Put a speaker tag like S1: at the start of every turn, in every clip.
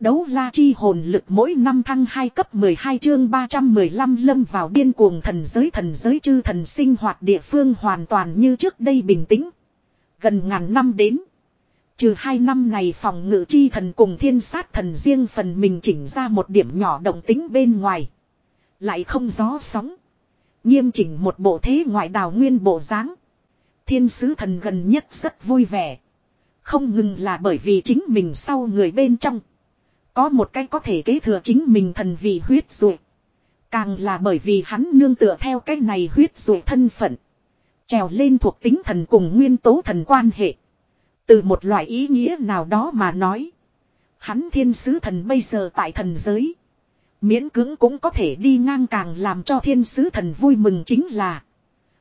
S1: Đấu la chi hồn lực mỗi năm thăng 2 cấp 12 chương 315 lâm vào điên cuồng thần giới thần giới chư thần sinh hoạt địa phương hoàn toàn như trước đây bình tĩnh. Gần ngàn năm đến. Trừ hai năm này phòng ngự chi thần cùng thiên sát thần riêng phần mình chỉnh ra một điểm nhỏ động tính bên ngoài. Lại không gió sóng. Nghiêm chỉnh một bộ thế ngoại đào nguyên bộ dáng Thiên sứ thần gần nhất rất vui vẻ. Không ngừng là bởi vì chính mình sau người bên trong. Có một cái có thể kế thừa chính mình thần vì huyết ruột. Càng là bởi vì hắn nương tựa theo cái này huyết ruột thân phận. Trèo lên thuộc tính thần cùng nguyên tố thần quan hệ. Từ một loại ý nghĩa nào đó mà nói. Hắn thiên sứ thần bây giờ tại thần giới. Miễn cưỡng cũng có thể đi ngang càng làm cho thiên sứ thần vui mừng chính là.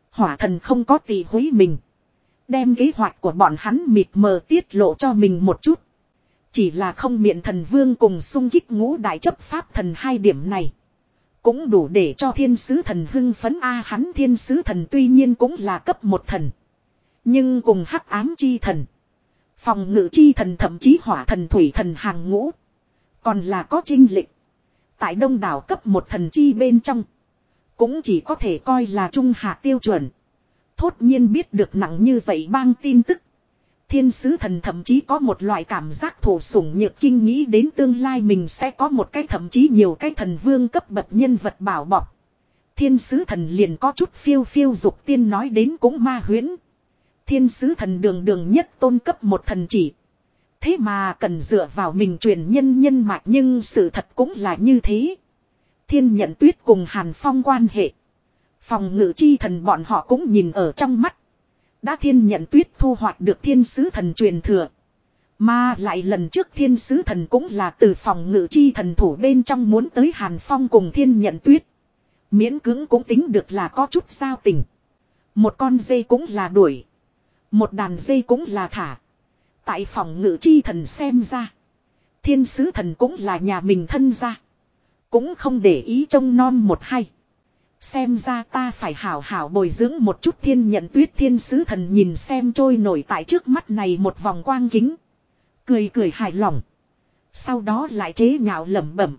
S1: Hỏa thần không có tỷ hối mình. Đem kế hoạch của bọn hắn mịt mờ tiết lộ cho mình một chút. Chỉ là không miệng thần vương cùng sung kích ngũ đại chấp pháp thần hai điểm này. Cũng đủ để cho thiên sứ thần hưng phấn A hắn thiên sứ thần tuy nhiên cũng là cấp một thần. Nhưng cùng hắc ám chi thần. Phòng ngự chi thần thậm chí hỏa thần thủy thần hàng ngũ. Còn là có trinh lịch. Tại đông đảo cấp một thần chi bên trong. Cũng chỉ có thể coi là trung hạ tiêu chuẩn. Thốt nhiên biết được nặng như vậy bang tin tức. Thiên sứ thần thậm chí có một loại cảm giác thổ sủng nhược kinh nghĩ đến tương lai mình sẽ có một cái thậm chí nhiều cái thần vương cấp bậc nhân vật bảo bọc. Thiên sứ thần liền có chút phiêu phiêu dục tiên nói đến cũng ma huyễn. Thiên sứ thần đường đường nhất tôn cấp một thần chỉ. Thế mà cần dựa vào mình truyền nhân nhân mạch nhưng sự thật cũng là như thế. Thiên nhận tuyết cùng Hàn Phong quan hệ. Phòng ngự chi thần bọn họ cũng nhìn ở trong mắt. Đã thiên nhận tuyết thu hoạch được thiên sứ thần truyền thừa. Mà lại lần trước thiên sứ thần cũng là từ phòng ngự chi thần thủ bên trong muốn tới Hàn Phong cùng thiên nhận tuyết. Miễn cưỡng cũng tính được là có chút sao tình. Một con dây cũng là đuổi. Một đàn dây cũng là thả. Tại phòng ngự chi thần xem ra. Thiên sứ thần cũng là nhà mình thân ra. Cũng không để ý trông non một hay. Xem ra ta phải hảo hảo bồi dưỡng một chút thiên nhận tuyết thiên sứ thần nhìn xem trôi nổi tại trước mắt này một vòng quang kính. Cười cười hài lòng. Sau đó lại chế nhạo lẩm bẩm.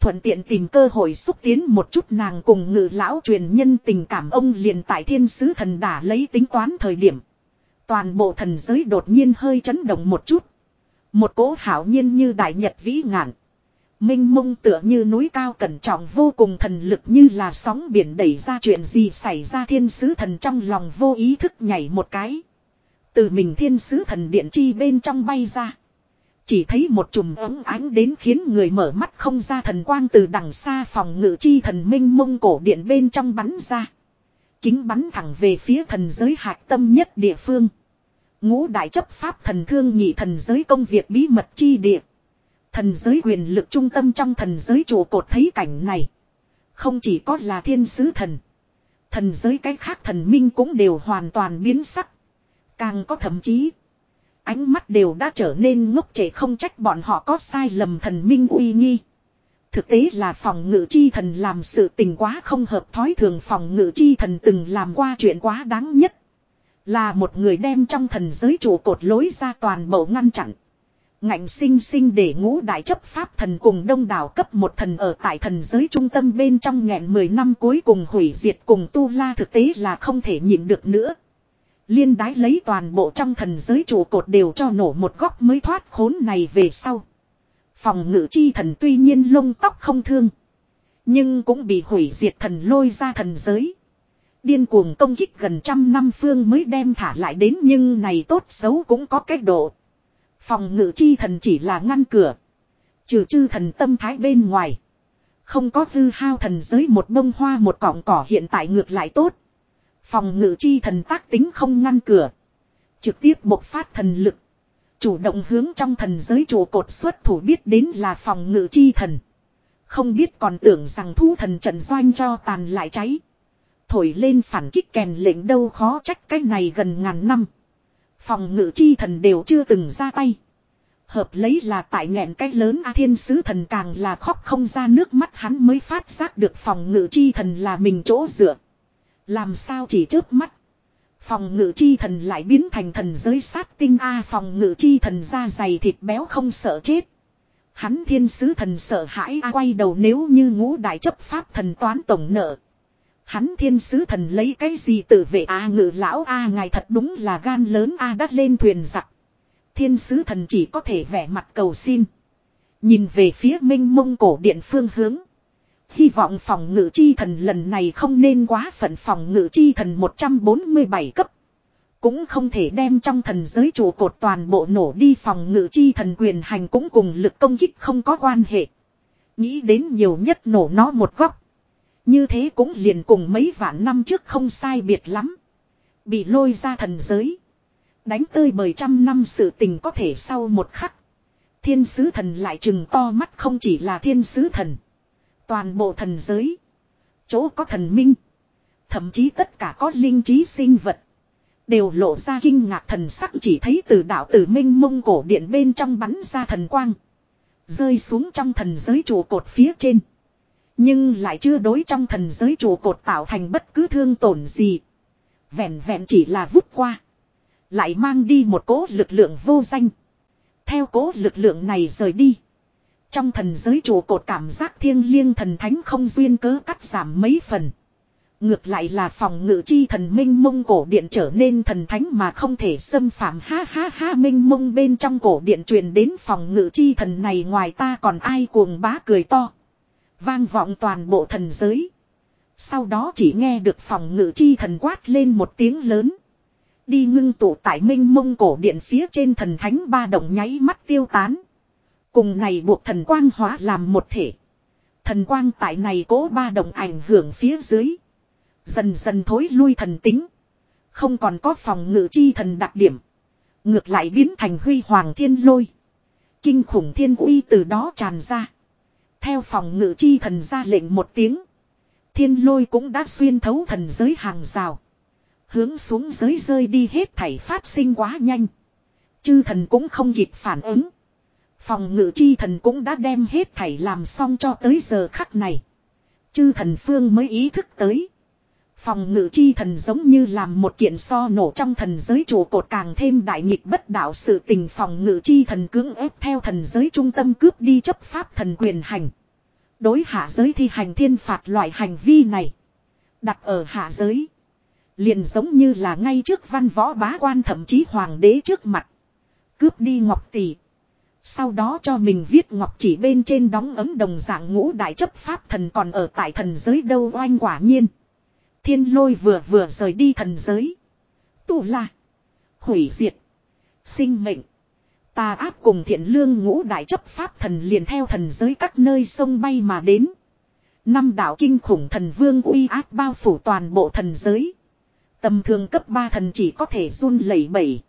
S1: Thuận tiện tìm cơ hội xúc tiến một chút nàng cùng ngự lão truyền nhân tình cảm ông liền tại thiên sứ thần đã lấy tính toán thời điểm. Toàn bộ thần giới đột nhiên hơi chấn động một chút. Một cỗ hảo nhiên như đại nhật vĩ ngạn. Minh mông tựa như núi cao cẩn trọng vô cùng thần lực như là sóng biển đẩy ra chuyện gì xảy ra thiên sứ thần trong lòng vô ý thức nhảy một cái. Từ mình thiên sứ thần điện chi bên trong bay ra. Chỉ thấy một chùm ấm ánh đến khiến người mở mắt không ra thần quang từ đằng xa phòng ngự chi thần minh mông cổ điện bên trong bắn ra. Kính bắn thẳng về phía thần giới hạt tâm nhất địa phương. Ngũ đại chấp pháp thần thương nhị thần giới công việc bí mật chi địa. Thần giới quyền lực trung tâm trong thần giới trụ cột thấy cảnh này. Không chỉ có là thiên sứ thần. Thần giới cái khác thần minh cũng đều hoàn toàn biến sắc. Càng có thậm chí. Ánh mắt đều đã trở nên ngốc trệ không trách bọn họ có sai lầm thần minh uy nghi. Thực tế là phòng ngự chi thần làm sự tình quá không hợp thói thường, phòng ngự chi thần từng làm qua chuyện quá đáng nhất. Là một người đem trong thần giới trụ cột lối ra toàn bộ ngăn chặn. Ngạnh sinh sinh để ngũ đại chấp pháp thần cùng đông đảo cấp một thần ở tại thần giới trung tâm bên trong nghẹn 10 năm cuối cùng hủy diệt cùng tu la thực tế là không thể nhịn được nữa. Liên đái lấy toàn bộ trong thần giới trụ cột đều cho nổ một góc mới thoát khốn này về sau. Phòng ngự chi thần tuy nhiên lông tóc không thương. Nhưng cũng bị hủy diệt thần lôi ra thần giới. Điên cuồng công kích gần trăm năm phương mới đem thả lại đến nhưng này tốt xấu cũng có cách độ. Phòng ngự chi thần chỉ là ngăn cửa. Trừ chư thần tâm thái bên ngoài. Không có hư hao thần giới một bông hoa một cọng cỏ hiện tại ngược lại tốt. Phòng ngự chi thần tác tính không ngăn cửa. Trực tiếp bộc phát thần lực. Chủ động hướng trong thần giới trụ cột xuất thủ biết đến là phòng ngự chi thần. Không biết còn tưởng rằng thu thần trận doanh cho tàn lại cháy. Thổi lên phản kích kèn lệnh đâu khó trách cái này gần ngàn năm. Phòng ngự chi thần đều chưa từng ra tay. Hợp lấy là tại nghẹn cái lớn A thiên sứ thần càng là khóc không ra nước mắt hắn mới phát giác được phòng ngự chi thần là mình chỗ dựa. Làm sao chỉ trước mắt. Phòng ngự chi thần lại biến thành thần giới sát tinh A phòng ngự chi thần da dày thịt béo không sợ chết. Hắn thiên sứ thần sợ hãi a quay đầu nếu như ngũ đại chấp pháp thần toán tổng nợ. Hắn thiên sứ thần lấy cái gì tự vệ a ngự lão a ngài thật đúng là gan lớn à, a đắt lên thuyền giặc. Thiên sứ thần chỉ có thể vẻ mặt cầu xin. Nhìn về phía minh mông cổ điện phương hướng. Hy vọng phòng ngự chi thần lần này không nên quá phận phòng ngự chi thần 147 cấp. Cũng không thể đem trong thần giới trụ cột toàn bộ nổ đi phòng ngự chi thần quyền hành cũng cùng lực công kích không có quan hệ. Nghĩ đến nhiều nhất nổ nó một góc. Như thế cũng liền cùng mấy vạn năm trước không sai biệt lắm. Bị lôi ra thần giới. Đánh tơi bởi trăm năm sự tình có thể sau một khắc. Thiên sứ thần lại trừng to mắt không chỉ là thiên sứ thần. Toàn bộ thần giới. Chỗ có thần minh. Thậm chí tất cả có linh trí sinh vật. Đều lộ ra kinh ngạc thần sắc chỉ thấy từ đạo tử minh mông cổ điện bên trong bắn ra thần quang. Rơi xuống trong thần giới trụ cột phía trên. Nhưng lại chưa đối trong thần giới trụ cột tạo thành bất cứ thương tổn gì. Vẹn vẹn chỉ là vút qua. Lại mang đi một cố lực lượng vô danh. Theo cố lực lượng này rời đi. Trong thần giới trụ cột cảm giác thiêng liêng thần thánh không duyên cớ cắt giảm mấy phần. Ngược lại là phòng ngự chi thần minh mông cổ điện trở nên thần thánh mà không thể xâm phạm ha ha ha, minh mông bên trong cổ điện truyền đến phòng ngự chi thần này ngoài ta còn ai cuồng bá cười to. Vang vọng toàn bộ thần giới. Sau đó chỉ nghe được phòng ngự chi thần quát lên một tiếng lớn. Đi ngưng tụ tại minh mông cổ điện phía trên thần thánh ba đồng nháy mắt tiêu tán. Cùng này buộc thần quang hóa làm một thể. Thần quang tại này cố ba đồng ảnh hưởng phía dưới. Dần dần thối lui thần tính. Không còn có phòng ngự chi thần đặc điểm. Ngược lại biến thành huy hoàng thiên lôi. Kinh khủng thiên uy từ đó tràn ra. Theo phòng ngự chi thần ra lệnh một tiếng. Thiên lôi cũng đã xuyên thấu thần giới hàng rào. Hướng xuống giới rơi đi hết thảy phát sinh quá nhanh. Chư thần cũng không kịp phản ứng. Phòng ngự chi thần cũng đã đem hết thảy làm xong cho tới giờ khắc này. Chư thần phương mới ý thức tới. Phòng ngự chi thần giống như làm một kiện so nổ trong thần giới trụ cột càng thêm đại nghịch bất đạo sự tình phòng ngự chi thần cưỡng ép theo thần giới trung tâm cướp đi chấp pháp thần quyền hành. Đối hạ giới thi hành thiên phạt loại hành vi này. Đặt ở hạ giới. Liền giống như là ngay trước văn võ bá quan thậm chí hoàng đế trước mặt. Cướp đi ngọc tỷ. Sau đó cho mình viết ngọc chỉ bên trên đóng ấm đồng dạng ngũ đại chấp pháp thần còn ở tại thần giới đâu oanh quả nhiên. Thiên lôi vừa vừa rời đi thần giới. Tụ là. Hủy diệt. Sinh mệnh. Tà áp cùng thiện lương ngũ đại chấp pháp thần liền theo thần giới các nơi sông bay mà đến. Năm đạo kinh khủng thần vương uy áp bao phủ toàn bộ thần giới. Tầm thường cấp 3 thần chỉ có thể run lẩy bẩy.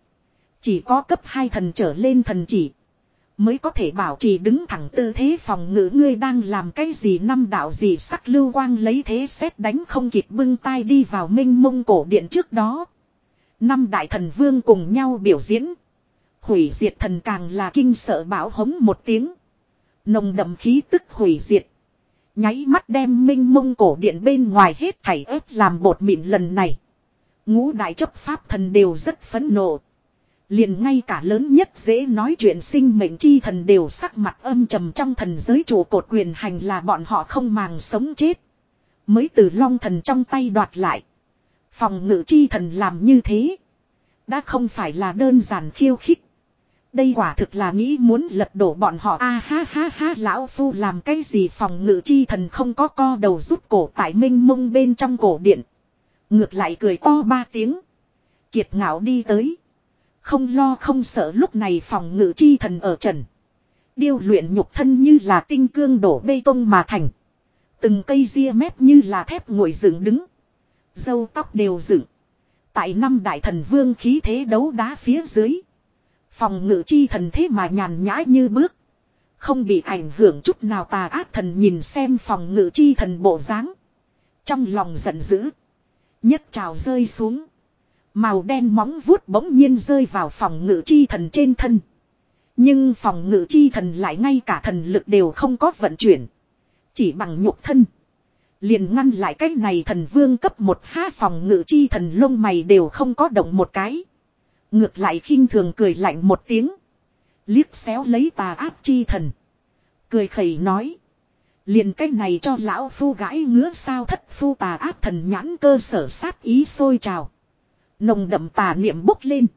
S1: Chỉ có cấp 2 thần trở lên thần chỉ. Mới có thể bảo trì đứng thẳng tư thế phòng ngự ngươi đang làm cái gì năm đạo gì sắc lưu quang lấy thế xét đánh không kịp bưng tay đi vào minh mông cổ điện trước đó. Năm đại thần vương cùng nhau biểu diễn. Hủy diệt thần càng là kinh sợ bảo hống một tiếng. Nồng đậm khí tức hủy diệt. Nháy mắt đem minh mông cổ điện bên ngoài hết thảy ép làm bột mịn lần này. Ngũ đại chấp pháp thần đều rất phấn nộ. Liền ngay cả lớn nhất dễ nói chuyện sinh mệnh chi thần đều sắc mặt âm trầm trong thần giới chủ cột quyền hành là bọn họ không màng sống chết. Mới từ long thần trong tay đoạt lại. Phòng ngự chi thần làm như thế. Đã không phải là đơn giản khiêu khích. Đây quả thực là nghĩ muốn lật đổ bọn họ a ha ha ha, lão phu làm cái gì phòng ngự chi thần không có co đầu rút cổ tại minh mông bên trong cổ điện. Ngược lại cười to ba tiếng. Kiệt ngạo đi tới. Không lo không sợ lúc này phòng ngự chi thần ở trần. Điêu luyện nhục thân như là tinh cương đổ bê tông mà thành. Từng cây ria mép như là thép ngồi dựng đứng. Dâu tóc đều dựng. Tại năm đại thần vương khí thế đấu đá phía dưới. Phòng ngự chi thần thế mà nhàn nhã như bước. Không bị ảnh hưởng chút nào tà ác thần nhìn xem phòng ngự chi thần bộ dáng Trong lòng giận dữ. Nhất trào rơi xuống. Màu đen móng vuốt bỗng nhiên rơi vào phòng ngự chi thần trên thân. Nhưng phòng ngự chi thần lại ngay cả thần lực đều không có vận chuyển. Chỉ bằng nhục thân. Liền ngăn lại cái này thần vương cấp một ha phòng ngự chi thần lông mày đều không có động một cái. Ngược lại khinh thường cười lạnh một tiếng. Liếc xéo lấy tà áp chi thần. Cười khẩy nói. Liền cái này cho lão phu gãi ngứa sao thất phu tà áp thần nhãn cơ sở sát ý sôi trào. Nồng đậm tà niệm bốc lên.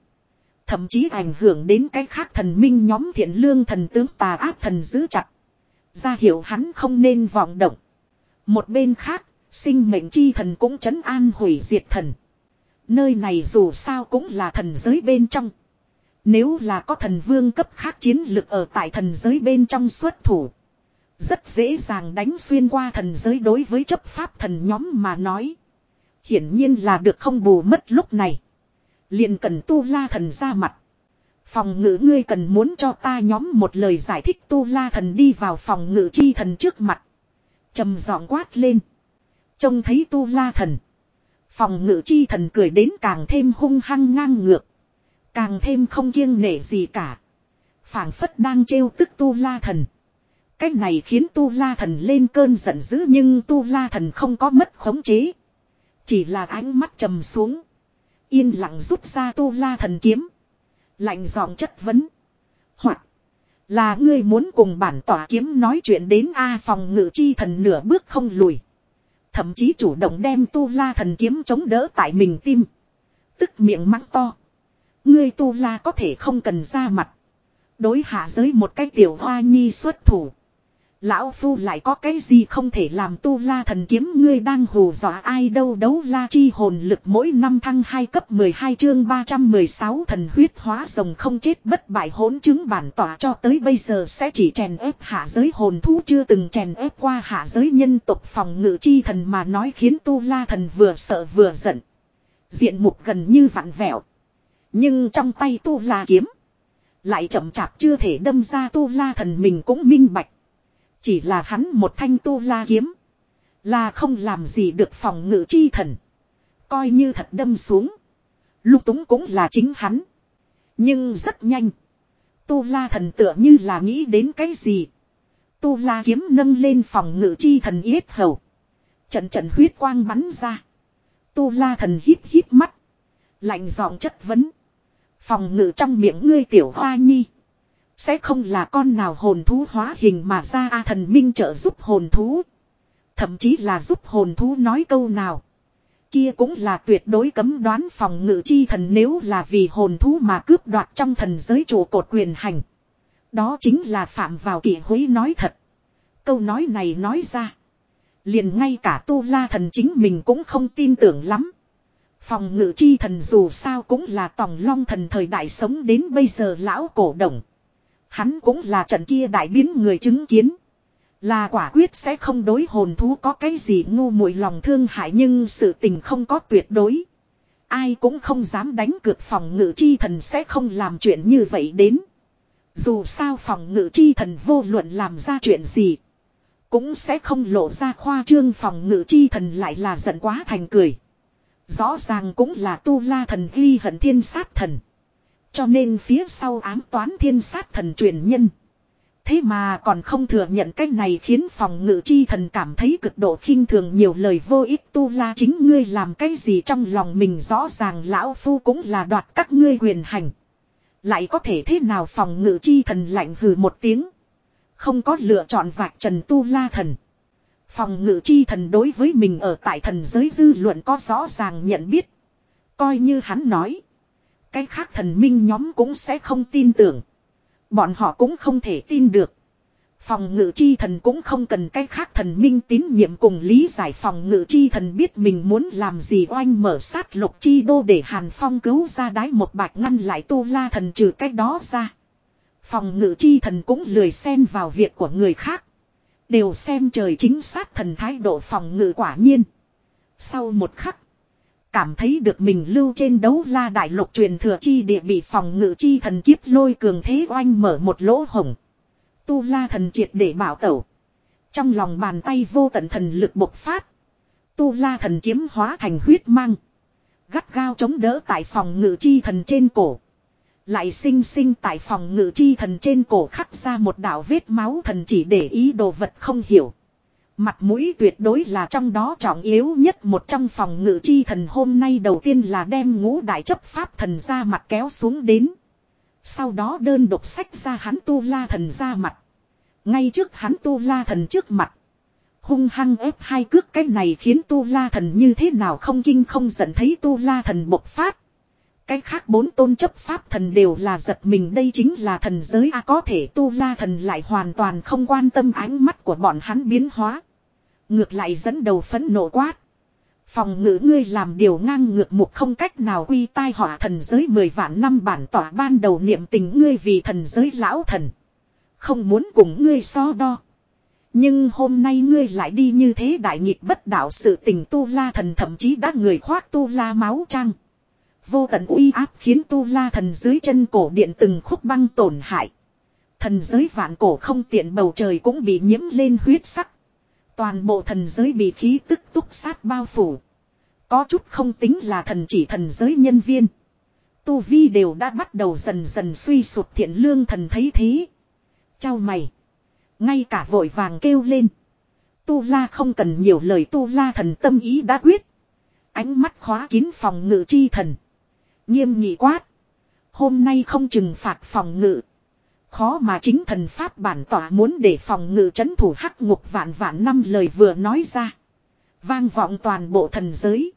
S1: Thậm chí ảnh hưởng đến cái khác thần minh nhóm thiện lương thần tướng tà ác thần giữ chặt. Ra hiểu hắn không nên vọng động. Một bên khác, sinh mệnh chi thần cũng chấn an hủy diệt thần. Nơi này dù sao cũng là thần giới bên trong. Nếu là có thần vương cấp khác chiến lực ở tại thần giới bên trong xuất thủ. Rất dễ dàng đánh xuyên qua thần giới đối với chấp pháp thần nhóm mà nói. Hiển nhiên là được không bù mất lúc này. liền cần tu la thần ra mặt. Phòng ngữ ngươi cần muốn cho ta nhóm một lời giải thích tu la thần đi vào phòng ngữ chi thần trước mặt. trầm giọng quát lên. Trông thấy tu la thần. Phòng ngữ chi thần cười đến càng thêm hung hăng ngang ngược. Càng thêm không kiêng nể gì cả. phảng phất đang trêu tức tu la thần. Cái này khiến tu la thần lên cơn giận dữ nhưng tu la thần không có mất khống chế. Chỉ là ánh mắt trầm xuống. Yên lặng rút ra tu la thần kiếm. Lạnh giọng chất vấn. Hoặc là ngươi muốn cùng bản tỏa kiếm nói chuyện đến A phòng ngự chi thần nửa bước không lùi. Thậm chí chủ động đem tu la thần kiếm chống đỡ tại mình tim. Tức miệng mắng to. Ngươi tu la có thể không cần ra mặt. Đối hạ giới một cái tiểu hoa nhi xuất thủ. Lão Phu lại có cái gì không thể làm tu la thần kiếm ngươi đang hù dọa ai đâu đấu la chi hồn lực mỗi năm thăng 2 cấp 12 chương 316 thần huyết hóa rồng không chết bất bại hỗn chứng bản tỏa cho tới bây giờ sẽ chỉ chèn ép hạ giới hồn thú chưa từng chèn ép qua hạ giới nhân tộc phòng ngự chi thần mà nói khiến tu la thần vừa sợ vừa giận. Diện mục gần như vặn vẹo. Nhưng trong tay tu la kiếm. Lại chậm chạp chưa thể đâm ra tu la thần mình cũng minh bạch. Chỉ là hắn một thanh tu la kiếm. Là không làm gì được phòng ngự chi thần. Coi như thật đâm xuống. lục túng cũng là chính hắn. Nhưng rất nhanh. Tu la thần tựa như là nghĩ đến cái gì. Tu la kiếm nâng lên phòng ngự chi thần yết hầu. Trận trận huyết quang bắn ra. Tu la thần hít hít mắt. Lạnh giọng chất vấn. Phòng ngự trong miệng ngươi tiểu hoa nhi. Sẽ không là con nào hồn thú hóa hình mà ra A thần minh trợ giúp hồn thú. Thậm chí là giúp hồn thú nói câu nào. Kia cũng là tuyệt đối cấm đoán phòng ngự chi thần nếu là vì hồn thú mà cướp đoạt trong thần giới chủ cột quyền hành. Đó chính là phạm vào kỷ hối nói thật. Câu nói này nói ra. Liền ngay cả tu la thần chính mình cũng không tin tưởng lắm. Phòng ngự chi thần dù sao cũng là tòng long thần thời đại sống đến bây giờ lão cổ động. Hắn cũng là trận kia đại biến người chứng kiến. Là quả quyết sẽ không đối hồn thú có cái gì ngu muội lòng thương hại nhưng sự tình không có tuyệt đối. Ai cũng không dám đánh cược phòng ngự chi thần sẽ không làm chuyện như vậy đến. Dù sao phòng ngự chi thần vô luận làm ra chuyện gì. Cũng sẽ không lộ ra khoa trương phòng ngự chi thần lại là giận quá thành cười. Rõ ràng cũng là tu la thần ghi hận thiên sát thần. Cho nên phía sau ám toán thiên sát thần truyền nhân. Thế mà còn không thừa nhận cách này khiến phòng ngự chi thần cảm thấy cực độ khinh thường nhiều lời vô ích tu la chính ngươi làm cái gì trong lòng mình rõ ràng lão phu cũng là đoạt các ngươi quyền hành. Lại có thể thế nào phòng ngự chi thần lạnh hừ một tiếng. Không có lựa chọn vạch trần tu la thần. Phòng ngự chi thần đối với mình ở tại thần giới dư luận có rõ ràng nhận biết. Coi như hắn nói. Cái khác thần minh nhóm cũng sẽ không tin tưởng. Bọn họ cũng không thể tin được. Phòng ngự chi thần cũng không cần cái khác thần minh tín nhiệm cùng lý giải phòng ngự chi thần biết mình muốn làm gì oanh mở sát lục chi đô để Hàn Phong cứu ra đái một bạch ngăn lại tu la thần trừ cái đó ra. Phòng ngự chi thần cũng lười xen vào việc của người khác. Đều xem trời chính sát thần thái độ phòng ngự quả nhiên. Sau một khắc. Cảm thấy được mình lưu trên đấu la đại lục truyền thừa chi địa bị phòng ngự chi thần kiếp lôi cường thế oanh mở một lỗ hổng. Tu la thần triệt để bảo tẩu. Trong lòng bàn tay vô tận thần lực bộc phát. Tu la thần kiếm hóa thành huyết mang. Gắt gao chống đỡ tại phòng ngự chi thần trên cổ. Lại sinh sinh tại phòng ngự chi thần trên cổ khắc ra một đạo vết máu thần chỉ để ý đồ vật không hiểu. Mặt mũi tuyệt đối là trong đó trọng yếu nhất một trong phòng ngự chi thần hôm nay đầu tiên là đem ngũ đại chấp pháp thần ra mặt kéo xuống đến. Sau đó đơn độc sách ra hắn tu la thần ra mặt. Ngay trước hắn tu la thần trước mặt. Hung hăng ép hai cước cái này khiến tu la thần như thế nào không kinh không giận thấy tu la thần bộc phát. Cái khác bốn tôn chấp pháp thần đều là giật mình đây chính là thần giới a có thể tu la thần lại hoàn toàn không quan tâm ánh mắt của bọn hắn biến hóa. Ngược lại dẫn đầu phẫn nộ quát. Phòng ngữ ngươi làm điều ngang ngược mục không cách nào quy tai họa thần giới mười vạn năm bản tỏa ban đầu niệm tình ngươi vì thần giới lão thần. Không muốn cùng ngươi so đo. Nhưng hôm nay ngươi lại đi như thế đại nghịch bất đạo sự tình tu la thần thậm chí đã người khoác tu la máu trăng. Vô tận uy áp khiến tu la thần dưới chân cổ điện từng khúc băng tổn hại. Thần giới vạn cổ không tiện bầu trời cũng bị nhiễm lên huyết sắc. Toàn bộ thần giới bị khí tức túc sát bao phủ. Có chút không tính là thần chỉ thần giới nhân viên. Tu Vi đều đã bắt đầu dần dần suy sụp thiện lương thần thấy thế. Chào mày. Ngay cả vội vàng kêu lên. Tu La không cần nhiều lời Tu La thần tâm ý đã quyết. Ánh mắt khóa kín phòng ngự chi thần. Nghiêm nghị quát. Hôm nay không trừng phạt phòng ngự. Khó mà chính thần pháp bản tỏa muốn để phòng ngự chấn thủ hắc ngục vạn vạn năm lời vừa nói ra. Vang vọng toàn bộ thần giới.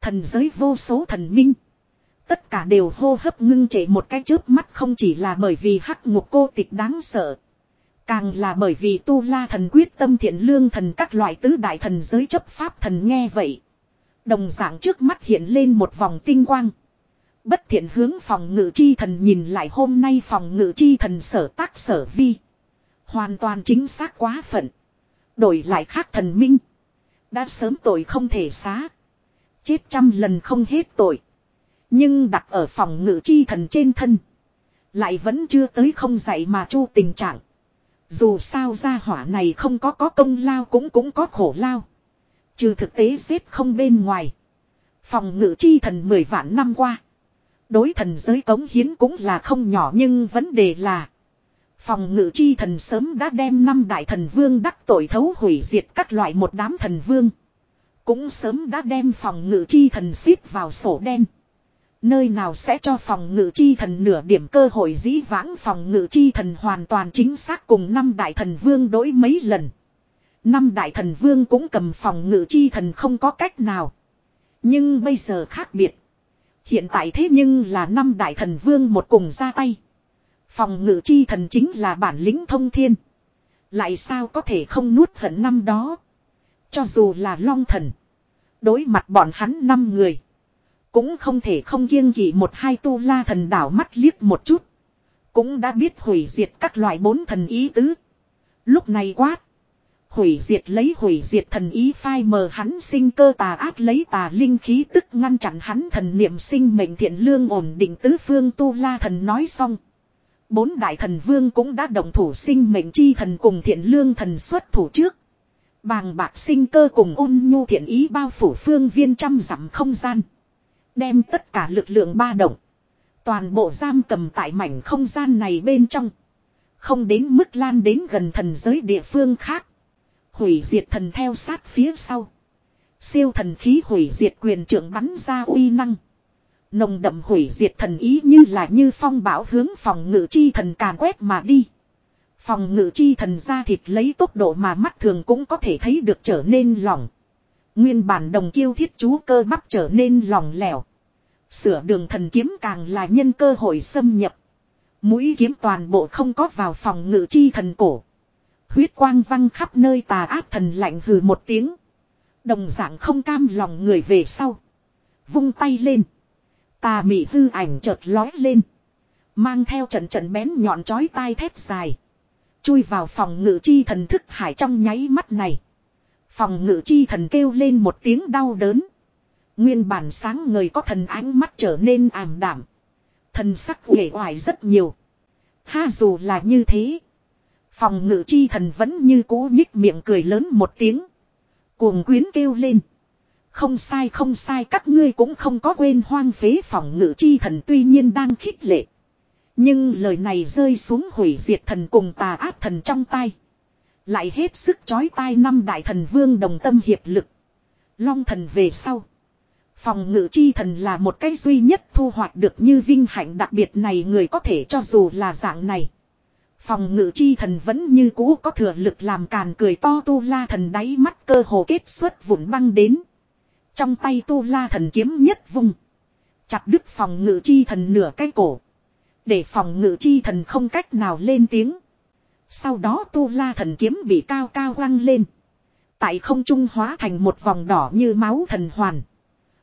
S1: Thần giới vô số thần minh. Tất cả đều hô hấp ngưng trệ một cái chớp mắt không chỉ là bởi vì hắc ngục cô tịch đáng sợ. Càng là bởi vì tu la thần quyết tâm thiện lương thần các loại tứ đại thần giới chấp pháp thần nghe vậy. Đồng dạng trước mắt hiện lên một vòng tinh quang. Bất thiện hướng phòng ngự chi thần nhìn lại hôm nay phòng ngự chi thần sở tác sở vi. Hoàn toàn chính xác quá phận. Đổi lại khác thần minh. Đã sớm tội không thể xá. Chết trăm lần không hết tội. Nhưng đặt ở phòng ngự chi thần trên thân. Lại vẫn chưa tới không dạy mà chu tình trạng. Dù sao gia hỏa này không có có công lao cũng cũng có khổ lao. Trừ thực tế xếp không bên ngoài. Phòng ngự chi thần mười vạn năm qua. Đối thần giới cống hiến cũng là không nhỏ nhưng vấn đề là. Phòng ngự chi thần sớm đã đem năm đại thần vương đắc tội thấu hủy diệt các loại một đám thần vương. Cũng sớm đã đem phòng ngự chi thần xếp vào sổ đen. Nơi nào sẽ cho phòng ngự chi thần nửa điểm cơ hội dĩ vãng phòng ngự chi thần hoàn toàn chính xác cùng năm đại thần vương đối mấy lần. Năm đại thần vương cũng cầm phòng ngự chi thần không có cách nào. Nhưng bây giờ khác biệt. Hiện tại thế nhưng là năm đại thần vương một cùng ra tay. Phòng ngự chi thần chính là bản lĩnh thông thiên. Lại sao có thể không nuốt hận năm đó. Cho dù là long thần. Đối mặt bọn hắn năm người. Cũng không thể không kiêng kỵ một hai tu la thần đảo mắt liếc một chút. Cũng đã biết hủy diệt các loại bốn thần ý tứ. Lúc này quát. Hủy diệt lấy hủy diệt thần ý phai mờ hắn sinh cơ tà ác lấy tà linh khí tức ngăn chặn hắn thần niệm sinh mệnh thiện lương ổn định tứ phương tu la thần nói xong. Bốn đại thần vương cũng đã đồng thủ sinh mệnh chi thần cùng thiện lương thần xuất thủ trước. Bàng bạc sinh cơ cùng ôn nhu thiện ý bao phủ phương viên trăm dặm không gian. Đem tất cả lực lượng ba động. Toàn bộ giam cầm tại mảnh không gian này bên trong. Không đến mức lan đến gần thần giới địa phương khác. Hủy diệt thần theo sát phía sau. Siêu thần khí hủy diệt quyền trưởng bắn ra uy năng. Nồng đậm hủy diệt thần ý như là như phong bão hướng phòng ngự chi thần càn quét mà đi. Phòng ngự chi thần ra thịt lấy tốc độ mà mắt thường cũng có thể thấy được trở nên lỏng. Nguyên bản đồng kiêu thiết chú cơ bắp trở nên lỏng lẻo. Sửa đường thần kiếm càng là nhân cơ hội xâm nhập. Mũi kiếm toàn bộ không có vào phòng ngự chi thần cổ. Huyết quang văng khắp nơi tà ác thần lạnh hừ một tiếng. Đồng dạng không cam lòng người về sau. Vung tay lên. Tà mị hư ảnh chợt lói lên. Mang theo trận trận bén nhọn chói tai thét dài. Chui vào phòng ngự chi thần thức hải trong nháy mắt này. Phòng ngự chi thần kêu lên một tiếng đau đớn. Nguyên bản sáng người có thần ánh mắt trở nên ảm đảm. Thần sắc uể oải rất nhiều. Ha dù là như thế. Phòng ngự chi thần vẫn như cố nhích miệng cười lớn một tiếng. Cuồng quyến kêu lên. Không sai không sai, các ngươi cũng không có quên hoang phế phòng ngự chi thần tuy nhiên đang khích lệ. Nhưng lời này rơi xuống hủy diệt thần cùng tà ác thần trong tay. Lại hết sức chói tai năm đại thần vương đồng tâm hiệp lực. Long thần về sau. Phòng ngự chi thần là một cái duy nhất thu hoạch được như vinh hạnh đặc biệt này người có thể cho dù là dạng này. Phòng ngự chi thần vẫn như cũ có thừa lực làm càn cười to tu la thần đáy mắt cơ hồ kết xuất vụn băng đến. Trong tay tu la thần kiếm nhất vùng. Chặt đứt phòng ngự chi thần nửa cái cổ. Để phòng ngự chi thần không cách nào lên tiếng. Sau đó tu la thần kiếm bị cao cao quăng lên. Tại không trung hóa thành một vòng đỏ như máu thần hoàn.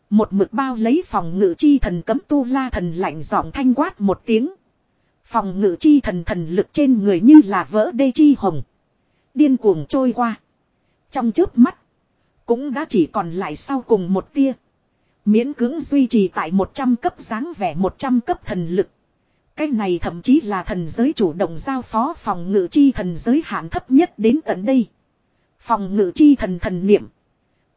S1: Một mực bao lấy phòng ngự chi thần cấm tu la thần lạnh giọng thanh quát một tiếng. Phòng ngự chi thần thần lực trên người như là vỡ đê chi hồng. Điên cuồng trôi qua. Trong chớp mắt. Cũng đã chỉ còn lại sau cùng một tia. Miễn cưỡng duy trì tại 100 cấp dáng vẻ 100 cấp thần lực. Cái này thậm chí là thần giới chủ động giao phó phòng ngự chi thần giới hạn thấp nhất đến tận đây. Phòng ngự chi thần thần niệm.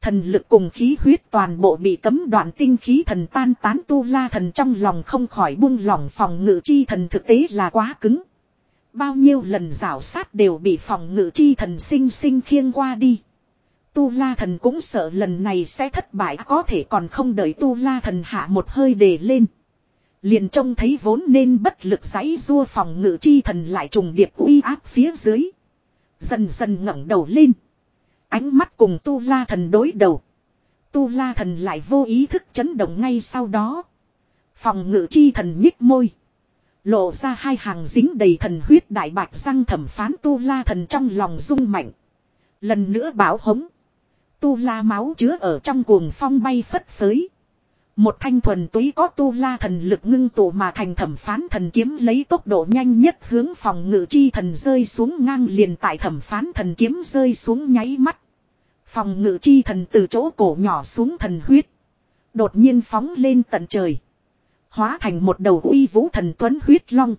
S1: Thần lực cùng khí huyết toàn bộ bị cấm đoạn tinh khí thần tan tán tu la thần trong lòng không khỏi buông lỏng phòng ngự chi thần thực tế là quá cứng. Bao nhiêu lần rảo sát đều bị phòng ngự chi thần sinh sinh khiêng qua đi. Tu la thần cũng sợ lần này sẽ thất bại, có thể còn không đợi tu la thần hạ một hơi để lên. Liền trông thấy vốn nên bất lực giấy rua phòng ngự chi thần lại trùng điệp uy áp phía dưới. Dần dần ngẩng đầu lên. Ánh mắt cùng tu la thần đối đầu. Tu la thần lại vô ý thức chấn động ngay sau đó. Phòng ngự chi thần nhích môi. Lộ ra hai hàng dính đầy thần huyết đại bạch răng thẩm phán tu la thần trong lòng rung mạnh. Lần nữa bảo hống. Tu la máu chứa ở trong cuồng phong bay phất phới. Một thanh thuần túy có tu la thần lực ngưng tụ mà thành thẩm phán thần kiếm lấy tốc độ nhanh nhất hướng phòng ngự chi thần rơi xuống ngang liền tại thẩm phán thần kiếm rơi xuống nháy mắt. Phòng ngự chi thần từ chỗ cổ nhỏ xuống thần huyết. Đột nhiên phóng lên tận trời. Hóa thành một đầu uy vũ thần tuấn huyết long.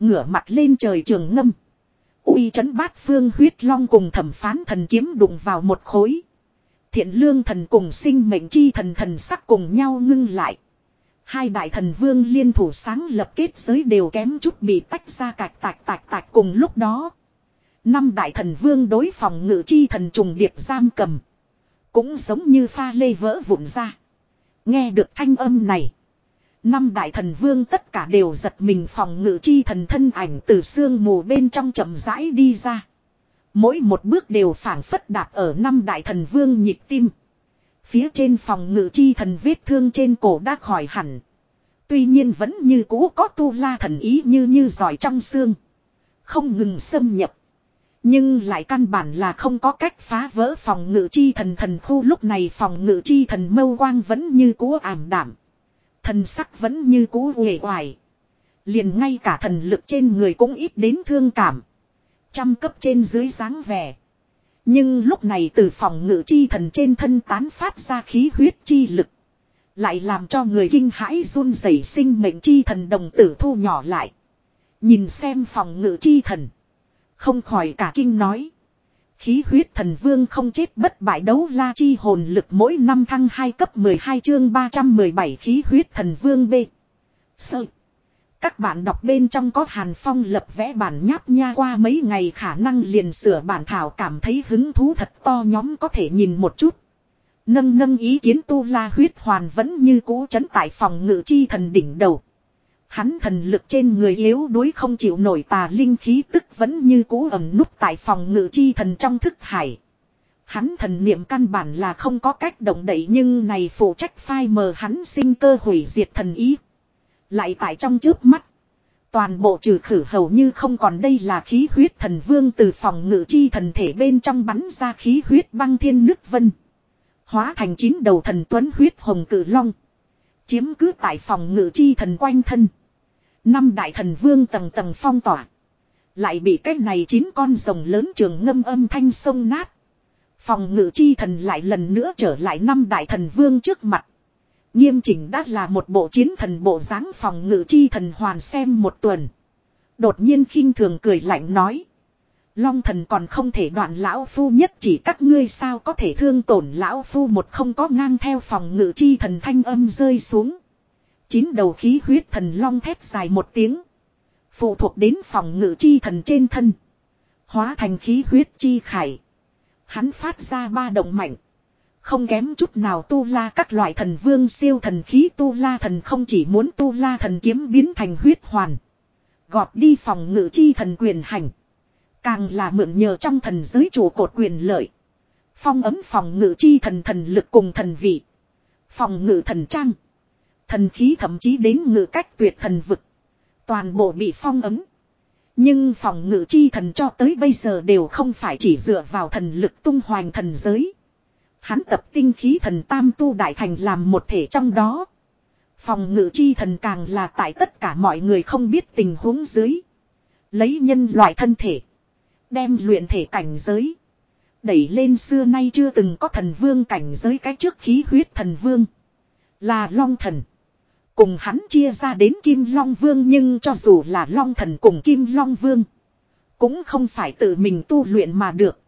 S1: Ngửa mặt lên trời trường ngâm. Uy chấn bát phương huyết long cùng thẩm phán thần kiếm đụng vào một khối. Thiện lương thần cùng sinh mệnh chi thần thần sắc cùng nhau ngưng lại. Hai đại thần vương liên thủ sáng lập kết giới đều kém chút bị tách ra cạch tạch tạch tạch cùng lúc đó. Năm đại thần vương đối phòng ngự chi thần trùng điệp giam cầm. Cũng giống như pha lê vỡ vụn ra. Nghe được thanh âm này. Năm đại thần vương tất cả đều giật mình phòng ngự chi thần thân ảnh từ xương mù bên trong chậm rãi đi ra. Mỗi một bước đều phản phất đạp ở năm đại thần vương nhịp tim. Phía trên phòng ngự chi thần vết thương trên cổ đã khỏi hẳn. Tuy nhiên vẫn như cũ có tu la thần ý như như giỏi trong xương. Không ngừng xâm nhập. Nhưng lại căn bản là không có cách phá vỡ phòng ngự chi thần thần khu lúc này phòng ngự chi thần mâu quang vẫn như cũ ảm đảm. Thần sắc vẫn như cũ uể oải. Liền ngay cả thần lực trên người cũng ít đến thương cảm. Trăm cấp trên dưới dáng vẻ. Nhưng lúc này từ phòng ngự chi thần trên thân tán phát ra khí huyết chi lực. Lại làm cho người kinh hãi run rẩy sinh mệnh chi thần đồng tử thu nhỏ lại. Nhìn xem phòng ngự chi thần. Không khỏi cả kinh nói. Khí huyết thần vương không chết bất bại đấu la chi hồn lực mỗi năm thăng 2 cấp 12 chương 317 khí huyết thần vương B. Sợ. Các bạn đọc bên trong có Hàn Phong lập vẽ bản nháp nha qua mấy ngày khả năng liền sửa bản thảo cảm thấy hứng thú thật to nhóm có thể nhìn một chút. Nâng nâng ý kiến tu la huyết hoàn vẫn như cũ chấn tại phòng ngự chi thần đỉnh đầu. Hắn thần lực trên người yếu đuối không chịu nổi tà linh khí tức vẫn như cũ ẩm núp tại phòng ngự chi thần trong thức hải. Hắn thần niệm căn bản là không có cách động đậy nhưng này phụ trách phai mờ hắn sinh cơ hủy diệt thần ý. Lại tại trong trước mắt. Toàn bộ trừ khử hầu như không còn đây là khí huyết thần vương từ phòng ngự chi thần thể bên trong bắn ra khí huyết băng thiên nước vân. Hóa thành chín đầu thần tuấn huyết hồng cử long. Chiếm cứ tại phòng ngự chi thần quanh thân. Năm đại thần vương tầng tầng phong tỏa. Lại bị cái này chín con rồng lớn trường ngâm âm thanh sông nát. Phòng ngự chi thần lại lần nữa trở lại năm đại thần vương trước mặt. Nghiêm chỉnh đã là một bộ chiến thần bộ dáng phòng ngự chi thần hoàn xem một tuần. Đột nhiên khinh thường cười lạnh nói. Long thần còn không thể đoạn lão phu nhất chỉ các ngươi sao có thể thương tổn lão phu một không có ngang theo phòng ngự chi thần thanh âm rơi xuống. Chín đầu khí huyết thần long thét dài một tiếng. Phụ thuộc đến phòng ngự chi thần trên thân. Hóa thành khí huyết chi khải. Hắn phát ra ba động mạnh. Không kém chút nào tu la các loại thần vương siêu thần khí tu la thần không chỉ muốn tu la thần kiếm biến thành huyết hoàn. Gọt đi phòng ngự chi thần quyền hành. Càng là mượn nhờ trong thần giới chủ cột quyền lợi. Phong ấm phòng ngự chi thần thần lực cùng thần vị. Phòng ngự thần trang. Thần khí thậm chí đến ngự cách tuyệt thần vực. Toàn bộ bị phong ấm. Nhưng phòng ngự chi thần cho tới bây giờ đều không phải chỉ dựa vào thần lực tung hoành thần giới. Hắn tập tinh khí thần tam tu đại thành làm một thể trong đó. Phòng ngự chi thần càng là tại tất cả mọi người không biết tình huống dưới. Lấy nhân loại thân thể. Đem luyện thể cảnh giới. Đẩy lên xưa nay chưa từng có thần vương cảnh giới cái trước khí huyết thần vương. Là long thần. Cùng hắn chia ra đến kim long vương nhưng cho dù là long thần cùng kim long vương. Cũng không phải tự mình tu luyện mà được.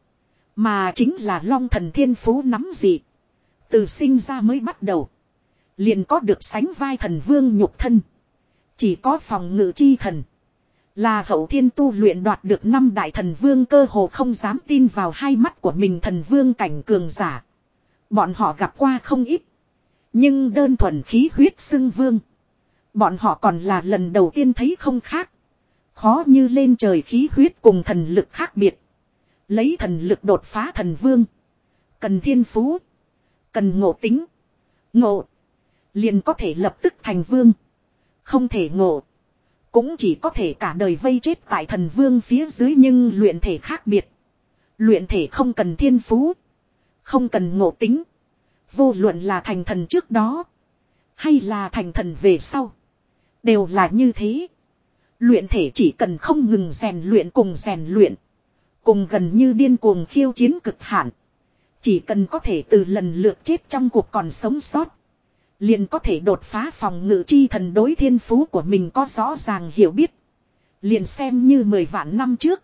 S1: Mà chính là long thần thiên phú nắm gì. Từ sinh ra mới bắt đầu. Liền có được sánh vai thần vương nhục thân. Chỉ có phòng ngự chi thần. Là hậu thiên tu luyện đoạt được năm đại thần vương cơ hồ không dám tin vào hai mắt của mình thần vương cảnh cường giả. Bọn họ gặp qua không ít. Nhưng đơn thuần khí huyết xưng vương. Bọn họ còn là lần đầu tiên thấy không khác. Khó như lên trời khí huyết cùng thần lực khác biệt. Lấy thần lực đột phá thần vương. Cần thiên phú. Cần ngộ tính. Ngộ. Liền có thể lập tức thành vương. Không thể ngộ. Cũng chỉ có thể cả đời vây chết tại thần vương phía dưới nhưng luyện thể khác biệt. Luyện thể không cần thiên phú. Không cần ngộ tính. Vô luận là thành thần trước đó. Hay là thành thần về sau. Đều là như thế. Luyện thể chỉ cần không ngừng rèn luyện cùng rèn luyện. Cùng gần như điên cuồng khiêu chiến cực hạn. Chỉ cần có thể từ lần lượt chết trong cuộc còn sống sót. Liền có thể đột phá phòng ngự chi thần đối thiên phú của mình có rõ ràng hiểu biết. Liền xem như 10 vạn năm trước.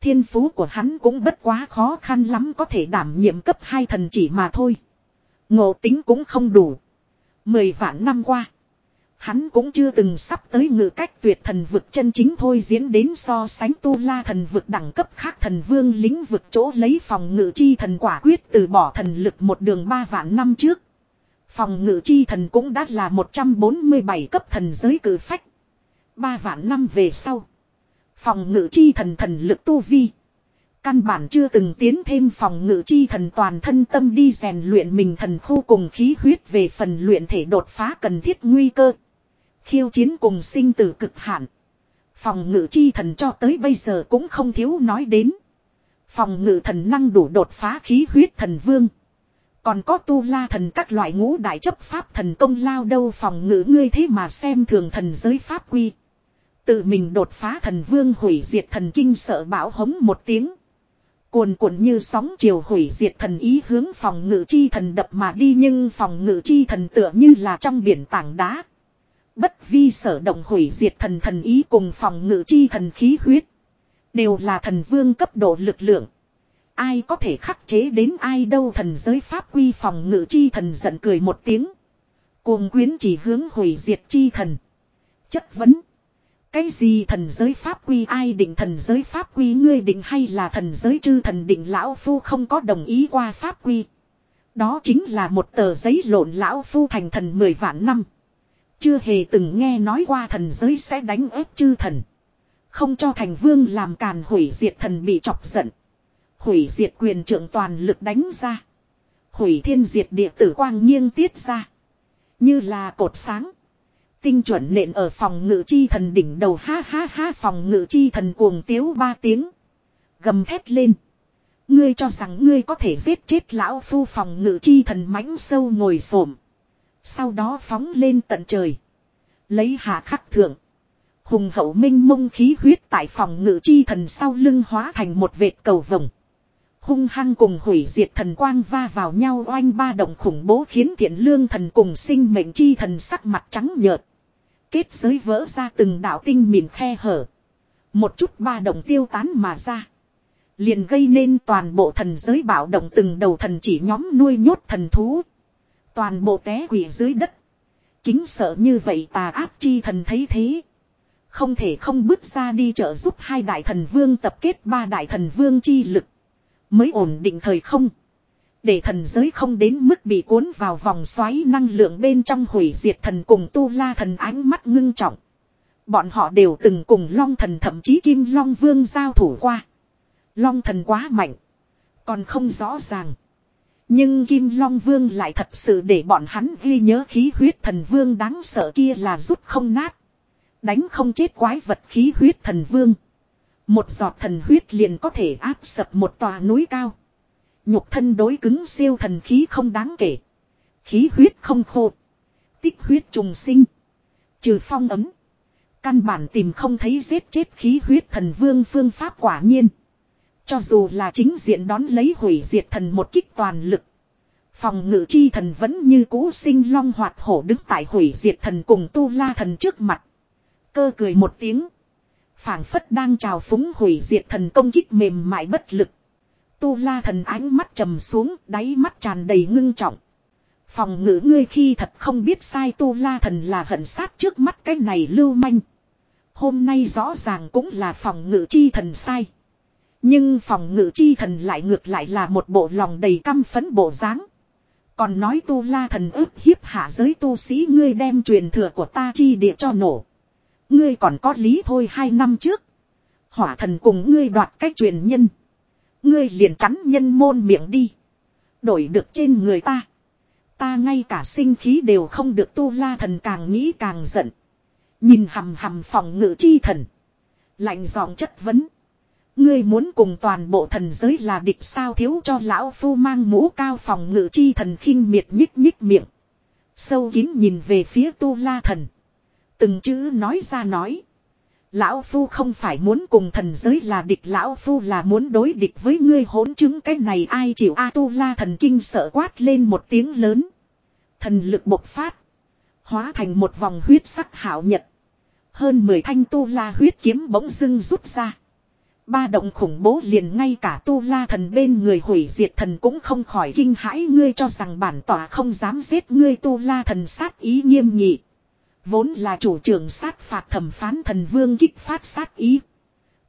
S1: Thiên phú của hắn cũng bất quá khó khăn lắm có thể đảm nhiệm cấp hai thần chỉ mà thôi. Ngộ tính cũng không đủ. Mười vạn năm qua. Hắn cũng chưa từng sắp tới ngự cách tuyệt thần vực chân chính thôi diễn đến so sánh tu la thần vực đẳng cấp khác thần vương lĩnh vực chỗ lấy phòng ngự chi thần quả quyết từ bỏ thần lực một đường ba vạn năm trước. Phòng ngự chi thần cũng đã là 147 cấp thần giới cử phách. Ba vạn năm về sau. Phòng ngự chi thần thần lực tu vi. Căn bản chưa từng tiến thêm phòng ngự chi thần toàn thân tâm đi rèn luyện mình thần khu cùng khí huyết về phần luyện thể đột phá cần thiết nguy cơ. Khiêu chiến cùng sinh tử cực hạn. Phòng ngự chi thần cho tới bây giờ cũng không thiếu nói đến. Phòng ngự thần năng đủ đột phá khí huyết thần vương. Còn có tu la thần các loại ngũ đại chấp pháp thần công lao đâu phòng ngự ngươi thế mà xem thường thần giới pháp quy. Tự mình đột phá thần vương hủy diệt thần kinh sợ bão hống một tiếng. Cuồn cuộn như sóng chiều hủy diệt thần ý hướng phòng ngự chi thần đập mà đi nhưng phòng ngự chi thần tựa như là trong biển tảng đá. Bất vi sở động hủy diệt thần thần ý cùng phòng ngự chi thần khí huyết. Đều là thần vương cấp độ lực lượng. Ai có thể khắc chế đến ai đâu thần giới pháp quy phòng ngự chi thần giận cười một tiếng. Cuồng quyến chỉ hướng hủy diệt chi thần. Chất vấn. Cái gì thần giới pháp quy ai định thần giới pháp quy ngươi định hay là thần giới chư thần định lão phu không có đồng ý qua pháp quy. Đó chính là một tờ giấy lộn lão phu thành thần mười vạn năm. Chưa hề từng nghe nói qua thần giới sẽ đánh ép chư thần. Không cho thành vương làm càn hủy diệt thần bị chọc giận. Hủy diệt quyền trưởng toàn lực đánh ra. Hủy thiên diệt địa tử quang nghiêng tiết ra. Như là cột sáng. Tinh chuẩn nện ở phòng ngự chi thần đỉnh đầu, ha ha ha, phòng ngự chi thần cuồng tiếu ba tiếng. Gầm thét lên. Ngươi cho rằng ngươi có thể giết chết lão phu phòng ngự chi thần mãnh sâu ngồi xổm, Sau đó phóng lên tận trời. Lấy hạ khắc thượng. Hùng hậu minh mông khí huyết tại phòng ngự chi thần sau lưng hóa thành một vệt cầu vồng. Hung hăng cùng hủy diệt thần quang va vào nhau oanh ba động khủng bố khiến thiện lương thần cùng sinh mệnh chi thần sắc mặt trắng nhợt. Kết giới vỡ ra từng đạo tinh mịn khe hở. Một chút ba động tiêu tán mà ra. Liền gây nên toàn bộ thần giới bạo động từng đầu thần chỉ nhóm nuôi nhốt thần thú. Toàn bộ té quỷ dưới đất. Kính sợ như vậy tà áp chi thần thấy thế. Không thể không bước ra đi trợ giúp hai đại thần vương tập kết ba đại thần vương chi lực. Mới ổn định thời không. Để thần giới không đến mức bị cuốn vào vòng xoáy năng lượng bên trong hủy diệt thần cùng tu la thần ánh mắt ngưng trọng. Bọn họ đều từng cùng Long Thần thậm chí Kim Long Vương giao thủ qua. Long Thần quá mạnh. Còn không rõ ràng. Nhưng Kim Long Vương lại thật sự để bọn hắn ghi nhớ khí huyết thần vương đáng sợ kia là rút không nát. Đánh không chết quái vật khí huyết thần vương. Một giọt thần huyết liền có thể áp sập một tòa núi cao. Nhục thân đối cứng siêu thần khí không đáng kể. Khí huyết không khô. Tích huyết trùng sinh. Trừ phong ấm. Căn bản tìm không thấy giết chết khí huyết thần vương phương pháp quả nhiên. Cho dù là chính diện đón lấy hủy diệt thần một kích toàn lực. Phòng ngự chi thần vẫn như cũ sinh long hoạt hổ đứng tại hủy diệt thần cùng tu la thần trước mặt. Cơ cười một tiếng phảng phất đang trào phúng hủy diệt thần công kích mềm mại bất lực. Tu la thần ánh mắt trầm xuống, đáy mắt tràn đầy ngưng trọng. Phòng ngự ngươi khi thật không biết sai tu la thần là hận sát trước mắt cái này lưu manh. Hôm nay rõ ràng cũng là phòng ngự chi thần sai. Nhưng phòng ngự chi thần lại ngược lại là một bộ lòng đầy căm phấn bộ dáng. Còn nói tu la thần ức hiếp hạ giới tu sĩ ngươi đem truyền thừa của ta chi địa cho nổ. Ngươi còn có lý thôi hai năm trước. Hỏa thần cùng ngươi đoạt cách truyền nhân. Ngươi liền chắn nhân môn miệng đi. Đổi được trên người ta. Ta ngay cả sinh khí đều không được tu la thần càng nghĩ càng giận. Nhìn hầm hầm phòng ngự chi thần. Lạnh giọng chất vấn. Ngươi muốn cùng toàn bộ thần giới là địch sao thiếu cho lão phu mang mũ cao phòng ngự chi thần khinh miệt nhích nhích miệng. Sâu kín nhìn về phía tu la thần. Từng chữ nói ra nói. Lão Phu không phải muốn cùng thần giới là địch Lão Phu là muốn đối địch với ngươi hỗn chứng cái này ai chịu A tu la thần kinh sợ quát lên một tiếng lớn. Thần lực bộc phát. Hóa thành một vòng huyết sắc hảo nhật. Hơn 10 thanh tu la huyết kiếm bỗng dưng rút ra. Ba động khủng bố liền ngay cả tu la thần bên người hủy diệt thần cũng không khỏi kinh hãi ngươi cho rằng bản tỏa không dám giết ngươi tu la thần sát ý nghiêm nghị. Vốn là chủ trưởng sát phạt thẩm phán thần vương kích phát sát ý.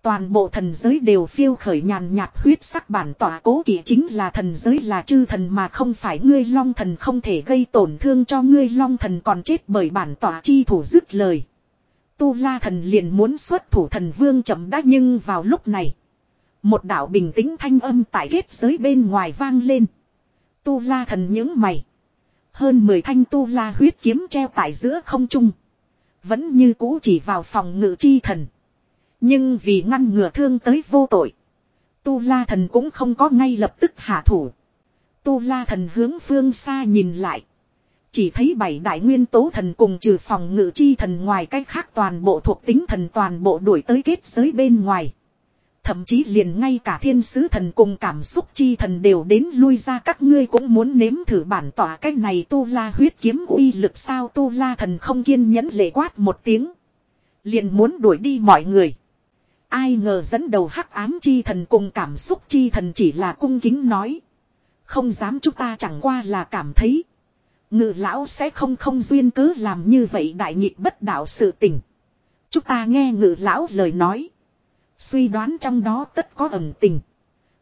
S1: Toàn bộ thần giới đều phiêu khởi nhàn nhạt huyết sắc bản tỏa cố kỵ chính là thần giới là chư thần mà không phải ngươi long thần không thể gây tổn thương cho ngươi long thần còn chết bởi bản tỏa chi thủ dứt lời. Tu la thần liền muốn xuất thủ thần vương chậm đã nhưng vào lúc này. Một đạo bình tĩnh thanh âm tại kết giới bên ngoài vang lên. Tu la thần những mày. Hơn 10 thanh tu la huyết kiếm treo tại giữa không trung. Vẫn như cũ chỉ vào phòng ngự chi thần. Nhưng vì ngăn ngừa thương tới vô tội. Tu la thần cũng không có ngay lập tức hạ thủ. Tu la thần hướng phương xa nhìn lại. Chỉ thấy bảy đại nguyên tố thần cùng trừ phòng ngự chi thần ngoài cách khác toàn bộ thuộc tính thần toàn bộ đuổi tới kết giới bên ngoài. Thậm chí liền ngay cả thiên sứ thần cùng cảm xúc chi thần đều đến lui ra các ngươi cũng muốn nếm thử bản tỏa cách này tu la huyết kiếm uy lực sao tu la thần không kiên nhẫn lệ quát một tiếng. Liền muốn đuổi đi mọi người. Ai ngờ dẫn đầu hắc ám chi thần cùng cảm xúc chi thần chỉ là cung kính nói. Không dám, chúng ta chẳng qua là cảm thấy. Ngự lão sẽ không không duyên cứ làm như vậy đại nghịch bất đạo sự tình. Chúng ta nghe ngự lão lời nói. Suy đoán trong đó tất có ẩn tình.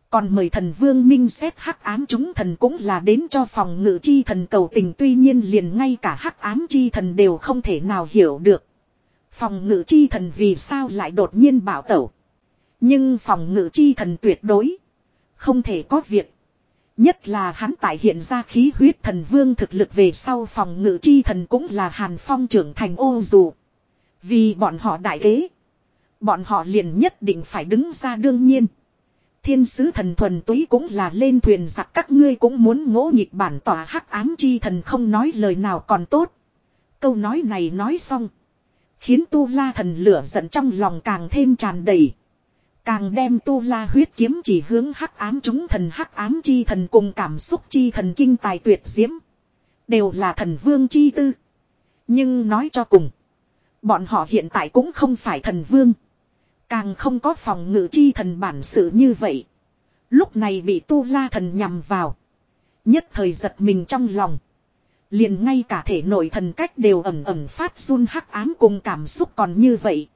S1: Còn mời thần vương minh xét hắc ám chúng thần cũng là đến cho phòng ngự chi thần cầu tình tuy nhiên liền ngay cả hắc ám chi thần đều không thể nào hiểu được. Phòng ngự chi thần vì sao lại đột nhiên bảo tẩu. Nhưng phòng ngự chi thần tuyệt đối. Không thể có việc. Nhất là hắn tại hiện ra khí huyết thần vương thực lực về sau phòng ngự chi thần cũng là hàn phong trưởng thành ô dù. Vì bọn họ đại kế. Bọn họ liền nhất định phải đứng ra đương nhiên. Thiên sứ thần thuần túy cũng là lên thuyền giặc, các ngươi cũng muốn ngỗ nghịch bản tỏa hắc ám chi thần không nói lời nào còn tốt. Câu nói này nói xong. Khiến tu la thần lửa giận trong lòng càng thêm tràn đầy. Càng đem tu la huyết kiếm chỉ hướng hắc ám chúng thần, hắc ám chi thần cùng cảm xúc chi thần kinh tài tuyệt diễm. Đều là thần vương chi tư. Nhưng nói cho cùng. Bọn họ hiện tại cũng không phải thần vương. Càng không có phòng ngự chi thần bản sự như vậy. Lúc này bị tu la thần nhằm vào. Nhất thời giật mình trong lòng. Liền ngay cả thể nội thần cách đều ẩm ẩm phát run hắc ám cùng cảm xúc còn như vậy.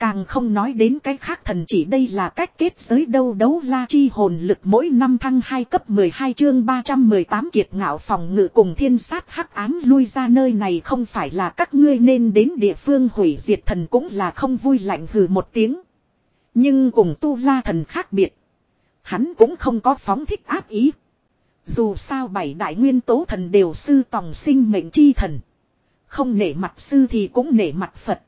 S1: Càng không nói đến cái khác thần chỉ đây là cách kết giới đâu đấu la chi hồn lực mỗi năm thăng 2 cấp 12 chương 318 kiệt ngạo phòng ngự cùng thiên sát hắc ám lui ra nơi này không phải là các ngươi nên đến địa phương hủy diệt thần cũng là không vui lạnh hừ một tiếng. Nhưng cùng tu la thần khác biệt. Hắn cũng không có phóng thích áp ý. Dù sao bảy đại nguyên tố thần đều sư tòng sinh mệnh chi thần. Không nể mặt sư thì cũng nể mặt Phật.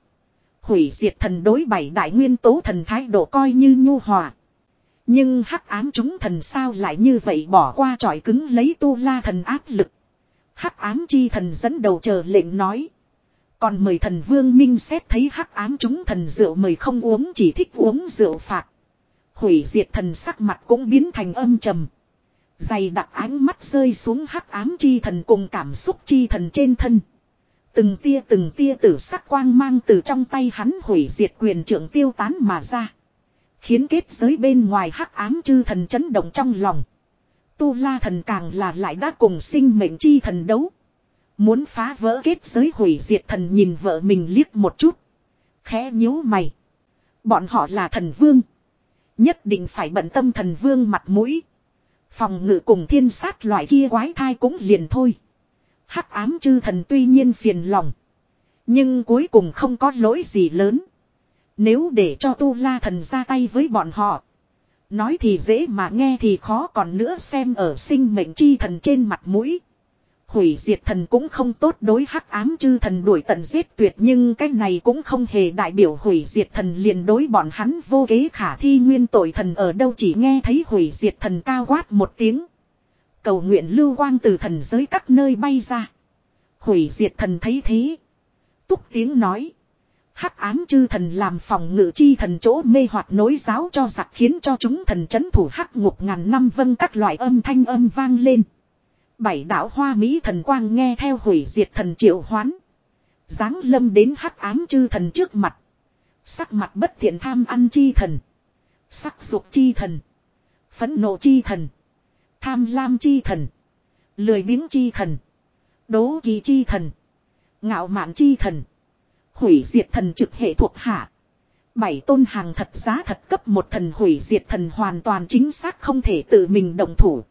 S1: Hủy diệt thần đối bảy đại nguyên tố thần thái độ coi như nhu hòa. Nhưng hắc ám chúng thần sao lại như vậy bỏ qua tròi cứng lấy tu la thần áp lực. Hắc ám chi thần dẫn đầu chờ lệnh nói. Còn mời thần vương minh xét thấy hắc ám chúng thần rượu mời không uống chỉ thích uống rượu phạt. Hủy diệt thần sắc mặt cũng biến thành âm trầm. Dày đặc ánh mắt rơi xuống hắc ám chi thần cùng cảm xúc chi thần trên thân. Từng tia từng tia tử sắc quang mang từ trong tay hắn hủy diệt quyền trưởng tiêu tán mà ra. Khiến kết giới bên ngoài hắc ám chư thần chấn động trong lòng. Tu la thần càng là lại đã cùng sinh mệnh chi thần đấu. Muốn phá vỡ kết giới hủy diệt thần nhìn vợ mình liếc một chút. Khẽ nhíu mày. Bọn họ là thần vương. Nhất định phải bận tâm thần vương mặt mũi. Phòng ngự cùng thiên sát loại kia quái thai cũng liền thôi. Hắc ám chư thần tuy nhiên phiền lòng. Nhưng cuối cùng không có lỗi gì lớn. Nếu để cho tu la thần ra tay với bọn họ. Nói thì dễ mà nghe thì khó còn nữa xem ở sinh mệnh chi thần trên mặt mũi. Hủy diệt thần cũng không tốt đối hắc ám chư thần đuổi tận giết tuyệt nhưng cái này cũng không hề đại biểu hủy diệt thần liền đối bọn hắn vô kế khả thi nguyên tội thần ở đâu chỉ nghe thấy hủy diệt thần cao quát một tiếng. Cầu nguyện lưu quang từ thần giới các nơi bay ra. Hủy diệt thần thấy thế. Túc tiếng nói. Hắc ám chư thần làm phòng ngự chi thần chỗ mê hoạt nối giáo cho giặc khiến cho chúng thần chấn thủ hắc ngục ngàn năm vân các loại âm thanh âm vang lên. Bảy đạo hoa mỹ thần quang nghe theo hủy diệt thần triệu hoán. Giáng lâm đến hắc ám chư thần trước mặt. Sắc mặt bất thiện tham ăn chi thần. Sắc dục chi thần. Phấn nộ chi thần. Tham lam chi thần. Lười biếng chi thần. Đố kỳ chi thần. Ngạo mạn chi thần. Hủy diệt thần trực hệ thuộc hạ. Bảy tôn hàng thật giá thật cấp một thần hủy diệt thần hoàn toàn chính xác không thể tự mình động thủ.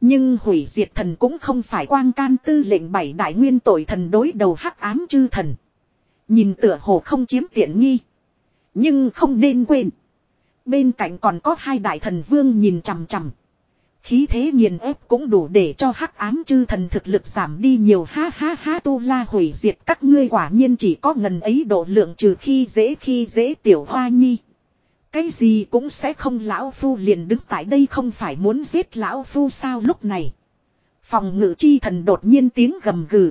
S1: Nhưng hủy diệt thần cũng không phải quang can tư lệnh bảy đại nguyên tội thần đối đầu hắc ám chư thần. Nhìn tựa hồ không chiếm tiện nghi. Nhưng không nên quên. Bên cạnh còn có hai đại thần vương nhìn chằm chằm. Khí thế nghiền ép cũng đủ để cho hắc ám chư thần thực lực giảm đi nhiều ha ha ha, tu la hủy diệt, các ngươi quả nhiên chỉ có ngần ấy độ lượng trừ khi dễ khi dễ tiểu hoa nhi. Cái gì cũng sẽ không, lão phu liền đứng tại đây không phải muốn giết lão phu sao lúc này. Phòng ngự chi thần đột nhiên tiếng gầm gừ.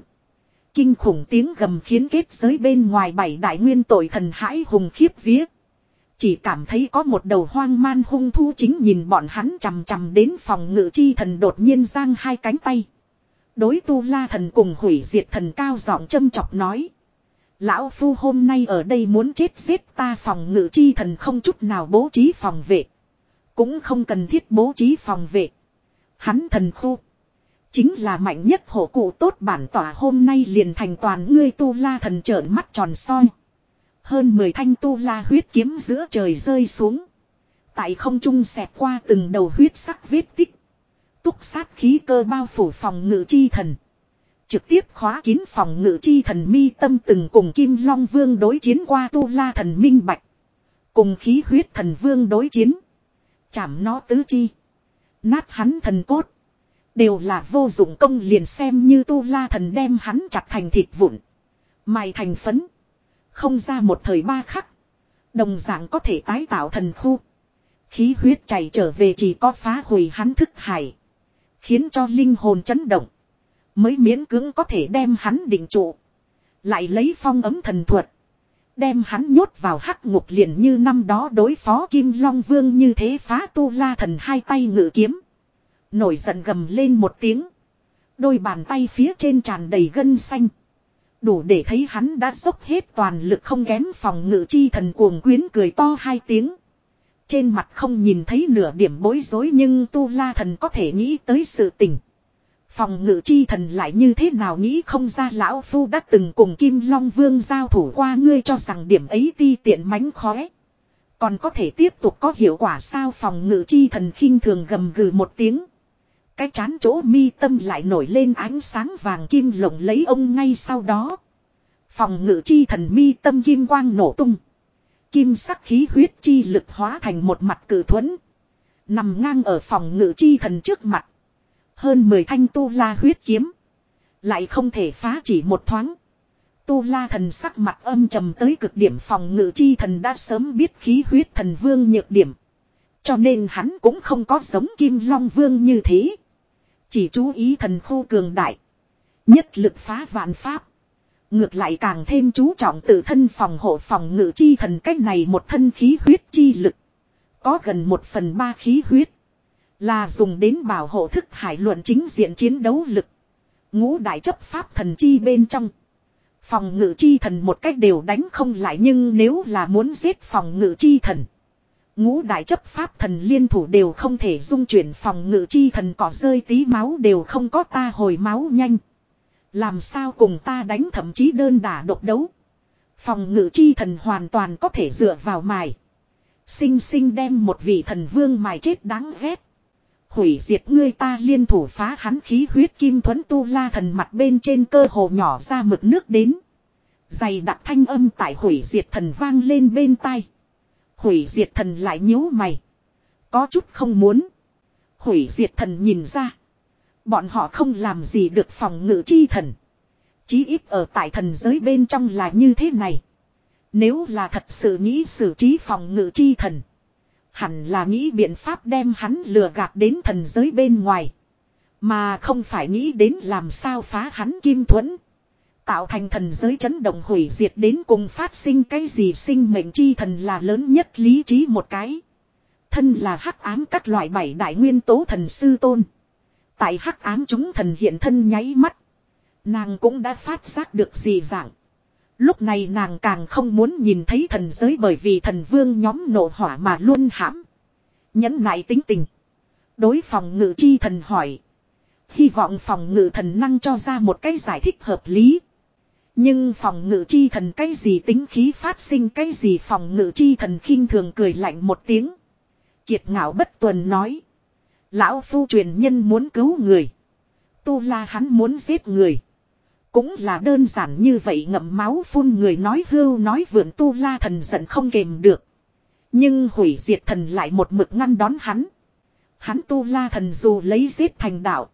S1: Kinh khủng tiếng gầm khiến kết giới bên ngoài bảy đại nguyên tội thần hãi hùng khiếp vía. Chỉ cảm thấy có một đầu hoang man hung thu chính nhìn bọn hắn chằm chằm đến phòng ngự chi thần đột nhiên giang hai cánh tay. Đối tu la thần cùng hủy diệt thần cao giọng châm chọc nói. Lão Phu hôm nay ở đây muốn chết giết ta phòng ngự chi thần không chút nào bố trí phòng vệ. Cũng không cần thiết bố trí phòng vệ. Hắn thần khu. Chính là mạnh nhất hộ cụ tốt bản tỏa hôm nay liền thành toàn ngươi tu la thần trợn mắt tròn soi. Hơn 10 thanh tu la huyết kiếm giữa trời rơi xuống. Tại không trung xẹt qua từng đầu huyết sắc vết tích. Túc sát khí cơ bao phủ phòng ngự chi thần. Trực tiếp khóa kín phòng ngự chi thần mi tâm từng cùng Kim Long Vương đối chiến qua tu la thần minh bạch. Cùng khí huyết thần vương đối chiến. Chảm nó tứ chi. Nát hắn thần cốt. Đều là vô dụng công liền xem như tu la thần đem hắn chặt thành thịt vụn. Mài thành phấn. Không ra một thời ba khắc. Đồng dạng có thể tái tạo thần khu. Khí huyết chảy trở về chỉ có phá hủy hắn thức hải. Khiến cho linh hồn chấn động. Mới miễn cưỡng có thể đem hắn định trụ. Lại lấy phong ấm thần thuật. Đem hắn nhốt vào hắc ngục liền như năm đó đối phó Kim Long Vương như thế phá tu la thần hai tay ngự kiếm. Nổi giận gầm lên một tiếng. Đôi bàn tay phía trên tràn đầy gân xanh. Đủ để thấy hắn đã dốc hết toàn lực không kém phòng ngự chi thần cuồng quyến cười to hai tiếng. Trên mặt không nhìn thấy nửa điểm bối rối nhưng tu la thần có thể nghĩ tới sự tình. Phòng ngự chi thần lại như thế nào nghĩ không ra lão phu đã từng cùng Kim Long Vương giao thủ qua ngươi cho rằng điểm ấy ti tiện mánh khóe. Còn có thể tiếp tục có hiệu quả sao phòng ngự chi thần khinh thường gầm gừ một tiếng. Cái chán chỗ mi tâm lại nổi lên ánh sáng vàng kim lộng lấy ông ngay sau đó. Phòng ngự chi thần mi tâm kim quang nổ tung. Kim sắc khí huyết chi lực hóa thành một mặt cử thuẫn. Nằm ngang ở phòng ngự chi thần trước mặt. Hơn 10 thanh tu la huyết kiếm. Lại không thể phá chỉ một thoáng. Tu la thần sắc mặt âm trầm tới cực điểm phòng ngự chi thần đã sớm biết khí huyết thần vương nhược điểm. Cho nên hắn cũng không có giống kim long vương như thế. Chỉ chú ý thần khu cường đại. Nhất lực phá vạn pháp. Ngược lại càng thêm chú trọng tự thân phòng hộ phòng ngự chi thần cách này một thân khí huyết chi lực. Có gần một phần ba khí huyết. Là dùng đến bảo hộ thức hải luận chính diện chiến đấu lực. Ngũ đại chấp pháp thần chi bên trong. Phòng ngự chi thần một cách đều đánh không lại nhưng nếu là muốn giết phòng ngự chi thần. Ngũ đại chấp pháp thần liên thủ đều không thể dung chuyển phòng ngự chi thần cỏ rơi tí máu đều không có ta hồi máu nhanh. Làm sao cùng ta đánh thậm chí đơn đả độc đấu. Phòng ngự chi thần hoàn toàn có thể dựa vào mài. Sinh sinh đem một vị thần vương mài chết đáng ghét. Hủy diệt ngươi ta liên thủ phá hắn khí huyết kim thuẫn tu la thần mặt bên trên cơ hồ nhỏ ra mực nước đến. Dày đặc thanh âm tại hủy diệt thần vang lên bên tai. Hủy diệt thần lại nhíu mày. Có chút không muốn. Hủy diệt thần nhìn ra. Bọn họ không làm gì được phòng ngự chi thần. Chí ít ở tại thần giới bên trong là như thế này. Nếu là thật sự nghĩ xử trí phòng ngự chi thần. Hẳn là nghĩ biện pháp đem hắn lừa gạt đến thần giới bên ngoài. Mà không phải nghĩ đến làm sao phá hắn kim thuẫn. Tạo thành thần giới chấn động hủy diệt đến cùng phát sinh cái gì sinh mệnh chi thần là lớn nhất lý trí một cái. Thân là hắc ám các loại bảy đại nguyên tố thần sư tôn. Tại hắc ám chúng thần hiện thân nháy mắt. Nàng cũng đã phát giác được gì dạng. Lúc này nàng càng không muốn nhìn thấy thần giới bởi vì thần vương nhóm nổ hỏa mà luôn hãm. Nhẫn nại tính tình. Đối phòng ngự chi thần hỏi. Hy vọng phòng ngự thần năng cho ra một cái giải thích hợp lý. Nhưng phòng ngự chi thần cái gì tính khí phát sinh cái gì phòng ngự chi thần khinh thường cười lạnh một tiếng. Kiệt ngạo bất tuần nói. Lão phu truyền nhân muốn cứu người. Tu la hắn muốn giết người. Cũng là đơn giản như vậy ngậm máu phun người nói hưu nói vượn tu la thần giận không kềm được. Nhưng hủy diệt thần lại một mực ngăn đón hắn. Hắn tu la thần dù lấy giết thành đạo.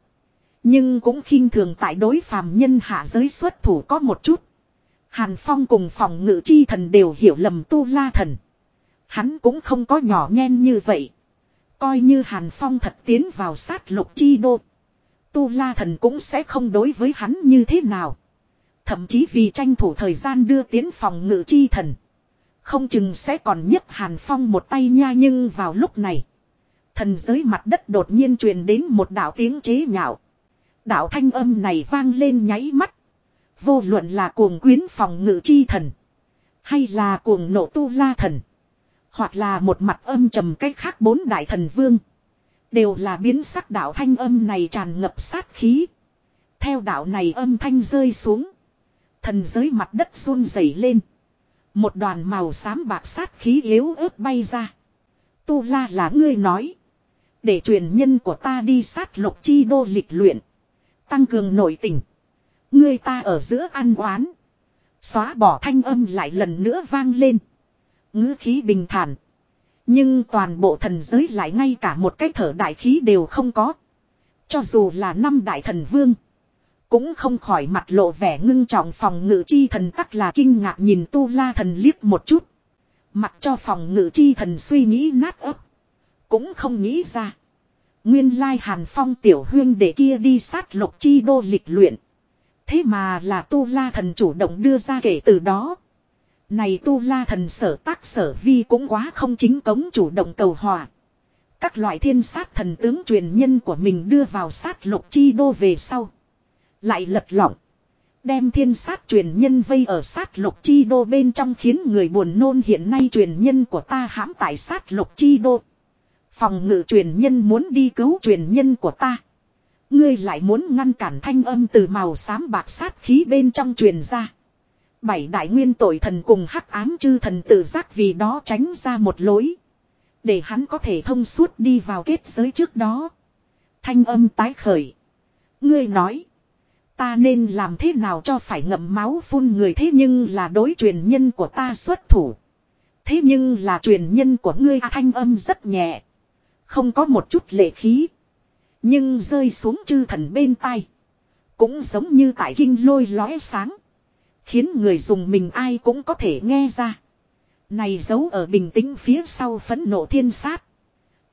S1: Nhưng cũng khinh thường tại đối phàm nhân hạ giới xuất thủ có một chút. Hàn Phong cùng phòng ngự chi thần đều hiểu lầm tu la thần. Hắn cũng không có nhỏ nhen như vậy. Coi như Hàn Phong thật tiến vào sát lục chi đô. Tu la thần cũng sẽ không đối với hắn như thế nào. Thậm chí vì tranh thủ thời gian đưa tiến phòng ngự chi thần. Không chừng sẽ còn nhấc Hàn Phong một tay nha nhưng vào lúc này. Thần giới mặt đất đột nhiên truyền đến một đạo tiếng chế nhạo. Đạo thanh âm này vang lên nháy mắt. Vô luận là cuồng quyến phòng ngự chi thần. Hay là cuồng nộ tu la thần. Hoặc là một mặt âm trầm cách khác bốn đại thần vương. Đều là biến sắc đạo thanh âm này tràn ngập sát khí. Theo đạo này âm thanh rơi xuống. Thần giới mặt đất run rẩy lên. Một đoàn màu xám bạc sát khí yếu ớt bay ra. Tu la là ngươi nói. Để truyền nhân của ta đi sát lục chi đô lịch luyện. Tăng cường nội tình. người ta ở giữa ăn oán. Xóa bỏ thanh âm lại lần nữa vang lên. ngữ khí bình thản. Nhưng toàn bộ thần giới lại ngay cả một cái thở đại khí đều không có. Cho dù là năm đại thần vương. Cũng không khỏi mặt lộ vẻ ngưng trọng phòng ngự chi thần tắc là kinh ngạc nhìn tu la thần liếc một chút. Mặc cho phòng ngự chi thần suy nghĩ nát ấp. Cũng không nghĩ ra. Nguyên lai hàn phong tiểu huyên để kia đi sát lục chi đô lịch luyện. Thế mà là tu la thần chủ động đưa ra kể từ đó. Này tu la thần sở tác sở vi cũng quá không chính cống chủ động cầu hòa. Các loại thiên sát thần tướng truyền nhân của mình đưa vào sát lục chi đô về sau. Lại lật lỏng. Đem thiên sát truyền nhân vây ở sát lục chi đô bên trong khiến người buồn nôn hiện nay truyền nhân của ta hãm tại sát lục chi đô. Phòng ngự truyền nhân muốn đi cứu truyền nhân của ta. Ngươi lại muốn ngăn cản thanh âm từ màu xám bạc sát khí bên trong truyền ra. Bảy đại nguyên tội thần cùng hắc ám chư thần tự giác vì đó tránh ra một lối. Để hắn có thể thông suốt đi vào kết giới trước đó. Thanh âm tái khởi. Ngươi nói. Ta nên làm thế nào cho phải ngậm máu phun người thế nhưng là đối truyền nhân của ta xuất thủ. Thế nhưng là truyền nhân của ngươi, thanh âm rất nhẹ. Không có một chút lệ khí. Nhưng rơi xuống chư thần bên tai. Cũng giống như tại kinh lôi lóe sáng. Khiến người dùng mình ai cũng có thể nghe ra. Này giấu ở bình tĩnh phía sau phẫn nộ thiên sát.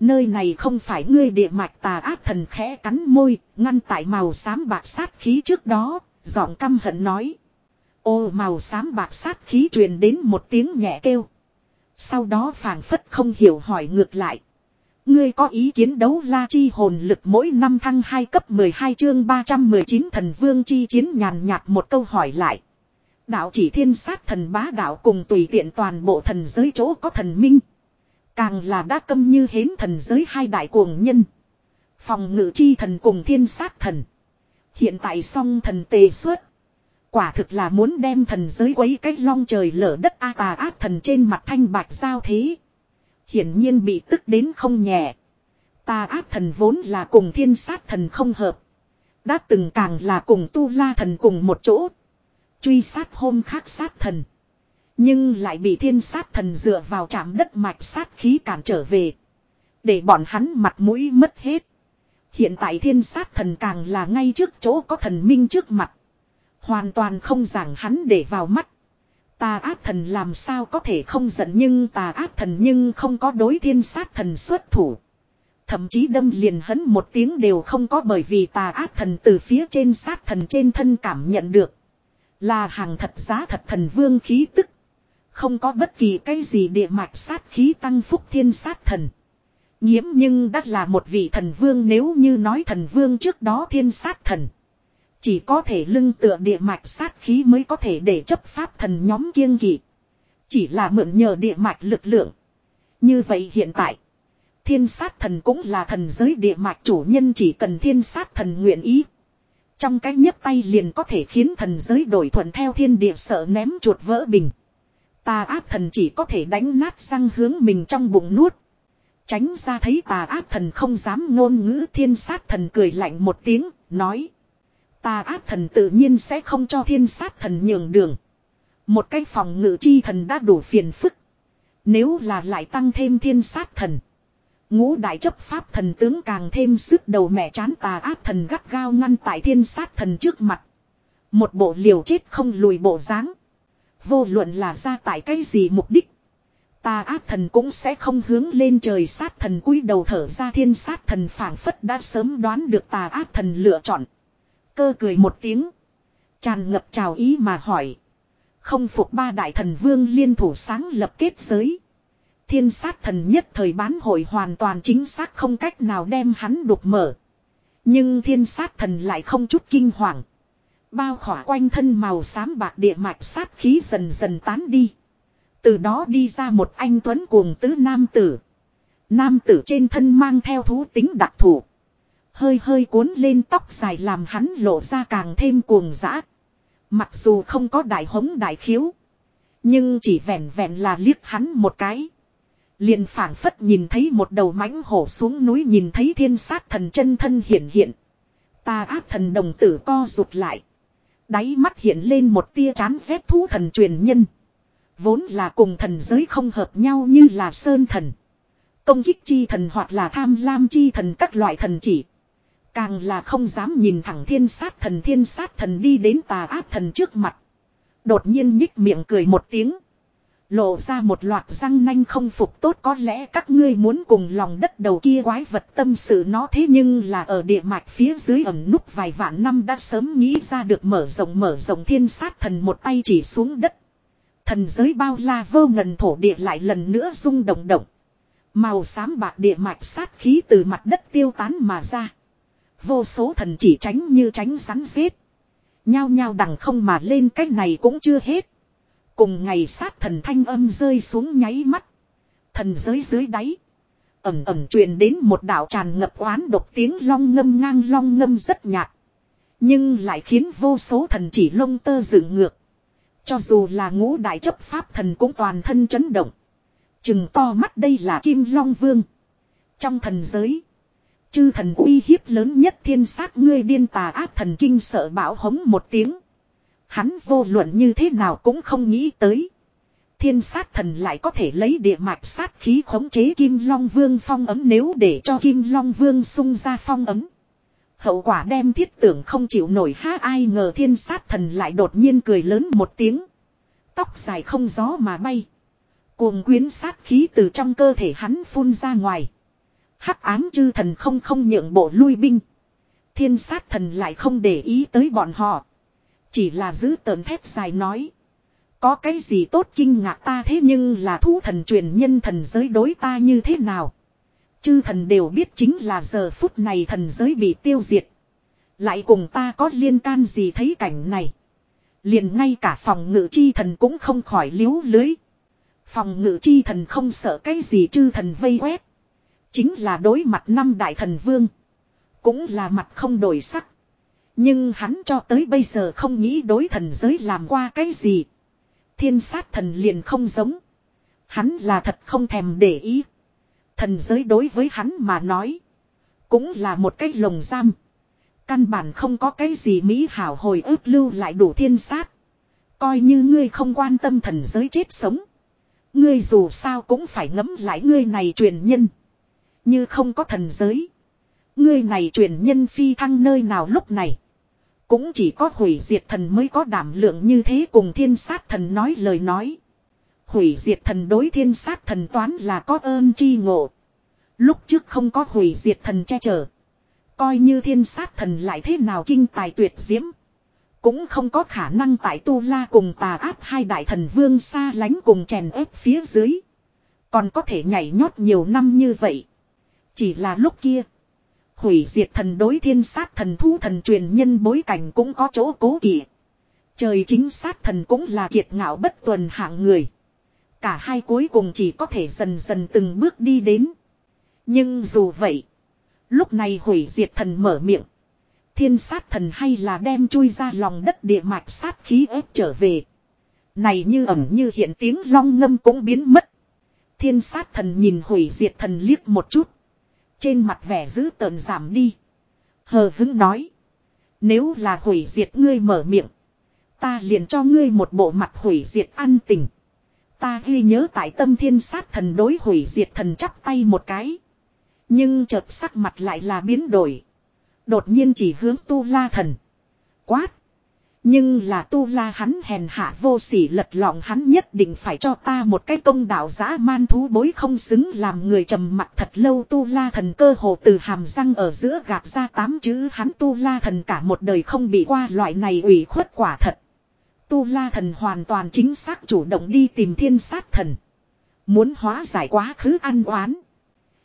S1: Nơi này không phải ngươi địa mạch tà ác thần khẽ cắn môi, ngăn tại màu xám bạc sát khí trước đó, giọng căm hận nói. Ô màu xám bạc sát khí truyền đến một tiếng nhẹ kêu. Sau đó phảng phất không hiểu hỏi ngược lại. Ngươi có ý kiến đấu la chi hồn lực mỗi năm thăng 2 cấp 12 chương 319 thần vương chi chiến nhàn nhạt một câu hỏi lại. Đạo chỉ thiên sát thần bá đạo cùng tùy tiện toàn bộ thần giới chỗ có thần minh. Càng là đã câm như hến thần giới hai đại cuồng nhân. Phòng ngự chi thần cùng thiên sát thần. Hiện tại song thần tề xuất. Quả thực là muốn đem thần giới quấy cách long trời lở đất a tà áp thần trên mặt thanh bạch giao thế. Hiển nhiên bị tức đến không nhẹ. Tà ác thần vốn là cùng thiên sát thần không hợp. Đã từng càng là cùng tu la thần cùng một chỗ. Truy sát hôm khác sát thần. Nhưng lại bị thiên sát thần dựa vào chạm đất mạch sát khí cản trở về. Để bọn hắn mặt mũi mất hết. Hiện tại thiên sát thần càng là ngay trước chỗ có thần minh trước mặt. Hoàn toàn không giảng hắn để vào mắt. Tà ác thần làm sao có thể không giận nhưng tà ác thần nhưng không có đối thiên sát thần xuất thủ. Thậm chí đâm liền hấn một tiếng đều không có bởi vì tà ác thần từ phía trên sát thần trên thân cảm nhận được. Là hàng thật giá thật thần vương khí tức. Không có bất kỳ cái gì địa mạch sát khí tăng phúc thiên sát thần. Nhiễm nhưng đắt là một vị thần vương nếu như nói thần vương trước đó thiên sát thần. Chỉ có thể lưng tựa địa mạch sát khí mới có thể để chấp pháp thần nhóm kiêng kỵ. Chỉ là mượn nhờ địa mạch lực lượng. Như vậy hiện tại. Thiên sát thần cũng là thần giới địa mạch chủ nhân chỉ cần thiên sát thần nguyện ý. Trong cái nhấp tay liền có thể khiến thần giới đổi thuận theo thiên địa sợ ném chuột vỡ bình. Tà áp thần chỉ có thể đánh nát răng hướng mình trong bụng nuốt. Tránh ra thấy tà áp thần không dám ngôn ngữ thiên sát thần cười lạnh một tiếng, nói. Tà áp thần tự nhiên sẽ không cho thiên sát thần nhường đường. Một cái phòng ngự chi thần đã đủ phiền phức. Nếu là lại tăng thêm thiên sát thần. Ngũ đại chấp pháp thần tướng càng thêm sức đầu mẹ chán tà áp thần gắt gao ngăn tại thiên sát thần trước mặt. Một bộ liều chết không lùi bộ dáng Vô luận là ra tại cái gì mục đích. Tà ác thần cũng sẽ không hướng lên trời sát thần cúi đầu thở ra thiên sát thần phảng phất đã sớm đoán được tà ác thần lựa chọn. Cơ cười một tiếng. Tràn ngập trào ý mà hỏi. Không phục ba đại thần vương liên thủ sáng lập kết giới. Thiên sát thần nhất thời bán hội hoàn toàn chính xác không cách nào đem hắn đục mở. Nhưng thiên sát thần lại không chút kinh hoàng. Bao khỏa quanh thân màu xám bạc địa mạch sát khí dần dần tán đi. Từ đó đi ra một anh tuấn cuồng tứ nam tử. Nam tử trên thân mang theo thú tính đặc thù. Hơi hơi cuốn lên tóc dài làm hắn lộ ra càng thêm cuồng dã. Mặc dù không có đại hống đại khiếu. Nhưng chỉ vẹn vẹn là liếc hắn một cái. Liền phảng phất nhìn thấy một đầu mãnh hổ xuống núi nhìn thấy thiên sát thần chân thân hiện hiện. Ta ác thần đồng tử co rụt lại. Đáy mắt hiện lên một tia chán rét thú thần truyền nhân. Vốn là cùng thần giới không hợp nhau như là sơn thần. Công kích chi thần hoặc là tham lam chi thần các loại thần chỉ. Càng là không dám nhìn thẳng thiên sát thần, thiên sát thần đi đến tà ác thần trước mặt. Đột nhiên nhích miệng cười một tiếng. Lộ ra một loạt răng nanh không phục tốt, có lẽ các ngươi muốn cùng lòng đất đầu kia quái vật tâm sự nó thế nhưng là ở địa mạch phía dưới ẩm núp vài vạn năm đã sớm nghĩ ra được mở rộng mở rộng thiên sát thần một tay chỉ xuống đất. Thần giới bao la vô ngần thổ địa lại lần nữa rung động động. Màu xám bạc địa mạch sát khí từ mặt đất tiêu tán mà ra. Vô số thần chỉ tránh như tránh rắn rết. Nhao nhao đằng không mà lên cách này cũng chưa hết. Cùng ngày sát thần thanh âm rơi xuống nháy mắt. Thần giới dưới đáy. ẩm ẩm truyền đến một đạo tràn ngập oán độc tiếng long ngâm ngang long ngâm rất nhạt. Nhưng lại khiến vô số thần chỉ lông tơ dựng ngược. Cho dù là ngũ đại chấp pháp thần cũng toàn thân chấn động. Chừng to mắt đây là Kim Long Vương. Trong thần giới. Chư thần uy hiếp lớn nhất thiên sát ngươi điên tà ác thần kinh sợ bảo hống một tiếng. Hắn vô luận như thế nào cũng không nghĩ tới. Thiên sát thần lại có thể lấy địa mạch sát khí khống chế Kim Long Vương phong ấm nếu để cho Kim Long Vương sung ra phong ấm. Hậu quả đem thiết tưởng không chịu nổi ha ai ngờ thiên sát thần lại đột nhiên cười lớn một tiếng. Tóc dài không gió mà bay. Cuồng quyến sát khí từ trong cơ thể hắn phun ra ngoài. Hắc ám chư thần không không nhượng bộ lui binh. Thiên sát thần lại không để ý tới bọn họ. Chỉ là giữ tờn thép dài nói. Có cái gì tốt kinh ngạc ta thế nhưng là thu thần truyền nhân thần giới đối ta như thế nào. Chư thần đều biết chính là giờ phút này thần giới bị tiêu diệt. Lại cùng ta có liên can gì thấy cảnh này. Liền ngay cả phòng ngự chi thần cũng không khỏi liếu lưới. Phòng ngự chi thần không sợ cái gì chư thần vây quét. Chính là đối mặt năm đại thần vương. Cũng là mặt không đổi sắc. Nhưng hắn cho tới bây giờ không nghĩ đối thần giới làm qua cái gì. Thiên sát thần liền không giống. Hắn là thật không thèm để ý. Thần giới đối với hắn mà nói. Cũng là một cái lồng giam. Căn bản không có cái gì mỹ hảo hồi ức lưu lại đủ thiên sát. Coi như ngươi không quan tâm thần giới chết sống. Ngươi dù sao cũng phải ngấm lại ngươi này truyền nhân. Như không có thần giới. Ngươi này truyền nhân phi thăng nơi nào lúc này. Cũng chỉ có hủy diệt thần mới có đảm lượng như thế cùng thiên sát thần nói lời nói. Hủy diệt thần đối thiên sát thần toán là có ơn chi ngộ. Lúc trước không có hủy diệt thần che chở. Coi như thiên sát thần lại thế nào kinh tài tuyệt diễm. Cũng không có khả năng tại tu la cùng tà áp hai đại thần vương xa lánh cùng chèn ép phía dưới. Còn có thể nhảy nhót nhiều năm như vậy. Chỉ là lúc kia. Hủy diệt thần đối thiên sát thần thu thần truyền nhân bối cảnh cũng có chỗ cố kỵ. Trời chính sát thần cũng là kiệt ngạo bất tuần hạng người. Cả hai cuối cùng chỉ có thể dần dần từng bước đi đến. Nhưng dù vậy. Lúc này hủy diệt thần mở miệng. Thiên sát thần hay là đem chui ra lòng đất địa mạch sát khí ép trở về. Này như ẩm như hiện tiếng long ngâm cũng biến mất. Thiên sát thần nhìn hủy diệt thần liếc một chút. Trên mặt vẻ dữ tợn giảm đi. Hờ hứng nói. Nếu là hủy diệt ngươi mở miệng. Ta liền cho ngươi một bộ mặt hủy diệt an tình. Ta ghi nhớ tại tâm thiên sát thần đối hủy diệt thần chắp tay một cái. Nhưng chợt sắc mặt lại là biến đổi. Đột nhiên chỉ hướng tu la thần. Quát. Nhưng là tu la hắn hèn hạ vô sỉ lật lọng hắn nhất định phải cho ta một cái công đạo giã man thú bối không xứng làm người trầm mặt thật lâu tu la thần cơ hồ từ hàm răng ở giữa gạt ra tám chữ hắn tu la thần cả một đời không bị qua loại này ủy khuất quả thật. Tu la thần hoàn toàn chính xác chủ động đi tìm thiên sát thần. Muốn hóa giải quá khứ ăn oán.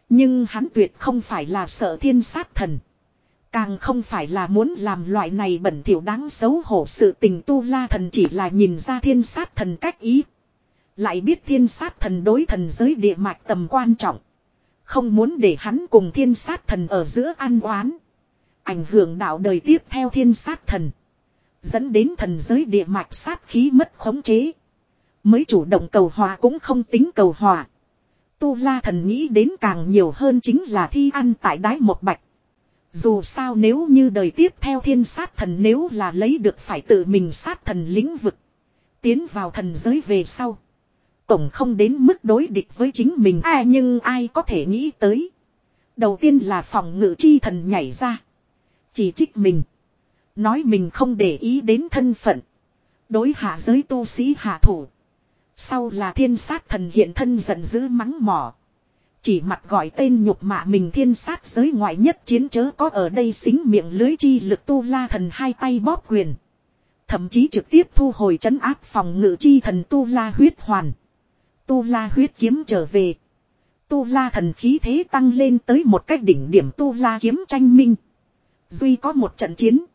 S1: Nhưng hắn tuyệt không phải là sợ thiên sát thần. Càng không phải là muốn làm loại này bẩn thỉu đáng xấu hổ sự tình tu la thần chỉ là nhìn ra thiên sát thần cách ý. Lại biết thiên sát thần đối thần giới địa mạch tầm quan trọng. Không muốn để hắn cùng thiên sát thần ở giữa an oán. Ảnh hưởng đạo đời tiếp theo thiên sát thần. Dẫn đến thần giới địa mạch sát khí mất khống chế. Mới chủ động cầu hòa cũng không tính cầu hòa. Tu la thần nghĩ đến càng nhiều hơn chính là thi ăn tại đái một bạch. Dù sao nếu như đời tiếp theo thiên sát thần nếu là lấy được phải tự mình sát thần lĩnh vực. Tiến vào thần giới về sau. Tổng không đến mức đối địch với chính mình à, nhưng ai có thể nghĩ tới. Đầu tiên là phòng ngự chi thần nhảy ra. Chỉ trích mình. Nói mình không để ý đến thân phận. Đối hạ giới tu sĩ hạ thủ. Sau là thiên sát thần hiện thân giận dữ mắng mỏ. Chỉ mặt gọi tên nhục mạ mình thiên sát giới ngoại nhất chiến chớ có ở đây xính miệng lưới chi lực tu la thần hai tay bóp quyền. Thậm chí trực tiếp thu hồi trấn áp phòng ngự chi thần tu la huyết hoàn. Tu la huyết kiếm trở về. Tu la thần khí thế tăng lên tới một cách đỉnh điểm tu la kiếm tranh minh. Duy có một trận chiến.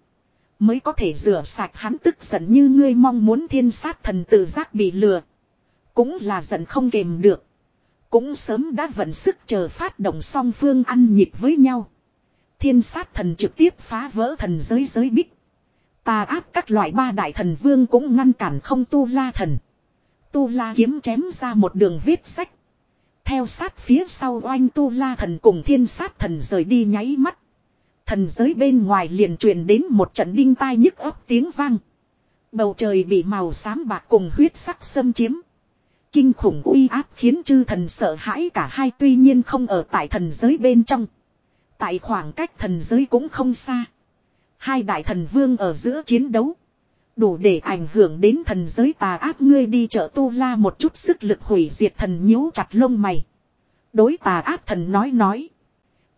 S1: Mới có thể rửa sạch hắn tức giận như ngươi mong muốn thiên sát thần tự giác bị lừa. Cũng là giận không kềm được. Cũng sớm đã vận sức chờ phát động song phương ăn nhịp với nhau. Thiên sát thần trực tiếp phá vỡ thần giới giới bích. Tà áp các loại ba đại thần vương cũng ngăn cản không tu la thần. Tu la kiếm chém ra một đường viết sách. Theo sát phía sau oanh tu la thần cùng thiên sát thần rời đi nháy mắt. Thần giới bên ngoài liền truyền đến một trận đinh tai nhức ấp tiếng vang. Bầu trời bị màu xám bạc cùng huyết sắc xâm chiếm. Kinh khủng uy áp khiến chư thần sợ hãi cả hai tuy nhiên không ở tại thần giới bên trong. Tại khoảng cách thần giới cũng không xa. Hai đại thần vương ở giữa chiến đấu. Đủ để ảnh hưởng đến thần giới tà ác ngươi đi chợ tu la một chút sức lực hủy diệt thần nhíu chặt lông mày. Đối tà ác thần nói nói.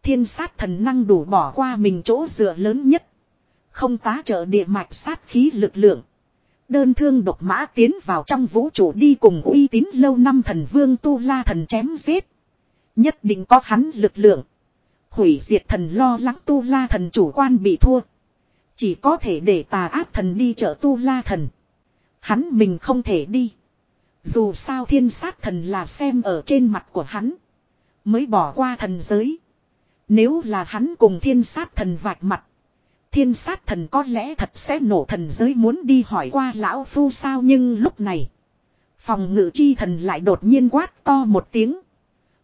S1: Thiên sát thần năng đủ bỏ qua mình chỗ dựa lớn nhất. Không tá trợ địa mạch sát khí lực lượng. Đơn thương độc mã tiến vào trong vũ trụ đi cùng uy tín lâu năm thần vương tu la thần chém giết. Nhất định có hắn lực lượng. Hủy diệt thần lo lắng tu la thần chủ quan bị thua. Chỉ có thể để tà ác thần đi chở tu la thần. Hắn mình không thể đi. Dù sao thiên sát thần là xem ở trên mặt của hắn. Mới bỏ qua thần giới. Nếu là hắn cùng thiên sát thần vạch mặt. Thiên sát thần có lẽ thật sẽ nổ thần giới muốn đi hỏi qua lão phu sao nhưng lúc này. Phòng ngự chi thần lại đột nhiên quát to một tiếng.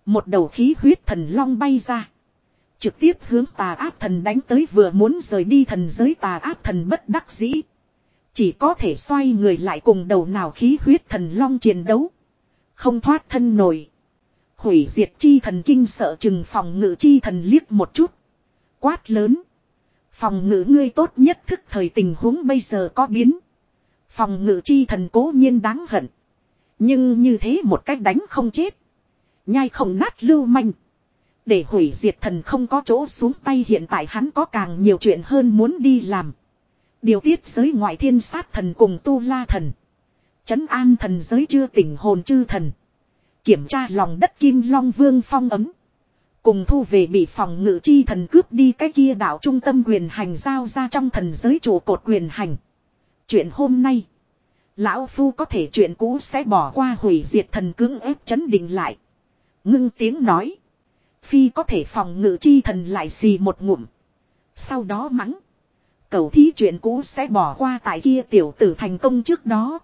S1: Một đầu khí huyết thần long bay ra. Trực tiếp hướng tà áp thần đánh tới vừa muốn rời đi thần giới tà áp thần bất đắc dĩ. Chỉ có thể xoay người lại cùng đầu nào khí huyết thần long chiến đấu. Không thoát thân nổi. Hủy diệt chi thần kinh sợ chừng phòng ngự chi thần liếc một chút. Quát lớn. Phòng ngự ngươi tốt nhất thức thời tình huống bây giờ có biến. Phòng ngự chi thần cố nhiên đáng hận. Nhưng như thế một cách đánh không chết. Nhai không nát lưu manh. Để hủy diệt thần không có chỗ xuống tay hiện tại hắn có càng nhiều chuyện hơn muốn đi làm. Điều tiết giới ngoại thiên sát thần cùng tu la thần. Chấn an thần giới chưa tỉnh hồn chư thần. Kiểm tra lòng đất kim long vương phong ấm. Cùng thu về bị phòng ngự chi thần cướp đi cái kia đảo trung tâm quyền hành giao ra trong thần giới chủ cột quyền hành. Chuyện hôm nay. Lão Phu có thể chuyện cũ sẽ bỏ qua hủy diệt thần cưỡng ép chấn định lại. Ngưng tiếng nói. Phi có thể phòng ngự chi thần lại xì một ngụm. Sau đó mắng. Cầu thí chuyện cũ sẽ bỏ qua tại kia tiểu tử thành công trước đó.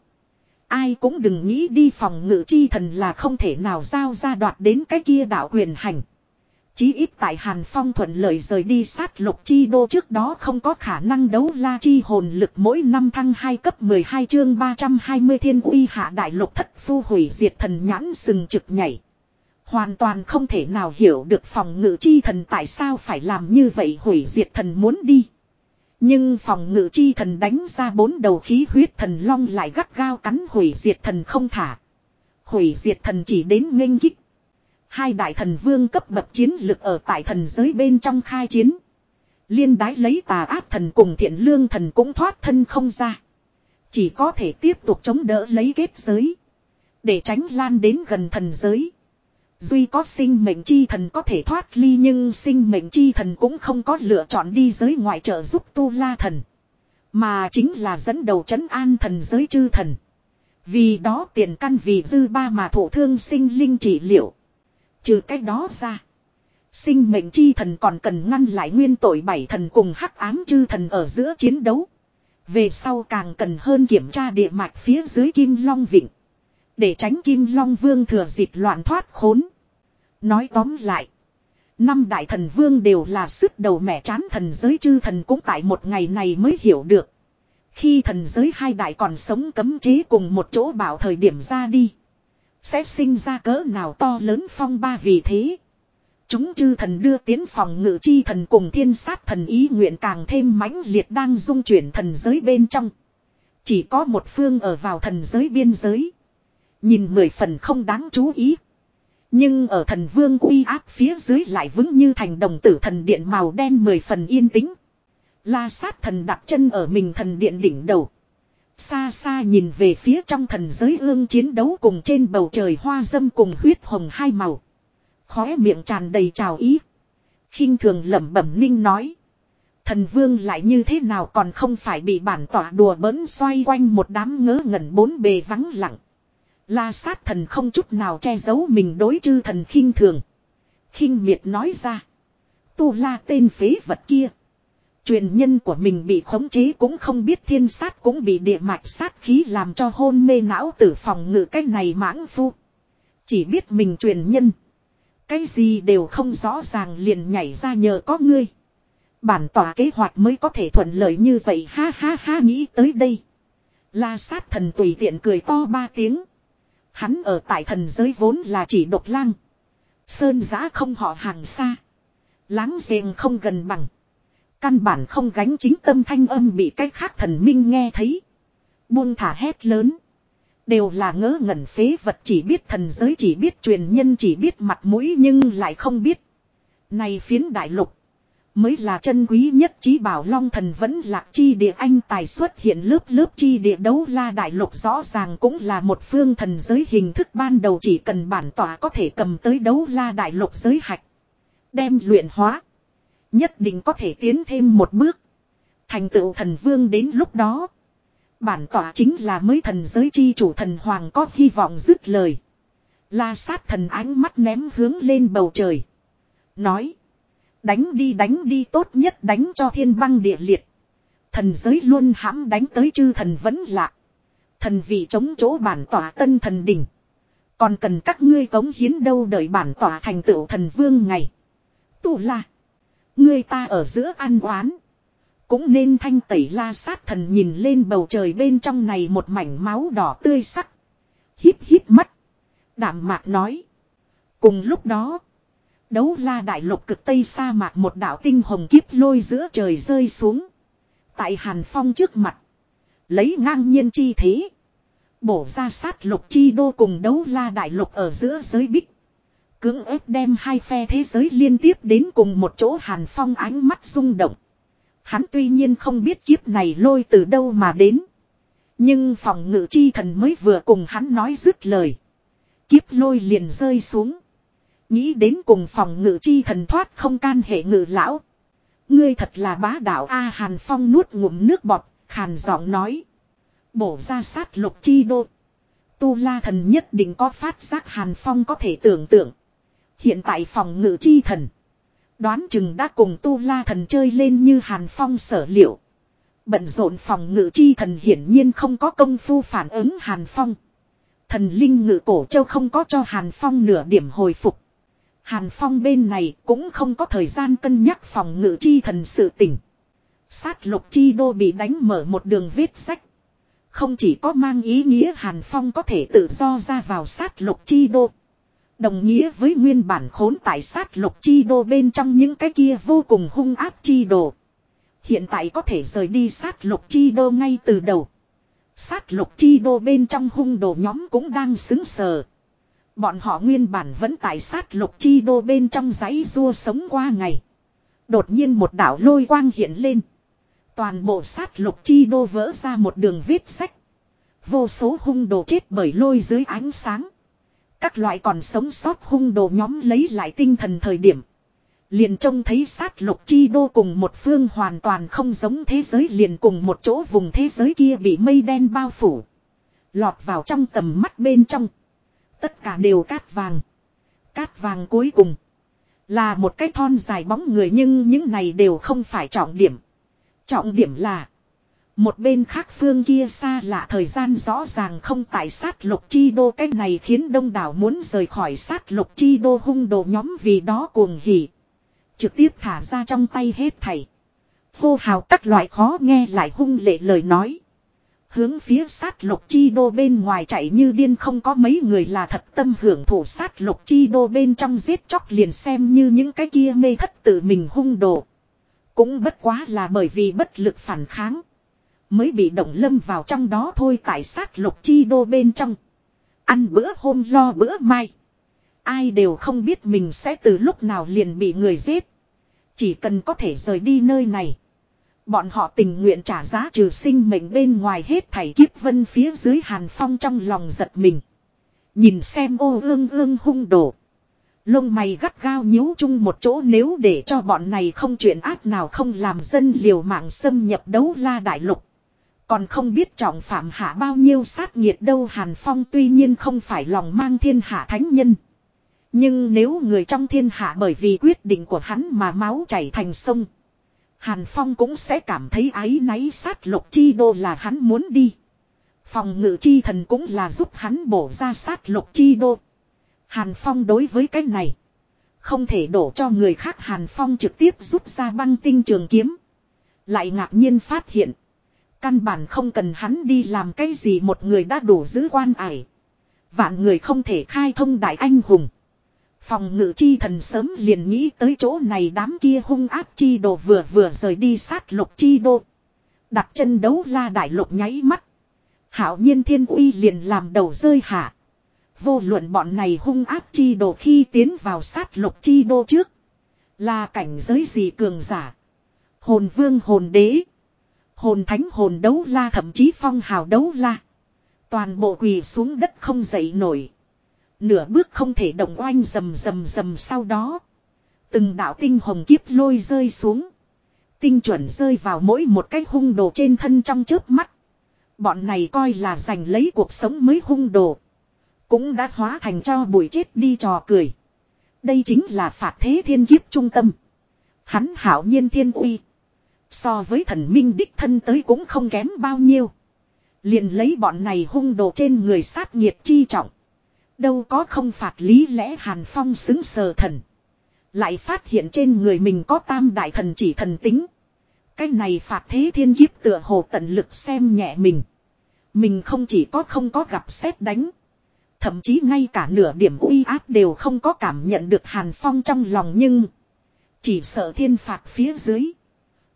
S1: Ai cũng đừng nghĩ đi phòng ngự chi thần là không thể nào giao ra đoạt đến cái kia đạo quyền hành. Chí ít tại Hàn Phong thuận lợi rời đi sát lục chi đô trước đó không có khả năng đấu la chi hồn lực mỗi năm thăng 2 cấp 12 chương 320 thiên uy hạ đại lục thất phu hủy diệt thần nhãn sừng trực nhảy. Hoàn toàn không thể nào hiểu được phòng ngự chi thần tại sao phải làm như vậy hủy diệt thần muốn đi. Nhưng phòng ngự chi thần đánh ra bốn đầu khí huyết thần long lại gắt gao cắn hủy diệt thần không thả. Hủy diệt thần chỉ đến nghênh kích. Hai đại thần vương cấp bậc chiến lực ở tại thần giới bên trong khai chiến. Liên đái lấy tà áp thần cùng thiện lương thần cũng thoát thân không ra. Chỉ có thể tiếp tục chống đỡ lấy kết giới. Để tránh lan đến gần thần giới. Duy có sinh mệnh chi thần có thể thoát ly nhưng sinh mệnh chi thần cũng không có lựa chọn đi giới ngoại trợ giúp tu la thần. Mà chính là dẫn đầu trấn an thần giới chư thần. Vì đó tiền căn vì dư ba mà thổ thương sinh linh trị liệu. Trừ cách đó ra. Sinh mệnh chi thần còn cần ngăn lại nguyên tội bảy thần cùng hắc ám chư thần ở giữa chiến đấu. Về sau càng cần hơn kiểm tra địa mạch phía dưới Kim Long Vịnh. Để tránh Kim Long Vương thừa dịp loạn thoát khốn. Nói tóm lại. Năm đại thần vương đều là sức đầu mẹ chán thần giới chư thần cũng tại một ngày này mới hiểu được. Khi thần giới hai đại còn sống cấm chế cùng một chỗ bảo thời điểm ra đi. Sẽ sinh ra cỡ nào to lớn phong ba vì thế. Chúng chư thần đưa tiến phòng ngự chi thần cùng thiên sát thần ý nguyện càng thêm mãnh liệt đang dung chuyển thần giới bên trong. Chỉ có một phương ở vào thần giới biên giới. Nhìn mười phần không đáng chú ý. Nhưng ở thần vương uy áp phía dưới lại vững như thành đồng tử thần điện màu đen mười phần yên tĩnh. La sát thần đặt chân ở mình thần điện đỉnh đầu. Xa xa nhìn về phía trong thần giới ương chiến đấu cùng trên bầu trời hoa dâm cùng huyết hồng hai màu. Khóe miệng tràn đầy trào ý. khinh thường lẩm bẩm ninh nói. Thần vương lại như thế nào còn không phải bị bản tỏa đùa bỡn xoay quanh một đám ngớ ngẩn bốn bề vắng lặng. La sát thần không chút nào che giấu mình đối chư thần khinh thường. khinh miệt nói ra. Tu la tên phế vật kia. Truyền nhân của mình bị khống chế cũng không biết thiên sát cũng bị địa mạch sát khí làm cho hôn mê não tử phòng ngự cái này mãng phu. Chỉ biết mình truyền nhân. Cái gì đều không rõ ràng liền nhảy ra nhờ có ngươi. Bản tỏa kế hoạch mới có thể thuận lợi như vậy, ha ha ha, nghĩ tới đây. La sát thần tùy tiện cười to ba tiếng. Hắn ở tại thần giới vốn là chỉ độc lang. Sơn giã không họ hàng xa. Láng giềng không gần bằng. Căn bản không gánh chính tâm thanh âm bị cái khác thần minh nghe thấy. Buông thả hét lớn. Đều là ngớ ngẩn phế vật chỉ biết thần giới chỉ biết truyền nhân chỉ biết mặt mũi nhưng lại không biết. Này phiến đại lục. Mới là chân quý nhất trí bảo long thần vẫn lạc chi địa anh tài xuất hiện lớp lớp chi địa đấu la đại lục rõ ràng cũng là một phương thần giới hình thức ban đầu chỉ cần bản tỏa có thể cầm tới đấu la đại lục giới hạch. Đem luyện hóa. Nhất định có thể tiến thêm một bước. Thành tựu thần vương đến lúc đó. Bản tỏa chính là mới thần giới chi chủ thần hoàng có hy vọng dứt lời. La sát thần ánh mắt ném hướng lên bầu trời. Nói. Đánh đi đánh đi, tốt nhất đánh cho thiên băng địa liệt. Thần giới luôn hãm đánh tới chư thần vẫn lạ. Thần vị chống chỗ bản tỏa tân thần đỉnh. Còn cần các ngươi cống hiến đâu đợi bản tỏa thành tựu thần vương ngày. Tụ là Ngươi ta ở giữa ăn oán. Cũng nên thanh tẩy la sát thần nhìn lên bầu trời bên trong này một mảnh máu đỏ tươi sắc. Hít hít mắt. Đảm mạc nói. Cùng lúc đó. Đấu la đại lục cực tây sa mạc một đạo tinh hồng kiếp lôi giữa trời rơi xuống. Tại hàn phong trước mặt. Lấy ngang nhiên chi thế. Bổ ra sát lục chi đô cùng đấu la đại lục ở giữa giới bích. Cưỡng ép đem hai phe thế giới liên tiếp đến cùng một chỗ hàn phong ánh mắt rung động. Hắn tuy nhiên không biết kiếp này lôi từ đâu mà đến. Nhưng phòng ngự chi thần mới vừa cùng hắn nói dứt lời. Kiếp lôi liền rơi xuống. Nghĩ đến cùng phòng ngự chi thần thoát không can hệ ngự lão. Ngươi thật là bá đạo A Hàn Phong nuốt ngụm nước bọt, khàn giọng nói. Bổ ra sát lục chi đô. Tu la thần nhất định có phát giác Hàn Phong có thể tưởng tượng. Hiện tại phòng ngự chi thần. Đoán chừng đã cùng tu la thần chơi lên như Hàn Phong sở liệu. Bận rộn phòng ngự chi thần hiển nhiên không có công phu phản ứng Hàn Phong. Thần linh ngự cổ châu không có cho Hàn Phong nửa điểm hồi phục. Hàn Phong bên này cũng không có thời gian cân nhắc phòng ngự chi thần sự tỉnh. Sát lục chi đô bị đánh mở một đường vết sách. Không chỉ có mang ý nghĩa Hàn Phong có thể tự do ra vào sát lục chi đô. Đồng nghĩa với nguyên bản khốn tại sát lục chi đô bên trong những cái kia vô cùng hung áp chi đồ. Hiện tại có thể rời đi sát lục chi đô ngay từ đầu. Sát lục chi đô bên trong hung đồ nhóm cũng đang xứng sờ. Bọn họ nguyên bản vẫn tại sát lục chi đô bên trong giấy rua sống qua ngày. Đột nhiên một đảo lôi quang hiện lên. Toàn bộ sát lục chi đô vỡ ra một đường vết sách. Vô số hung đồ chết bởi lôi dưới ánh sáng. Các loại còn sống sót hung đồ nhóm lấy lại tinh thần thời điểm. Liền trông thấy sát lục chi đô cùng một phương hoàn toàn không giống thế giới liền cùng một chỗ vùng thế giới kia bị mây đen bao phủ. Lọt vào trong tầm mắt bên trong. Tất cả đều cát vàng. Cát vàng cuối cùng. Là một cái thon dài bóng người nhưng những này đều không phải trọng điểm. Trọng điểm là. Một bên khác phương kia xa lạ thời gian rõ ràng không tại sát lục chi đô cái này khiến đông đảo muốn rời khỏi sát lục chi đô hung đồ nhóm vì đó cuồng hỉ. Trực tiếp thả ra trong tay hết thảy. Hô hào các loại khó nghe lại hung lệ lời nói. Hướng phía sát lục chi đô bên ngoài chạy như điên không có mấy người là thật tâm hưởng thụ sát lục chi đô bên trong giết chóc liền xem như những cái kia mê thất tự mình hung đồ. Cũng bất quá là bởi vì bất lực phản kháng. Mới bị động lâm vào trong đó thôi tại sát lục chi đô bên trong. Ăn bữa hôm lo bữa mai. Ai đều không biết mình sẽ từ lúc nào liền bị người giết. Chỉ cần có thể rời đi nơi này. Bọn họ tình nguyện trả giá trừ sinh mệnh bên ngoài hết thảy kiếp vân phía dưới hàn phong trong lòng giật mình. Nhìn xem ô ương ương hung đổ. Lông mày gắt gao nhíu chung một chỗ nếu để cho bọn này không chuyện ác nào không làm dân liều mạng xâm nhập đấu la đại lục. Còn không biết trọng phạm hạ bao nhiêu sát nghiệt đâu Hàn Phong tuy nhiên không phải lòng mang thiên hạ thánh nhân. Nhưng nếu người trong thiên hạ bởi vì quyết định của hắn mà máu chảy thành sông. Hàn Phong cũng sẽ cảm thấy áy náy sát lục chi đô là hắn muốn đi. Phòng ngự chi thần cũng là giúp hắn bổ ra sát lục chi đô. Hàn Phong đối với cái này. Không thể đổ cho người khác Hàn Phong trực tiếp rút ra băng tinh trường kiếm. Lại ngạc nhiên phát hiện. Căn bản không cần hắn đi làm cái gì một người đã đủ giữ quan ải. Vạn người không thể khai thông đại anh hùng. Phòng ngự chi thần sớm liền nghĩ tới chỗ này đám kia hung ác chi đồ vừa vừa rời đi sát lục chi đô. Đặt chân đấu la đại lục nháy mắt. Hảo nhiên thiên uy liền làm đầu rơi hạ. Vô luận bọn này hung ác chi đồ khi tiến vào sát lục chi đô trước. Là cảnh giới gì cường giả. Hồn vương hồn đế. Hồn thánh hồn đấu la thậm chí phong hào đấu la. Toàn bộ quỳ xuống đất không dậy nổi. Nửa bước không thể động oanh rầm rầm rầm sau đó. Từng đạo tinh hồng kiếp lôi rơi xuống. Tinh chuẩn rơi vào mỗi một cái hung đồ trên thân trong chớp mắt. Bọn này coi là giành lấy cuộc sống mới hung đồ. Cũng đã hóa thành cho bụi chết đi trò cười. Đây chính là phạt thế thiên kiếp trung tâm. Hắn hảo nhiên thiên uy. So với thần minh đích thân tới cũng không kém bao nhiêu. Liền lấy bọn này hung đồ trên người sát nhiệt chi trọng. Đâu có không phạt lý lẽ Hàn Phong xứng sờ thần. Lại phát hiện trên người mình có tam đại thần chỉ thần tính. Cái này phạt thế thiên kiếp tựa hồ tận lực xem nhẹ mình. Mình không chỉ có không có gặp xét đánh. Thậm chí ngay cả nửa điểm uy áp đều không có cảm nhận được Hàn Phong trong lòng nhưng. Chỉ sợ thiên phạt phía dưới.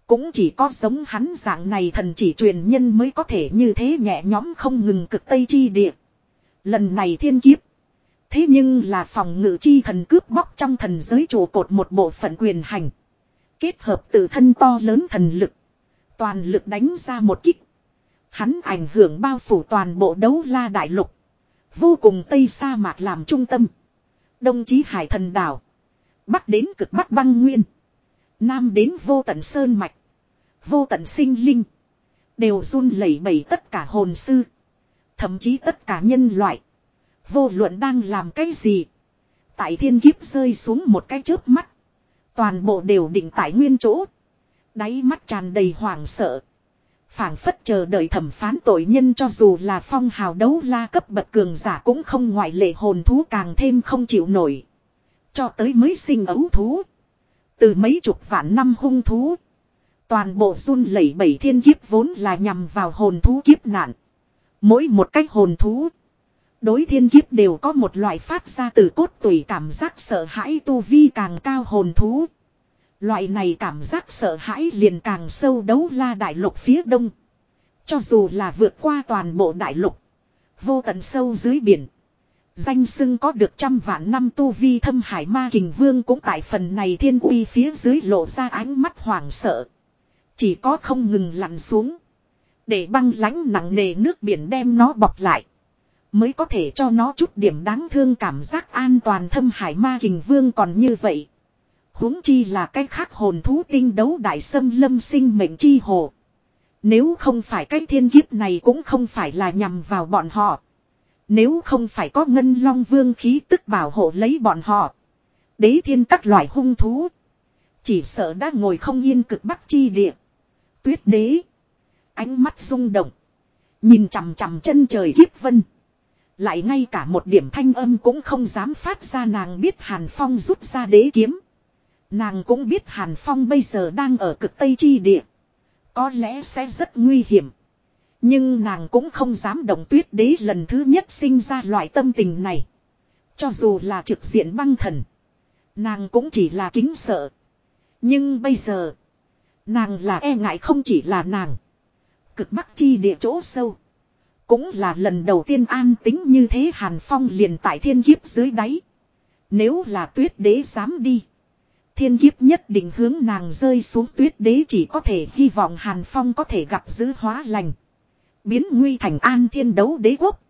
S1: Cũng chỉ có giống hắn dạng này thần chỉ truyền nhân mới có thể như thế nhẹ nhõm không ngừng cực tây chi địa. Lần này thiên kiếp. Thế nhưng là phòng ngự chi thần cướp bóc trong thần giới trụ cột một bộ phận quyền hành. Kết hợp tự thân to lớn thần lực. Toàn lực đánh ra một kích. Hắn ảnh hưởng bao phủ toàn bộ đấu la đại lục. Vô cùng Tây sa mạc làm trung tâm. Đông chí hải thần đảo. Bắc đến cực bắc băng nguyên. Nam đến vô tận sơn mạch. Vô tận sinh linh. Đều run lẩy bẩy tất cả hồn sư. Thậm chí tất cả nhân loại. Vô luận đang làm cái gì. Tại thiên kiếp rơi xuống một cái chớp mắt. Toàn bộ đều định tại nguyên chỗ. Đáy mắt tràn đầy hoảng sợ, phảng phất chờ đợi thẩm phán tội nhân cho dù là phong hào đấu la cấp bậc cường giả cũng không ngoại lệ hồn thú càng thêm không chịu nổi. Cho tới mới sinh ấu thú. Từ mấy chục vạn năm hung thú. Toàn bộ run lẩy bẩy thiên kiếp vốn là nhằm vào hồn thú kiếp nạn. Mỗi một cách hồn thú. Đối thiên kiếp đều có một loại phát ra từ cốt tủy cảm giác sợ hãi tu vi càng cao hồn thú. Loại này cảm giác sợ hãi liền càng sâu đấu la đại lục phía đông. Cho dù là vượt qua toàn bộ đại lục. Vô tận sâu dưới biển. Danh sưng có được trăm vạn năm tu vi thâm hải ma kình vương cũng tại phần này thiên uy phía dưới lộ ra ánh mắt hoảng sợ. Chỉ có không ngừng lặn xuống. Để băng lãnh nặng nề nước biển đem nó bọc lại. Mới có thể cho nó chút điểm đáng thương cảm giác an toàn thâm hải ma kình vương còn như vậy huống chi là cái khác hồn thú tinh đấu đại sâm lâm sinh mệnh chi hồ. Nếu không phải cái thiên kiếp này cũng không phải là nhằm vào bọn họ. Nếu không phải có ngân long vương khí tức bảo hộ lấy bọn họ. Đế thiên các loại hung thú. Chỉ sợ đã ngồi không yên cực bắc chi địa. Tuyết đế. Ánh mắt rung động. Nhìn chằm chằm chân trời kiếp vân. Lại ngay cả một điểm thanh âm cũng không dám phát ra nàng biết Hàn Phong rút ra đế kiếm. Nàng cũng biết Hàn Phong bây giờ đang ở cực Tây Chi Địa. Có lẽ sẽ rất nguy hiểm. Nhưng nàng cũng không dám động tuyết đế lần thứ nhất sinh ra loại tâm tình này. Cho dù là trực diện băng thần. Nàng cũng chỉ là kính sợ. Nhưng bây giờ. Nàng là e ngại không chỉ là nàng. Cực bắc chi địa chỗ sâu. Cũng là lần đầu tiên an tính như thế Hàn Phong liền tại thiên kiếp dưới đáy. Nếu là tuyết đế dám đi. Thiên kiếp nhất định hướng nàng rơi xuống tuyết đế chỉ có thể hy vọng Hàn Phong có thể gặp giữ hóa lành. Biến nguy thành an thiên đấu đế quốc.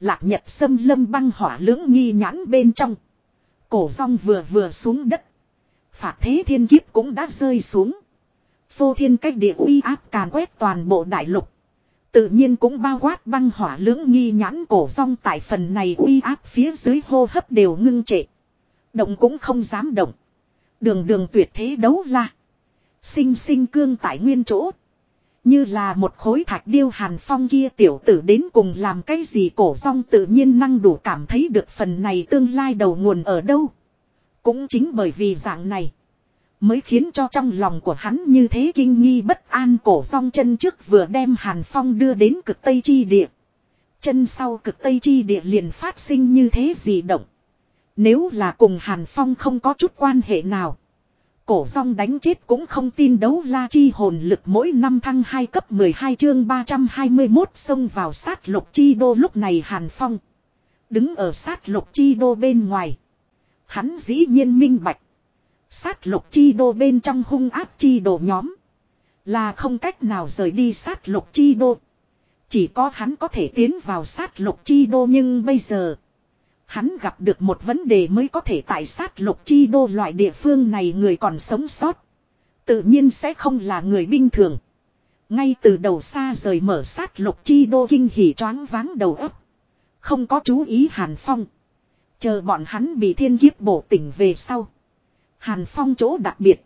S1: Lạc nhật sâm lâm băng hỏa lưỡng nghi nhãn bên trong. Cổ rong vừa vừa xuống đất. Phạt thế thiên kiếp cũng đã rơi xuống. Phô thiên cách địa uy áp càn quét toàn bộ đại lục. Tự nhiên cũng bao quát băng hỏa lưỡng nghi nhãn cổ rong tại phần này uy áp phía dưới hô hấp đều ngưng trệ. Động cũng không dám động. Đường đường tuyệt thế đấu la. Sinh sinh cương tại nguyên chỗ. Như là một khối thạch điêu hàn phong kia tiểu tử đến cùng làm cái gì cổ rong tự nhiên năng đủ cảm thấy được phần này tương lai đầu nguồn ở đâu. Cũng chính bởi vì dạng này. Mới khiến cho trong lòng của hắn như thế kinh nghi bất an cổ song chân trước vừa đem hàn phong đưa đến cực tây chi địa. Chân sau cực tây chi địa liền phát sinh như thế gì động. Nếu là cùng hàn phong không có chút quan hệ nào. Cổ song đánh chết cũng không tin đấu la chi hồn lực mỗi năm thăng 2 cấp 12 chương 321 xông vào sát lục chi đô lúc này Hàn Phong. Đứng ở sát lục chi đô bên ngoài. Hắn dĩ nhiên minh bạch. Sát lục chi đô bên trong hung áp chi đồ nhóm. Là không cách nào rời đi sát lục chi đô. Chỉ có hắn có thể tiến vào sát lục chi đô nhưng bây giờ. Hắn gặp được một vấn đề mới có thể tại sát lục chi đô loại địa phương này người còn sống sót. Tự nhiên sẽ không là người bình thường. Ngay từ đầu xa rời mở sát lục chi đô kinh hỉ choáng váng đầu óc. Không có chú ý Hàn Phong. Chờ bọn hắn bị thiên kiếp bổ tỉnh về sau. Hàn Phong chỗ đặc biệt.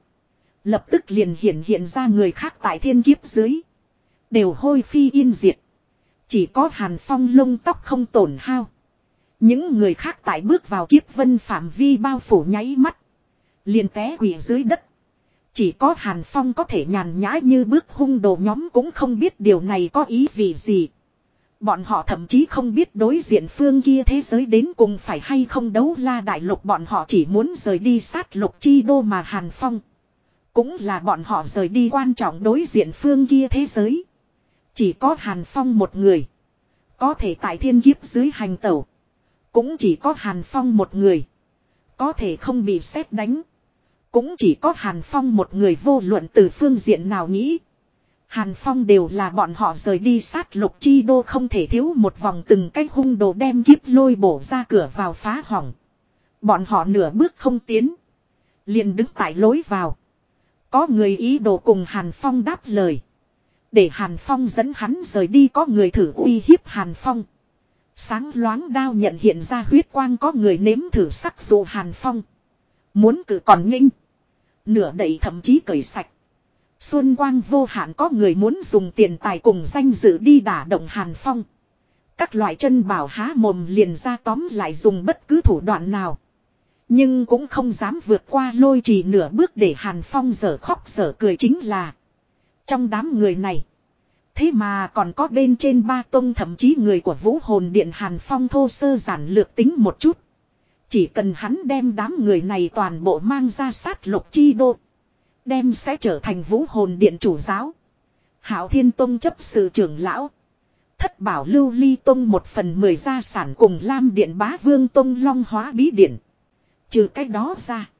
S1: Lập tức liền hiện hiện ra người khác tại thiên kiếp dưới. Đều hôi phi yên diệt. Chỉ có Hàn Phong lông tóc không tổn hao. Những người khác tại bước vào kiếp vân phạm vi bao phủ nháy mắt. Liền té quỷ dưới đất. Chỉ có Hàn Phong có thể nhàn nhã như bước hung đồ nhóm cũng không biết điều này có ý vị gì. Bọn họ thậm chí không biết đối diện phương kia thế giới đến cùng phải hay không đấu la đại lục bọn họ chỉ muốn rời đi sát lục chi đô mà Hàn Phong. Cũng là bọn họ rời đi quan trọng đối diện phương kia thế giới. Chỉ có Hàn Phong một người. Có thể tại thiên kiếp dưới hành tẩu. Cũng chỉ có Hàn Phong một người. Có thể không bị xét đánh. Cũng chỉ có Hàn Phong một người vô luận từ phương diện nào nghĩ. Hàn Phong đều là bọn họ rời đi sát lục chi đô không thể thiếu một vòng từng cái hung đồ đem kiếp lôi bổ ra cửa vào phá hỏng. Bọn họ nửa bước không tiến. Liền đứng tại lối vào. Có người ý đồ cùng Hàn Phong đáp lời. Để Hàn Phong dẫn hắn rời đi có người thử uy hiếp Hàn Phong. Sáng loáng đao nhận hiện ra huyết quang có người nếm thử sắc dụ Hàn Phong. Muốn cử còn nghinh. Nửa đẩy thậm chí cởi sạch. Xuân quang vô hạn có người muốn dùng tiền tài cùng danh dự đi đả động Hàn Phong. Các loại chân bảo há mồm liền ra tóm lại dùng bất cứ thủ đoạn nào. Nhưng cũng không dám vượt qua lôi trì nửa bước để Hàn Phong dở khóc dở cười chính là. Trong đám người này. Thế mà còn có bên trên ba tông thậm chí người của vũ hồn điện Hàn Phong thô sơ giản lược tính một chút. Chỉ cần hắn đem đám người này toàn bộ mang ra sát lục chi đô. Đem sẽ trở thành vũ hồn điện chủ giáo. Hảo Thiên Tông chấp sự trưởng lão. Thất bảo lưu ly tông một phần mười gia sản cùng Lam Điện bá vương tông long hóa bí điện. Trừ cái đó ra.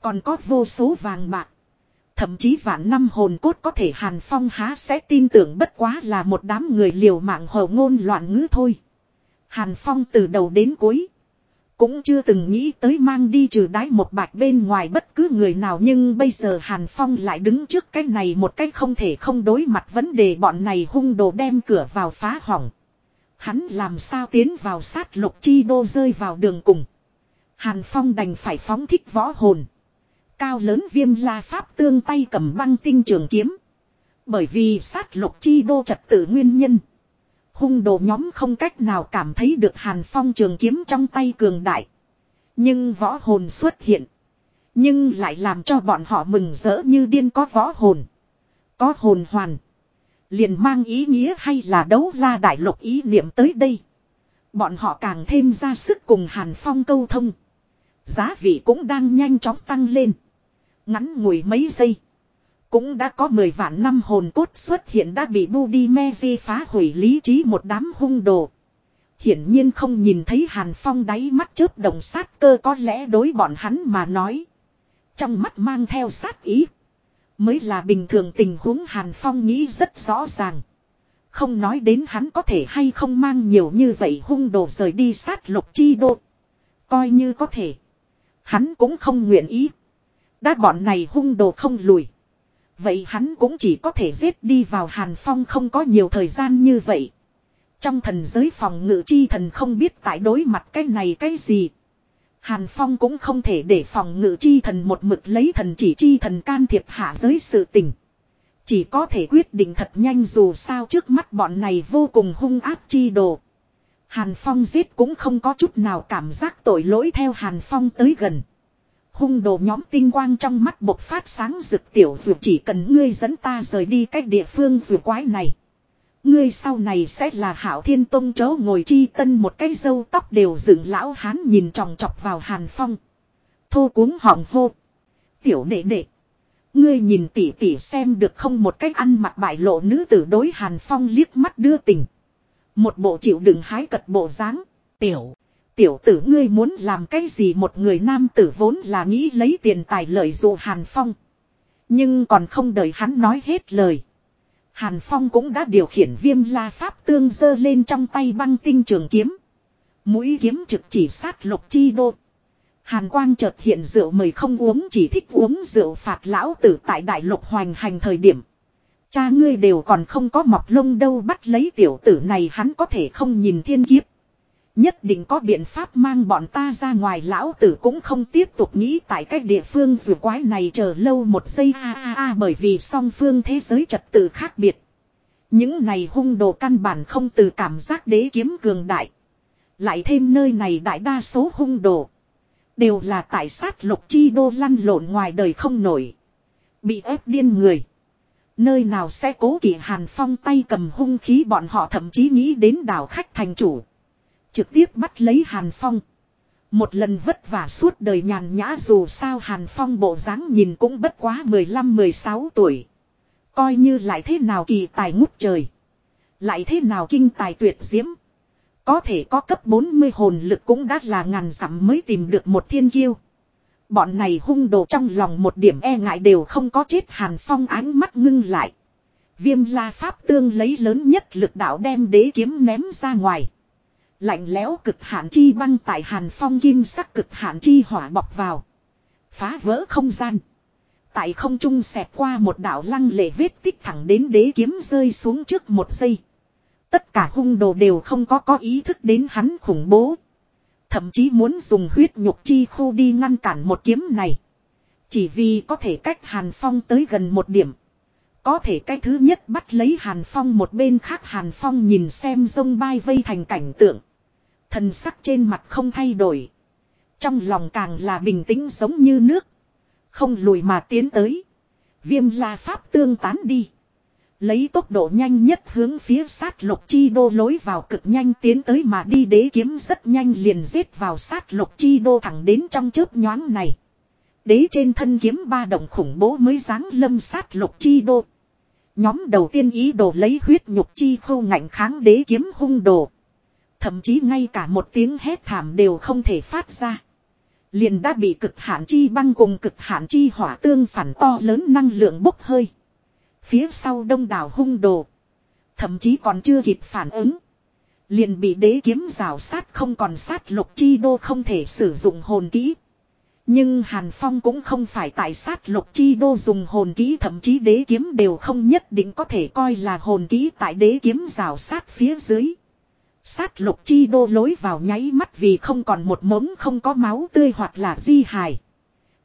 S1: Còn có vô số vàng bạc. Thậm chí vạn năm hồn cốt có thể Hàn Phong há sẽ tin tưởng bất quá là một đám người liều mạng hồ ngôn loạn ngữ thôi. Hàn Phong từ đầu đến cuối. Cũng chưa từng nghĩ tới mang đi trừ đái một bạch bên ngoài bất cứ người nào nhưng bây giờ Hàn Phong lại đứng trước cái này một cách không thể không đối mặt vấn đề bọn này hung đồ đem cửa vào phá hỏng. Hắn làm sao tiến vào sát lục chi đô rơi vào đường cùng. Hàn Phong đành phải phóng thích võ hồn. Cao lớn viêm la pháp tương tay cầm băng tinh trường kiếm. Bởi vì sát lục chi đô trật tự nguyên nhân. Hung đồ nhóm không cách nào cảm thấy được hàn phong trường kiếm trong tay cường đại. Nhưng võ hồn xuất hiện. Nhưng lại làm cho bọn họ mừng rỡ như điên có võ hồn. Có hồn hoàn. Liền mang ý nghĩa hay là đấu la đại lục ý niệm tới đây. Bọn họ càng thêm ra sức cùng hàn phong câu thông. Giá vị cũng đang nhanh chóng tăng lên. Ngắn ngủi mấy giây. Cũng đã có 10 vạn năm hồn cốt xuất hiện đã bị Budi Mezi phá hủy lý trí một đám hung đồ. Hiển nhiên không nhìn thấy Hàn Phong đáy mắt chớp đồng sát cơ có lẽ đối bọn hắn mà nói. Trong mắt mang theo sát ý. Mới là bình thường tình huống Hàn Phong nghĩ rất rõ ràng. Không nói đến hắn có thể hay không mang nhiều như vậy hung đồ rời đi sát lục chi đô. Coi như có thể. Hắn cũng không nguyện ý. Đã bọn này hung đồ không lùi. Vậy hắn cũng chỉ có thể giết đi vào Hàn Phong không có nhiều thời gian như vậy. Trong thần giới phòng ngự chi thần không biết tại đối mặt cái này cái gì. Hàn Phong cũng không thể để phòng ngự chi thần một mực lấy thần chỉ chi thần can thiệp hạ giới sự tình. Chỉ có thể quyết định thật nhanh dù sao trước mắt bọn này vô cùng hung ác chi đồ. Hàn Phong giết cũng không có chút nào cảm giác tội lỗi theo Hàn Phong tới gần. Hung đồ nhóm tinh quang trong mắt bộc phát sáng rực tiểu dù chỉ cần ngươi dẫn ta rời đi cách địa phương dù quái này. Ngươi sau này sẽ là hảo thiên tông chớ ngồi chi tân một cái dâu tóc đều dựng lão hán nhìn tròng trọc vào Hàn Phong. Thô cuống họng hô. Tiểu đệ đệ. Ngươi nhìn tỉ tỉ xem được không một cách ăn mặc bại lộ nữ tử đối Hàn Phong liếc mắt đưa tình. Một bộ chịu đựng hái cật bộ dáng Tiểu. Tiểu tử ngươi muốn làm cái gì một người nam tử vốn là nghĩ lấy tiền tài lợi dụ Hàn Phong. Nhưng còn không đợi hắn nói hết lời. Hàn Phong cũng đã điều khiển viêm la pháp tương dơ lên trong tay băng tinh trường kiếm. Mũi kiếm trực chỉ sát lục chi đô. Hàn quang chợt hiện rượu mời không uống chỉ thích uống rượu phạt lão tử tại đại lục hoành hành thời điểm. Cha ngươi đều còn không có mọc lông đâu bắt lấy tiểu tử này hắn có thể không nhìn thiên kiếp. Nhất định có biện pháp mang bọn ta ra ngoài, lão tử cũng không tiếp tục nghĩ tại cách địa phương dù quái này chờ lâu một giây a a a, bởi vì song phương thế giới trật tự khác biệt. Những này hung đồ căn bản không từ cảm giác đế kiếm cường đại. Lại thêm nơi này đại đa số hung đồ. Đều là tại sát lục chi đô lăn lộn ngoài đời không nổi. Bị ép điên người. Nơi nào sẽ cố kỵ hàn phong tay cầm hung khí bọn họ thậm chí nghĩ đến đảo khách thành chủ. Trực tiếp bắt lấy hàn phong. Một lần vất vả suốt đời nhàn nhã dù sao hàn phong bộ dáng nhìn cũng bất quá 15-16 tuổi. Coi như lại thế nào kỳ tài ngút trời. Lại thế nào kinh tài tuyệt diễm. Có thể có cấp 40 hồn lực cũng đã là ngàn dặm mới tìm được một thiên kiêu. Bọn này hung đồ trong lòng một điểm e ngại đều không có chết hàn phong ánh mắt ngưng lại. Viêm la pháp tương lấy lớn nhất lực đạo đem đế kiếm ném ra ngoài. Lạnh lẽo cực hạn chi băng tại hàn phong kim sắc cực hạn chi hỏa bọc vào. Phá vỡ không gian. Tại không trung xẹt qua một đạo lăng lệ vết tích thẳng đến đế kiếm rơi xuống trước một giây. Tất cả hung đồ đều không có có ý thức đến hắn khủng bố. Thậm chí muốn dùng huyết nhục chi khu đi ngăn cản một kiếm này. Chỉ vì có thể cách Hàn Phong tới gần một điểm. Có thể cái thứ nhất bắt lấy Hàn Phong một bên khác Hàn Phong nhìn xem sông bay vây thành cảnh tượng. Thần sắc trên mặt không thay đổi. Trong lòng càng là bình tĩnh giống như nước. Không lùi mà tiến tới. Viêm la pháp tương tán đi. Lấy tốc độ nhanh nhất hướng phía sát lục chi đô lối vào cực nhanh tiến tới mà đi đế kiếm rất nhanh liền giết vào sát lục chi đô thẳng đến trong chớp nhoáng này. Đế trên thân kiếm ba động khủng bố mới dáng lâm sát lục chi đô. Nhóm đầu tiên ý đồ lấy huyết nhục chi khâu ngạnh kháng đế kiếm hung đồ. Thậm chí ngay cả một tiếng hét thảm đều không thể phát ra. Liền đã bị cực hạn chi băng cùng cực hạn chi hỏa tương phản to lớn năng lượng bốc hơi. Phía sau đông đảo hung đồ. Thậm chí còn chưa kịp phản ứng. Liền bị đế kiếm rào sát không còn sát lục chi đô không thể sử dụng hồn kỹ. Nhưng Hàn Phong cũng không phải tại sát lục chi đô dùng hồn kỹ, thậm chí đế kiếm đều không nhất định có thể coi là hồn kỹ tại đế kiếm rào sát phía dưới. Sát lục chi đô lối vào nháy mắt vì không còn một mống không có máu tươi hoặc là di hài.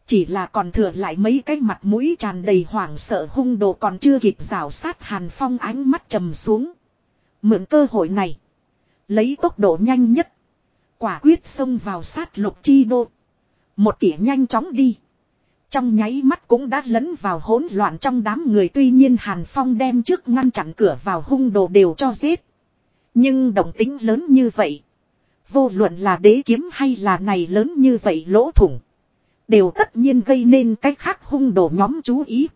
S1: Chỉ là còn thừa lại mấy cái mặt mũi tràn đầy hoảng sợ hung đồ còn chưa kịp rào sát hàn phong ánh mắt trầm xuống. Mượn cơ hội này. Lấy tốc độ nhanh nhất. Quả quyết xông vào sát lục chi đô. Một tỉa nhanh chóng đi. Trong nháy mắt cũng đã lấn vào hỗn loạn trong đám người tuy nhiên Hàn Phong đem trước ngăn chặn cửa vào hung đồ đều cho giết. Nhưng động tính lớn như vậy. Vô luận là đế kiếm hay là này lớn như vậy lỗ thủng. Đều tất nhiên gây nên cái khác hung đồ nhóm chú ý.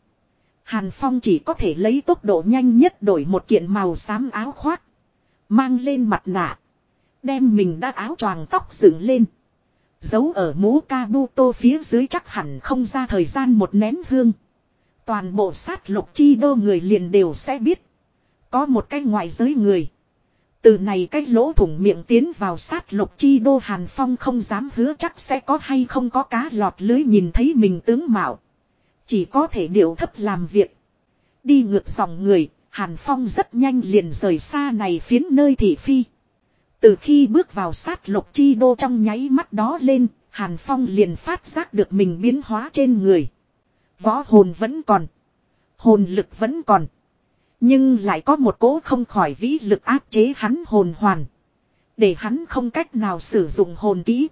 S1: Hàn Phong chỉ có thể lấy tốc độ nhanh nhất đổi một kiện màu xám áo khoác. Mang lên mặt nạ. Đem mình đã áo choàng tóc dựng lên. Giấu ở mũ Kabuto phía dưới chắc hẳn không ra thời gian một nén hương. Toàn bộ sát lục chi đô người liền đều sẽ biết. Có một cái ngoại giới người. Từ này cái lỗ thủng miệng tiến vào sát lục chi đô Hàn Phong không dám hứa chắc sẽ có hay không có cá lọt lưới nhìn thấy mình tướng mạo. Chỉ có thể điệu thấp làm việc. Đi ngược dòng người, Hàn Phong rất nhanh liền rời xa này phiến nơi thị phi. Từ khi bước vào sát lục chi đô trong nháy mắt đó lên, Hàn Phong liền phát giác được mình biến hóa trên người. Võ hồn vẫn còn. Hồn lực vẫn còn. Nhưng lại có một cố không khỏi vĩ lực áp chế hắn hồn hoàn. Để hắn không cách nào sử dụng hồn kỹ.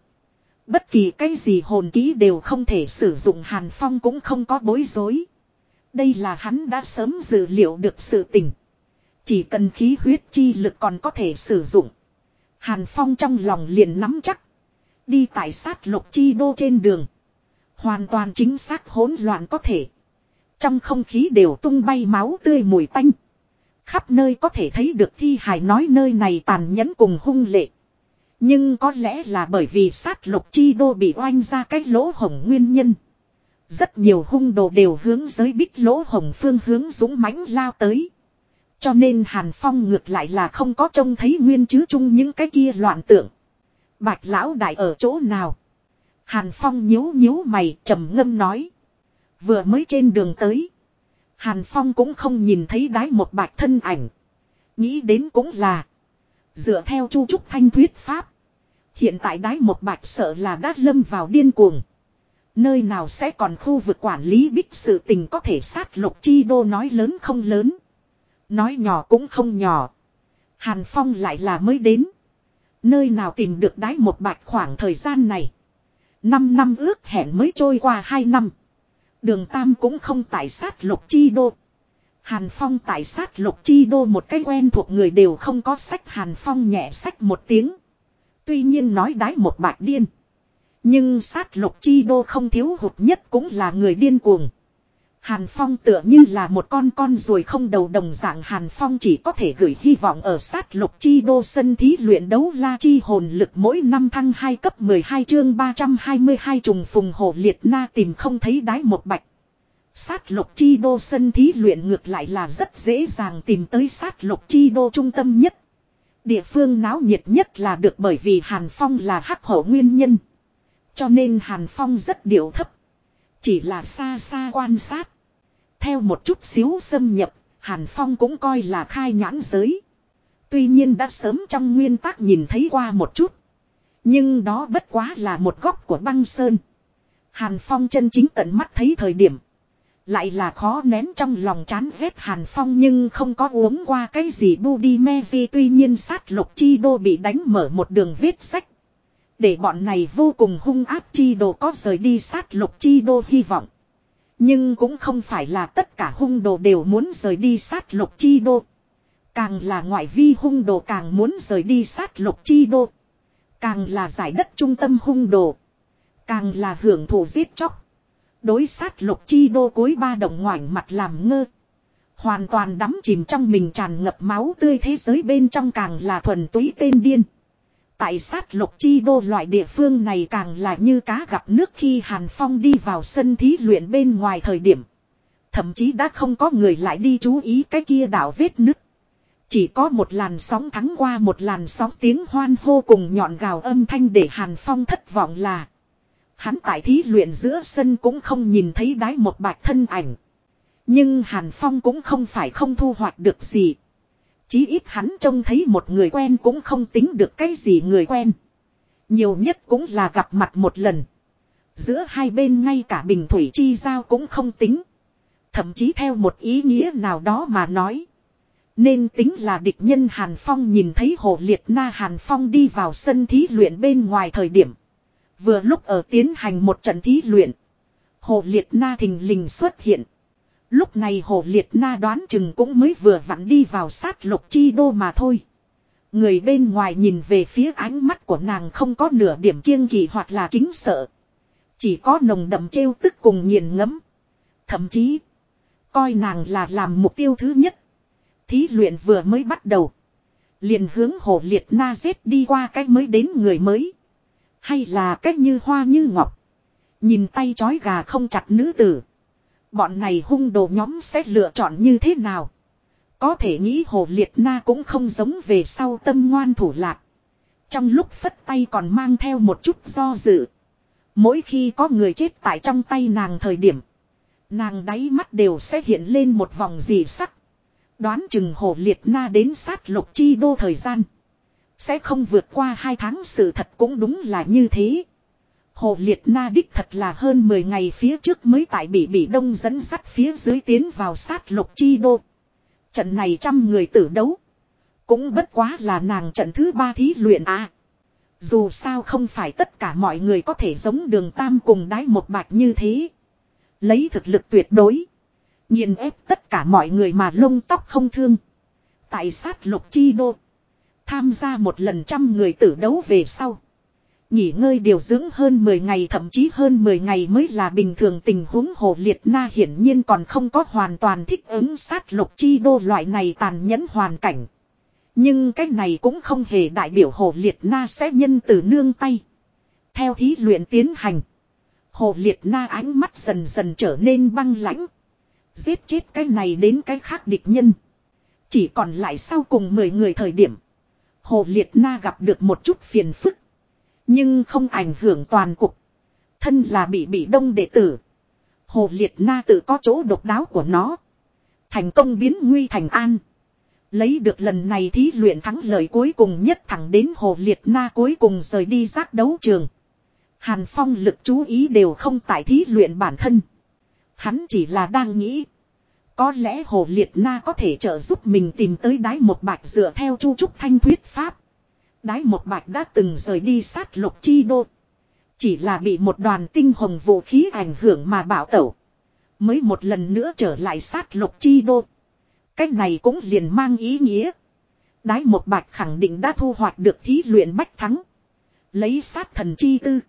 S1: Bất kỳ cái gì hồn kỹ đều không thể sử dụng Hàn Phong cũng không có bối rối. Đây là hắn đã sớm dự liệu được sự tình. Chỉ cần khí huyết chi lực còn có thể sử dụng. Hàn Phong trong lòng liền nắm chắc. Đi tại sát lục chi đô trên đường. Hoàn toàn chính xác hỗn loạn có thể. Trong không khí đều tung bay máu tươi mùi tanh. Khắp nơi có thể thấy được thi hài nói nơi này tàn nhẫn cùng hung lệ. Nhưng có lẽ là bởi vì sát lục chi đô bị oanh ra cái lỗ hổng nguyên nhân. Rất nhiều hung đồ đều hướng giới bích lỗ hổng phương hướng dũng mãnh lao tới. Cho nên Hàn Phong ngược lại là không có trông thấy nguyên chứ chung những cái kia loạn tượng. Bạch lão đại ở chỗ nào? Hàn Phong nhíu nhíu mày trầm ngâm nói. Vừa mới trên đường tới. Hàn Phong cũng không nhìn thấy đái một bạch thân ảnh. Nghĩ đến cũng là. Dựa theo chu trúc thanh thuyết pháp. Hiện tại đái một bạch sợ là đã lâm vào điên cuồng. Nơi nào sẽ còn khu vực quản lý bích sự tình có thể sát lục chi đô nói lớn không lớn. Nói nhỏ cũng không nhỏ. Hàn Phong lại là mới đến. Nơi nào tìm được đái một bạch khoảng thời gian này. Năm năm ước hẹn mới trôi qua hai năm. Đường Tam cũng không tại sát lục chi đô. Hàn Phong tại sát lục chi đô một cái quen thuộc người đều không có sách Hàn Phong nhẹ sách một tiếng. Tuy nhiên nói đái một bạch điên. Nhưng sát lục chi đô không thiếu hụt nhất cũng là người điên cuồng. Hàn Phong tựa như là một con con ruồi không đầu đồng dạng Hàn Phong chỉ có thể gửi hy vọng ở sát lục chi đô sân thí luyện đấu la chi hồn lực mỗi năm thăng 2 cấp 12 chương 322 trùng phùng hồ liệt na tìm không thấy đái một bạch. Sát lục chi đô sân thí luyện ngược lại là rất dễ dàng tìm tới sát lục chi đô trung tâm nhất. Địa phương náo nhiệt nhất là được bởi vì Hàn Phong là hắc hổ nguyên nhân. Cho nên Hàn Phong rất điệu thấp. Chỉ là xa xa quan sát. Theo một chút xíu xâm nhập, Hàn Phong cũng coi là khai nhãn giới. Tuy nhiên đã sớm trong nguyên tắc nhìn thấy qua một chút. Nhưng đó bất quá là một góc của băng sơn. Hàn Phong chân chính tận mắt thấy thời điểm. Lại là khó nén trong lòng chán ghét Hàn Phong nhưng không có uống qua cái gì bu đi me gì tuy nhiên sát lục chi đô bị đánh mở một đường vết sách. Để bọn này vô cùng hung áp chi đồ có rời đi sát lục chi đô hy vọng. Nhưng cũng không phải là tất cả hung đồ đều muốn rời đi sát lục chi đô. Càng là ngoại vi hung đồ càng muốn rời đi sát lục chi đô. Càng là giải đất trung tâm hung đồ. Càng là hưởng thụ giết chóc. Đối sát lục chi đô cối ba đồng ngoảnh mặt làm ngơ. Hoàn toàn đắm chìm trong mình tràn ngập máu tươi thế giới bên trong càng là thuần túy tên điên. Tại sát lục chi đô loại địa phương này càng là như cá gặp nước khi Hàn Phong đi vào sân thí luyện bên ngoài thời điểm. Thậm chí đã không có người lại đi chú ý cái kia đảo vết nứt. Chỉ có một làn sóng thắng qua một làn sóng tiếng hoan hô cùng nhọn gào âm thanh để Hàn Phong thất vọng là. Hắn tại thí luyện giữa sân cũng không nhìn thấy đái một bạch thân ảnh. Nhưng Hàn Phong cũng không phải không thu hoạch được gì. Chí ít hắn trông thấy một người quen cũng không tính được cái gì người quen. Nhiều nhất cũng là gặp mặt một lần. Giữa hai bên ngay cả bình thủy chi giao cũng không tính. Thậm chí theo một ý nghĩa nào đó mà nói. Nên tính là địch nhân Hàn Phong nhìn thấy hồ liệt na Hàn Phong đi vào sân thí luyện bên ngoài thời điểm. Vừa lúc ở tiến hành một trận thí luyện. Hồ liệt na thình lình xuất hiện. Lúc này hồ liệt na đoán chừng cũng mới vừa vặn đi vào sát lục chi đô mà thôi. Người bên ngoài nhìn về phía ánh mắt của nàng không có nửa điểm kiêng kỳ hoặc là kính sợ. Chỉ có nồng đậm trêu tức cùng nghiền ngẫm Thậm chí, coi nàng là làm mục tiêu thứ nhất. Thí luyện vừa mới bắt đầu. Liền hướng hồ liệt na giết đi qua cách mới đến người mới. Hay là cách như hoa như ngọc. Nhìn tay chói gà không chặt nữ tử. Bọn này hung đồ nhóm sẽ lựa chọn như thế nào? Có thể nghĩ hồ liệt na cũng không giống về sau tâm ngoan thủ lạc. Trong lúc phất tay còn mang theo một chút do dự. Mỗi khi có người chết tại trong tay nàng thời điểm. Nàng đáy mắt đều sẽ hiện lên một vòng dị sắc. Đoán chừng hồ liệt na đến sát lục chi đô thời gian. Sẽ không vượt qua hai tháng, sự thật cũng đúng là như thế. Hồ liệt na đích thật là hơn 10 ngày phía trước mới tại bị bị đông dẫn sắt phía dưới tiến vào sát lục chi đô. Trận này trăm người tử đấu. Cũng bất quá là nàng trận thứ ba thí luyện à. Dù sao không phải tất cả mọi người có thể giống đường tam cùng đái một bạch như thế. Lấy thực lực tuyệt đối. nhiên ép tất cả mọi người mà lông tóc không thương. Tại sát lục chi đô. Tham gia một lần trăm người tử đấu về sau. Nghỉ ngơi điều dưỡng hơn 10 ngày, thậm chí hơn 10 ngày mới là bình thường tình huống hồ liệt na hiển nhiên còn không có hoàn toàn thích ứng sát lục chi đô loại này tàn nhẫn hoàn cảnh. Nhưng cái này cũng không hề đại biểu hồ liệt na sẽ nhân từ nương tay. Theo thí luyện tiến hành. Hồ liệt na ánh mắt dần dần trở nên băng lãnh. Giết chết cái này đến cái khác địch nhân. Chỉ còn lại sau cùng 10 người thời điểm. Hồ liệt na gặp được một chút phiền phức. Nhưng không ảnh hưởng toàn cục. Thân là bị bị đông đệ tử. Hồ liệt na tự có chỗ độc đáo của nó. Thành công biến nguy thành an. Lấy được lần này thí luyện thắng lợi cuối cùng nhất thẳng đến hồ liệt na cuối cùng rời đi giác đấu trường. Hàn Phong lực chú ý đều không tại thí luyện bản thân. Hắn chỉ là đang nghĩ. Có lẽ hồ liệt na có thể trợ giúp mình tìm tới đáy một bạch dựa theo chu trúc thanh thuyết pháp. Đái một bạch đã từng rời đi sát lục chi đô. Chỉ là bị một đoàn tinh hồng vũ khí ảnh hưởng mà bảo tẩu. Mới một lần nữa trở lại sát lục chi đô. Cách này cũng liền mang ý nghĩa. Đái một bạch khẳng định đã thu hoạch được thí luyện bách thắng. Lấy sát thần chi tư.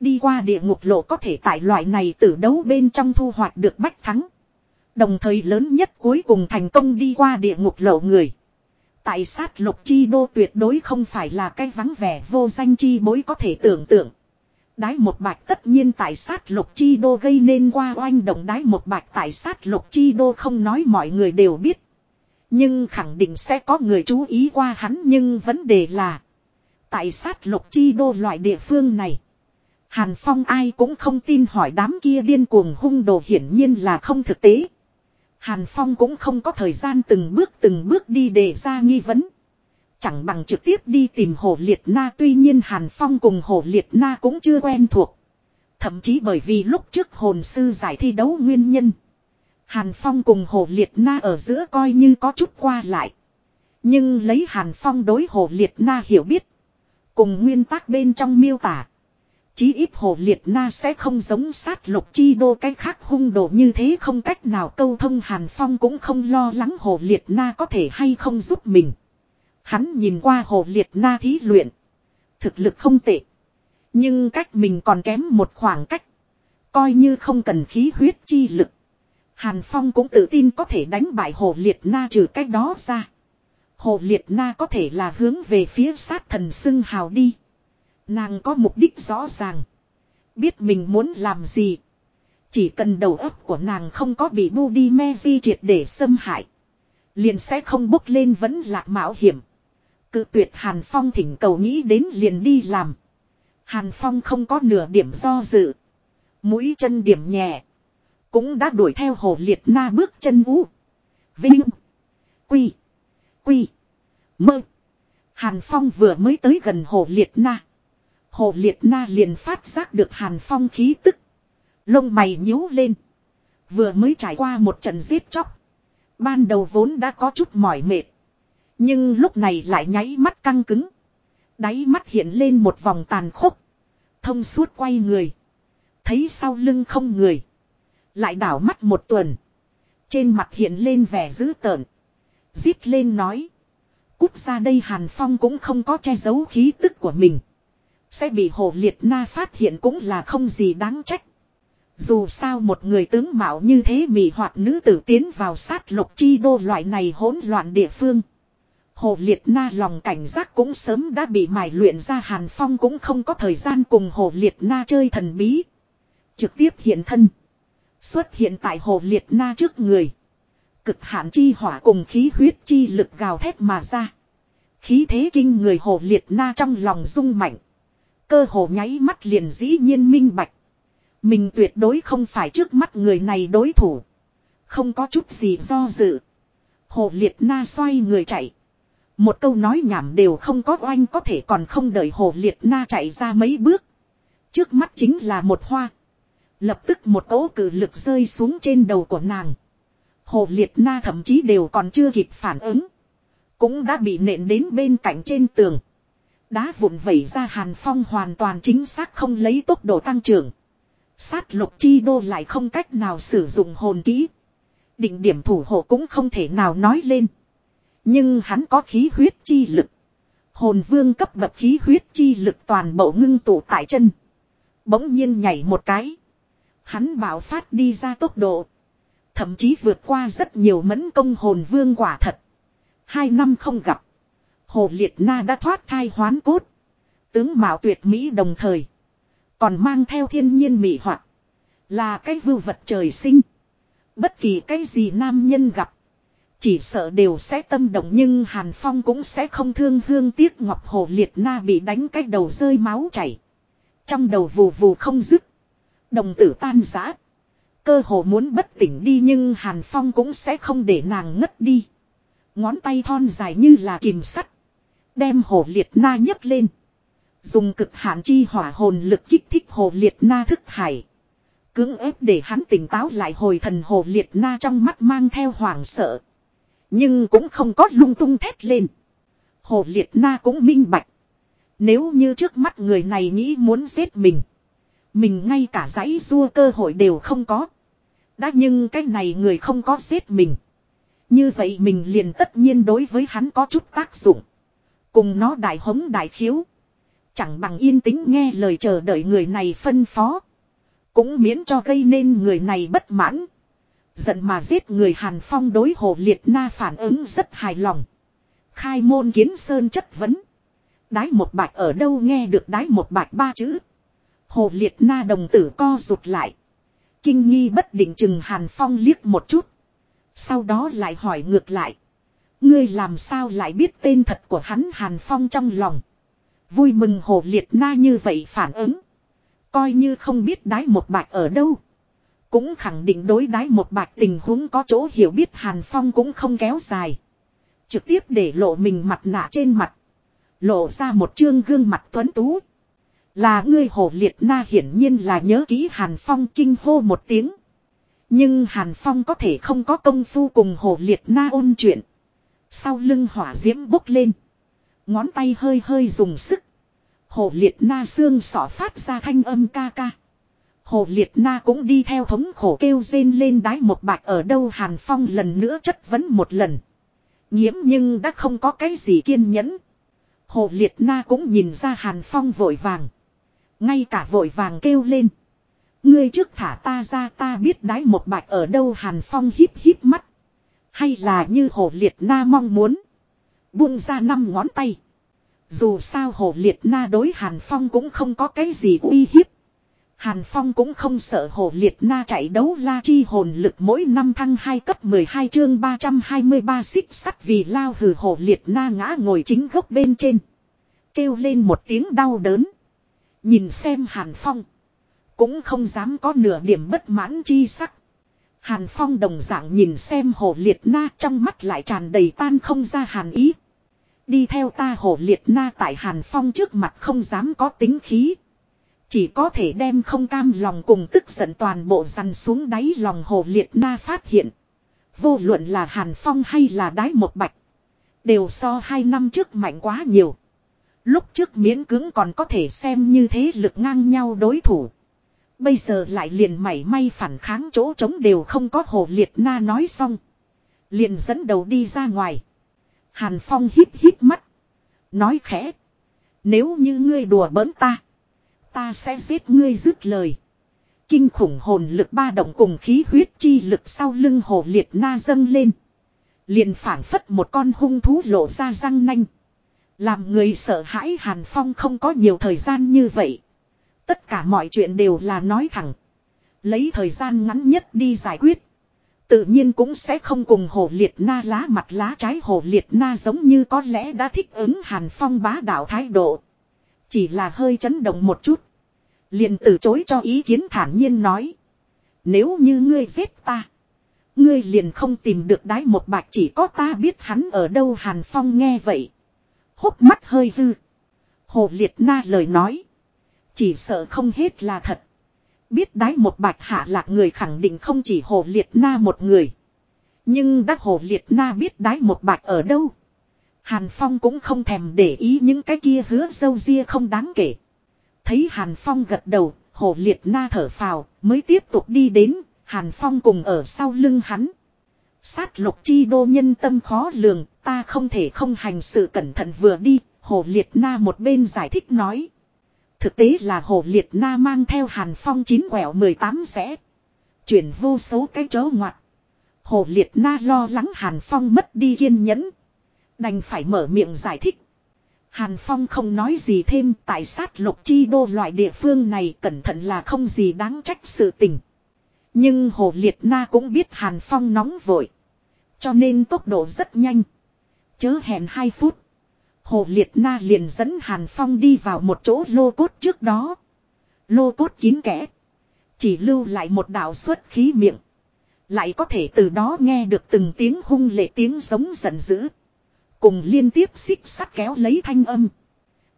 S1: Đi qua địa ngục lộ có thể tại loại này tử đấu bên trong thu hoạch được bách thắng. Đồng thời lớn nhất cuối cùng thành công đi qua địa ngục lộ người. Tại sát lục chi đô tuyệt đối không phải là cái vắng vẻ vô danh chi bối có thể tưởng tượng. Đái một bạch tất nhiên tại sát lục chi đô gây nên qua oanh động đái một bạch tại sát lục chi đô không nói mọi người đều biết. Nhưng khẳng định sẽ có người chú ý qua hắn nhưng vấn đề là. Tại sát lục chi đô loại địa phương này. Hàn Phong ai cũng không tin hỏi đám kia điên cuồng hung đồ hiển nhiên là không thực tế. Hàn Phong cũng không có thời gian từng bước từng bước đi đề ra nghi vấn. Chẳng bằng trực tiếp đi tìm Hồ Liệt Na, tuy nhiên Hàn Phong cùng Hồ Liệt Na cũng chưa quen thuộc. Thậm chí bởi vì lúc trước hồn sư giải thi đấu nguyên nhân. Hàn Phong cùng Hồ Liệt Na ở giữa coi như có chút qua lại. Nhưng lấy Hàn Phong đối Hồ Liệt Na hiểu biết. Cùng nguyên tắc bên trong miêu tả. Chí ít hồ liệt na sẽ không giống sát lục chi đô cái khác hung đồ như thế không cách nào câu thông Hàn Phong cũng không lo lắng hồ liệt na có thể hay không giúp mình. Hắn nhìn qua hồ liệt na thí luyện. Thực lực không tệ. Nhưng cách mình còn kém một khoảng cách. Coi như không cần khí huyết chi lực. Hàn Phong cũng tự tin có thể đánh bại hồ liệt na trừ cách đó ra. Hồ liệt na có thể là hướng về phía sát thần xưng hào đi. Nàng có mục đích rõ ràng. Biết mình muốn làm gì. Chỉ cần đầu óc của nàng không có bị bu đi me di triệt để xâm hại. Liền sẽ không bốc lên vẫn lạc mạo hiểm. Cự tuyệt Hàn Phong thỉnh cầu nghĩ đến liền đi làm. Hàn Phong không có nửa điểm do dự. Mũi chân điểm nhẹ. Cũng đã đuổi theo hồ liệt na bước chân vũ. Vinh. Quy. Quy. Mơ. Hàn Phong vừa mới tới gần hồ liệt na. Hồ Liệt Na liền phát giác được Hàn Phong khí tức. Lông mày nhíu lên. Vừa mới trải qua một trận giết chóc. Ban đầu vốn đã có chút mỏi mệt. Nhưng lúc này lại nháy mắt căng cứng. Đáy mắt hiện lên một vòng tàn khốc. Thông suốt quay người. Thấy sau lưng không người. Lại đảo mắt một tuần. Trên mặt hiện lên vẻ dữ tợn. Giết lên nói. Cút ra đây Hàn Phong cũng không có che giấu khí tức của mình. Sẽ bị hồ liệt na phát hiện cũng là không gì đáng trách. Dù sao một người tướng mạo như thế mị hoạt nữ tử tiến vào sát lục chi đô loại này hỗn loạn địa phương. Hồ liệt na lòng cảnh giác cũng sớm đã bị mài luyện ra hàn phong cũng không có thời gian cùng hồ liệt na chơi thần bí. Trực tiếp hiện thân. Xuất hiện tại hồ liệt na trước người. Cực hạn chi hỏa cùng khí huyết chi lực gào thét mà ra. Khí thế kinh người hồ liệt na trong lòng rung mạnh. Cơ hồ nháy mắt liền dĩ nhiên minh bạch. Mình tuyệt đối không phải trước mắt người này đối thủ. Không có chút gì do dự. Hồ liệt na xoay người chạy. Một câu nói nhảm đều không có oanh có thể còn không đợi hồ liệt na chạy ra mấy bước. Trước mắt chính là một hoa. Lập tức một cỗ cử lực rơi xuống trên đầu của nàng. Hồ liệt na thậm chí đều còn chưa kịp phản ứng. Cũng đã bị nện đến bên cạnh trên tường. Đá vụn vẩy ra hàn phong hoàn toàn chính xác không lấy tốc độ tăng trưởng. Sát lục chi đô lại không cách nào sử dụng hồn kỹ. Định điểm thủ hộ cũng không thể nào nói lên. Nhưng hắn có khí huyết chi lực. Hồn vương cấp bậc khí huyết chi lực toàn bộ ngưng tụ tại chân. Bỗng nhiên nhảy một cái. Hắn bảo phát đi ra tốc độ. Thậm chí vượt qua rất nhiều mẫn công hồn vương quả thật. Hai năm không gặp. Hồ Liệt Na đã thoát thai hoán cốt. Tướng Mạo tuyệt mỹ đồng thời. Còn mang theo thiên nhiên mỹ hoạt. Là cái vưu vật trời sinh. Bất kỳ cái gì nam nhân gặp. Chỉ sợ đều sẽ tâm động nhưng Hàn Phong cũng sẽ không thương hương tiếc ngọc hồ liệt na bị đánh cái đầu rơi máu chảy. Trong đầu vù vù không dứt. Đồng tử tan giã. Cơ hồ muốn bất tỉnh đi nhưng Hàn Phong cũng sẽ không để nàng ngất đi. Ngón tay thon dài như là kìm sắt. Đem hồ liệt na nhấc lên. Dùng cực hạn chi hỏa hồn lực kích thích hồ liệt na thức hải. Cưỡng ép để hắn tỉnh táo lại hồi thần hồ liệt na trong mắt mang theo hoảng sợ. Nhưng cũng không có lung tung thét lên. Hồ liệt na cũng minh bạch. Nếu như trước mắt người này nghĩ muốn giết mình. Mình ngay cả giấy rua cơ hội đều không có. Đã nhưng cái này người không có giết mình. Như vậy mình liền tất nhiên đối với hắn có chút tác dụng. Cùng nó đại hống đại khiếu. Chẳng bằng yên tĩnh nghe lời chờ đợi người này phân phó. Cũng miễn cho gây nên người này bất mãn. Giận mà giết người Hàn Phong đối hồ liệt na phản ứng rất hài lòng. Khai môn kiến sơn chất vấn. Đái một bạch ở đâu nghe được đái một bạch ba chữ. Hồ liệt na đồng tử co rụt lại. Kinh nghi bất định chừng Hàn Phong liếc một chút. Sau đó lại hỏi ngược lại. Ngươi làm sao lại biết tên thật của hắn Hàn Phong trong lòng. Vui mừng hồ liệt na như vậy phản ứng. Coi như không biết đái một bạch ở đâu. Cũng khẳng định đối đái một bạch tình huống có chỗ hiểu biết Hàn Phong cũng không kéo dài. Trực tiếp để lộ mình mặt nạ trên mặt. Lộ ra một chương gương mặt tuấn tú. Là ngươi hồ liệt na hiển nhiên là nhớ kỹ Hàn Phong kinh hô một tiếng. Nhưng Hàn Phong có thể không có công phu cùng hồ liệt na ôn chuyện. Sau lưng hỏa diễm bốc lên. Ngón tay hơi hơi dùng sức. Hồ liệt na xương sỏ phát ra thanh âm ca ca. Hồ liệt na cũng đi theo thống khổ kêu rên lên đái một bạch ở đâu Hàn Phong lần nữa chất vấn một lần. Nhiễm nhưng đã không có cái gì kiên nhẫn. Hồ liệt na cũng nhìn ra Hàn Phong vội vàng. Ngay cả vội vàng kêu lên. Ngươi trước thả ta ra ta biết đái một bạch ở đâu Hàn Phong híp híp mắt. Hay là như hồ liệt na mong muốn. Buông ra năm ngón tay. Dù sao hồ liệt na đối Hàn Phong cũng không có cái gì uy hiếp. Hàn Phong cũng không sợ hồ liệt na chạy đấu la chi hồn lực mỗi năm thăng 2 cấp 12 chương 323 xích sắt vì lao hừ hồ liệt na ngã ngồi chính gốc bên trên. Kêu lên một tiếng đau đớn. Nhìn xem Hàn Phong. Cũng không dám có nửa điểm bất mãn chi sắc. Hàn Phong đồng dạng nhìn xem hồ liệt na trong mắt lại tràn đầy tan không ra hàn ý. Đi theo ta hồ liệt na tại Hàn Phong trước mặt không dám có tính khí. Chỉ có thể đem không cam lòng cùng tức giận toàn bộ dằn xuống đáy lòng hồ liệt na phát hiện. Vô luận là Hàn Phong hay là đái một bạch. Đều so hai năm trước mạnh quá nhiều. Lúc trước miễn cứng còn có thể xem như thế lực ngang nhau đối thủ. Bây giờ lại liền mảy may phản kháng chỗ trống đều không có hồ liệt na nói xong. Liền dẫn đầu đi ra ngoài. Hàn Phong hít hít mắt. Nói khẽ. Nếu như ngươi đùa bỡn ta. Ta sẽ giết ngươi dứt lời. Kinh khủng hồn lực ba động cùng khí huyết chi lực sau lưng hồ liệt na dâng lên. Liền phản phất một con hung thú lộ ra răng nanh. Làm người sợ hãi Hàn Phong không có nhiều thời gian như vậy. Tất cả mọi chuyện đều là nói thẳng. Lấy thời gian ngắn nhất đi giải quyết. Tự nhiên cũng sẽ không cùng hồ liệt na lá mặt lá trái hồ liệt na giống như có lẽ đã thích ứng Hàn Phong bá đạo thái độ. Chỉ là hơi chấn động một chút. liền từ chối cho ý kiến thản nhiên nói. Nếu như ngươi giết ta. Ngươi liền không tìm được đái một bạch chỉ có ta biết hắn ở đâu Hàn Phong nghe vậy. Hốc mắt hơi hư. Hồ Liệt Na lời nói. Chỉ sợ không hết là thật. Biết đái một bạch hạ lạc người khẳng định không chỉ Hồ Liệt Na một người. Nhưng đắc Hồ Liệt Na biết đái một bạch ở đâu. Hàn Phong cũng không thèm để ý những cái kia hứa dâu ria không đáng kể. Thấy Hàn Phong gật đầu, Hồ Liệt Na thở phào, mới tiếp tục đi đến, Hàn Phong cùng ở sau lưng hắn. Sát lục chi đô nhân tâm khó lường, ta không thể không hành sự cẩn thận vừa đi, Hồ Liệt Na một bên giải thích nói. Thực tế là Hồ Liệt Na mang theo Hàn Phong chín quẹo 18 sẽ. Chuyển vô số cái chớ ngoặt. Hồ Liệt Na lo lắng Hàn Phong mất đi kiên nhẫn. Đành phải mở miệng giải thích. Hàn Phong không nói gì thêm, tại sát lục chi đô loại địa phương này cẩn thận là không gì đáng trách sự tình. Nhưng Hồ Liệt Na cũng biết Hàn Phong nóng vội. Cho nên tốc độ rất nhanh. Chớ hẹn 2 phút. Hồ Liệt Na liền dẫn Hàn Phong đi vào một chỗ lô cốt trước đó. Lô cốt kín kẽ. Chỉ lưu lại một đạo xuất khí miệng. Lại có thể từ đó nghe được từng tiếng hung lệ tiếng giống giận dữ. Cùng liên tiếp xích sắt kéo lấy thanh âm.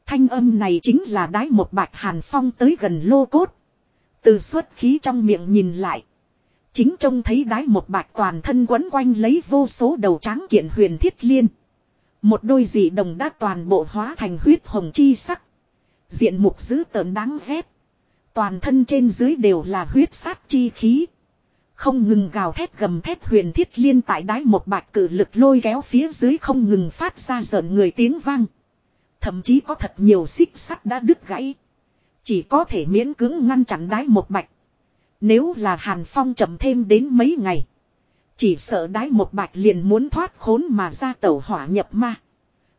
S1: Thanh âm này chính là đái một bạch hàn phong tới gần lô cốt. Từ xuất khí trong miệng nhìn lại. Chính trông thấy đái một bạch toàn thân quấn quanh lấy vô số đầu tráng kiện huyền thiết liên. Một đôi dị đồng đã toàn bộ hóa thành huyết hồng chi sắc. Diện mục dữ tợn đáng ghét. Toàn thân trên dưới đều là huyết sát chi khí. Không ngừng gào thét gầm thét huyền thiết liên tại đáy một bạch cử lực lôi kéo phía dưới không ngừng phát ra giận người tiếng vang. Thậm chí có thật nhiều xích sắt đã đứt gãy. Chỉ có thể miễn cưỡng ngăn chặn đáy một bạch. Nếu là Hàn Phong chậm thêm đến mấy ngày. Chỉ sợ đái một bạch liền muốn thoát khốn mà ra tẩu hỏa nhập ma.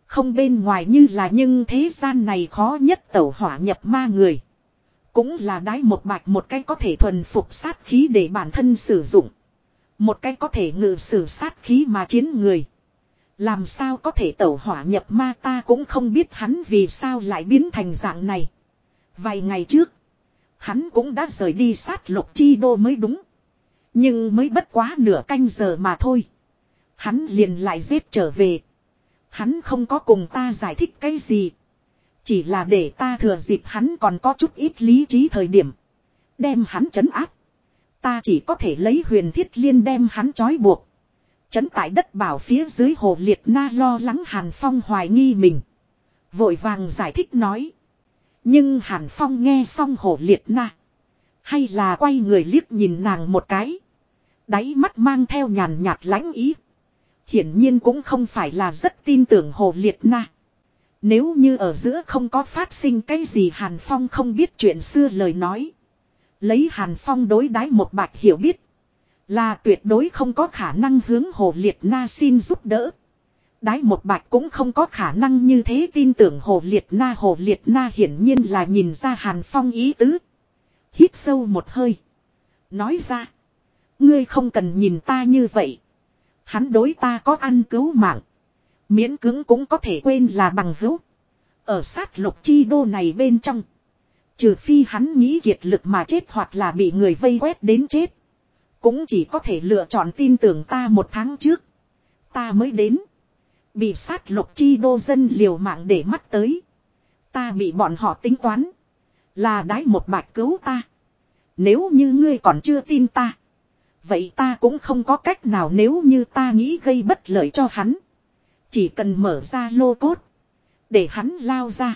S1: Không bên ngoài như là nhưng thế gian này khó nhất tẩu hỏa nhập ma người. Cũng là đái một bạch một cái có thể thuần phục sát khí để bản thân sử dụng. Một cái có thể ngự sử sát khí mà chiến người. Làm sao có thể tẩu hỏa nhập ma ta cũng không biết hắn vì sao lại biến thành dạng này. Vài ngày trước, hắn cũng đã rời đi sát lục chi đô mới đúng. Nhưng mới bất quá nửa canh giờ mà thôi. Hắn liền lại giết trở về. Hắn không có cùng ta giải thích cái gì. Chỉ là để ta thừa dịp hắn còn có chút ít lý trí thời điểm. Đem hắn chấn áp. Ta chỉ có thể lấy huyền thiết liên đem hắn trói buộc. Chấn tại đất bảo phía dưới hồ liệt na lo lắng Hàn Phong hoài nghi mình. Vội vàng giải thích nói. Nhưng Hàn Phong nghe xong hồ liệt na. Hay là quay người liếc nhìn nàng một cái. Đáy mắt mang theo nhàn nhạt lãnh ý. Hiển nhiên cũng không phải là rất tin tưởng hồ liệt na. Nếu như ở giữa không có phát sinh cái gì Hàn Phong không biết chuyện xưa lời nói. Lấy Hàn Phong đối đái một bạch hiểu biết. Là tuyệt đối không có khả năng hướng Hồ Liệt Na xin giúp đỡ. Đái một bạch cũng không có khả năng như thế tin tưởng Hồ Liệt Na. Hồ Liệt Na hiển nhiên là nhìn ra Hàn Phong ý tứ. Hít sâu một hơi. Nói ra. Ngươi không cần nhìn ta như vậy. Hắn đối ta có ăn cứu mạng. Miễn cứng cũng có thể quên là bằng hữu. Ở sát lục chi đô này bên trong. Trừ phi hắn nghĩ kiệt lực mà chết hoặc là bị người vây quét đến chết. Cũng chỉ có thể lựa chọn tin tưởng ta một tháng trước. Ta mới đến. Bị sát lục chi đô dân liều mạng để mắt tới. Ta bị bọn họ tính toán. Là đái một bạch cứu ta. Nếu như ngươi còn chưa tin ta. Vậy ta cũng không có cách nào nếu như ta nghĩ gây bất lợi cho hắn. Chỉ cần mở ra lô cốt. Để hắn lao ra.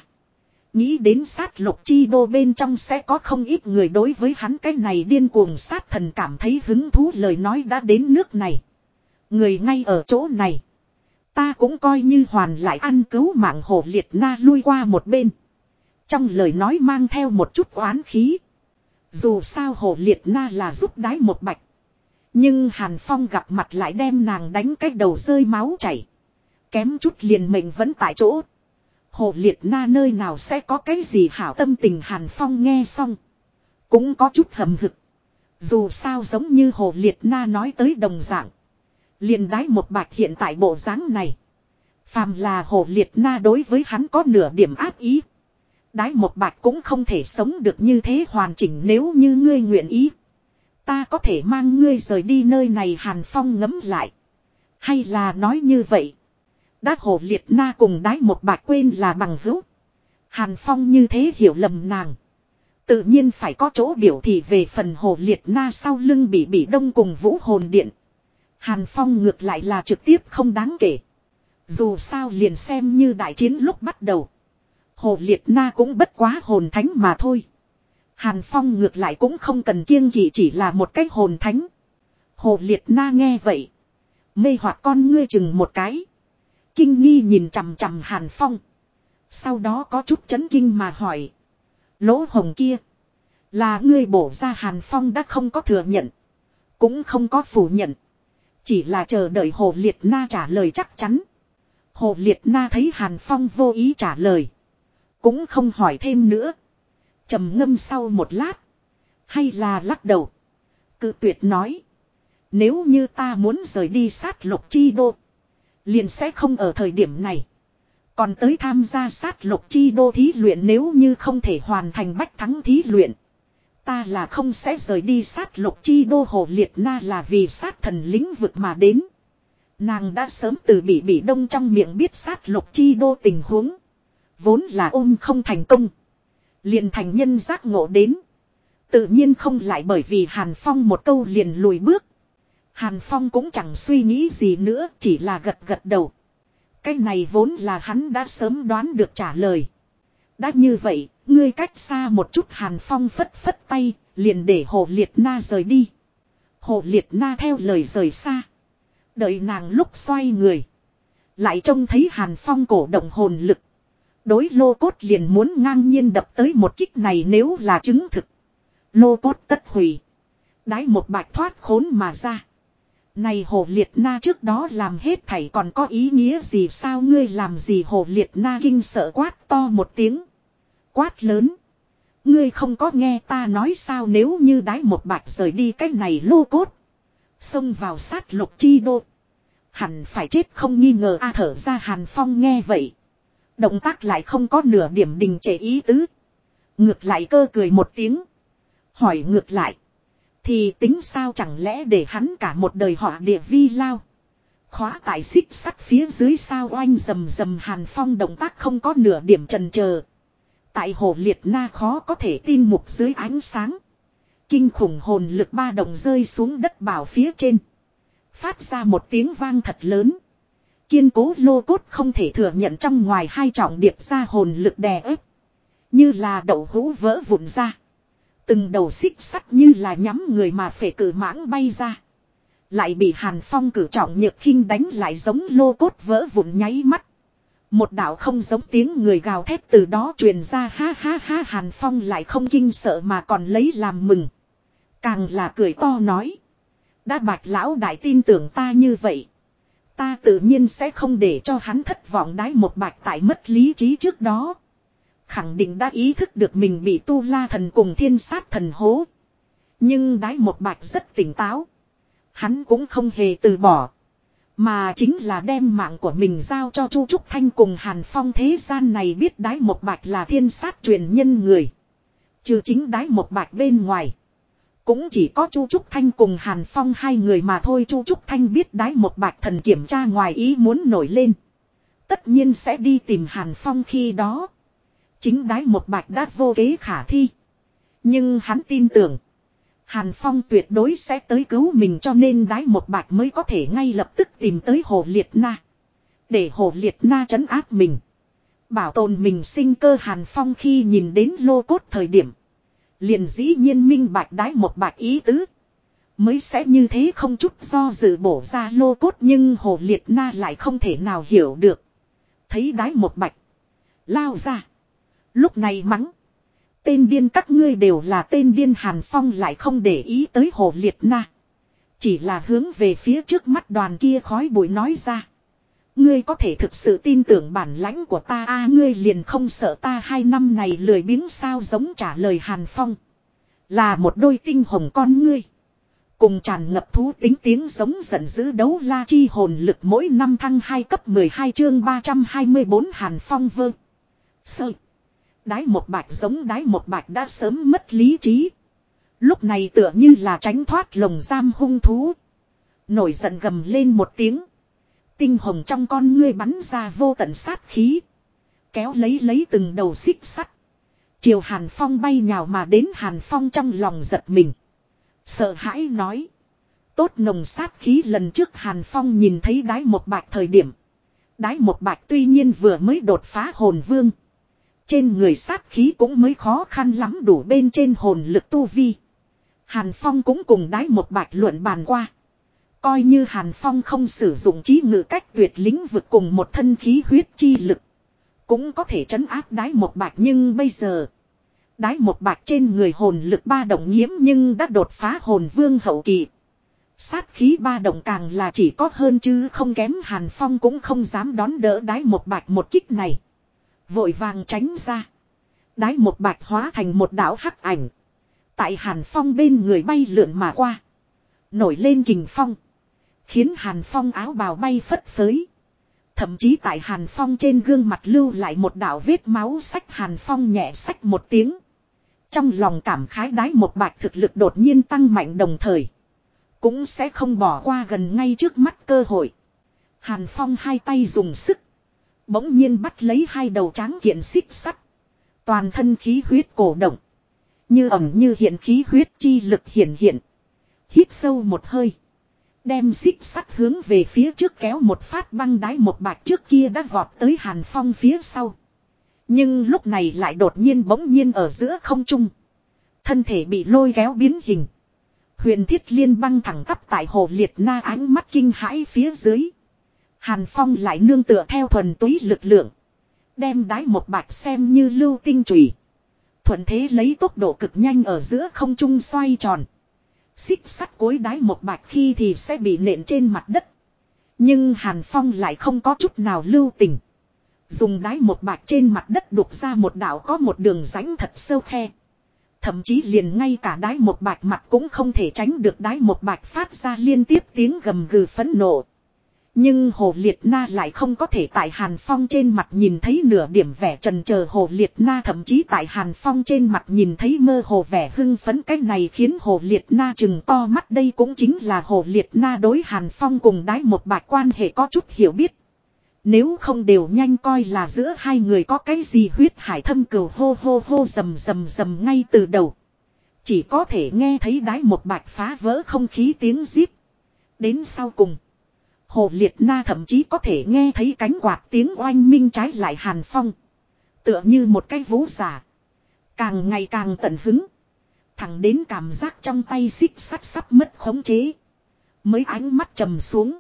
S1: Nghĩ đến sát lục chi đô bên trong sẽ có không ít người đối với hắn cái này điên cuồng sát thần cảm thấy hứng thú lời nói đã đến nước này. Người ngay ở chỗ này. Ta cũng coi như hoàn lại ăn cứu mạng hồ liệt na lui qua một bên. Trong lời nói mang theo một chút oán khí. Dù sao hồ liệt na là giúp đái một bạch. Nhưng Hàn Phong gặp mặt lại đem nàng đánh cách đầu rơi máu chảy. Kém chút liền mình vẫn tại chỗ. Hồ liệt na nơi nào sẽ có cái gì hảo tâm tình Hàn Phong nghe xong. Cũng có chút hầm hực. Dù sao giống như hồ liệt na nói tới đồng dạng. liền đái một bạch hiện tại bộ dáng này. Phàm là hồ liệt na đối với hắn có nửa điểm áp ý. Đái một bạch cũng không thể sống được như thế hoàn chỉnh nếu như ngươi nguyện ý. Ta có thể mang ngươi rời đi nơi này Hàn Phong ngấm lại. Hay là nói như vậy. Đát hồ liệt na cùng đái một bà quên là bằng hữu. Hàn Phong như thế hiểu lầm nàng. Tự nhiên phải có chỗ biểu thị về phần hồ liệt na sau lưng bị bị đông cùng vũ hồn điện. Hàn Phong ngược lại là trực tiếp không đáng kể. Dù sao liền xem như đại chiến lúc bắt đầu. Hồ liệt na cũng bất quá hồn thánh mà thôi. Hàn Phong ngược lại cũng không cần kiêng kỵ chỉ là một cái hồn thánh. Hồ liệt na nghe vậy. Mê hoặc con ngươi chừng một cái. Kinh nghi nhìn chằm chằm Hàn Phong. Sau đó có chút chấn kinh mà hỏi. Lỗ hồng kia. Là ngươi bổ ra Hàn Phong đã không có thừa nhận. Cũng không có phủ nhận. Chỉ là chờ đợi Hồ Liệt Na trả lời chắc chắn. Hồ Liệt Na thấy Hàn Phong vô ý trả lời. Cũng không hỏi thêm nữa trầm ngâm sau một lát. Hay là lắc đầu. Cự tuyệt nói. Nếu như ta muốn rời đi sát lục chi đô. Liền sẽ không ở thời điểm này. Còn tới tham gia sát lục chi đô thí luyện nếu như không thể hoàn thành bách thắng thí luyện. Ta là không sẽ rời đi sát lục chi đô hồ liệt na là vì sát thần lĩnh vực mà đến. Nàng đã sớm từ bị bị đông trong miệng biết sát lục chi đô tình huống. Vốn là ôm không thành công. Liền thành nhân giác ngộ đến. Tự nhiên không lại bởi vì Hàn Phong một câu liền lùi bước. Hàn Phong cũng chẳng suy nghĩ gì nữa chỉ là gật gật đầu. Cái này vốn là hắn đã sớm đoán được trả lời. Đã như vậy, ngươi cách xa một chút Hàn Phong phất phất tay, liền để Hồ Liệt Na rời đi. Hồ Liệt Na theo lời rời xa. Đợi nàng lúc xoay người. Lại trông thấy Hàn Phong cổ động hồn lực. Đối lô cốt liền muốn ngang nhiên đập tới một kích này nếu là chứng thực. Lô cốt tất hủy. Đái một bạch thoát khốn mà ra. Này hồ liệt na trước đó làm hết thảy còn có ý nghĩa gì sao ngươi làm gì hồ liệt na kinh sợ quát to một tiếng. Quát lớn. Ngươi không có nghe ta nói sao nếu như đái một bạch rời đi cái này lô cốt. Xông vào sát lục chi đô. Hẳn phải chết không nghi ngờ a thở ra hàn phong nghe vậy. Động tác lại không có nửa điểm đình trệ ý tứ. Ngược lại cơ cười một tiếng. Hỏi ngược lại. Thì tính sao chẳng lẽ để hắn cả một đời họ địa vi lao. Khóa tại xích sắt phía dưới sao oanh rầm rầm hàn phong động tác không có nửa điểm trần chờ Tại hồ liệt na khó có thể tin mục dưới ánh sáng. Kinh khủng hồn lực ba đồng rơi xuống đất bảo phía trên. Phát ra một tiếng vang thật lớn. Kiên cố lô cốt không thể thừa nhận trong ngoài hai trọng điệp ra hồn lực đè ép. Như là đậu hũ vỡ vụn ra. Từng đầu xích sắt như là nhắm người mà phải cử mãng bay ra. Lại bị Hàn Phong cử trọng nhược khinh đánh lại giống lô cốt vỡ vụn nháy mắt. Một đạo không giống tiếng người gào thét từ đó truyền ra, ha ha ha, Hàn Phong lại không kinh sợ mà còn lấy làm mừng. Càng là cười to nói. Đã bạch lão đại tin tưởng ta như vậy. Ta tự nhiên sẽ không để cho hắn thất vọng đái một bạch tại mất lý trí trước đó. Khẳng định đã ý thức được mình bị tu la thần cùng thiên sát thần hố. Nhưng đái một bạch rất tỉnh táo. Hắn cũng không hề từ bỏ. Mà chính là đem mạng của mình giao cho Chu Trúc Thanh cùng Hàn Phong thế gian này biết đái một bạch là thiên sát truyền nhân người. Trừ chính đái một bạch bên ngoài. Cũng chỉ có Chu Trúc Thanh cùng Hàn Phong hai người mà thôi Chu Trúc Thanh biết đái một bạch thần kiểm tra ngoài ý muốn nổi lên. Tất nhiên sẽ đi tìm Hàn Phong khi đó. Chính đái một bạch đã vô kế khả thi. Nhưng hắn tin tưởng. Hàn Phong tuyệt đối sẽ tới cứu mình cho nên đái một bạch mới có thể ngay lập tức tìm tới Hồ Liệt Na. Để Hồ Liệt Na chấn áp mình. Bảo tồn mình sinh cơ Hàn Phong khi nhìn đến lô cốt thời điểm. Liền dĩ nhiên minh bạch đái một bạch ý tứ. Mới sẽ như thế không chút do dự bổ ra lô cốt nhưng Hồ Liệt Na lại không thể nào hiểu được. Thấy đái một bạch. Lao ra. Lúc này mắng. Tên điên các ngươi đều là tên điên Hàn Phong lại không để ý tới Hồ Liệt Na. Chỉ là hướng về phía trước mắt đoàn kia khói bụi nói ra. Ngươi có thể thực sự tin tưởng bản lãnh của ta a, ngươi liền không sợ ta hai năm này lười biếng sao giống trả lời Hàn Phong. Là một đôi tinh hồng con ngươi. Cùng tràn ngập thú tính tiếng giống giận dữ đấu la chi hồn lực mỗi năm thăng 2 cấp 12 chương 324 Hàn Phong vơ. Sơ. Đái một bạch giống đái một bạch đã sớm mất lý trí. Lúc này tựa như là tránh thoát lồng giam hung thú. Nổi giận gầm lên một tiếng. Tinh hồng trong con ngươi bắn ra vô tận sát khí. Kéo lấy lấy từng đầu xích sắt. Chiều Hàn Phong bay nhào mà đến Hàn Phong trong lòng giật mình. Sợ hãi nói. Tốt nồng sát khí lần trước Hàn Phong nhìn thấy đái một bạch thời điểm. Đái một bạch tuy nhiên vừa mới đột phá hồn vương. Trên người sát khí cũng mới khó khăn lắm đủ bên trên hồn lực tu vi. Hàn Phong cũng cùng đái một bạch luận bàn qua. Coi như Hàn Phong không sử dụng trí ngự cách tuyệt lĩnh vực cùng một thân khí huyết chi lực. Cũng có thể chấn áp đái một bạch nhưng bây giờ. Đái một bạch trên người hồn lực ba động nhiễm nhưng đã đột phá hồn vương hậu kỳ. Sát khí ba động càng là chỉ có hơn chứ không kém Hàn Phong cũng không dám đón đỡ đái một bạch một kích này. Vội vàng tránh ra. Đái một bạch hóa thành một đảo hắc ảnh. Tại Hàn Phong bên người bay lượn mà qua. Nổi lên kình phong. Khiến Hàn Phong áo bào bay phất phới. Thậm chí tại Hàn Phong trên gương mặt lưu lại một đạo vết máu sách Hàn Phong nhẹ sách một tiếng. Trong lòng cảm khái đái một bạch thực lực đột nhiên tăng mạnh đồng thời. Cũng sẽ không bỏ qua gần ngay trước mắt cơ hội. Hàn Phong hai tay dùng sức. Bỗng nhiên bắt lấy hai đầu tráng kiện xích sắt. Toàn thân khí huyết cổ động. Như ẩm như hiện khí huyết chi lực hiện hiện. Hít sâu một hơi. Đem xích sắt hướng về phía trước kéo một phát băng đái một bạch trước kia đã vọt tới Hàn Phong phía sau. Nhưng lúc này lại đột nhiên bỗng nhiên ở giữa không trung. Thân thể bị lôi kéo biến hình. Huyền thiết liên băng thẳng tắp tại hồ liệt na ánh mắt kinh hãi phía dưới. Hàn Phong lại nương tựa theo thuần túy lực lượng. Đem đái một bạch xem như lưu tinh trùy. Thuận thế lấy tốc độ cực nhanh ở giữa không trung xoay tròn. Xích sắt cối đái một bạch khi thì sẽ bị nện trên mặt đất. Nhưng Hàn Phong lại không có chút nào lưu tình. Dùng đái một bạch trên mặt đất đục ra một đảo có một đường rãnh thật sâu khe. Thậm chí liền ngay cả đái một bạch mặt cũng không thể tránh được đái một bạch phát ra liên tiếp tiếng gầm gừ phẫn nộ. Nhưng Hồ Liệt Na lại không có thể tại Hàn Phong trên mặt nhìn thấy nửa điểm vẻ trần chờ Hồ Liệt Na, thậm chí tại Hàn Phong trên mặt nhìn thấy mơ hồ vẻ hưng phấn cái này khiến Hồ Liệt Na chừng to mắt đây cũng chính là Hồ Liệt Na đối Hàn Phong cùng đái một bạch quan hệ có chút hiểu biết. Nếu không đều nhanh coi là giữa hai người có cái gì huyết hải thâm cừu hô hô hô rầm rầm rầm ngay từ đầu. Chỉ có thể nghe thấy đái một bạch phá vỡ không khí tiếng zip. Đến sau cùng. Hồ Liệt Na thậm chí có thể nghe thấy cánh quạt tiếng oanh minh trái lại hàn phong. Tựa như một cái vũ giả. Càng ngày càng tận hứng. Thẳng đến cảm giác trong tay xích sắt sắp mất khống chế. Mới ánh mắt trầm xuống.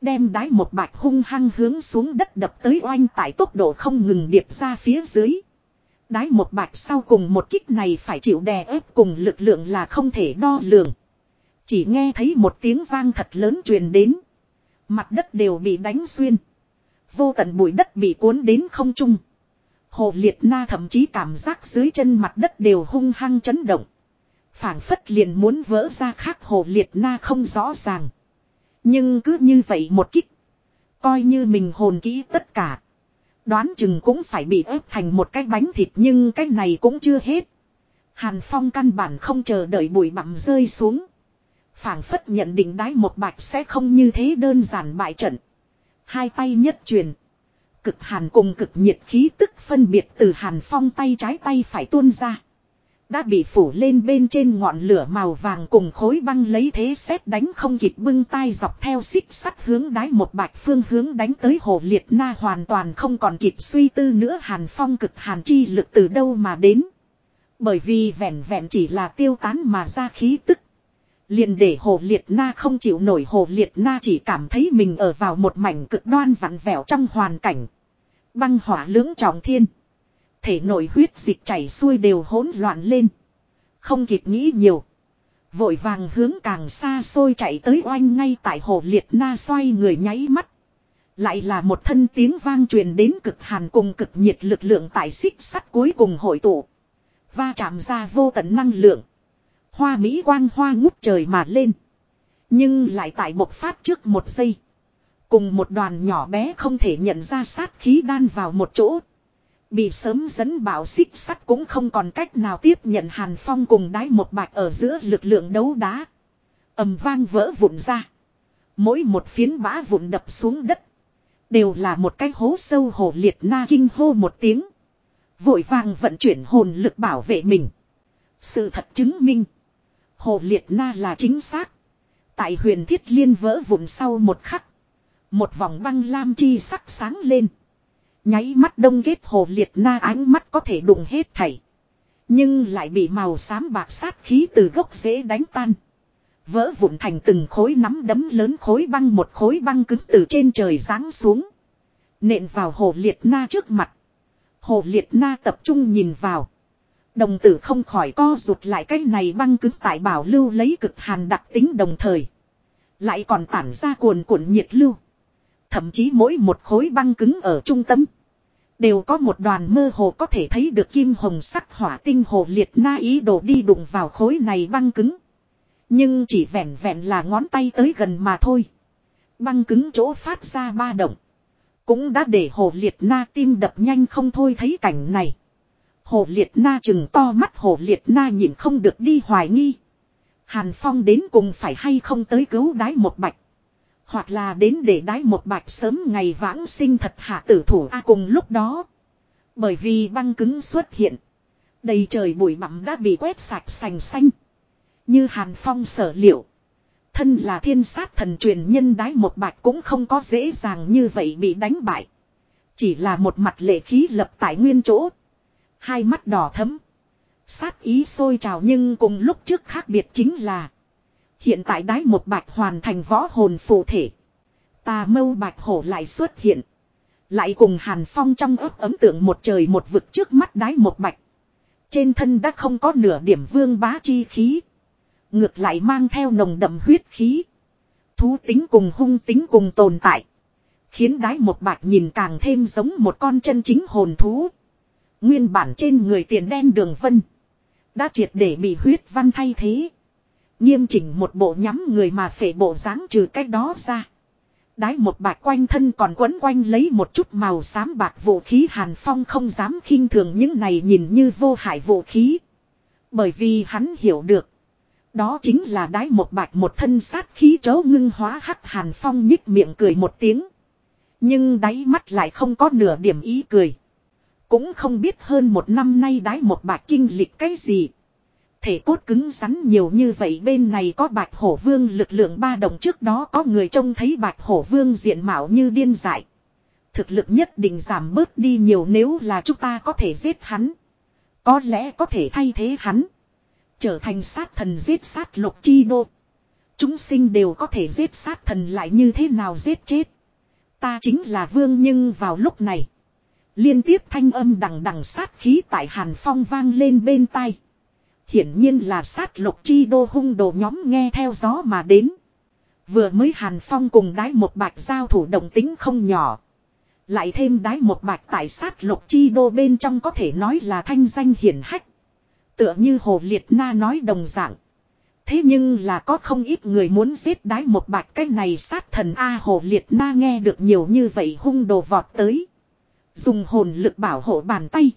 S1: Đem đái một bạch hung hăng hướng xuống đất đập tới oanh tại tốc độ không ngừng điệp ra phía dưới. Đái một bạch sau cùng một kích này phải chịu đè ép cùng lực lượng là không thể đo lường. Chỉ nghe thấy một tiếng vang thật lớn truyền đến. Mặt đất đều bị đánh xuyên. Vô tận bụi đất bị cuốn đến không trung. Hồ Liệt Na thậm chí cảm giác dưới chân mặt đất đều hung hăng chấn động. phảng phất liền muốn vỡ ra khác Hồ Liệt Na không rõ ràng. Nhưng cứ như vậy một kích. Coi như mình hồn kỹ tất cả. Đoán chừng cũng phải bị ép thành một cái bánh thịt nhưng cái này cũng chưa hết. Hàn Phong căn bản không chờ đợi bụi bặm rơi xuống phảng phất nhận định đái một bạch sẽ không như thế đơn giản bại trận. Hai tay nhất truyền. Cực hàn cùng cực nhiệt khí tức phân biệt từ hàn phong tay trái tay phải tuôn ra. Đã bị phủ lên bên trên ngọn lửa màu vàng cùng khối băng lấy thế xét đánh không kịp bưng tay dọc theo xích sắt hướng đái một bạch phương hướng đánh tới hồ liệt na hoàn toàn không còn kịp suy tư nữa hàn phong cực hàn chi lực từ đâu mà đến. Bởi vì vẹn vẹn chỉ là tiêu tán mà ra khí tức liền để hồ liệt na không chịu nổi hồ liệt na chỉ cảm thấy mình ở vào một mảnh cực đoan vặn vẹo trong hoàn cảnh. Băng hỏa lưỡng trọng thiên. Thể nội huyết dịch chảy xuôi đều hỗn loạn lên. Không kịp nghĩ nhiều. Vội vàng hướng càng xa xôi chạy tới oanh ngay tại hồ liệt na xoay người nháy mắt. Lại là một thân tiếng vang truyền đến cực hàn cùng cực nhiệt lực lượng tại xích sắt cuối cùng hội tụ. Va chạm ra vô tận năng lượng. Hoa Mỹ quang hoa ngút trời mà lên. Nhưng lại tại bộc phát trước một giây. Cùng một đoàn nhỏ bé không thể nhận ra sát khí đan vào một chỗ. Bị sớm dẫn bảo xích sắt cũng không còn cách nào tiếp nhận Hàn Phong cùng đái một bạch ở giữa lực lượng đấu đá. ầm vang vỡ vụn ra. Mỗi một phiến bã vụn đập xuống đất. Đều là một cái hố sâu hồ liệt na kinh hô một tiếng. Vội vàng vận chuyển hồn lực bảo vệ mình. Sự thật chứng minh. Hồ liệt na là chính xác. Tại huyền thiết liên vỡ vụn sau một khắc. Một vòng băng lam chi sắc sáng lên. Nháy mắt đông ghét hồ liệt na ánh mắt có thể đụng hết thảy. Nhưng lại bị màu xám bạc sát khí từ gốc rễ đánh tan. Vỡ vụn thành từng khối nắm đấm lớn khối băng một khối băng cứng từ trên trời giáng xuống. Nện vào hồ liệt na trước mặt. Hồ liệt na tập trung nhìn vào. Đồng tử không khỏi co rụt lại cái này băng cứng tại bảo lưu lấy cực hàn đặc tính đồng thời. Lại còn tản ra cuồn cuộn nhiệt lưu. Thậm chí mỗi một khối băng cứng ở trung tâm. Đều có một đoàn mơ hồ có thể thấy được kim hồng sắc hỏa tinh hồ liệt na ý đồ đi đụng vào khối này băng cứng. Nhưng chỉ vẹn vẹn là ngón tay tới gần mà thôi. Băng cứng chỗ phát ra ba động. Cũng đã để hồ liệt na tim đập nhanh không thôi thấy cảnh này. Hồ liệt na chừng to mắt, hồ liệt na nhìn không được đi hoài nghi. Hàn Phong đến cùng phải hay không tới cứu đái một bạch. Hoặc là đến để đái một bạch sớm ngày vãng sinh thật hạ tử thủ A cùng lúc đó. Bởi vì băng cứng xuất hiện. Đầy trời bụi bặm đã bị quét sạch sành xanh. Như Hàn Phong sở liệu. Thân là thiên sát thần truyền nhân đái một bạch cũng không có dễ dàng như vậy bị đánh bại. Chỉ là một mặt lệ khí lập tại nguyên chỗ. Hai mắt đỏ thấm. Sát ý sôi trào nhưng cùng lúc trước khác biệt chính là. Hiện tại đái một bạch hoàn thành võ hồn phụ thể. Tà mâu bạch hổ lại xuất hiện. Lại cùng Hàn Phong trong ấp ấm tượng một trời một vực trước mắt đái một bạch. Trên thân đã không có nửa điểm vương bá chi khí. Ngược lại mang theo nồng đậm huyết khí. Thú tính cùng hung tính cùng tồn tại. Khiến đái một bạch nhìn càng thêm giống một con chân chính hồn thú. Nguyên bản trên người tiền đen đường vân. Đã triệt để bị huyết văn thay thế. Nghiêm chỉnh một bộ nhắm người mà phể bộ dáng trừ cách đó ra. Đái một bạch quanh thân còn quấn quanh lấy một chút màu xám bạc vũ khí hàn phong không dám khinh thường những này nhìn như vô hại vũ khí. Bởi vì hắn hiểu được. Đó chính là đái một bạch một thân sát khí chấu ngưng hóa hắc hàn phong nhích miệng cười một tiếng. Nhưng đáy mắt lại không có nửa điểm ý cười. Cũng không biết hơn một năm nay đái một bạch kinh lịch cái gì. Thể cốt cứng rắn nhiều như vậy bên này có bạch hổ vương lực lượng ba đồng trước đó có người trông thấy bạch hổ vương diện mạo như điên dại. Thực lực nhất định giảm bớt đi nhiều nếu là chúng ta có thể giết hắn. Có lẽ có thể thay thế hắn. Trở thành sát thần giết sát lục chi đô. Chúng sinh đều có thể giết sát thần lại như thế nào giết chết. Ta chính là vương nhưng vào lúc này. Liên tiếp thanh âm đằng đằng sát khí tại Hàn Phong vang lên bên tai. Hiển nhiên là sát lục chi đô hung đồ nhóm nghe theo gió mà đến. Vừa mới Hàn Phong cùng đái một bạch giao thủ động tính không nhỏ. Lại thêm đái một bạch tại sát lục chi đô bên trong có thể nói là thanh danh hiển hách. Tựa như Hồ Liệt Na nói đồng dạng. Thế nhưng là có không ít người muốn giết đái một bạch cái này sát thần A Hồ Liệt Na nghe được nhiều như vậy hung đồ vọt tới. Dùng hồn lực bảo hộ bàn tay.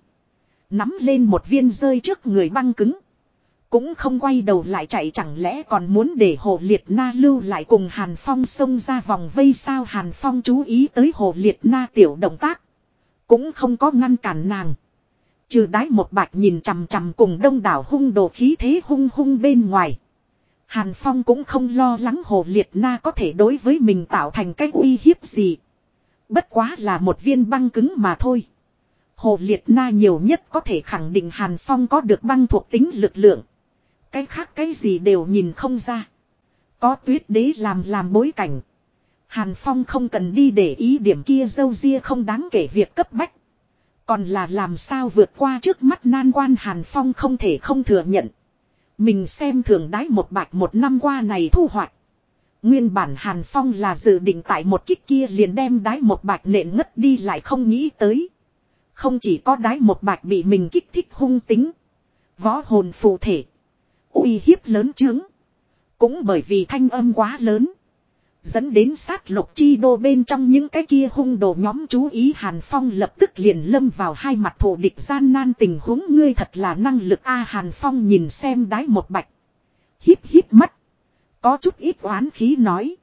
S1: Nắm lên một viên rơi trước người băng cứng. Cũng không quay đầu lại chạy chẳng lẽ còn muốn để Hồ Liệt Na lưu lại cùng Hàn Phong xông ra vòng vây sao Hàn Phong chú ý tới Hồ Liệt Na tiểu động tác. Cũng không có ngăn cản nàng. Trừ đái một bạch nhìn chằm chằm cùng đông đảo hung đồ khí thế hung hung bên ngoài. Hàn Phong cũng không lo lắng Hồ Liệt Na có thể đối với mình tạo thành cái uy hiếp gì. Bất quá là một viên băng cứng mà thôi. Hồ Liệt Na nhiều nhất có thể khẳng định Hàn Phong có được băng thuộc tính lực lượng. Cái khác cái gì đều nhìn không ra. Có tuyết đế làm làm bối cảnh. Hàn Phong không cần đi để ý điểm kia dâu ria không đáng kể việc cấp bách. Còn là làm sao vượt qua trước mắt nan quan Hàn Phong không thể không thừa nhận. Mình xem thường đái một bạch một năm qua này thu hoạch. Nguyên bản Hàn Phong là dự định tại một kích kia liền đem đái một bạch nện ngất đi lại không nghĩ tới. Không chỉ có đái một bạch bị mình kích thích hung tính. Võ hồn phù thể. uy hiếp lớn trướng. Cũng bởi vì thanh âm quá lớn. Dẫn đến sát lục chi đô bên trong những cái kia hung đồ nhóm chú ý Hàn Phong lập tức liền lâm vào hai mặt thổ địch gian nan tình huống ngươi thật là năng lực A Hàn Phong nhìn xem đái một bạch. Hít hít mắt. Có chút ít oán khí nói.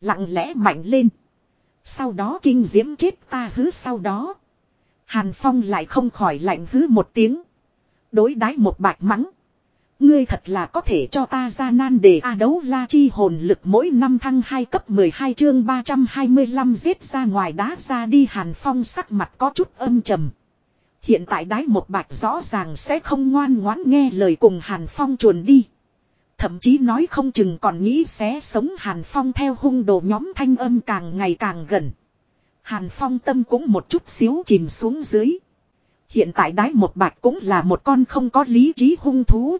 S1: Lặng lẽ mạnh lên. Sau đó kinh diễm chết ta hứ sau đó. Hàn Phong lại không khỏi lạnh hứ một tiếng. Đối đái một bạch mắng. Ngươi thật là có thể cho ta ra nan để A đấu la chi hồn lực mỗi năm thăng 2 cấp 12 chương 325 giết ra ngoài đá ra đi Hàn Phong sắc mặt có chút âm trầm. Hiện tại đái một bạch rõ ràng sẽ không ngoan ngoãn nghe lời cùng Hàn Phong chuồn đi. Thậm chí nói không chừng còn nghĩ sẽ sống Hàn Phong theo hung đồ nhóm thanh âm càng ngày càng gần. Hàn Phong tâm cũng một chút xíu chìm xuống dưới. Hiện tại đái một bạch cũng là một con không có lý trí hung thú.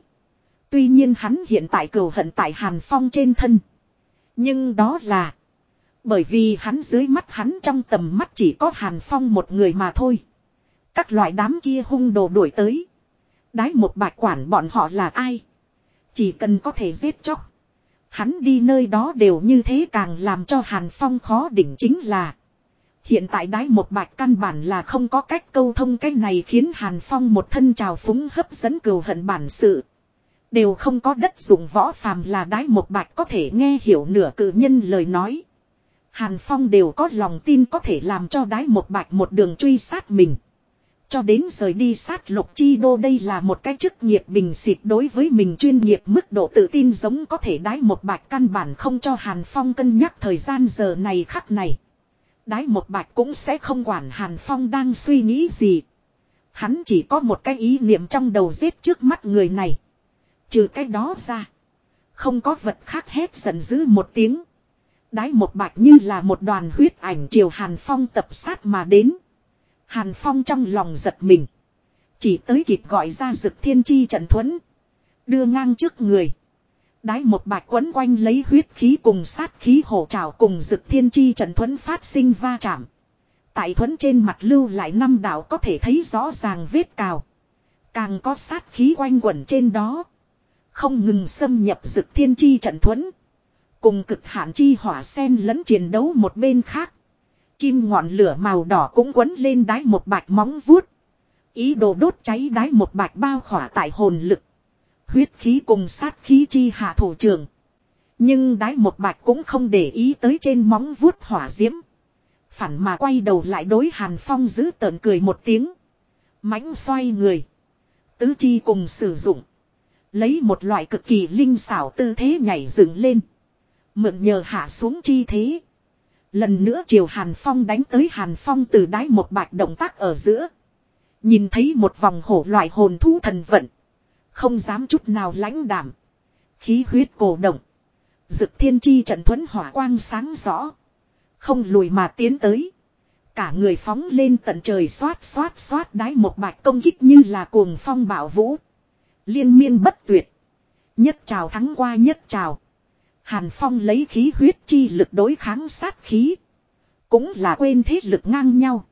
S1: Tuy nhiên hắn hiện tại cầu hận tại Hàn Phong trên thân. Nhưng đó là. Bởi vì hắn dưới mắt hắn trong tầm mắt chỉ có Hàn Phong một người mà thôi. Các loại đám kia hung đồ đuổi tới. Đái một bạch quản bọn họ là ai. Chỉ cần có thể giết chóc. Hắn đi nơi đó đều như thế càng làm cho Hàn Phong khó đỉnh chính là. Hiện tại đái một bạch căn bản là không có cách câu thông cái này khiến Hàn Phong một thân trào phúng hấp dẫn cừu hận bản sự. Đều không có đất dụng võ phàm là đái một bạch có thể nghe hiểu nửa cử nhân lời nói. Hàn Phong đều có lòng tin có thể làm cho đái một bạch một đường truy sát mình. Cho đến rời đi sát lục chi đô đây là một cái chức nghiệp bình xịt đối với mình chuyên nghiệp mức độ tự tin giống có thể đái một bạch căn bản không cho Hàn Phong cân nhắc thời gian giờ này khắc này. Đái một bạch cũng sẽ không quản Hàn Phong đang suy nghĩ gì. Hắn chỉ có một cái ý niệm trong đầu giết trước mắt người này. Trừ cái đó ra. Không có vật khác hết giận dữ một tiếng. Đái một bạch như là một đoàn huyết ảnh chiều Hàn Phong tập sát mà đến. Hàn Phong trong lòng giật mình. Chỉ tới kịp gọi ra dực thiên chi trận thuẫn. Đưa ngang trước người. Đái một bạch quấn quanh lấy huyết khí cùng sát khí hổ trào cùng dực thiên chi trận thuẫn phát sinh va chạm. Tại thuẫn trên mặt lưu lại năm đạo có thể thấy rõ ràng vết cào. Càng có sát khí quanh quẩn trên đó. Không ngừng xâm nhập dực thiên chi trận thuẫn. Cùng cực hạn chi hỏa sen lẫn chiến đấu một bên khác. Kim ngọn lửa màu đỏ cũng quấn lên đáy một bạch móng vuốt. Ý đồ đốt cháy đáy một bạch bao khỏa tại hồn lực. Huyết khí cùng sát khí chi hạ thủ trường Nhưng đáy một bạch cũng không để ý tới trên móng vuốt hỏa diễm. Phản mà quay đầu lại đối Hàn Phong giữ tợn cười một tiếng. mãnh xoay người. Tứ chi cùng sử dụng. Lấy một loại cực kỳ linh xảo tư thế nhảy dựng lên. Mượn nhờ hạ xuống chi thế. Lần nữa chiều Hàn Phong đánh tới Hàn Phong từ đáy một bạch động tác ở giữa. Nhìn thấy một vòng hổ loại hồn thú thần vận. Không dám chút nào lãnh đảm. Khí huyết cổ động. Dực thiên chi trận thuẫn hỏa quang sáng rõ. Không lùi mà tiến tới. Cả người phóng lên tận trời xoát xoát xoát đáy một bạch công kích như là cuồng phong bảo vũ. Liên miên bất tuyệt. Nhất trào thắng qua nhất trào. Hàn Phong lấy khí huyết chi lực đối kháng sát khí. Cũng là quên thế lực ngang nhau.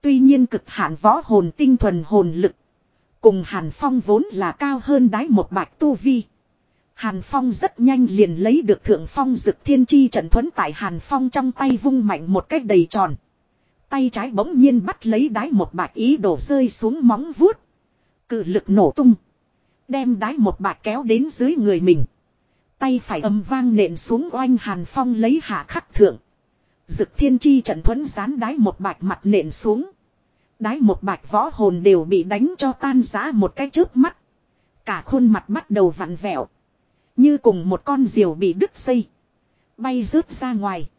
S1: Tuy nhiên cực hạn võ hồn tinh thuần hồn lực. Cùng Hàn Phong vốn là cao hơn đái một bạch tu vi. Hàn Phong rất nhanh liền lấy được thượng phong dực thiên chi trận thuẫn tại Hàn Phong trong tay vung mạnh một cách đầy tròn. Tay trái bỗng nhiên bắt lấy đái một bạch ý đổ rơi xuống móng vuốt. Cự lực nổ tung. Đem đái một bạch kéo đến dưới người mình. Tay phải âm vang nện xuống oanh hàn phong lấy hạ khắc thượng. Dực thiên chi trận thuẫn rán đái một bạch mặt nện xuống. Đái một bạch võ hồn đều bị đánh cho tan rã một cái trước mắt. Cả khuôn mặt bắt đầu vặn vẹo. Như cùng một con diều bị đứt dây. Bay rớt ra ngoài.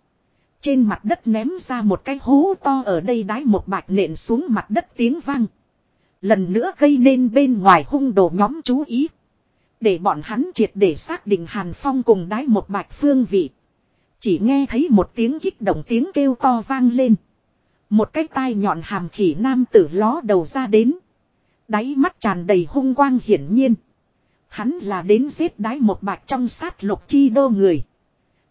S1: Trên mặt đất ném ra một cái hố to ở đây đái một bạch nện xuống mặt đất tiếng vang. Lần nữa gây nên bên ngoài hung đồ nhóm chú ý. Để bọn hắn triệt để xác định Hàn Phong cùng đái một bạch phương vị. Chỉ nghe thấy một tiếng kích động tiếng kêu to vang lên. Một cái tai nhọn hàm khỉ nam tử ló đầu ra đến. Đáy mắt tràn đầy hung quang hiển nhiên. Hắn là đến giết đái một bạch trong sát lục chi đô người.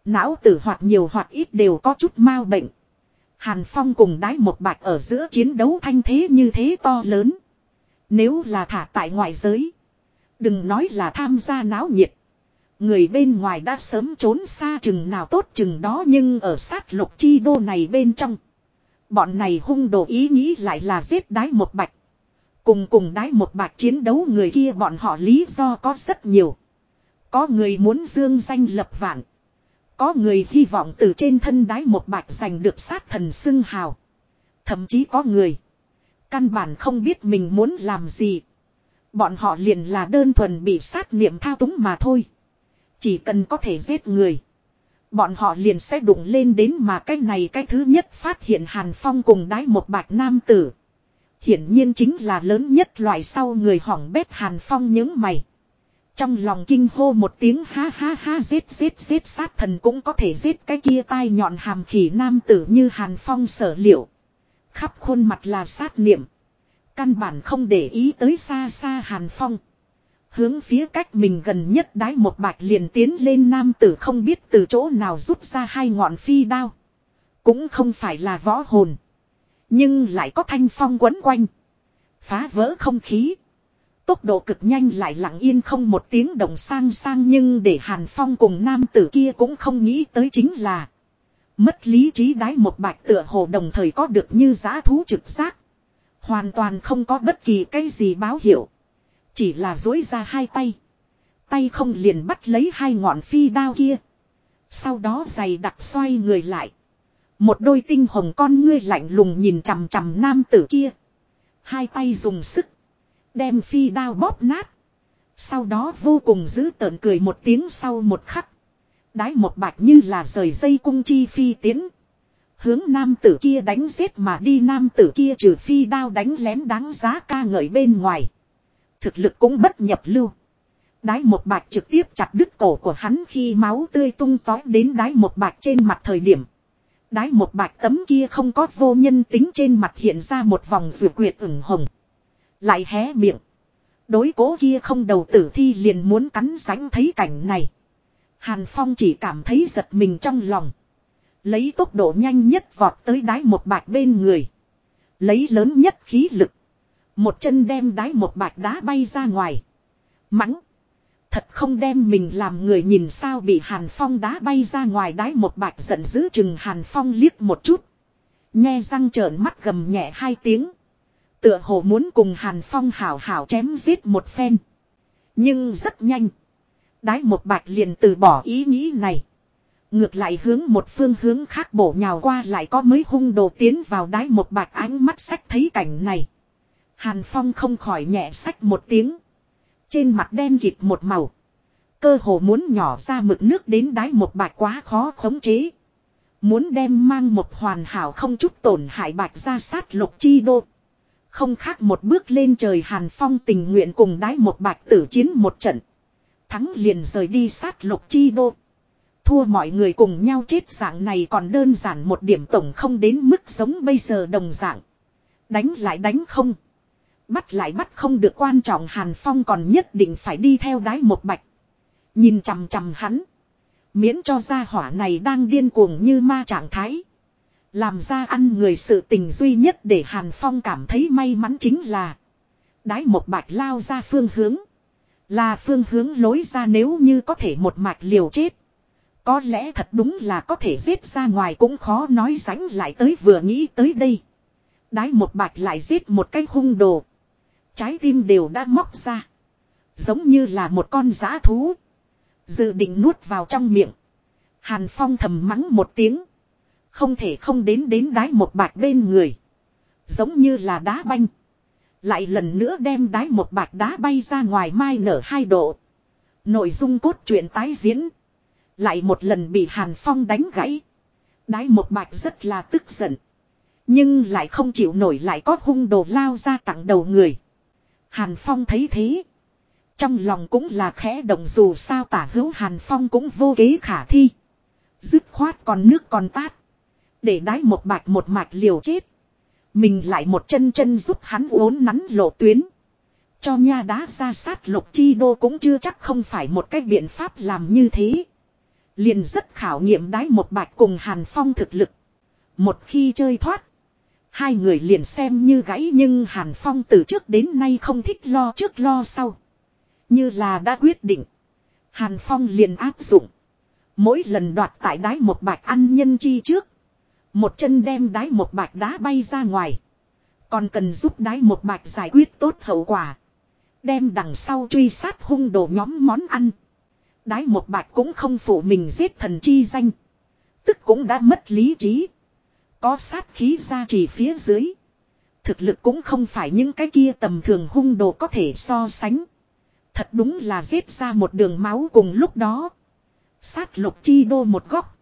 S1: Não tử hoặc nhiều hoặc ít đều có chút mau bệnh. Hàn Phong cùng đái một bạch ở giữa chiến đấu thanh thế như thế to lớn. Nếu là thả tại ngoại giới. Đừng nói là tham gia náo nhiệt. Người bên ngoài đã sớm trốn xa chừng nào tốt chừng đó nhưng ở sát lục chi đô này bên trong. Bọn này hung đồ ý nghĩ lại là giết đái một bạch. Cùng cùng đái một bạch chiến đấu người kia bọn họ lý do có rất nhiều. Có người muốn dương danh lập vạn. Có người hy vọng từ trên thân đái một bạch giành được sát thần xưng hào. Thậm chí có người. Căn bản không biết mình muốn làm gì. Bọn họ liền là đơn thuần bị sát niệm thao túng mà thôi. Chỉ cần có thể giết người. Bọn họ liền sẽ đụng lên đến mà cái này cái thứ nhất phát hiện Hàn Phong cùng đái một bạch nam tử. Hiển nhiên chính là lớn nhất loại sau người hỏng bét Hàn Phong những mày. Trong lòng kinh hô một tiếng ha ha ha giết giết giết sát thần cũng có thể giết cái kia tai nhọn hàm khỉ nam tử như Hàn Phong sở liệu. Khắp khuôn mặt là sát niệm. Căn bản không để ý tới xa xa Hàn Phong. Hướng phía cách mình gần nhất đái một bạch liền tiến lên nam tử không biết từ chỗ nào rút ra hai ngọn phi đao. Cũng không phải là võ hồn. Nhưng lại có thanh phong quấn quanh. Phá vỡ không khí. Tốc độ cực nhanh lại lặng yên không một tiếng động sang sang nhưng để Hàn Phong cùng nam tử kia cũng không nghĩ tới chính là. Mất lý trí đái một bạch tựa hồ đồng thời có được như giá thú trực giác. Hoàn toàn không có bất kỳ cái gì báo hiệu. Chỉ là dối ra hai tay. Tay không liền bắt lấy hai ngọn phi đao kia. Sau đó giày đặt xoay người lại. Một đôi tinh hồng con ngươi lạnh lùng nhìn chằm chằm nam tử kia. Hai tay dùng sức. Đem phi đao bóp nát. Sau đó vô cùng giữ tợn cười một tiếng sau một khắc. Đái một bạch như là rời dây cung chi phi tiến. Hướng nam tử kia đánh giết mà đi nam tử kia trừ phi đao đánh lén đáng giá ca ngợi bên ngoài. Thực lực cũng bất nhập lưu. Đái một bạch trực tiếp chặt đứt cổ của hắn khi máu tươi tung tói đến đái một bạch trên mặt thời điểm. Đái một bạch tấm kia không có vô nhân tính trên mặt hiện ra một vòng rượu quyệt ửng hồng. Lại hé miệng. Đối cố kia không đầu tử thi liền muốn cắn sánh thấy cảnh này. Hàn Phong chỉ cảm thấy giật mình trong lòng. Lấy tốc độ nhanh nhất vọt tới đái một bạch bên người. Lấy lớn nhất khí lực. Một chân đem đái một bạch đá bay ra ngoài. Mắng. Thật không đem mình làm người nhìn sao bị Hàn Phong đá bay ra ngoài đái một bạch giận dữ chừng Hàn Phong liếc một chút. Nghe răng trợn mắt gầm nhẹ hai tiếng. Tựa hồ muốn cùng Hàn Phong hảo hảo chém giết một phen. Nhưng rất nhanh. Đái một bạch liền từ bỏ ý nghĩ này. Ngược lại hướng một phương hướng khác bổ nhào qua lại có mấy hung đồ tiến vào đáy một bạch ánh mắt sách thấy cảnh này. Hàn Phong không khỏi nhẹ sách một tiếng. Trên mặt đen kịt một màu. Cơ hồ muốn nhỏ ra mực nước đến đáy một bạch quá khó khống chế. Muốn đem mang một hoàn hảo không chút tổn hại bạch ra sát lục chi đô. Không khác một bước lên trời Hàn Phong tình nguyện cùng đái một bạch tử chiến một trận. Thắng liền rời đi sát lục chi đô. Thua mọi người cùng nhau chết dạng này còn đơn giản một điểm tổng không đến mức giống bây giờ đồng dạng. Đánh lại đánh không. Bắt lại bắt không được quan trọng Hàn Phong còn nhất định phải đi theo đái một bạch. Nhìn chằm chằm hắn. Miễn cho gia hỏa này đang điên cuồng như ma trạng thái. Làm ra ăn người sự tình duy nhất để Hàn Phong cảm thấy may mắn chính là. Đái một bạch lao ra phương hướng. Là phương hướng lối ra nếu như có thể một mạch liều chết. Có lẽ thật đúng là có thể giết ra ngoài cũng khó nói sánh lại tới vừa nghĩ tới đây. Đái một bạch lại giết một cái hung đồ. Trái tim đều đã móc ra. Giống như là một con giã thú. Dự định nuốt vào trong miệng. Hàn Phong thầm mắng một tiếng. Không thể không đến đến đái một bạch bên người. Giống như là đá banh. Lại lần nữa đem đái một bạch đá bay ra ngoài mai nở hai độ. Nội dung cốt truyện tái diễn. Lại một lần bị Hàn Phong đánh gãy. Đái một bạch rất là tức giận. Nhưng lại không chịu nổi lại có hung đồ lao ra tặng đầu người. Hàn Phong thấy thế. Trong lòng cũng là khẽ động dù sao tả hữu Hàn Phong cũng vô kế khả thi. Dứt khoát còn nước còn tát. Để đái một bạch một mạch liều chết. Mình lại một chân chân giúp hắn uốn nắn lộ tuyến. Cho nha đá ra sát lục chi đô cũng chưa chắc không phải một cách biện pháp làm như thế. Liền rất khảo nghiệm đái một bạch cùng Hàn Phong thực lực. Một khi chơi thoát. Hai người liền xem như gãy nhưng Hàn Phong từ trước đến nay không thích lo trước lo sau. Như là đã quyết định. Hàn Phong liền áp dụng. Mỗi lần đoạt tại đái một bạch ăn nhân chi trước. Một chân đem đái một bạch đá bay ra ngoài. Còn cần giúp đái một bạch giải quyết tốt hậu quả. Đem đằng sau truy sát hung đồ nhóm món ăn. Đái một bạch cũng không phụ mình giết thần chi danh. Tức cũng đã mất lý trí. Có sát khí ra chỉ phía dưới. Thực lực cũng không phải những cái kia tầm thường hung đồ có thể so sánh. Thật đúng là giết ra một đường máu cùng lúc đó. Sát lục chi đô một góc.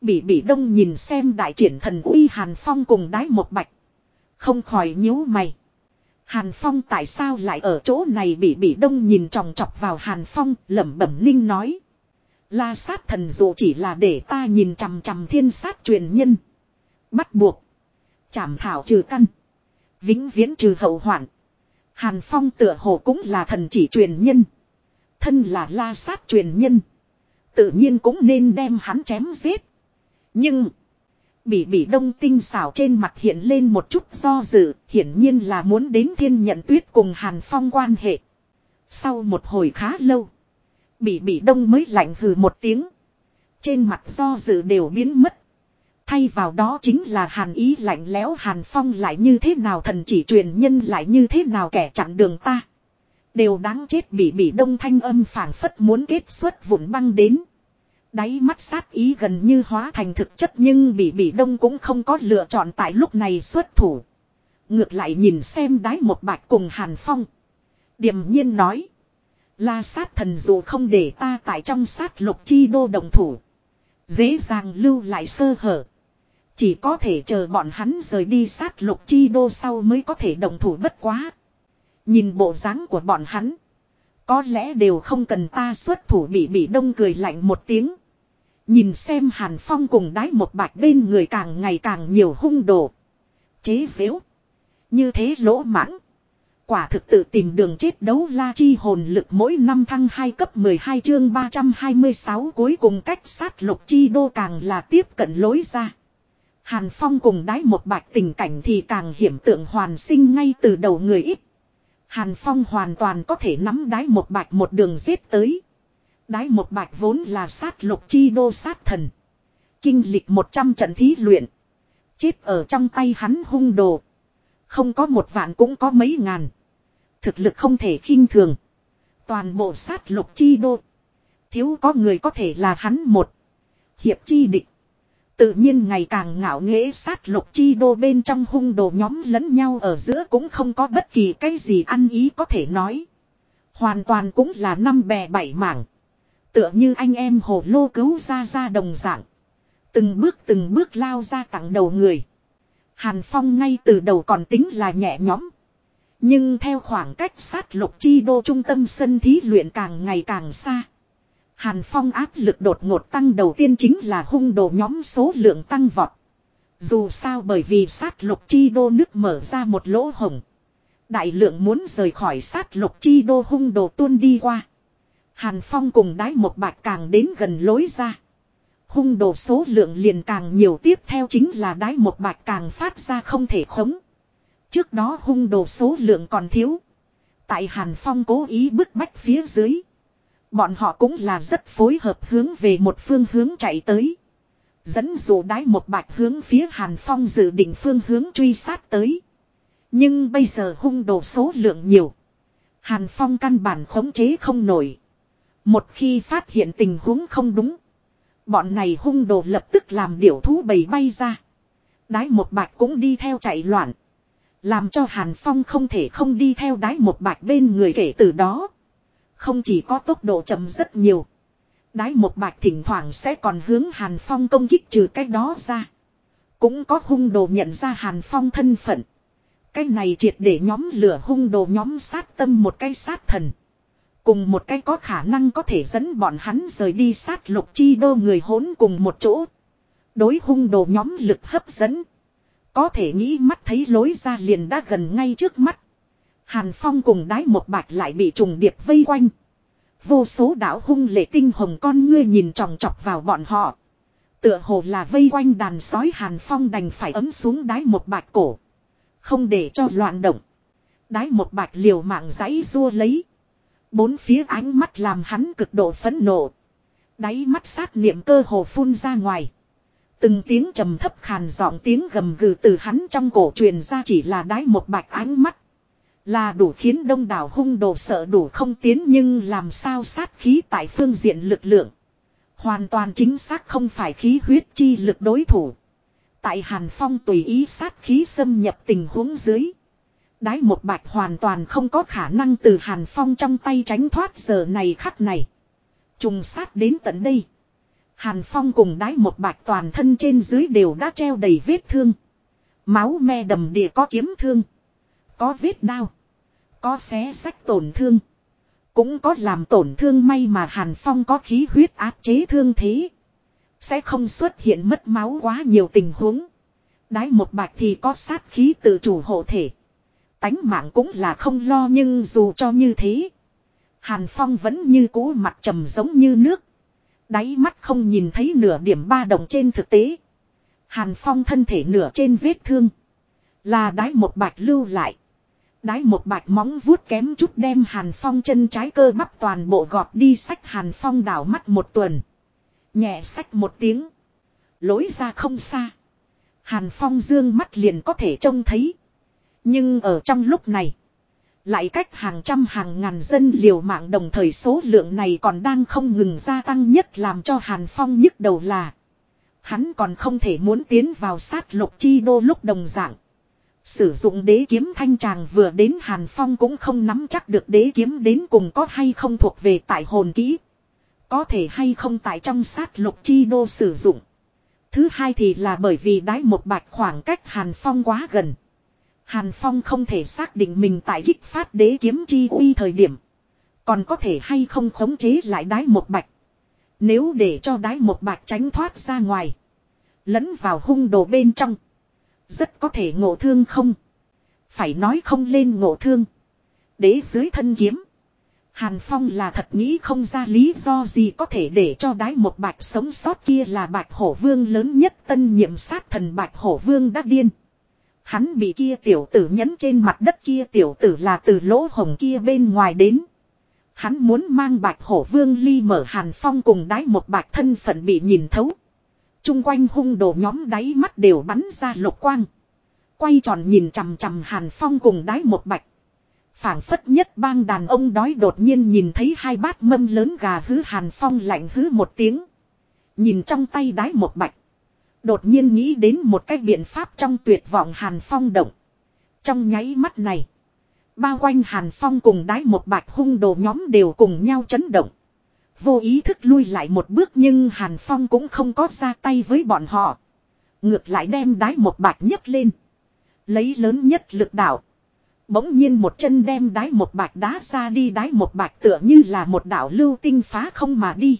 S1: Bỉ bỉ đông nhìn xem đại triển thần uy Hàn Phong cùng đái một bạch. Không khỏi nhíu mày. Hàn Phong tại sao lại ở chỗ này bị bị đông nhìn tròng trọc vào Hàn Phong, lẩm bẩm ninh nói. La sát thần dụ chỉ là để ta nhìn chằm chằm thiên sát truyền nhân. Bắt buộc. Chảm thảo trừ căn. Vĩnh viễn trừ hậu hoạn. Hàn Phong tựa hồ cũng là thần chỉ truyền nhân. Thân là la sát truyền nhân. Tự nhiên cũng nên đem hắn chém giết. Nhưng. Bỉ bỉ đông tinh xảo trên mặt hiện lên một chút do dự, hiển nhiên là muốn đến thiên nhận tuyết cùng Hàn Phong quan hệ. Sau một hồi khá lâu, bỉ bỉ đông mới lạnh hừ một tiếng. Trên mặt do dự đều biến mất. Thay vào đó chính là hàn ý lạnh lẽo hàn phong lại như thế nào thần chỉ truyền nhân lại như thế nào kẻ chặn đường ta. Đều đáng chết bị bị đông thanh âm phảng phất muốn kết xuất vụn băng đến. Đáy mắt sát ý gần như hóa thành thực chất nhưng bị bị đông cũng không có lựa chọn tại lúc này xuất thủ. Ngược lại nhìn xem đáy một bạch cùng hàn phong. Điềm nhiên nói. La sát thần dù không để ta tại trong sát lục chi đô đồng thủ. Dễ dàng lưu lại sơ hở. Chỉ có thể chờ bọn hắn rời đi sát lục chi đô sau mới có thể đồng thủ bất quá. Nhìn bộ dáng của bọn hắn. Có lẽ đều không cần ta xuất thủ bị bị đông cười lạnh một tiếng. Nhìn xem Hàn Phong cùng đái một bạch bên người càng ngày càng nhiều hung đồ. Chế xếu. Như thế lỗ mãng. Quả thực tự tìm đường chết đấu la chi hồn lực mỗi năm thăng 2 cấp 12 chương 326 cuối cùng cách sát lục chi đô càng là tiếp cận lối ra. Hàn Phong cùng đái một bạch tình cảnh thì càng hiểm tượng hoàn sinh ngay từ đầu người ít. Hàn Phong hoàn toàn có thể nắm đái một bạch một đường giết tới. Đái một bạch vốn là sát lục chi đô sát thần. Kinh lịch 100 trận thí luyện. Chết ở trong tay hắn hung đồ. Không có một vạn cũng có mấy ngàn. Thực lực không thể khinh thường. Toàn bộ sát lục chi đô. Thiếu có người có thể là hắn một. Hiệp chi địch. Tự nhiên ngày càng ngạo nghễ sát lục chi đô bên trong hung đồ nhóm lẫn nhau ở giữa cũng không có bất kỳ cái gì ăn ý có thể nói. Hoàn toàn cũng là năm bè bảy mảng. Tựa như anh em hồ lô cứu ra ra đồng dạng. Từng bước từng bước lao ra tặng đầu người. Hàn Phong ngay từ đầu còn tính là nhẹ nhõm. Nhưng theo khoảng cách sát lục chi đô trung tâm sân thí luyện càng ngày càng xa. Hàn Phong áp lực đột ngột tăng đầu tiên chính là hung đồ nhóm số lượng tăng vọt. Dù sao bởi vì sát lục chi đô nước mở ra một lỗ hồng. Đại lượng muốn rời khỏi sát lục chi đô hung đồ tuôn đi qua. Hàn Phong cùng đái một bạch càng đến gần lối ra. Hung đồ số lượng liền càng nhiều tiếp theo chính là đái một bạch càng phát ra không thể khống. Trước đó hung đồ số lượng còn thiếu. Tại Hàn Phong cố ý bức bách phía dưới. Bọn họ cũng là rất phối hợp hướng về một phương hướng chạy tới. Dẫn dụ đái một bạch hướng phía Hàn Phong dự định phương hướng truy sát tới. Nhưng bây giờ hung đồ số lượng nhiều. Hàn Phong căn bản khống chế không nổi. Một khi phát hiện tình huống không đúng. Bọn này hung đồ lập tức làm điểu thú bầy bay ra. Đái một bạch cũng đi theo chạy loạn. Làm cho Hàn Phong không thể không đi theo đái một bạch bên người kể từ đó. Không chỉ có tốc độ chậm rất nhiều. Đái một bạch thỉnh thoảng sẽ còn hướng Hàn Phong công kích trừ cái đó ra. Cũng có hung đồ nhận ra Hàn Phong thân phận. Cái này triệt để nhóm lửa hung đồ nhóm sát tâm một cái sát thần. Cùng một cái có khả năng có thể dẫn bọn hắn rời đi sát lục chi đô người hỗn cùng một chỗ. Đối hung đồ nhóm lực hấp dẫn. Có thể nghĩ mắt thấy lối ra liền đã gần ngay trước mắt. Hàn Phong cùng đái một bạch lại bị trùng điệp vây quanh. Vô số đảo hung lệ tinh hồng con ngươi nhìn tròng trọc vào bọn họ. Tựa hồ là vây quanh đàn sói Hàn Phong đành phải ấm xuống đái một bạch cổ. Không để cho loạn động. Đái một bạch liều mạng giấy rua lấy. Bốn phía ánh mắt làm hắn cực độ phẫn nộ. Đáy mắt sát niệm cơ hồ phun ra ngoài. Từng tiếng trầm thấp khàn giọng tiếng gầm gừ từ hắn trong cổ truyền ra chỉ là đái một bạch ánh mắt. Là đủ khiến đông đảo hung đồ sợ đủ không tiến nhưng làm sao sát khí tại phương diện lực lượng. Hoàn toàn chính xác không phải khí huyết chi lực đối thủ. Tại Hàn Phong tùy ý sát khí xâm nhập tình huống dưới. Đái một bạch hoàn toàn không có khả năng từ Hàn Phong trong tay tránh thoát giờ này khắc này. Trùng sát đến tận đây. Hàn Phong cùng đái một bạch toàn thân trên dưới đều đã treo đầy vết thương. Máu me đầm địa có kiếm thương. Có vết đao. Có xé sách tổn thương. Cũng có làm tổn thương may mà Hàn Phong có khí huyết áp chế thương thế. Sẽ không xuất hiện mất máu quá nhiều tình huống. Đái một bạch thì có sát khí tự chủ hộ thể. Tánh mạng cũng là không lo nhưng dù cho như thế. Hàn Phong vẫn như cũ mặt trầm giống như nước. Đáy mắt không nhìn thấy nửa điểm ba đồng trên thực tế. Hàn Phong thân thể nửa trên vết thương. Là đái một bạch lưu lại. Đái một bạch móng vuốt kém chút đem Hàn Phong chân trái cơ bắp toàn bộ gọt đi sách Hàn Phong đảo mắt một tuần. Nhẹ sách một tiếng. Lối ra không xa. Hàn Phong dương mắt liền có thể trông thấy. Nhưng ở trong lúc này. Lại cách hàng trăm hàng ngàn dân liều mạng đồng thời số lượng này còn đang không ngừng gia tăng nhất làm cho Hàn Phong nhức đầu là. Hắn còn không thể muốn tiến vào sát lục chi đô lúc đồng dạng. Sử dụng đế kiếm thanh tràng vừa đến Hàn Phong cũng không nắm chắc được đế kiếm đến cùng có hay không thuộc về tại hồn kỹ. Có thể hay không tại trong sát lục chi đô sử dụng. Thứ hai thì là bởi vì đái một bạch khoảng cách Hàn Phong quá gần. Hàn Phong không thể xác định mình tại kích phát đế kiếm chi uy thời điểm. Còn có thể hay không khống chế lại đái một bạch. Nếu để cho đái một bạch tránh thoát ra ngoài. Lẫn vào hung đồ bên trong. Rất có thể ngộ thương không. Phải nói không lên ngộ thương. Đế dưới thân kiếm. Hàn Phong là thật nghĩ không ra lý do gì có thể để cho đái một bạch sống sót kia là bạch hổ vương lớn nhất tân nhiệm sát thần bạch hổ vương đã điên. Hắn bị kia tiểu tử nhấn trên mặt đất kia tiểu tử là từ lỗ hồng kia bên ngoài đến. Hắn muốn mang bạch hổ vương ly mở hàn phong cùng đái một bạch thân phận bị nhìn thấu. Trung quanh hung đồ nhóm đáy mắt đều bắn ra lục quang. Quay tròn nhìn chằm chằm hàn phong cùng đái một bạch. phảng phất nhất bang đàn ông đói đột nhiên nhìn thấy hai bát mâm lớn gà hứ hàn phong lạnh hứ một tiếng. Nhìn trong tay đái một bạch. Đột nhiên nghĩ đến một cái biện pháp trong tuyệt vọng Hàn Phong động. Trong nháy mắt này. Bao quanh Hàn Phong cùng đái một bạch hung đồ nhóm đều cùng nhau chấn động. Vô ý thức lui lại một bước nhưng Hàn Phong cũng không có ra tay với bọn họ. Ngược lại đem đái một bạch nhấc lên. Lấy lớn nhất lực đạo. Bỗng nhiên một chân đem đái một bạch đá ra đi đái một bạch tựa như là một đạo lưu tinh phá không mà đi.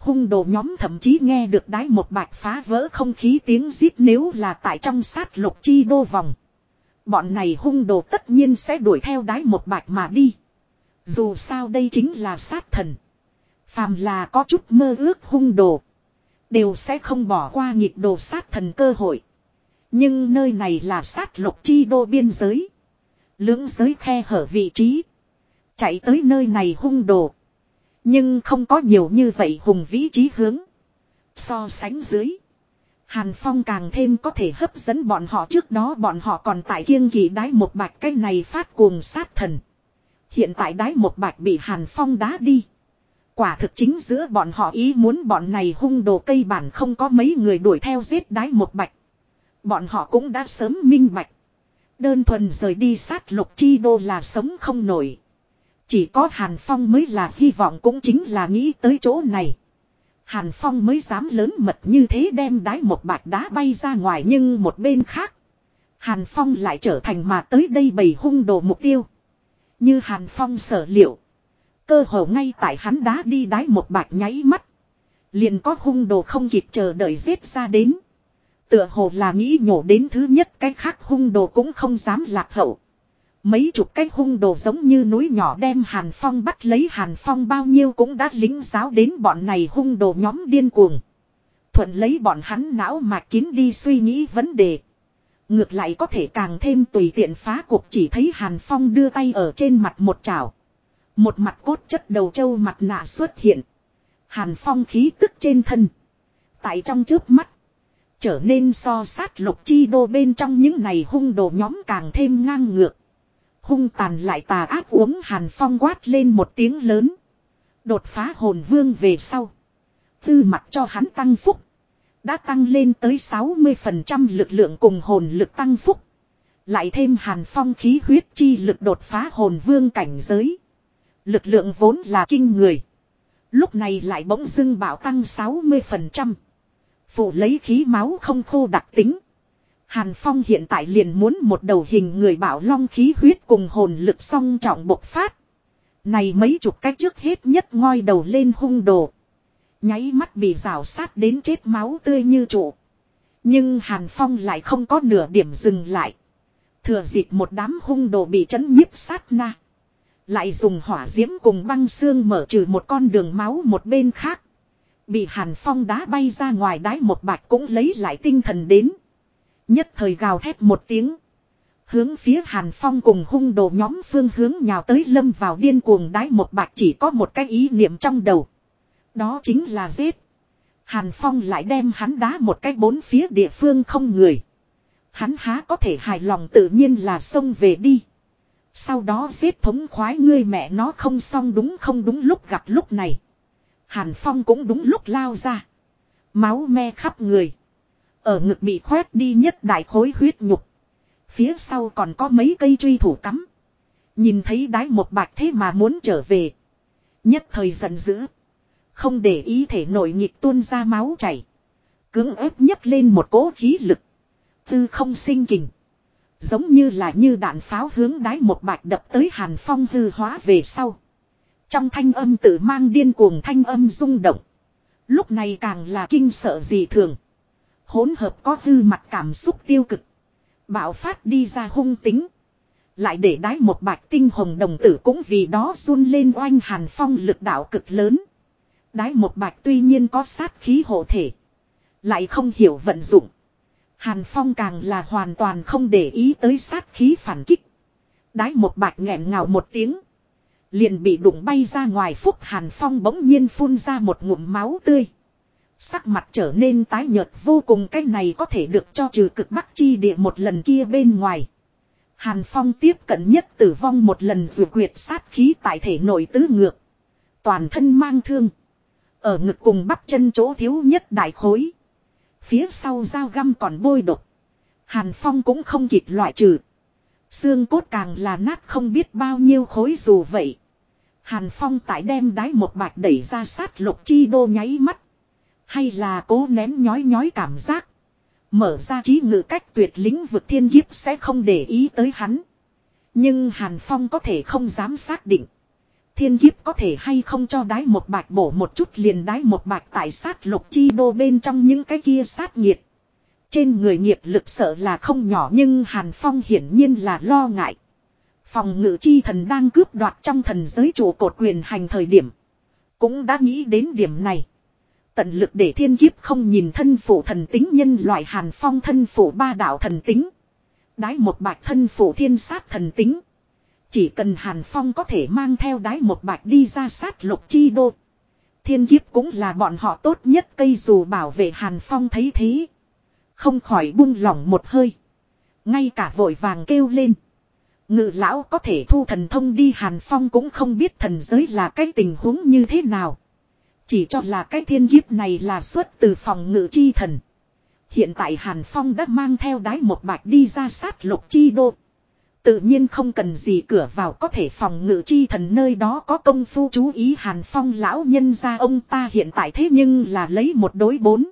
S1: Hung đồ nhóm thậm chí nghe được đái một bạch phá vỡ không khí tiếng giết nếu là tại trong sát lục chi đô vòng. Bọn này hung đồ tất nhiên sẽ đuổi theo đái một bạch mà đi. Dù sao đây chính là sát thần. Phàm là có chút mơ ước hung đồ. Đều sẽ không bỏ qua nhịp đồ sát thần cơ hội. Nhưng nơi này là sát lục chi đô biên giới. Lưỡng giới khe hở vị trí. Chạy tới nơi này hung đồ. Nhưng không có nhiều như vậy hùng vĩ trí hướng. So sánh dưới. Hàn Phong càng thêm có thể hấp dẫn bọn họ trước đó bọn họ còn tại kiêng kỳ đái một bạch cái này phát cuồng sát thần. Hiện tại đái một bạch bị Hàn Phong đá đi. Quả thực chính giữa bọn họ ý muốn bọn này hung đồ cây bản không có mấy người đuổi theo giết đái một bạch. Bọn họ cũng đã sớm minh bạch. Đơn thuần rời đi sát lục chi đô là sống không nổi. Chỉ có Hàn Phong mới là hy vọng cũng chính là nghĩ tới chỗ này. Hàn Phong mới dám lớn mật như thế đem đái một bạch đá bay ra ngoài nhưng một bên khác. Hàn Phong lại trở thành mà tới đây bầy hung đồ mục tiêu. Như Hàn Phong sở liệu. Cơ hồ ngay tại hắn đá đi đái một bạch nháy mắt. Liền có hung đồ không kịp chờ đợi giết ra đến. Tựa hồ là nghĩ nhổ đến thứ nhất, cái khác hung đồ cũng không dám lạc hậu. Mấy chục cái hung đồ giống như núi nhỏ đem Hàn Phong bắt lấy Hàn Phong bao nhiêu cũng đã lính giáo đến bọn này hung đồ nhóm điên cuồng. Thuận lấy bọn hắn não mà kín đi suy nghĩ vấn đề. Ngược lại có thể càng thêm tùy tiện phá cuộc chỉ thấy Hàn Phong đưa tay ở trên mặt một chảo. Một mặt cốt chất đầu trâu mặt nạ xuất hiện. Hàn phong khí tức trên thân. Tại trong trước mắt. Trở nên so sát lục chi đô bên trong những này hung đồ nhóm càng thêm ngang ngược. Hung tàn lại tà ác uống hàn phong quát lên một tiếng lớn. Đột phá hồn vương về sau. Tư mặt cho hắn tăng phúc. Đã tăng lên tới 60% lực lượng cùng hồn lực tăng phúc. Lại thêm hàn phong khí huyết chi lực đột phá hồn vương cảnh giới. Lực lượng vốn là kinh người. Lúc này lại bỗng dưng bảo tăng 60%. Phụ lấy khí máu không khô đặc tính. Hàn Phong hiện tại liền muốn một đầu hình người bảo long khí huyết cùng hồn lực song trọng bộc phát. Này mấy chục cách trước hết nhất ngoi đầu lên hung đồ. Nháy mắt bị rào sát đến chết máu tươi như trụ. Nhưng Hàn Phong lại không có nửa điểm dừng lại. Thừa dịp một đám hung đồ bị chấn nhiếp sát na. Lại dùng hỏa diễm cùng băng xương mở trừ một con đường máu một bên khác. Bị Hàn Phong đá bay ra ngoài đái một bạch cũng lấy lại tinh thần đến. Nhất thời gào thét một tiếng. Hướng phía Hàn Phong cùng hung đồ nhóm phương hướng nhào tới lâm vào điên cuồng đái một bạch chỉ có một cái ý niệm trong đầu. Đó chính là giết. Hàn Phong lại đem hắn đá một cái bốn phía địa phương không người. Hắn há có thể hài lòng tự nhiên là xông về đi. Sau đó giết thống khoái ngươi mẹ nó không xong đúng không đúng lúc gặp lúc này. Hàn Phong cũng đúng lúc lao ra. Máu me khắp người. Ở ngực bị khoét đi nhất đại khối huyết nhục. Phía sau còn có mấy cây truy thủ cắm. Nhìn thấy đái một bạch thế mà muốn trở về. Nhất thời giận dữ. Không để ý thể nội nghịch tuôn ra máu chảy. Cưỡng ép nhấc lên một cỗ khí lực. Tư không sinh kình. Giống như là như đạn pháo hướng đái một bạch đập tới hàn phong hư hóa về sau. Trong thanh âm tự mang điên cuồng thanh âm rung động. Lúc này càng là kinh sợ gì thường. Hỗn hợp có hư mặt cảm xúc tiêu cực. Bạo phát đi ra hung tính. Lại để đái một bạch tinh hồng đồng tử cũng vì đó run lên oanh hàn phong lực đạo cực lớn. Đái một bạch tuy nhiên có sát khí hộ thể. Lại không hiểu vận dụng. Hàn phong càng là hoàn toàn không để ý tới sát khí phản kích. Đái một bạch nghẹn ngào một tiếng. Liền bị đụng bay ra ngoài phúc hàn phong bỗng nhiên phun ra một ngụm máu tươi. Sắc mặt trở nên tái nhợt vô cùng, cái này có thể được cho trừ cực bắc chi địa một lần kia bên ngoài. Hàn Phong tiếp cận nhất tử vong một lần dù quyệt sát khí tại thể nội tứ ngược. Toàn thân mang thương. Ở ngực cùng bắp chân chỗ thiếu nhất đại khối. Phía sau dao găm còn bôi độc. Hàn Phong cũng không kịp loại trừ. Xương cốt càng là nát không biết bao nhiêu khối dù vậy. Hàn Phong tại đem đáy một bạch đẩy ra sát lục chi đô nháy mắt. Hay là cố nén nhói nhói cảm giác. Mở ra trí ngự cách tuyệt lĩnh vực thiên kiếp sẽ không để ý tới hắn. Nhưng Hàn Phong có thể không dám xác định. Thiên kiếp có thể hay không cho đái một bạch bổ một chút liền đái một bạch tại sát lục chi đô bên trong những cái kia sát nhiệt. Trên người nghiệp lực sợ là không nhỏ nhưng Hàn Phong hiển nhiên là lo ngại. Phòng ngự chi thần đang cướp đoạt trong thần giới chủ cột quyền hành thời điểm. Cũng đã nghĩ đến điểm này. Tận lực để thiên kiếp không nhìn thân phụ thần tính nhân loại hàn phong thân phụ ba đạo thần tính. Đái một bạch thân phụ thiên sát thần tính. Chỉ cần hàn phong có thể mang theo đái một bạch đi ra sát lục chi đô. Thiên kiếp cũng là bọn họ tốt nhất cây dù bảo vệ hàn phong thấy thế. Không khỏi buông lỏng một hơi. Ngay cả vội vàng kêu lên. Ngự lão có thể thu thần thông đi hàn phong cũng không biết thần giới là cái tình huống như thế nào. Chỉ cho là cái thiên kiếp này là xuất từ phòng ngự chi thần. Hiện tại Hàn Phong đã mang theo đái một bạch đi ra sát lục chi đô. Tự nhiên không cần gì cửa vào có thể phòng ngự chi thần nơi đó có công phu chú ý Hàn Phong lão nhân ra ông ta hiện tại thế nhưng là lấy một đối bốn.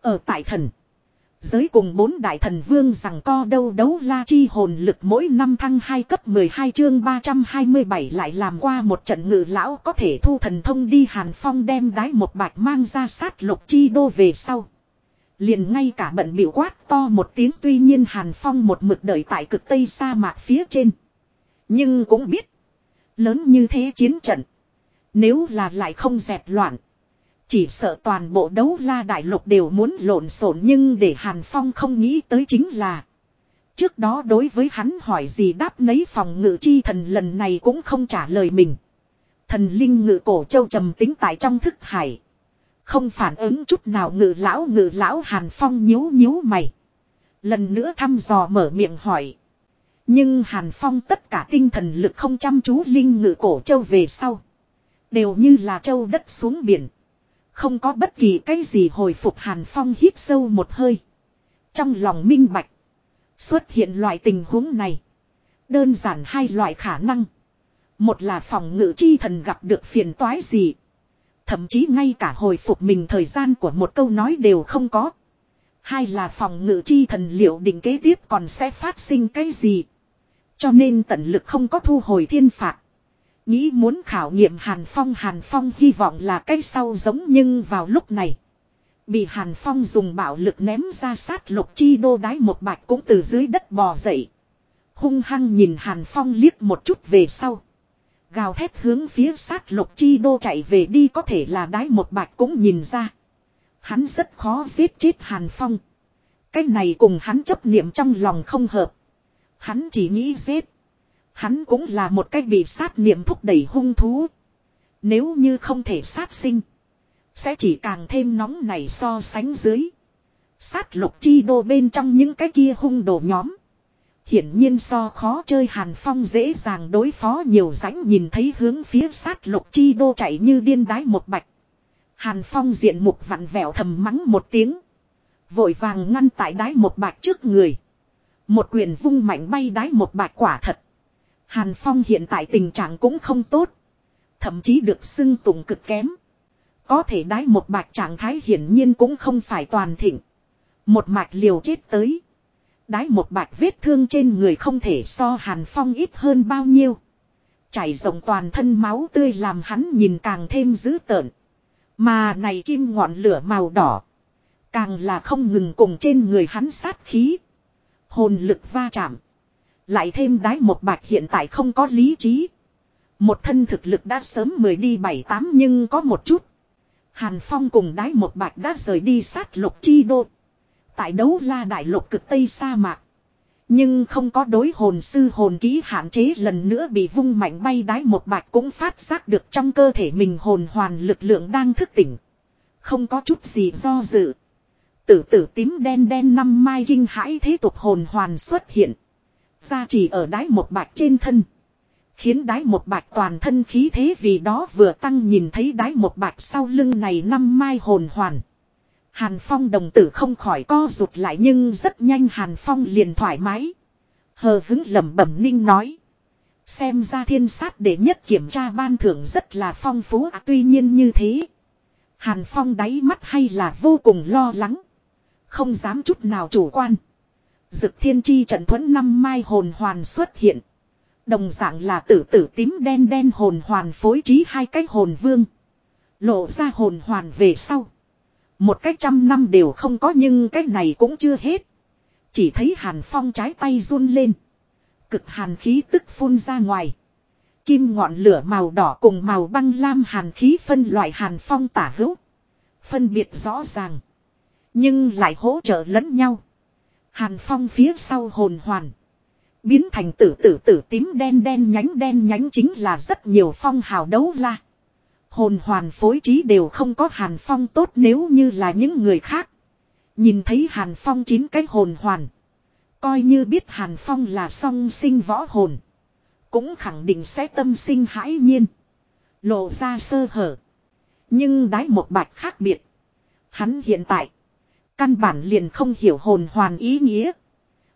S1: Ở tại thần. Giới cùng bốn đại thần vương rằng co đâu đấu la chi hồn lực mỗi năm thăng hai cấp 12 chương 327 lại làm qua một trận ngự lão có thể thu thần thông đi Hàn Phong đem đái một bạch mang ra sát lục chi đô về sau. Liền ngay cả bận biểu quát to một tiếng tuy nhiên Hàn Phong một mực đợi tại cực tây sa mạc phía trên. Nhưng cũng biết. Lớn như thế chiến trận. Nếu là lại không dẹp loạn. Chỉ sợ toàn bộ đấu la đại lục đều muốn lộn xộn nhưng để Hàn Phong không nghĩ tới chính là. Trước đó đối với hắn hỏi gì đáp nấy phòng ngự chi thần lần này cũng không trả lời mình. Thần linh ngự cổ châu trầm tính tại trong thức hải. Không phản ứng chút nào ngự lão ngự lão Hàn Phong nhíu nhíu mày. Lần nữa thăm dò mở miệng hỏi. Nhưng Hàn Phong tất cả tinh thần lực không chăm chú linh ngự cổ châu về sau. Đều như là châu đất xuống biển. Không có bất kỳ cái gì hồi phục Hàn Phong hít sâu một hơi. Trong lòng minh bạch. Xuất hiện loại tình huống này. Đơn giản hai loại khả năng. Một là phòng ngự chi thần gặp được phiền toái gì. Thậm chí ngay cả hồi phục mình thời gian của một câu nói đều không có. Hai là phòng ngự chi thần liệu định kế tiếp còn sẽ phát sinh cái gì. Cho nên tận lực không có thu hồi thiên phạt. Nghĩ muốn khảo nghiệm Hàn Phong Hàn Phong hy vọng là cái sau giống nhưng vào lúc này. Bị Hàn Phong dùng bạo lực ném ra sát lục chi đô đái một bạch cũng từ dưới đất bò dậy. Hung hăng nhìn Hàn Phong liếc một chút về sau. Gào thét hướng phía sát lục chi đô chạy về đi, có thể là đái một bạch cũng nhìn ra. Hắn rất khó giết chết Hàn Phong. Cái này cùng hắn chấp niệm trong lòng không hợp. Hắn chỉ nghĩ giết. Hắn cũng là một cách bị sát niệm thúc đẩy hung thú. Nếu như không thể sát sinh. Sẽ chỉ càng thêm nóng này so sánh dưới. Sát lục chi đô bên trong những cái kia hung đồ nhóm. Hiển nhiên so khó chơi Hàn Phong dễ dàng đối phó nhiều rãnh nhìn thấy hướng phía sát lục chi đô chạy như điên đái một bạch. Hàn Phong diện mục vặn vẹo thầm mắng một tiếng. Vội vàng ngăn tại đái một bạch trước người. Một quyền vung mạnh bay đái một bạch quả thật. Hàn Phong hiện tại tình trạng cũng không tốt. Thậm chí được xưng tụng cực kém. Có thể đái một bạch trạng thái hiển nhiên cũng không phải toàn thịnh. Một mạch liều chết tới. Đái một bạch vết thương trên người không thể so Hàn Phong ít hơn bao nhiêu. Chảy rộng toàn thân máu tươi làm hắn nhìn càng thêm dữ tợn. Mà này kim ngọn lửa màu đỏ. Càng là không ngừng cùng trên người hắn sát khí. Hồn lực va chạm. Lại thêm đái một bạch hiện tại không có lý trí. Một thân thực lực đã sớm mười đi bảy tám nhưng có một chút. Hàn Phong cùng đái một bạch đã rời đi sát lục chi đô. Tại đấu la đại lục cực Tây sa mạc. Nhưng không có đối hồn sư hồn ký hạn chế lần nữa bị vung mạnh bay đái một bạch cũng phát giác được trong cơ thể mình hồn hoàn lực lượng đang thức tỉnh. Không có chút gì do dự. Tử tử tím đen đen năm mai kinh hãi thế tục hồn hoàn xuất hiện. Ra chỉ ở đái một bạch trên thân. Khiến đái một bạch toàn thân khí thế vì đó vừa tăng nhìn thấy đái một bạch sau lưng này năm mai hồn hoàn. Hàn Phong đồng tử không khỏi co rụt lại nhưng rất nhanh Hàn Phong liền thoải mái. Hờ hứng lẩm bẩm ninh nói. Xem ra thiên sát để nhất kiểm tra ban thưởng rất là phong phú à, tuy nhiên như thế. Hàn Phong đáy mắt hay là vô cùng lo lắng. Không dám chút nào chủ quan. Dực thiên chi trận thuẫn năm mai hồn hoàn xuất hiện. Đồng dạng là tử tử tím đen đen hồn hoàn phối trí hai cái hồn vương. Lộ ra hồn hoàn về sau. Một cách trăm năm đều không có nhưng cách này cũng chưa hết. Chỉ thấy hàn phong trái tay run lên. Cực hàn khí tức phun ra ngoài. Kim ngọn lửa màu đỏ cùng màu băng lam hàn khí phân loại hàn phong tả hữu. Phân biệt rõ ràng. Nhưng lại hỗ trợ lẫn nhau. Hàn phong phía sau hồn hoàn. Biến thành tử tử tử tím đen đen nhánh đen nhánh chính là rất nhiều phong hào đấu la. Hồn hoàn phối trí đều không có Hàn Phong tốt nếu như là những người khác. Nhìn thấy Hàn Phong chín cái hồn hoàn. Coi như biết Hàn Phong là song sinh võ hồn. Cũng khẳng định sẽ tâm sinh hãi nhiên. Lộ ra sơ hở. Nhưng đái một bạch khác biệt. Hắn hiện tại. Căn bản liền không hiểu hồn hoàn ý nghĩa.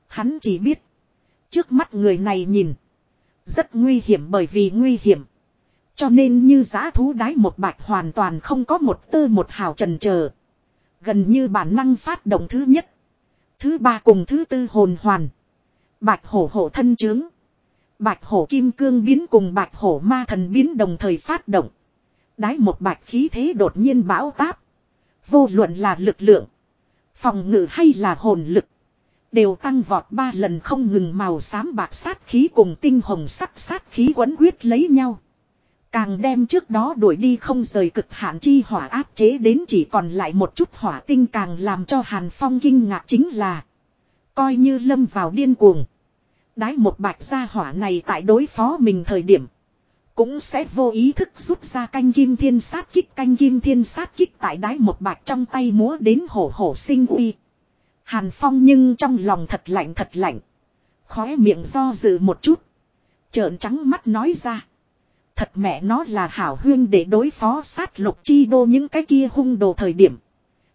S1: Hắn chỉ biết. Trước mắt người này nhìn. Rất nguy hiểm bởi vì nguy hiểm. Cho nên như giá thú đái một bạch hoàn toàn không có một tơ một hào trần chờ Gần như bản năng phát động thứ nhất. Thứ ba cùng thứ tư hồn hoàn. Bạch hổ hổ thân trướng. Bạch hổ kim cương biến cùng bạch hổ ma thần biến đồng thời phát động. Đái một bạch khí thế đột nhiên bão táp. Vô luận là lực lượng. Phòng ngự hay là hồn lực. Đều tăng vọt ba lần không ngừng màu xám bạc sát khí cùng tinh hồng sắc sát khí quấn quyết lấy nhau. Càng đem trước đó đuổi đi không rời cực hạn chi hỏa áp chế đến chỉ còn lại một chút hỏa tinh càng làm cho Hàn Phong kinh ngạc chính là. Coi như lâm vào điên cuồng. Đái một bạch gia hỏa này tại đối phó mình thời điểm. Cũng sẽ vô ý thức rút ra canh kim thiên sát kích canh kim thiên sát kích tại đái một bạc trong tay múa đến hổ hổ sinh uy. Hàn Phong nhưng trong lòng thật lạnh thật lạnh. khói miệng do dự một chút. Trợn trắng mắt nói ra. Thật mẹ nó là hảo huyên để đối phó sát lục chi đô những cái kia hung đồ thời điểm.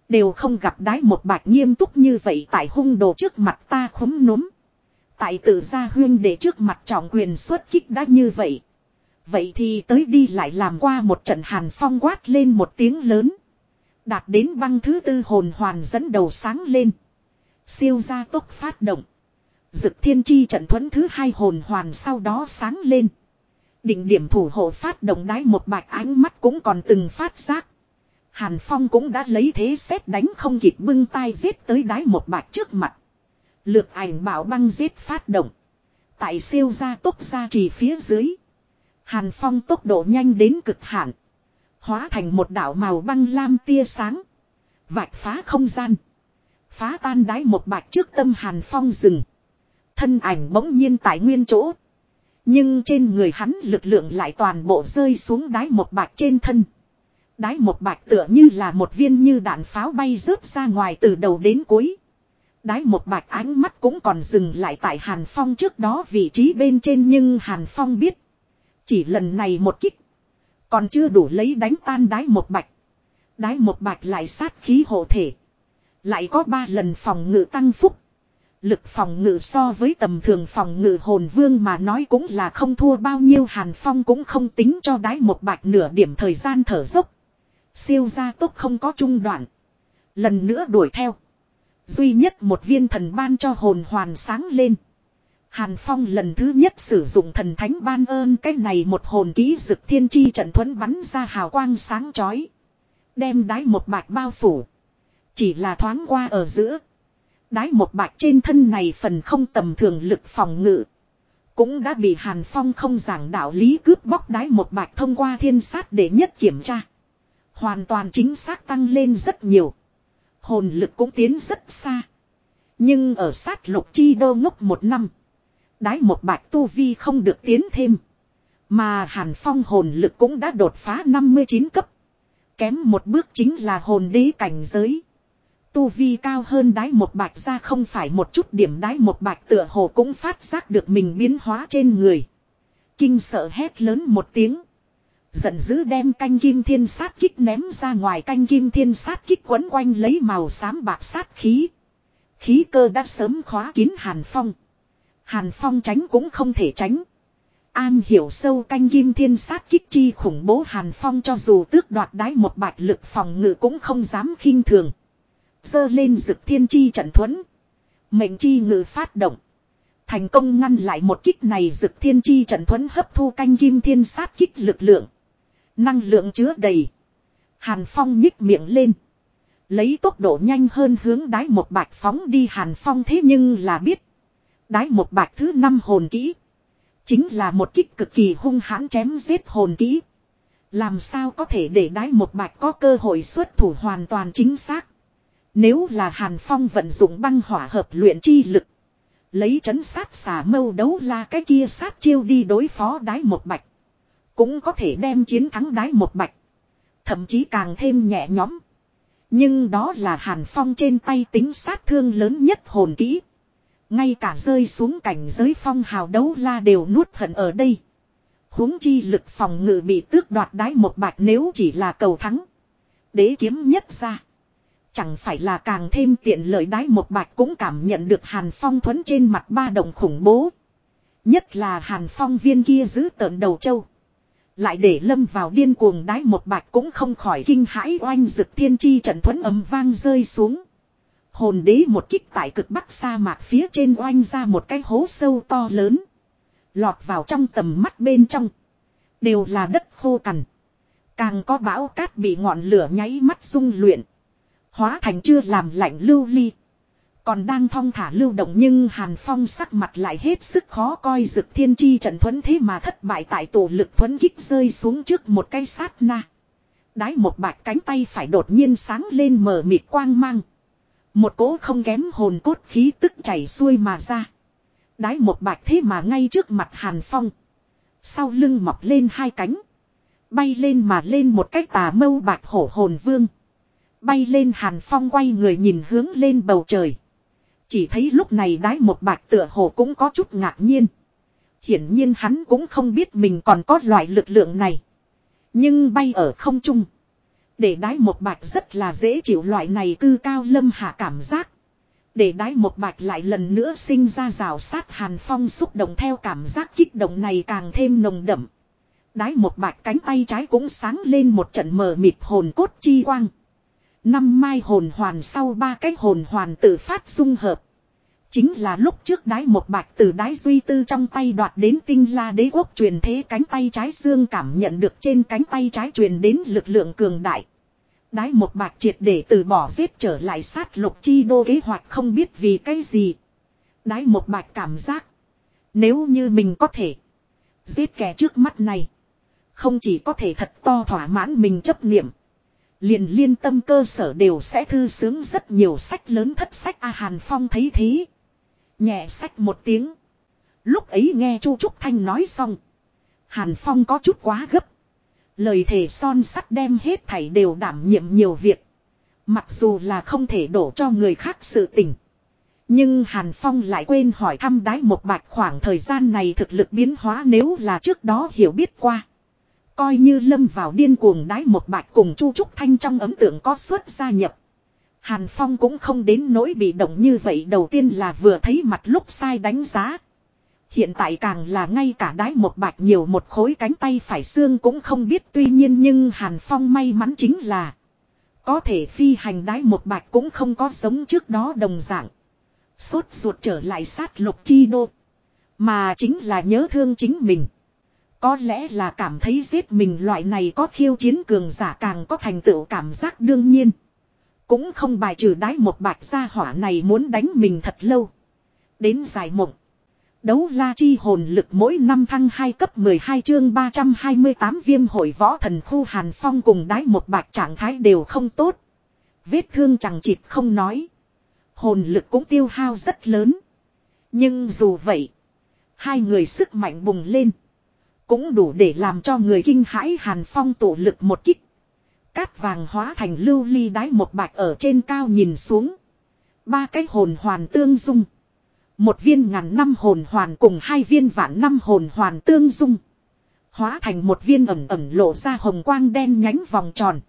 S1: Đều không gặp đái một bạc nghiêm túc như vậy tại hung đồ trước mặt ta khúm núm. Tại tự gia huyên để trước mặt trọng quyền xuất kích đã như vậy. Vậy thì tới đi lại làm qua một trận hàn phong quát lên một tiếng lớn. Đạt đến băng thứ tư hồn hoàn dẫn đầu sáng lên. Siêu gia tốc phát động. Dực thiên chi trận thuẫn thứ hai hồn hoàn sau đó sáng lên. đỉnh điểm thủ hộ phát động đái một bạch ánh mắt cũng còn từng phát giác. Hàn Phong cũng đã lấy thế xét đánh không kịp bưng tay giết tới đái một bạch trước mặt. Lược ảnh bảo băng giết phát động. Tại siêu gia tốc ra chỉ phía dưới. Hàn Phong tốc độ nhanh đến cực hạn. Hóa thành một đảo màu băng lam tia sáng. Vạch phá không gian. Phá tan đáy một bạch trước tâm Hàn Phong dừng, Thân ảnh bỗng nhiên tại nguyên chỗ. Nhưng trên người hắn lực lượng lại toàn bộ rơi xuống đáy một bạch trên thân. Đáy một bạch tựa như là một viên như đạn pháo bay rớt ra ngoài từ đầu đến cuối. Đáy một bạch ánh mắt cũng còn dừng lại tại Hàn Phong trước đó vị trí bên trên nhưng Hàn Phong biết. Chỉ lần này một kích. Còn chưa đủ lấy đánh tan đái một bạch. đái một bạch lại sát khí hộ thể. Lại có ba lần phòng ngự tăng phúc. Lực phòng ngự so với tầm thường phòng ngự hồn vương mà nói cũng là không thua bao nhiêu Hàn Phong cũng không tính cho đái một bạch nửa điểm thời gian thở dốc. Siêu gia tốc không có trung đoạn. Lần nữa đuổi theo. Duy nhất một viên thần ban cho hồn hoàn sáng lên. Hàn Phong lần thứ nhất sử dụng thần thánh ban ơn cái này một hồn ký dực thiên chi trận thuẫn bắn ra hào quang sáng chói. Đem đái một bạch bao phủ. Chỉ là thoáng qua ở giữa. Đái một bạch trên thân này phần không tầm thường lực phòng ngự. Cũng đã bị Hàn Phong không giảng đạo lý cướp bóc đái một bạch thông qua thiên sát để nhất kiểm tra. Hoàn toàn chính xác tăng lên rất nhiều. Hồn lực cũng tiến rất xa. Nhưng ở sát lục chi đô ngốc một năm. Đái một bạch tu vi không được tiến thêm. Mà Hàn Phong hồn lực cũng đã đột phá 59 cấp. Kém một bước chính là hồn đế cảnh giới. Tu vi cao hơn đái một bạch ra không phải một chút điểm đái một bạch tựa hồ cũng phát giác được mình biến hóa trên người. Kinh sợ hét lớn một tiếng. Giận dữ đem canh kim thiên sát kích ném ra ngoài, canh kim thiên sát kích quấn quanh lấy màu xám bạc sát khí. Khí cơ đã sớm khóa kín Hàn Phong. Hàn Phong tránh cũng không thể tránh. An hiểu sâu canh kim thiên sát kích chi khủng bố Hàn Phong cho dù tước đoạt đái một bạch lực phòng ngự cũng không dám khinh thường. Dơ lên rực thiên chi trận thuẫn. Mệnh chi ngự phát động. Thành công ngăn lại một kích này rực thiên chi trận thuẫn hấp thu canh kim thiên sát kích lực lượng. Năng lượng chứa đầy. Hàn Phong nhích miệng lên. Lấy tốc độ nhanh hơn hướng đái một bạch phóng đi Hàn Phong thế nhưng là biết. Đái một bạch thứ năm hồn kỹ. Chính là một kích cực kỳ hung hãn chém giết hồn kỹ. Làm sao có thể để đái một bạch có cơ hội xuất thủ hoàn toàn chính xác. Nếu là Hàn Phong vận dụng băng hỏa hợp luyện chi lực. Lấy chấn sát xà mâu đấu la cái kia sát chiêu đi đối phó đái một bạch. Cũng có thể đem chiến thắng đái một bạch. Thậm chí càng thêm nhẹ nhõm. Nhưng đó là Hàn Phong trên tay tính sát thương lớn nhất hồn kỹ. Ngay cả rơi xuống cảnh giới phong hào đấu la đều nuốt hận ở đây. huống chi lực phòng ngự bị tước đoạt đái một bạch nếu chỉ là cầu thắng. Đế kiếm nhất ra. Chẳng phải là càng thêm tiện lợi đái một bạch cũng cảm nhận được Hàn Phong thuấn trên mặt ba đồng khủng bố. Nhất là Hàn Phong viên kia giữ tợn đầu châu. Lại để lâm vào điên cuồng đái một bạch cũng không khỏi kinh hãi oanh rực thiên chi trận thuấn ấm vang rơi xuống. Hồn đế một kích tại cực bắc sa mạc phía trên oanh ra một cái hố sâu to lớn. Lọt vào trong tầm mắt bên trong. Đều là đất khô cằn. Càng có bão cát bị ngọn lửa nháy mắt dung luyện. Hóa thành chưa làm lạnh lưu ly. Còn đang thong thả lưu động nhưng Hàn Phong sắc mặt lại hết sức khó coi dực thiên chi trận thuấn thế mà thất bại tại tổ lực thuấn kích rơi xuống trước một cây sát na. Đái một bạch cánh tay phải đột nhiên sáng lên mờ mịt quang mang. Một cỗ không kém hồn cốt khí tức chảy xuôi mà ra. Đái một bạch thế mà ngay trước mặt Hàn Phong. Sau lưng mọc lên hai cánh. Bay lên mà lên một cách tà mâu bạch hổ hồn vương. Bay lên hàn phong quay người nhìn hướng lên bầu trời. Chỉ thấy lúc này đái một bạch tựa hồ cũng có chút ngạc nhiên. Hiển nhiên hắn cũng không biết mình còn có loại lực lượng này. Nhưng bay ở không trung. Để đái một bạch rất là dễ chịu loại này cư cao lâm hạ cảm giác. Để đái một bạch lại lần nữa sinh ra rào sát hàn phong xúc động theo cảm giác kích động này càng thêm nồng đậm. Đái một bạch cánh tay trái cũng sáng lên một trận mờ mịt hồn cốt chi quang. Năm mai hồn hoàn sau ba cái hồn hoàn tự phát dung hợp. Chính là lúc trước đái một bạch từ đái duy tư trong tay đoạt đến tinh la đế quốc truyền thế cánh tay trái xương cảm nhận được trên cánh tay trái truyền đến lực lượng cường đại. Đái một bạch triệt để từ bỏ giết trở lại sát lục chi đô kế hoạch không biết vì cái gì. Đái một bạch cảm giác. Nếu như mình có thể. Giết kẻ trước mắt này. Không chỉ có thể thật to thỏa mãn mình chấp niệm. Liền liên tâm cơ sở đều sẽ thư sướng rất nhiều sách lớn thất sách A Hàn Phong thấy thế. Nhẹ sách một tiếng. Lúc ấy nghe Chu Trúc Thanh nói xong. Hàn Phong có chút quá gấp. Lời thề son sắt đem hết thảy đều đảm nhiệm nhiều việc. Mặc dù là không thể đổ cho người khác sự tình. Nhưng Hàn Phong lại quên hỏi thăm đái một bạch khoảng thời gian này thực lực biến hóa nếu là trước đó hiểu biết qua. Coi như lâm vào điên cuồng đái một bạch cùng Chu Trúc Thanh trong ấm tượng có suất gia nhập. Hàn Phong cũng không đến nỗi bị động như vậy đầu tiên là vừa thấy mặt lúc sai đánh giá. Hiện tại càng là ngay cả đái một bạch nhiều một khối cánh tay phải xương cũng không biết tuy nhiên nhưng Hàn Phong may mắn chính là có thể phi hành đái một bạch cũng không có giống trước đó đồng dạng. Sốt ruột trở lại sát lục chi đô. Mà chính là nhớ thương chính mình. Có lẽ là cảm thấy giết mình loại này có khiêu chiến cường giả càng có thành tựu cảm giác đương nhiên. Cũng không bài trừ đái một bạch gia hỏa này muốn đánh mình thật lâu. Đến dài mộng. Đấu la chi hồn lực mỗi năm thăng 2 cấp 12 chương 328 viêm hội võ thần khu Hàn Phong cùng đái một bạch trạng thái đều không tốt. Vết thương chẳng chịt không nói. Hồn lực cũng tiêu hao rất lớn. Nhưng dù vậy. Hai người sức mạnh bùng lên. Cũng đủ để làm cho người kinh hãi Hàn Phong tổ lực một kích. Cát vàng hóa thành lưu ly đái một bạch ở trên cao nhìn xuống. Ba cái hồn hoàn tương dung. Một viên ngàn năm hồn hoàn cùng hai viên vạn năm hồn hoàn tương dung. Hóa thành một viên ẩm ẩm lộ ra hồng quang đen nhánh vòng tròn.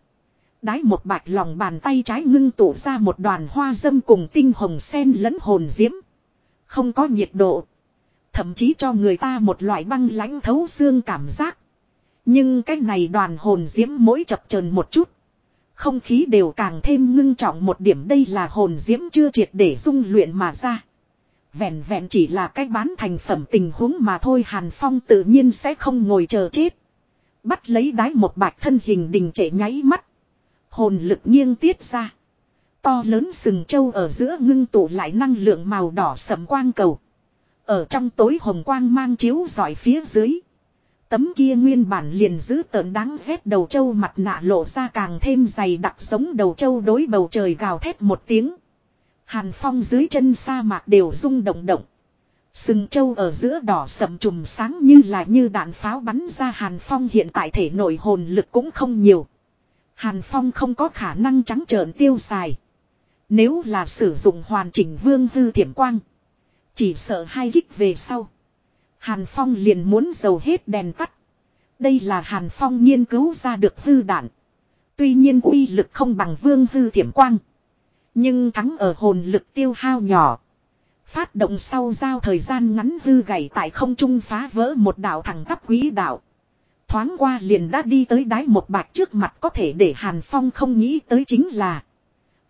S1: Đái một bạch lòng bàn tay trái ngưng tụ ra một đoàn hoa dâm cùng tinh hồng sen lẫn hồn diễm. Không có nhiệt độ. Thậm chí cho người ta một loại băng lãnh thấu xương cảm giác. Nhưng cái này đoàn hồn diễm mỗi chập chờn một chút. Không khí đều càng thêm ngưng trọng một điểm đây là hồn diễm chưa triệt để dung luyện mà ra. Vẹn vẹn chỉ là cách bán thành phẩm tình huống mà thôi Hàn Phong tự nhiên sẽ không ngồi chờ chết. Bắt lấy đái một bạch thân hình đình trệ nháy mắt. Hồn lực nghiêng tiết ra. To lớn sừng châu ở giữa ngưng tụ lại năng lượng màu đỏ sầm quang cầu. Ở trong tối hồng quang mang chiếu giỏi phía dưới. Tấm kia nguyên bản liền giữ tợn đáng ghét đầu trâu mặt nạ lộ ra càng thêm dày đặc giống đầu trâu đối bầu trời gào thét một tiếng. Hàn phong dưới chân sa mạc đều rung động động. Sừng trâu ở giữa đỏ sầm trùm sáng như là như đạn pháo bắn ra Hàn phong hiện tại thể nội hồn lực cũng không nhiều. Hàn phong không có khả năng trắng trợn tiêu xài. Nếu là sử dụng hoàn chỉnh vương hư thiểm quang. Chỉ sợ hai kích về sau. Hàn Phong liền muốn dầu hết đèn tắt. Đây là Hàn Phong nghiên cứu ra được hư đạn. Tuy nhiên uy lực không bằng vương hư thiểm quang. Nhưng thắng ở hồn lực tiêu hao nhỏ. Phát động sau giao thời gian ngắn hư gảy tại không trung phá vỡ một đạo thẳng tắp quý đạo. Thoáng qua liền đã đi tới đáy một bạch trước mặt có thể để Hàn Phong không nghĩ tới chính là.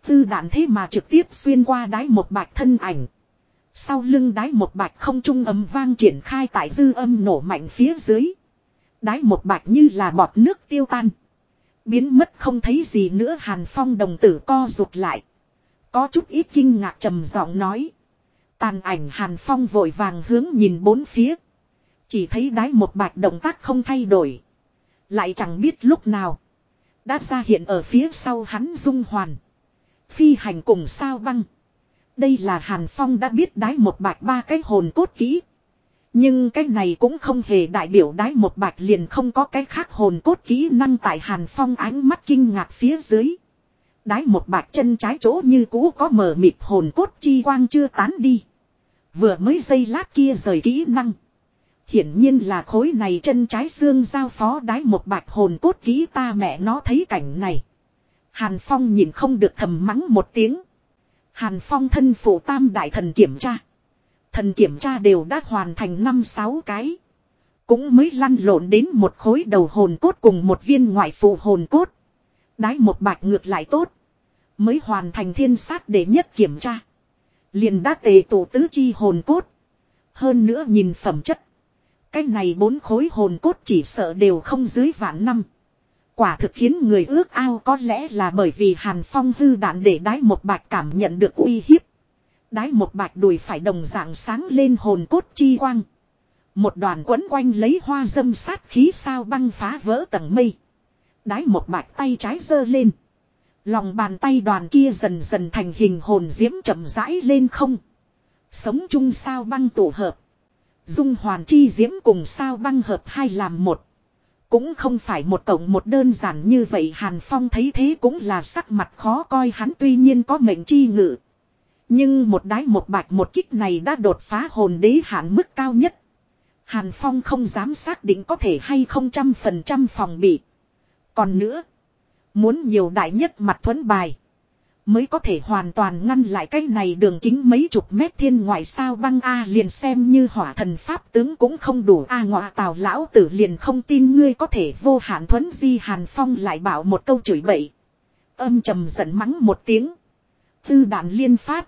S1: Hư đạn thế mà trực tiếp xuyên qua đáy một bạch thân ảnh. Sau lưng đái một bạch không trung âm vang triển khai tại dư âm nổ mạnh phía dưới. đái một bạch như là bọt nước tiêu tan. Biến mất không thấy gì nữa hàn phong đồng tử co rụt lại. Có chút ít kinh ngạc trầm giọng nói. Tàn ảnh hàn phong vội vàng hướng nhìn bốn phía. Chỉ thấy đái một bạch động tác không thay đổi. Lại chẳng biết lúc nào. Đã ra hiện ở phía sau hắn dung hoàn. Phi hành cùng sao băng. Đây là Hàn Phong đã biết đái một bạch ba cái hồn cốt kỹ. Nhưng cái này cũng không hề đại biểu đái một bạch liền không có cái khác hồn cốt kỹ năng tại Hàn Phong ánh mắt kinh ngạc phía dưới. Đái một bạch chân trái chỗ như cũ có mở mịt hồn cốt chi quang chưa tán đi. Vừa mới giây lát kia rời kỹ năng. Hiển nhiên là khối này chân trái xương giao phó đái một bạch hồn cốt kỹ ta mẹ nó thấy cảnh này. Hàn Phong nhìn không được thầm mắng một tiếng. Hàn Phong thân phụ tam đại thần kiểm tra. Thần kiểm tra đều đã hoàn thành năm sáu cái. Cũng mới lăn lộn đến một khối đầu hồn cốt cùng một viên ngoại phụ hồn cốt. Đái một bạch ngược lại tốt. Mới hoàn thành thiên sát để nhất kiểm tra. Liền đã tề tổ tứ chi hồn cốt. Hơn nữa nhìn phẩm chất. Cái này bốn khối hồn cốt chỉ sợ đều không dưới vạn năm. Quả thực khiến người ước ao có lẽ là bởi vì Hàn Phong hư đạn để đái một bạch cảm nhận được uy hiếp. Đái một bạch đùi phải đồng dạng sáng lên hồn cốt chi quang. Một đoàn quấn quanh lấy hoa dâm sát khí sao băng phá vỡ tầng mây. Đái một bạch tay trái giơ lên. Lòng bàn tay đoàn kia dần dần thành hình hồn diễm chậm rãi lên không. Sống chung sao băng tổ hợp. Dung hoàn chi diễm cùng sao băng hợp hai làm một. Cũng không phải một cộng một đơn giản như vậy Hàn Phong thấy thế cũng là sắc mặt khó coi hắn tuy nhiên có mệnh chi ngự. Nhưng một đái một bạch một kích này đã đột phá hồn đế hạn mức cao nhất. Hàn Phong không dám xác định có thể hay không trăm phần trăm phòng bị. Còn nữa, muốn nhiều đại nhất mặt thuẫn bài. Mới có thể hoàn toàn ngăn lại cái này đường kính mấy chục mét thiên ngoại sao băng A liền xem như hỏa thần pháp tướng cũng không đủ A ngọa tào lão tử liền không tin ngươi có thể vô hạn thuấn di hàn phong lại bảo một câu chửi bậy. Âm trầm giận mắng một tiếng. Tư đạn liên phát.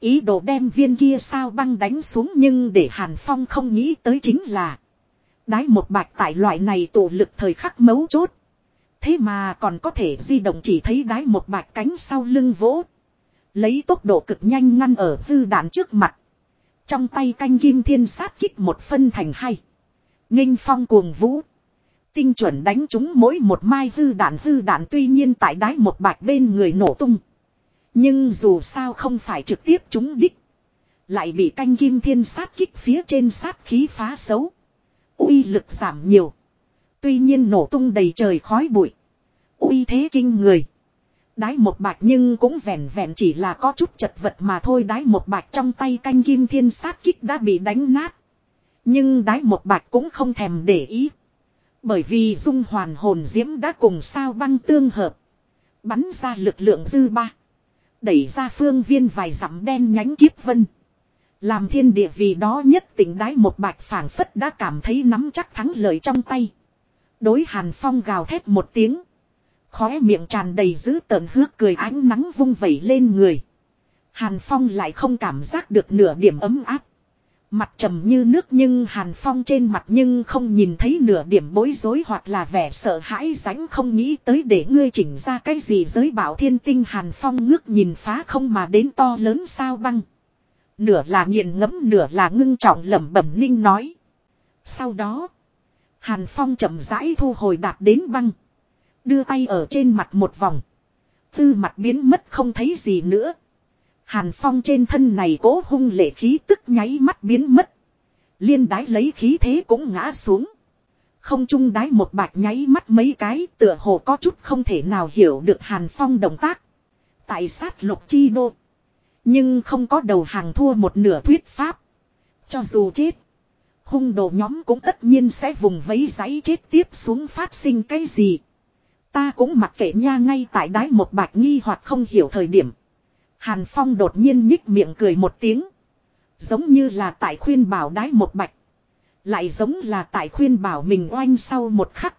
S1: Ý đồ đem viên kia sao băng đánh xuống nhưng để hàn phong không nghĩ tới chính là. Đái một bạch tại loại này tổ lực thời khắc mấu chốt. Thế mà còn có thể di động chỉ thấy đái một bạch cánh sau lưng vỗ. Lấy tốc độ cực nhanh ngăn ở hư đạn trước mặt. Trong tay canh kim thiên sát kích một phân thành hai. nghinh phong cuồng vũ. Tinh chuẩn đánh chúng mỗi một mai hư đạn hư đạn tuy nhiên tại đái một bạch bên người nổ tung. Nhưng dù sao không phải trực tiếp chúng đích. Lại bị canh kim thiên sát kích phía trên sát khí phá xấu. uy lực giảm nhiều. Tuy nhiên nổ tung đầy trời khói bụi. uy thế kinh người. Đái một bạch nhưng cũng vẹn vẹn chỉ là có chút chật vật mà thôi đái một bạch trong tay canh kim thiên sát kích đã bị đánh nát. Nhưng đái một bạch cũng không thèm để ý. Bởi vì dung hoàn hồn diễm đã cùng sao băng tương hợp. Bắn ra lực lượng dư ba. Đẩy ra phương viên vài dặm đen nhánh kiếp vân. Làm thiên địa vì đó nhất tỉnh đái một bạch phảng phất đã cảm thấy nắm chắc thắng lợi trong tay. Đối hàn phong gào thét một tiếng. Khóe miệng tràn đầy dữ tợn hước cười ánh nắng vung vẩy lên người. Hàn phong lại không cảm giác được nửa điểm ấm áp. Mặt trầm như nước nhưng Hàn Phong trên mặt nhưng không nhìn thấy nửa điểm bối rối hoặc là vẻ sợ hãi rãnh không nghĩ tới để ngươi chỉnh ra cái gì giới bảo thiên tinh Hàn Phong ngước nhìn phá không mà đến to lớn sao băng. Nửa là nghiền ngẫm nửa là ngưng trọng lẩm bẩm ninh nói. Sau đó, Hàn Phong chậm rãi thu hồi đạt đến băng. Đưa tay ở trên mặt một vòng. Tư mặt biến mất không thấy gì nữa. Hàn Phong trên thân này cố hung lệ khí tức nháy mắt biến mất. Liên đái lấy khí thế cũng ngã xuống. Không trung đái một bạch nháy mắt mấy cái tựa hồ có chút không thể nào hiểu được Hàn Phong động tác. Tại sát lục chi đô. Nhưng không có đầu hàng thua một nửa thuyết pháp. Cho dù chết. Hung đồ nhóm cũng tất nhiên sẽ vùng vấy giấy chết tiếp xuống phát sinh cái gì. Ta cũng mặc kệ nha ngay tại đái một bạch nghi hoặc không hiểu thời điểm. Hàn Phong đột nhiên nhích miệng cười một tiếng. Giống như là tại khuyên bảo đái một bạch. Lại giống là tại khuyên bảo mình oanh sau một khắc.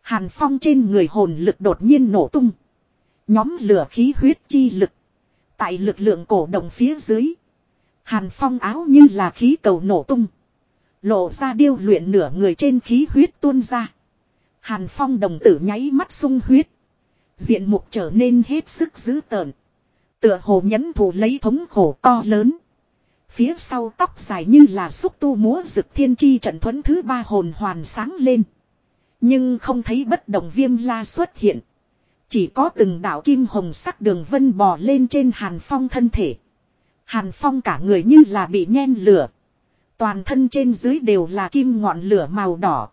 S1: Hàn Phong trên người hồn lực đột nhiên nổ tung. Nhóm lửa khí huyết chi lực. Tại lực lượng cổ động phía dưới. Hàn Phong áo như là khí cầu nổ tung. Lộ ra điêu luyện nửa người trên khí huyết tuôn ra. Hàn Phong đồng tử nháy mắt sung huyết. Diện mục trở nên hết sức dữ tợn. Tựa hồ nhẫn thủ lấy thống khổ to lớn. Phía sau tóc dài như là xúc tu múa rực thiên chi trận thuẫn thứ ba hồn hoàn sáng lên. Nhưng không thấy bất động viêm la xuất hiện. Chỉ có từng đạo kim hồng sắc đường vân bò lên trên hàn phong thân thể. Hàn phong cả người như là bị nhen lửa. Toàn thân trên dưới đều là kim ngọn lửa màu đỏ.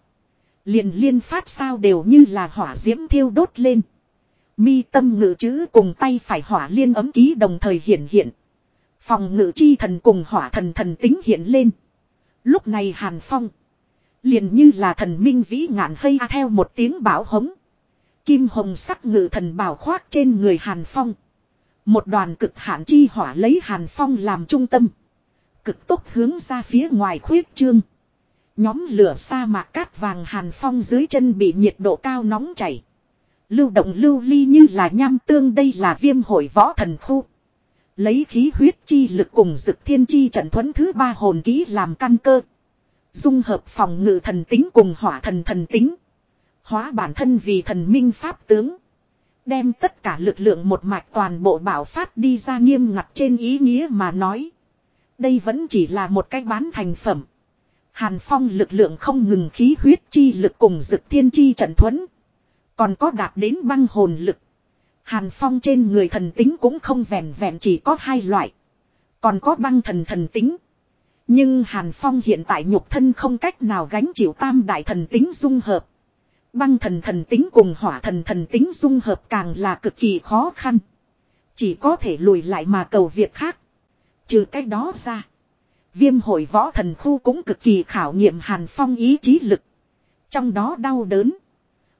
S1: Liền liên phát sao đều như là hỏa diễm thiêu đốt lên. Mi tâm ngự chữ cùng tay phải hỏa liên ấm ký đồng thời hiện hiện. Phòng ngự chi thần cùng hỏa thần thần tính hiện lên. Lúc này Hàn Phong. Liền như là thần minh vĩ ngạn hay theo một tiếng bảo hống. Kim hồng sắc ngự thần bảo khoác trên người Hàn Phong. Một đoàn cực hạn chi hỏa lấy Hàn Phong làm trung tâm. Cực tốc hướng ra phía ngoài khuyết trương. Nhóm lửa sa mạc cát vàng Hàn Phong dưới chân bị nhiệt độ cao nóng chảy. Lưu động lưu ly như là nham tương đây là viêm hội võ thần khu. Lấy khí huyết chi lực cùng dực thiên chi trận thuẫn thứ ba hồn ký làm căn cơ. Dung hợp phòng ngự thần tính cùng hỏa thần thần tính. Hóa bản thân vì thần minh pháp tướng. Đem tất cả lực lượng một mạch toàn bộ bảo phát đi ra nghiêm ngặt trên ý nghĩa mà nói. Đây vẫn chỉ là một cái bán thành phẩm. Hàn Phong lực lượng không ngừng khí huyết chi lực cùng dực thiên chi trận thuẫn. Còn có đạt đến băng hồn lực. Hàn Phong trên người thần tính cũng không vẹn vẹn chỉ có hai loại. Còn có băng thần thần tính. Nhưng Hàn Phong hiện tại nhục thân không cách nào gánh chịu tam đại thần tính dung hợp. Băng thần thần tính cùng hỏa thần thần tính dung hợp càng là cực kỳ khó khăn. Chỉ có thể lùi lại mà cầu việc khác. Trừ cái đó ra. Viêm hội võ thần khu cũng cực kỳ khảo nghiệm Hàn Phong ý chí lực. Trong đó đau đớn.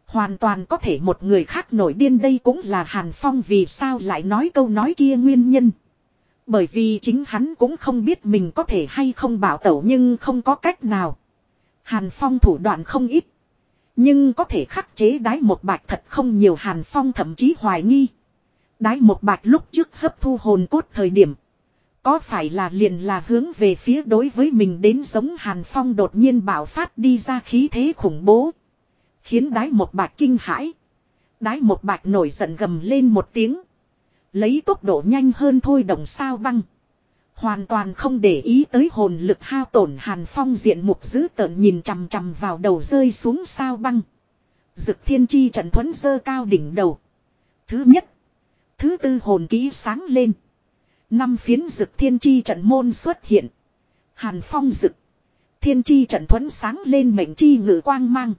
S1: Hoàn toàn có thể một người khác nổi điên đây cũng là Hàn Phong vì sao lại nói câu nói kia nguyên nhân. Bởi vì chính hắn cũng không biết mình có thể hay không bảo tẩu nhưng không có cách nào. Hàn Phong thủ đoạn không ít. Nhưng có thể khắc chế đái một bạch thật không nhiều Hàn Phong thậm chí hoài nghi. Đái một bạch lúc trước hấp thu hồn cốt thời điểm. Có phải là liền là hướng về phía đối với mình đến giống Hàn Phong đột nhiên bạo phát đi ra khí thế khủng bố. Khiến đái một bạch kinh hãi. Đái một bạch nổi giận gầm lên một tiếng. Lấy tốc độ nhanh hơn thôi đồng sao băng. Hoàn toàn không để ý tới hồn lực hao tổn hàn phong diện mục dữ tợn nhìn chằm chằm vào đầu rơi xuống sao băng. Dực thiên chi trận thuẫn dơ cao đỉnh đầu. Thứ nhất. Thứ tư hồn ký sáng lên. Năm phiến dực thiên chi trận môn xuất hiện. Hàn phong dực. Thiên chi trận thuẫn sáng lên mệnh chi ngự quang mang.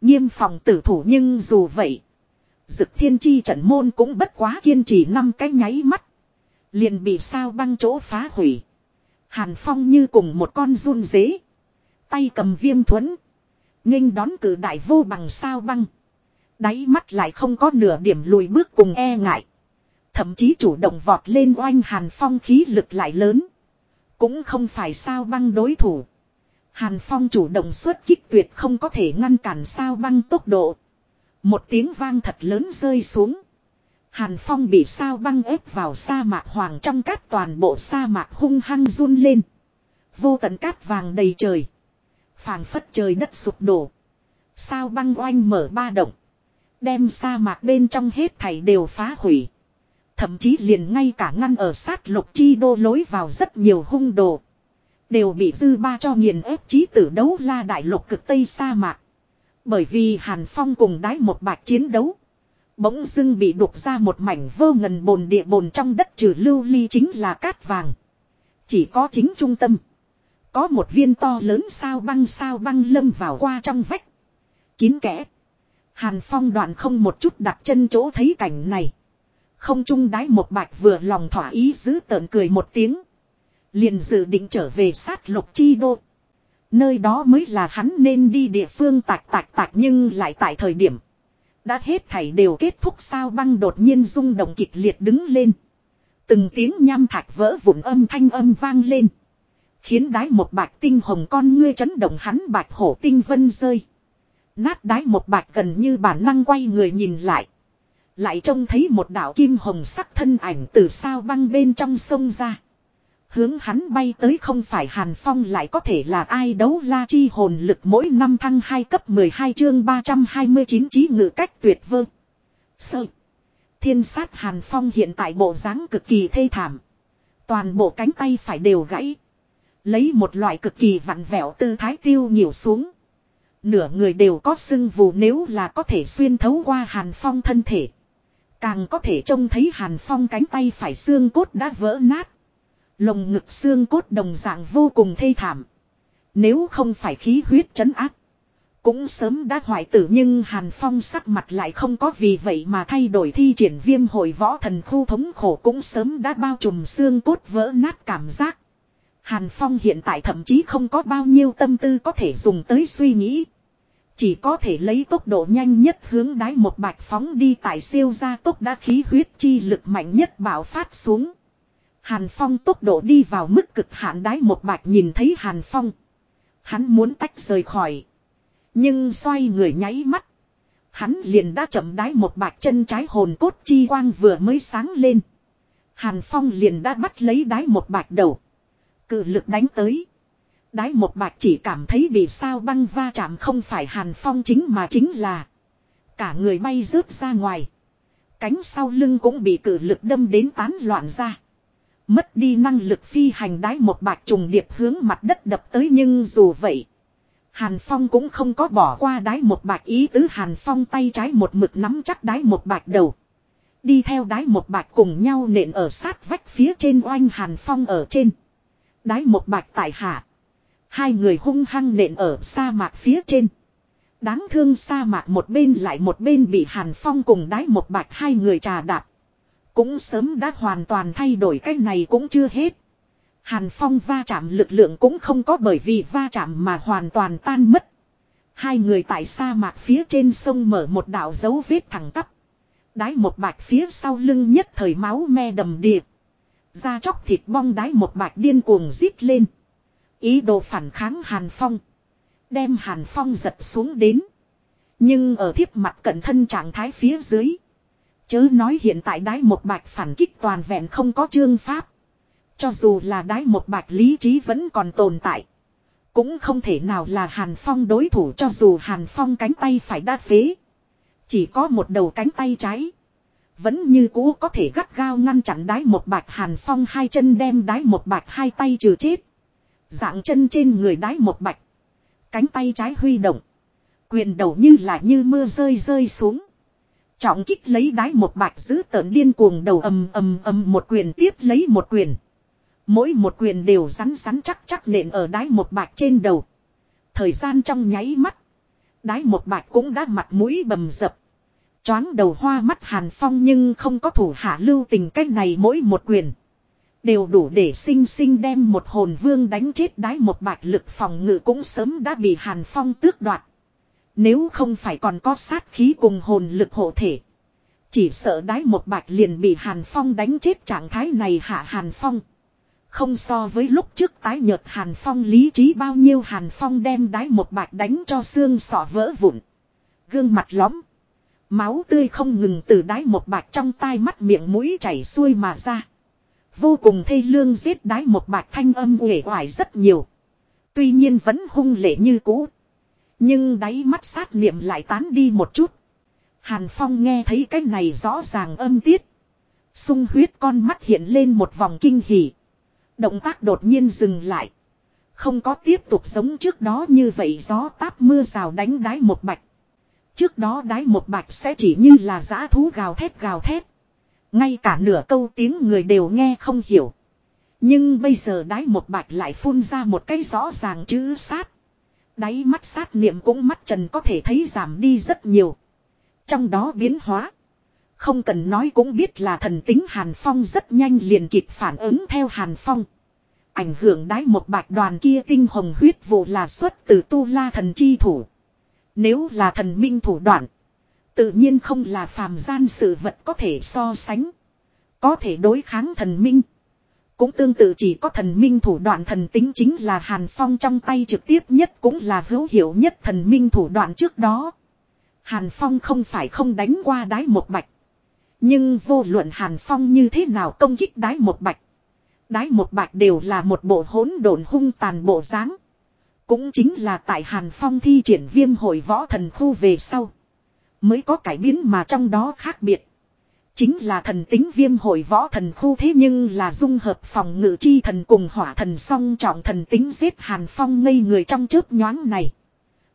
S1: Nghiêm phòng tử thủ nhưng dù vậy. Dực thiên chi trận môn cũng bất quá kiên trì năm cái nháy mắt. Liền bị sao băng chỗ phá hủy. Hàn phong như cùng một con run dế. Tay cầm viêm thuẫn. nghênh đón cử đại vô bằng sao băng. Đáy mắt lại không có nửa điểm lùi bước cùng e ngại. Thậm chí chủ động vọt lên oanh hàn phong khí lực lại lớn. Cũng không phải sao băng đối thủ. Hàn Phong chủ động xuất kích tuyệt không có thể ngăn cản sao băng tốc độ. Một tiếng vang thật lớn rơi xuống. Hàn Phong bị sao băng ép vào sa mạc hoàng trong cát toàn bộ sa mạc hung hăng run lên. Vô tận cát vàng đầy trời. phảng phất trời đất sụp đổ. Sao băng oanh mở ba động. Đem sa mạc bên trong hết thảy đều phá hủy. Thậm chí liền ngay cả ngăn ở sát lục chi đô lối vào rất nhiều hung đồ. Đều bị dư ba cho nghiền ép chí tử đấu la đại lục cực Tây sa mạc. Bởi vì Hàn Phong cùng đái một bạc chiến đấu. Bỗng dưng bị đục ra một mảnh vô ngần bồn địa bồn trong đất trừ lưu ly chính là cát vàng. Chỉ có chính trung tâm. Có một viên to lớn sao băng sao băng lâm vào qua trong vách. Kín kẽ. Hàn Phong đoạn không một chút đặt chân chỗ thấy cảnh này. Không trung đái một bạch vừa lòng thỏa ý giữ tợn cười một tiếng. Liền dự định trở về sát lục chi đô. Nơi đó mới là hắn nên đi địa phương tạc tạc tạc nhưng lại tại thời điểm. Đã hết thảy đều kết thúc sao băng đột nhiên rung động kịch liệt đứng lên. Từng tiếng nham thạch vỡ vụn âm thanh âm vang lên. Khiến đái một bạch tinh hồng con ngươi chấn động hắn bạch hổ tinh vân rơi. Nát đái một bạch gần như bản năng quay người nhìn lại. Lại trông thấy một đạo kim hồng sắc thân ảnh từ sao băng bên trong sông ra. Hướng hắn bay tới không phải Hàn Phong lại có thể là ai đấu la chi hồn lực mỗi năm thăng 2 cấp 12 chương 329 trí ngự cách tuyệt vơ. Sợ. Thiên sát Hàn Phong hiện tại bộ dáng cực kỳ thê thảm. Toàn bộ cánh tay phải đều gãy. Lấy một loại cực kỳ vặn vẹo tư thái tiêu nhiều xuống. Nửa người đều có sưng vù nếu là có thể xuyên thấu qua Hàn Phong thân thể. Càng có thể trông thấy Hàn Phong cánh tay phải xương cốt đã vỡ nát. Lồng ngực xương cốt đồng dạng vô cùng thê thảm. Nếu không phải khí huyết chấn áp. Cũng sớm đã hoại tử nhưng Hàn Phong sắc mặt lại không có vì vậy mà thay đổi thi triển viêm hồi võ thần khu thống khổ cũng sớm đã bao trùm xương cốt vỡ nát cảm giác. Hàn Phong hiện tại thậm chí không có bao nhiêu tâm tư có thể dùng tới suy nghĩ. Chỉ có thể lấy tốc độ nhanh nhất hướng đáy một bạch phóng đi tại siêu gia tốc đã khí huyết chi lực mạnh nhất bảo phát xuống. Hàn Phong tốc độ đi vào mức cực hạn đáy một bạch nhìn thấy Hàn Phong. Hắn muốn tách rời khỏi. Nhưng xoay người nháy mắt. Hắn liền đã chậm đáy một bạch chân trái hồn cốt chi quang vừa mới sáng lên. Hàn Phong liền đã bắt lấy đáy một bạch đầu. Cự lực đánh tới. Đái một bạch chỉ cảm thấy bị sao băng va chạm không phải Hàn Phong chính mà chính là. Cả người bay rớt ra ngoài. Cánh sau lưng cũng bị cử lực đâm đến tán loạn ra. Mất đi năng lực phi hành đái một bạch trùng điệp hướng mặt đất đập tới nhưng dù vậy. Hàn Phong cũng không có bỏ qua đái một bạch ý tứ Hàn Phong tay trái một mực nắm chắc đái một bạch đầu. Đi theo đái một bạch cùng nhau nện ở sát vách phía trên oanh Hàn Phong ở trên. Đái một bạch tại hạ. Hai người hung hăng nện ở sa mạc phía trên. Đáng thương sa mạc một bên lại một bên bị Hàn Phong cùng đái một bạch hai người trà đạp. Cũng sớm đã hoàn toàn thay đổi cái này cũng chưa hết. Hàn Phong va chạm lực lượng cũng không có bởi vì va chạm mà hoàn toàn tan mất. Hai người tại sa mạc phía trên sông mở một đạo dấu vết thẳng tắp. Đái một bạch phía sau lưng nhất thời máu me đầm điệp. Da chóc thịt bong đái một bạch điên cuồng rít lên. Ý đồ phản kháng Hàn Phong. Đem Hàn Phong giật xuống đến. Nhưng ở thiếp mặt cận thân trạng thái phía dưới. Chớ nói hiện tại đái một bạch phản kích toàn vẹn không có chương pháp. Cho dù là đái một bạch lý trí vẫn còn tồn tại. Cũng không thể nào là Hàn Phong đối thủ cho dù Hàn Phong cánh tay phải đa phế. Chỉ có một đầu cánh tay trái. Vẫn như cũ có thể gắt gao ngăn chặn đái một bạch Hàn Phong hai chân đem đái một bạch hai tay trừ chết. Dạng chân trên người đái một bạch. Cánh tay trái huy động. Quyền đầu như là như mưa rơi rơi xuống. Trọng kích lấy đái một bạch giữ tợn điên cuồng đầu ầm ầm ầm một quyền tiếp lấy một quyền. Mỗi một quyền đều rắn rắn chắc chắc nện ở đái một bạch trên đầu. Thời gian trong nháy mắt. Đái một bạch cũng đã mặt mũi bầm dập. Choáng đầu hoa mắt hàn phong nhưng không có thủ hạ lưu tình cách này mỗi một quyền. Đều đủ để sinh sinh đem một hồn vương đánh chết đái một bạch lực phòng ngự cũng sớm đã bị hàn phong tước đoạt. Nếu không phải còn có sát khí cùng hồn lực hộ thể. Chỉ sợ đái một bạch liền bị hàn phong đánh chết trạng thái này hạ hàn phong. Không so với lúc trước tái nhợt hàn phong lý trí bao nhiêu hàn phong đem đái một bạch đánh cho xương sọ vỡ vụn. Gương mặt lõm. Máu tươi không ngừng từ đái một bạch trong tai mắt miệng mũi chảy xuôi mà ra. Vô cùng thê lương giết đái một bạch thanh âm uể oải rất nhiều. Tuy nhiên vẫn hung lệ như cũ. Nhưng đáy mắt sát niệm lại tán đi một chút. Hàn Phong nghe thấy cái này rõ ràng âm tiết. Sung huyết con mắt hiện lên một vòng kinh hỉ. Động tác đột nhiên dừng lại. Không có tiếp tục giống trước đó như vậy gió táp mưa rào đánh đái một bạch. Trước đó đái một bạch sẽ chỉ như là giã thú gào thét gào thét. Ngay cả nửa câu tiếng người đều nghe không hiểu. Nhưng bây giờ Đái một bạch lại phun ra một cái rõ ràng chữ sát. Đáy mắt sát niệm cũng mắt trần có thể thấy giảm đi rất nhiều. Trong đó biến hóa. Không cần nói cũng biết là thần tính Hàn Phong rất nhanh liền kịp phản ứng theo Hàn Phong. Ảnh hưởng Đái một bạch đoàn kia tinh hồng huyết vụ là xuất từ tu la thần chi thủ. Nếu là thần minh thủ đoạn. Tự nhiên không là phàm gian sự vật có thể so sánh. Có thể đối kháng thần minh. Cũng tương tự chỉ có thần minh thủ đoạn thần tính chính là Hàn Phong trong tay trực tiếp nhất cũng là hữu hiệu nhất thần minh thủ đoạn trước đó. Hàn Phong không phải không đánh qua đái một bạch. Nhưng vô luận Hàn Phong như thế nào công kích đái một bạch. đái một bạch đều là một bộ hỗn độn hung tàn bộ dáng. Cũng chính là tại Hàn Phong thi triển viêm hội võ thần khu về sau. Mới có cải biến mà trong đó khác biệt. Chính là thần tính viêm hội võ thần khu thế nhưng là dung hợp phòng ngự chi thần cùng hỏa thần song trọng thần tính giết Hàn Phong ngây người trong chớp nhoáng này.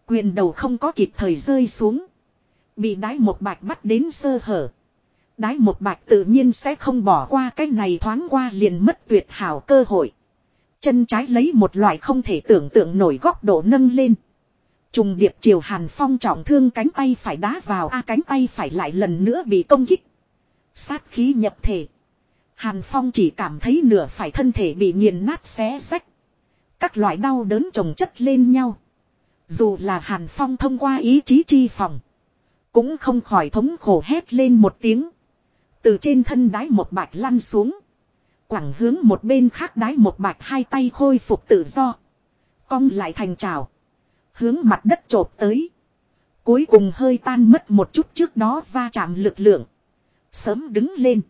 S1: Quyền đầu không có kịp thời rơi xuống. Bị đái một bạch bắt đến sơ hở. Đái một bạch tự nhiên sẽ không bỏ qua cái này thoáng qua liền mất tuyệt hảo cơ hội. Chân trái lấy một loại không thể tưởng tượng nổi góc độ nâng lên. Trùng điệp chiều Hàn Phong trọng thương cánh tay phải đá vào a cánh tay phải lại lần nữa bị công kích. Sát khí nhập thể. Hàn Phong chỉ cảm thấy nửa phải thân thể bị nghiền nát xé rách, Các loại đau đớn chồng chất lên nhau. Dù là Hàn Phong thông qua ý chí chi phòng. Cũng không khỏi thống khổ hét lên một tiếng. Từ trên thân đái một bạch lăn xuống. Quẳng hướng một bên khác đái một bạch hai tay khôi phục tự do. Cong lại thành trào. Hướng mặt đất chộp tới. Cuối cùng hơi tan mất một chút trước đó va chạm lực lượng. Sớm đứng lên.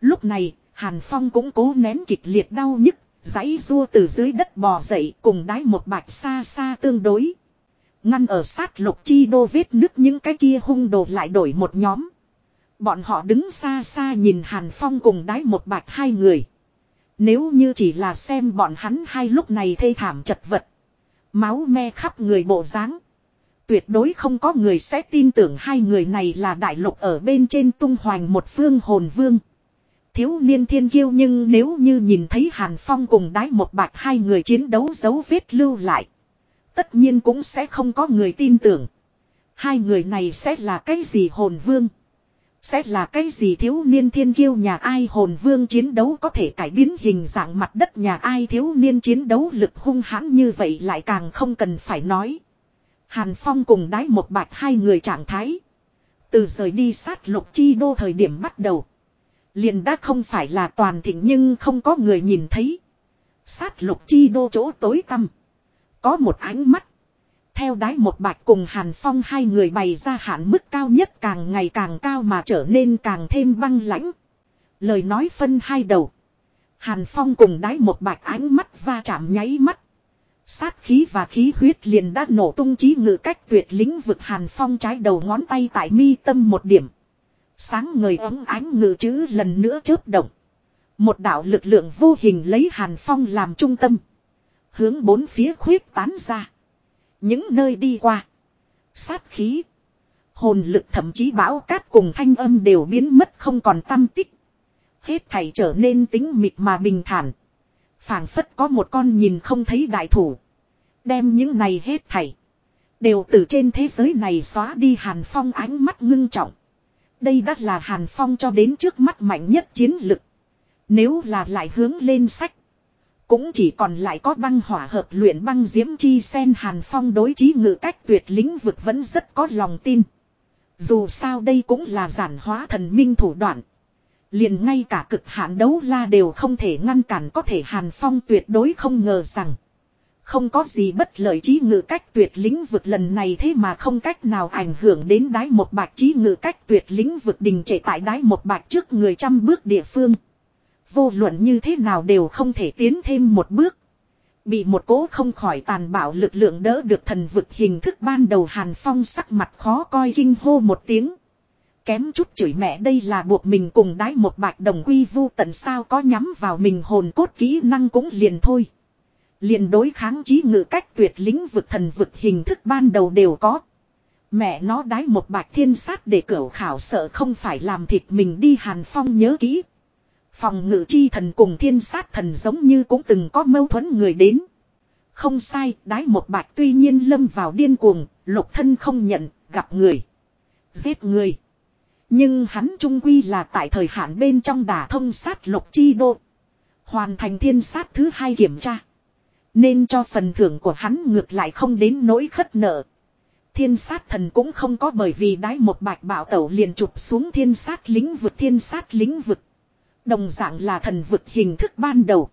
S1: Lúc này, Hàn Phong cũng cố nén kịch liệt đau nhức, giãy rua từ dưới đất bò dậy cùng đái một bạch xa xa tương đối. Ngăn ở sát lục chi đô vết nứt những cái kia hung đồ lại đổi một nhóm. Bọn họ đứng xa xa nhìn Hàn Phong cùng đái một bạch hai người. Nếu như chỉ là xem bọn hắn hai lúc này thê thảm chật vật. Máu me khắp người bộ dáng Tuyệt đối không có người sẽ tin tưởng hai người này là đại lục ở bên trên tung hoành một phương hồn vương. Thiếu niên thiên kiêu nhưng nếu như nhìn thấy Hàn Phong cùng đái một bạch hai người chiến đấu dấu vết lưu lại. Tất nhiên cũng sẽ không có người tin tưởng. Hai người này sẽ là cái gì hồn vương. Sẽ là cái gì thiếu niên thiên kiêu nhà ai hồn vương chiến đấu có thể cải biến hình dạng mặt đất nhà ai thiếu niên chiến đấu lực hung hãn như vậy lại càng không cần phải nói. Hàn Phong cùng đái một bạch hai người trạng thái. Từ rời đi sát lục chi đô thời điểm bắt đầu. Liền đã không phải là toàn thịnh nhưng không có người nhìn thấy. Sát lục chi đô chỗ tối tăm. Có một ánh mắt. Theo đái một bạch cùng Hàn Phong hai người bày ra hạn mức cao nhất càng ngày càng cao mà trở nên càng thêm băng lãnh. Lời nói phân hai đầu. Hàn Phong cùng đái một bạch ánh mắt va chạm nháy mắt. Sát khí và khí huyết liền đã nổ tung trí ngự cách tuyệt lĩnh vực Hàn Phong trái đầu ngón tay tại mi tâm một điểm. Sáng ngời ấm ánh ngự chữ lần nữa chớp động. Một đạo lực lượng vô hình lấy Hàn Phong làm trung tâm. Hướng bốn phía khuyết tán ra. Những nơi đi qua. Sát khí. Hồn lực thậm chí bão cát cùng thanh âm đều biến mất không còn tâm tích. Hết thảy trở nên tính mịt mà bình thản. phảng phất có một con nhìn không thấy đại thủ. Đem những này hết thảy. Đều từ trên thế giới này xóa đi Hàn Phong ánh mắt ngưng trọng. Đây đã là Hàn Phong cho đến trước mắt mạnh nhất chiến lực. Nếu là lại hướng lên sách. Cũng chỉ còn lại có băng hỏa hợp luyện băng diễm chi sen Hàn Phong đối trí ngự cách tuyệt lĩnh vực vẫn rất có lòng tin. Dù sao đây cũng là giản hóa thần minh thủ đoạn. Liền ngay cả cực hạn đấu la đều không thể ngăn cản có thể Hàn Phong tuyệt đối không ngờ rằng. Không có gì bất lợi trí ngự cách tuyệt lĩnh vực lần này thế mà không cách nào ảnh hưởng đến đái một bạch trí ngự cách tuyệt lĩnh vực đình trệ tại đái một bạch trước người trăm bước địa phương. Vô luận như thế nào đều không thể tiến thêm một bước. Bị một cố không khỏi tàn bạo lực lượng đỡ được thần vực hình thức ban đầu Hàn Phong sắc mặt khó coi kinh hô một tiếng. Kém chút chửi mẹ đây là buộc mình cùng đái một bạch đồng quy vu tận sao có nhắm vào mình hồn cốt kỹ năng cũng liền thôi. Liền đối kháng trí ngự cách tuyệt lĩnh vực thần vực hình thức ban đầu đều có. Mẹ nó đái một bạch thiên sát để cửa khảo sợ không phải làm thịt mình đi Hàn Phong nhớ kỹ. Phòng ngự chi thần cùng thiên sát thần giống như cũng từng có mâu thuẫn người đến. Không sai, đái một bạch tuy nhiên lâm vào điên cuồng, lục thân không nhận, gặp người. Giết người. Nhưng hắn trung quy là tại thời hạn bên trong đả thông sát lục chi đô. Hoàn thành thiên sát thứ hai kiểm tra. Nên cho phần thưởng của hắn ngược lại không đến nỗi khất nợ. Thiên sát thần cũng không có bởi vì đái một bạch bảo tẩu liền chụp xuống thiên sát lĩnh vực thiên sát lĩnh vực. Đồng dạng là thần vực hình thức ban đầu.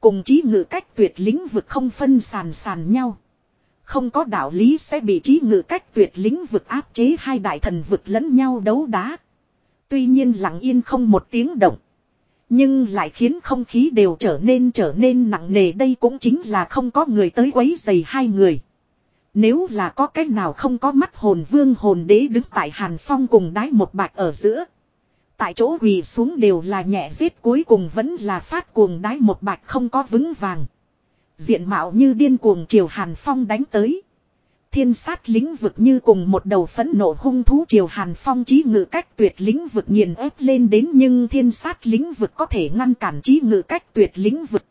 S1: Cùng trí ngự cách tuyệt lĩnh vực không phân sàn sàn nhau. Không có đạo lý sẽ bị trí ngự cách tuyệt lĩnh vực áp chế hai đại thần vực lẫn nhau đấu đá. Tuy nhiên lặng yên không một tiếng động. Nhưng lại khiến không khí đều trở nên trở nên nặng nề đây cũng chính là không có người tới quấy dày hai người. Nếu là có cách nào không có mắt hồn vương hồn đế đứng tại Hàn Phong cùng đái một bạch ở giữa. Tại chỗ quỳ xuống đều là nhẹ giết, cuối cùng vẫn là phát cuồng đái một bạch không có vững vàng. Diện mạo như điên cuồng triều Hàn Phong đánh tới. Thiên sát lĩnh vực như cùng một đầu phẫn nộ hung thú triều Hàn Phong trí ngự cách tuyệt lĩnh vực nghiền ép lên đến, nhưng thiên sát lĩnh vực có thể ngăn cản trí ngự cách tuyệt lĩnh vực.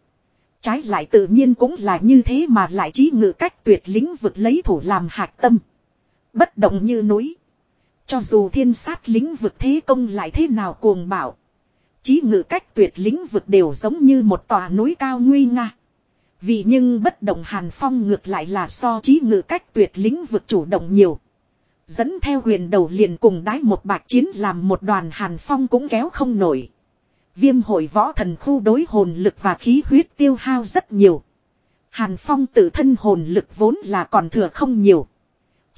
S1: Trái lại tự nhiên cũng là như thế mà lại trí ngự cách tuyệt lĩnh vực lấy thủ làm hạt tâm. Bất động như núi. Cho dù thiên sát lĩnh vực thế công lại thế nào cuồng bạo. Chí ngự cách tuyệt lĩnh vực đều giống như một tòa núi cao nguy nga. Vì nhưng bất động hàn phong ngược lại là so chí ngự cách tuyệt lĩnh vực chủ động nhiều. Dẫn theo huyền đầu liền cùng đái một bạc chiến làm một đoàn hàn phong cũng kéo không nổi. Viêm hội võ thần khu đối hồn lực và khí huyết tiêu hao rất nhiều. Hàn phong tự thân hồn lực vốn là còn thừa không nhiều.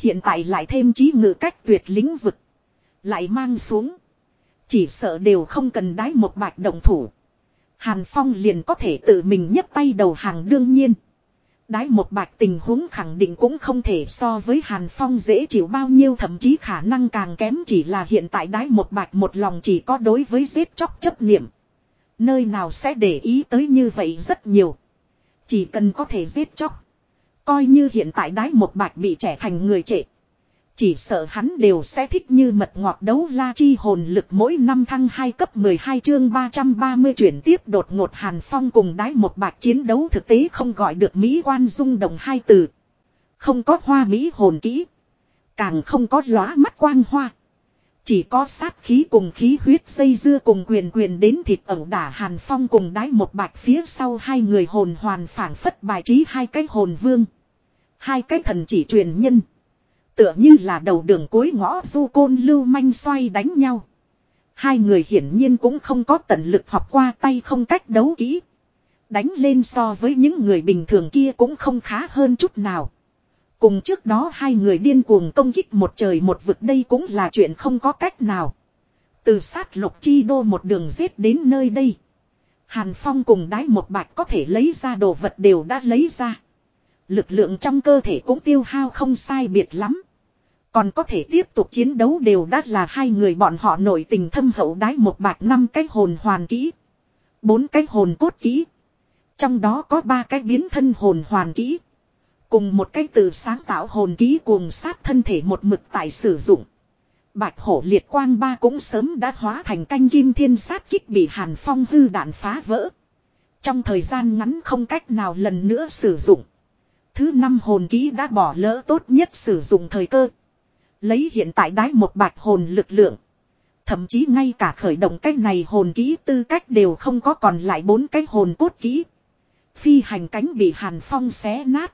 S1: Hiện tại lại thêm trí ngự cách tuyệt lĩnh vực. Lại mang xuống. Chỉ sợ đều không cần đái một bạch động thủ. Hàn Phong liền có thể tự mình nhấc tay đầu hàng đương nhiên. Đái một bạch tình huống khẳng định cũng không thể so với Hàn Phong dễ chịu bao nhiêu, thậm chí khả năng càng kém chỉ là hiện tại đái một bạch một lòng chỉ có đối với giết chóc chấp niệm. Nơi nào sẽ để ý tới như vậy rất nhiều. Chỉ cần có thể giết chóc. Coi như hiện tại đái một bạch bị trẻ thành người trệ. Chỉ sợ hắn đều sẽ thích như mật ngọt đấu la chi hồn lực mỗi năm thăng 2 cấp 12 chương 330 chuyển tiếp đột ngột Hàn Phong cùng đái một bạch chiến đấu thực tế không gọi được Mỹ quan dung đồng hai từ. Không có hoa Mỹ hồn kỹ. Càng không có lóa mắt quang hoa. Chỉ có sát khí cùng khí huyết dây dưa cùng quyền quyền đến thịt ẩu đả Hàn Phong cùng đái một bạch phía sau hai người hồn hoàn phản phất bài trí hai cái hồn vương. Hai cái thần chỉ truyền nhân. Tựa như là đầu đường cuối ngõ du côn lưu manh xoay đánh nhau. Hai người hiển nhiên cũng không có tận lực học qua tay không cách đấu kỹ. Đánh lên so với những người bình thường kia cũng không khá hơn chút nào. Cùng trước đó hai người điên cuồng công kích một trời một vực đây cũng là chuyện không có cách nào. Từ sát lục chi đô một đường giết đến nơi đây. Hàn Phong cùng đái một bạch có thể lấy ra đồ vật đều đã lấy ra. Lực lượng trong cơ thể cũng tiêu hao không sai biệt lắm. Còn có thể tiếp tục chiến đấu đều đã là hai người bọn họ nổi tình thâm hậu đái một bạc năm cái hồn hoàn kỹ. Bốn cái hồn cốt kỹ. Trong đó có ba cái biến thân hồn hoàn kỹ. Cùng một cái từ sáng tạo hồn ký cuồng sát thân thể một mực tại sử dụng. Bạch hổ liệt quang ba cũng sớm đã hóa thành canh kim thiên sát kích bị hàn phong hư đạn phá vỡ. Trong thời gian ngắn không cách nào lần nữa sử dụng. Thứ năm hồn ký đã bỏ lỡ tốt nhất sử dụng thời cơ. Lấy hiện tại đái một bạch hồn lực lượng. Thậm chí ngay cả khởi động cách này hồn ký tư cách đều không có còn lại bốn cái hồn cốt ký Phi hành cánh bị hàn phong xé nát.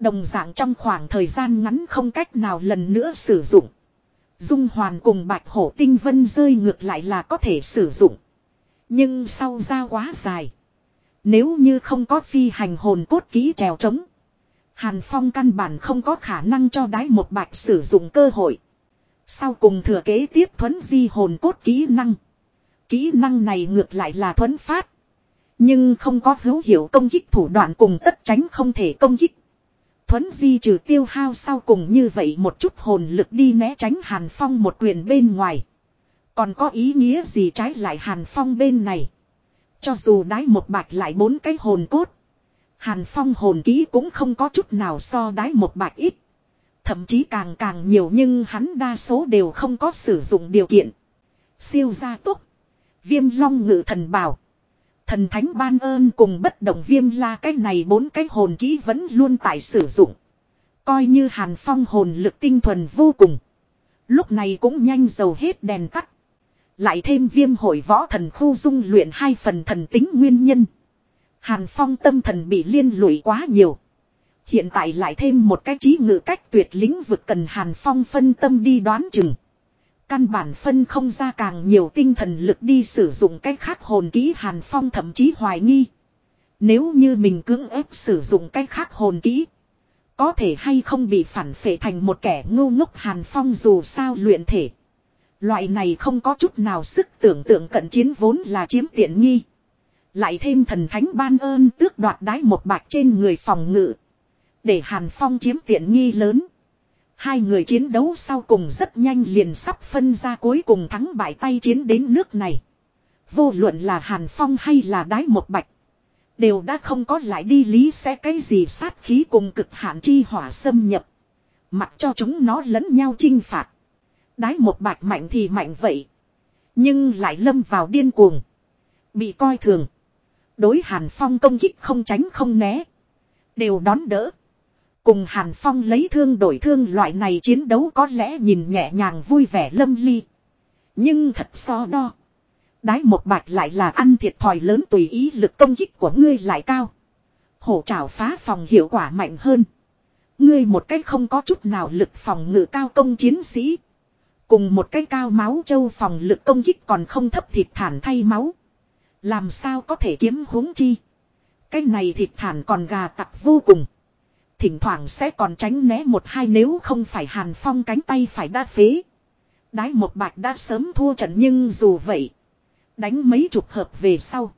S1: Đồng dạng trong khoảng thời gian ngắn không cách nào lần nữa sử dụng. Dung hoàn cùng bạch hổ tinh vân rơi ngược lại là có thể sử dụng. Nhưng sau ra quá dài. Nếu như không có phi hành hồn cốt ký trèo trống. Hàn Phong căn bản không có khả năng cho đái một bạch sử dụng cơ hội. Sau cùng thừa kế tiếp thuấn di hồn cốt kỹ năng. Kỹ năng này ngược lại là thuấn phát. Nhưng không có hữu hiệu công kích thủ đoạn cùng tất tránh không thể công kích. Thuấn di trừ tiêu hao sau cùng như vậy một chút hồn lực đi né tránh Hàn Phong một quyền bên ngoài. Còn có ý nghĩa gì trái lại Hàn Phong bên này. Cho dù đái một bạch lại bốn cái hồn cốt. Hàn Phong hồn ký cũng không có chút nào so đái một bạch ít. Thậm chí càng càng nhiều nhưng hắn đa số đều không có sử dụng điều kiện. Siêu gia túc. Viêm long ngự thần bảo. Thần thánh ban ơn cùng bất động viêm la, cái này bốn cái hồn ký vẫn luôn tại sử dụng. Coi như hàn phong hồn lực tinh thuần vô cùng. Lúc này cũng nhanh dầu hết đèn tắt. Lại thêm viêm hội võ thần khu dung luyện hai phần thần tính nguyên nhân. Hàn Phong tâm thần bị liên lụy quá nhiều. Hiện tại lại thêm một cái trí ngự cách tuyệt lĩnh vực cần Hàn Phong phân tâm đi đoán chừng. Căn bản phân không ra càng nhiều tinh thần lực đi sử dụng cách khác hồn kỹ Hàn Phong thậm chí hoài nghi. Nếu như mình cưỡng ép sử dụng cách khác hồn kỹ. Có thể hay không bị phản phệ thành một kẻ ngu ngốc Hàn Phong dù sao luyện thể. Loại này không có chút nào sức tưởng tượng cận chiến vốn là chiếm tiện nghi. Lại thêm thần thánh ban ơn tước đoạt đái một bạc trên người phòng ngự. Để Hàn Phong chiếm tiện nghi lớn. Hai người chiến đấu sau cùng rất nhanh liền sắp phân ra cuối cùng thắng bại tay chiến đến nước này. Vô luận là Hàn Phong hay là đái một bạch. Đều đã không có lại đi lý sẽ cái gì sát khí cùng cực hạn chi hỏa xâm nhập. Mặc cho chúng nó lẫn nhau chinh phạt. Đái một bạch mạnh thì mạnh vậy. Nhưng lại lâm vào điên cuồng. Bị coi thường. Đối Hàn Phong công kích không tránh không né. Đều đón đỡ. Cùng Hàn Phong lấy thương đổi thương loại này chiến đấu có lẽ nhìn nhẹ nhàng vui vẻ lâm ly. Nhưng thật so đo. Đái một bạch lại là ăn thiệt thòi lớn tùy ý lực công kích của ngươi lại cao. Hổ trảo phá phòng hiệu quả mạnh hơn. Ngươi một cách không có chút nào lực phòng ngự cao công chiến sĩ. Cùng một cái cao máu châu phòng lực công kích còn không thấp thịt thản thay máu. Làm sao có thể kiếm huống chi. Cái này thịt thản còn gà tặc vô cùng. Thỉnh thoảng sẽ còn tránh né một hai nếu không phải hàn phong cánh tay phải đa phế. Đái một bạch đã sớm thua trận nhưng dù vậy. Đánh mấy chục hợp về sau.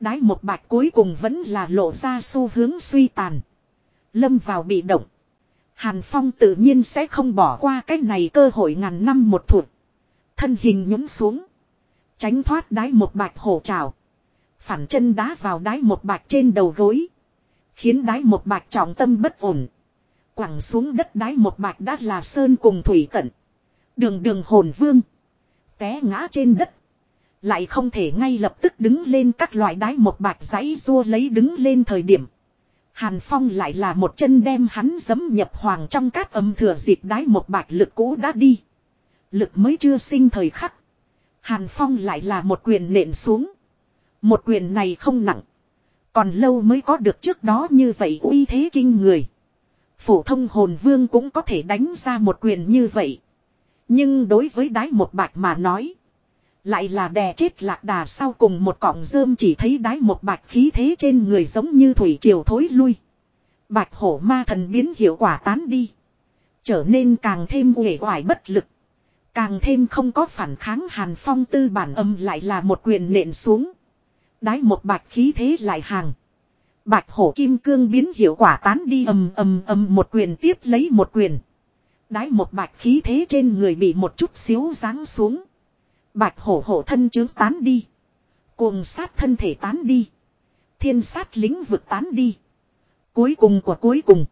S1: Đái một bạch cuối cùng vẫn là lộ ra xu hướng suy tàn. Lâm vào bị động. Hàn Phong tự nhiên sẽ không bỏ qua cái này cơ hội ngàn năm một thuộc. Thân hình nhún xuống. Tránh thoát đái một bạch hổ trào. Phản chân đá vào đái một bạch trên đầu gối. Khiến đái một bạch trọng tâm bất ổn. Quẳng xuống đất đái một bạch đã là sơn cùng thủy cận. Đường đường hồn vương. Té ngã trên đất. Lại không thể ngay lập tức đứng lên các loại đái một bạch giấy rua lấy đứng lên thời điểm. Hàn Phong lại là một chân đem hắn dấm nhập hoàng trong cát âm thừa dịp đái một bạch lực cũ đã đi. Lực mới chưa sinh thời khắc. Hàn Phong lại là một quyền nện xuống. Một quyền này không nặng. Còn lâu mới có được trước đó như vậy uy thế kinh người. Phổ thông hồn vương cũng có thể đánh ra một quyền như vậy. Nhưng đối với đái một bạch mà nói. Lại là đè chết lạc đà sau cùng một cọng rơm chỉ thấy đái một bạch khí thế trên người giống như thủy triều thối lui. Bạch hổ ma thần biến hiệu quả tán đi. Trở nên càng thêm uể oải bất lực. Càng thêm không có phản kháng hàn phong tư bản âm lại là một quyền nện xuống. Đái một bạch khí thế lại hàng. Bạch hổ kim cương biến hiệu quả tán đi ầm ầm ầm một quyền tiếp lấy một quyền. Đái một bạch khí thế trên người bị một chút xíu giáng xuống. Bạch hổ hổ thân chướng tán đi. Cuồng sát thân thể tán đi. Thiên sát lĩnh vực tán đi. Cuối cùng của cuối cùng.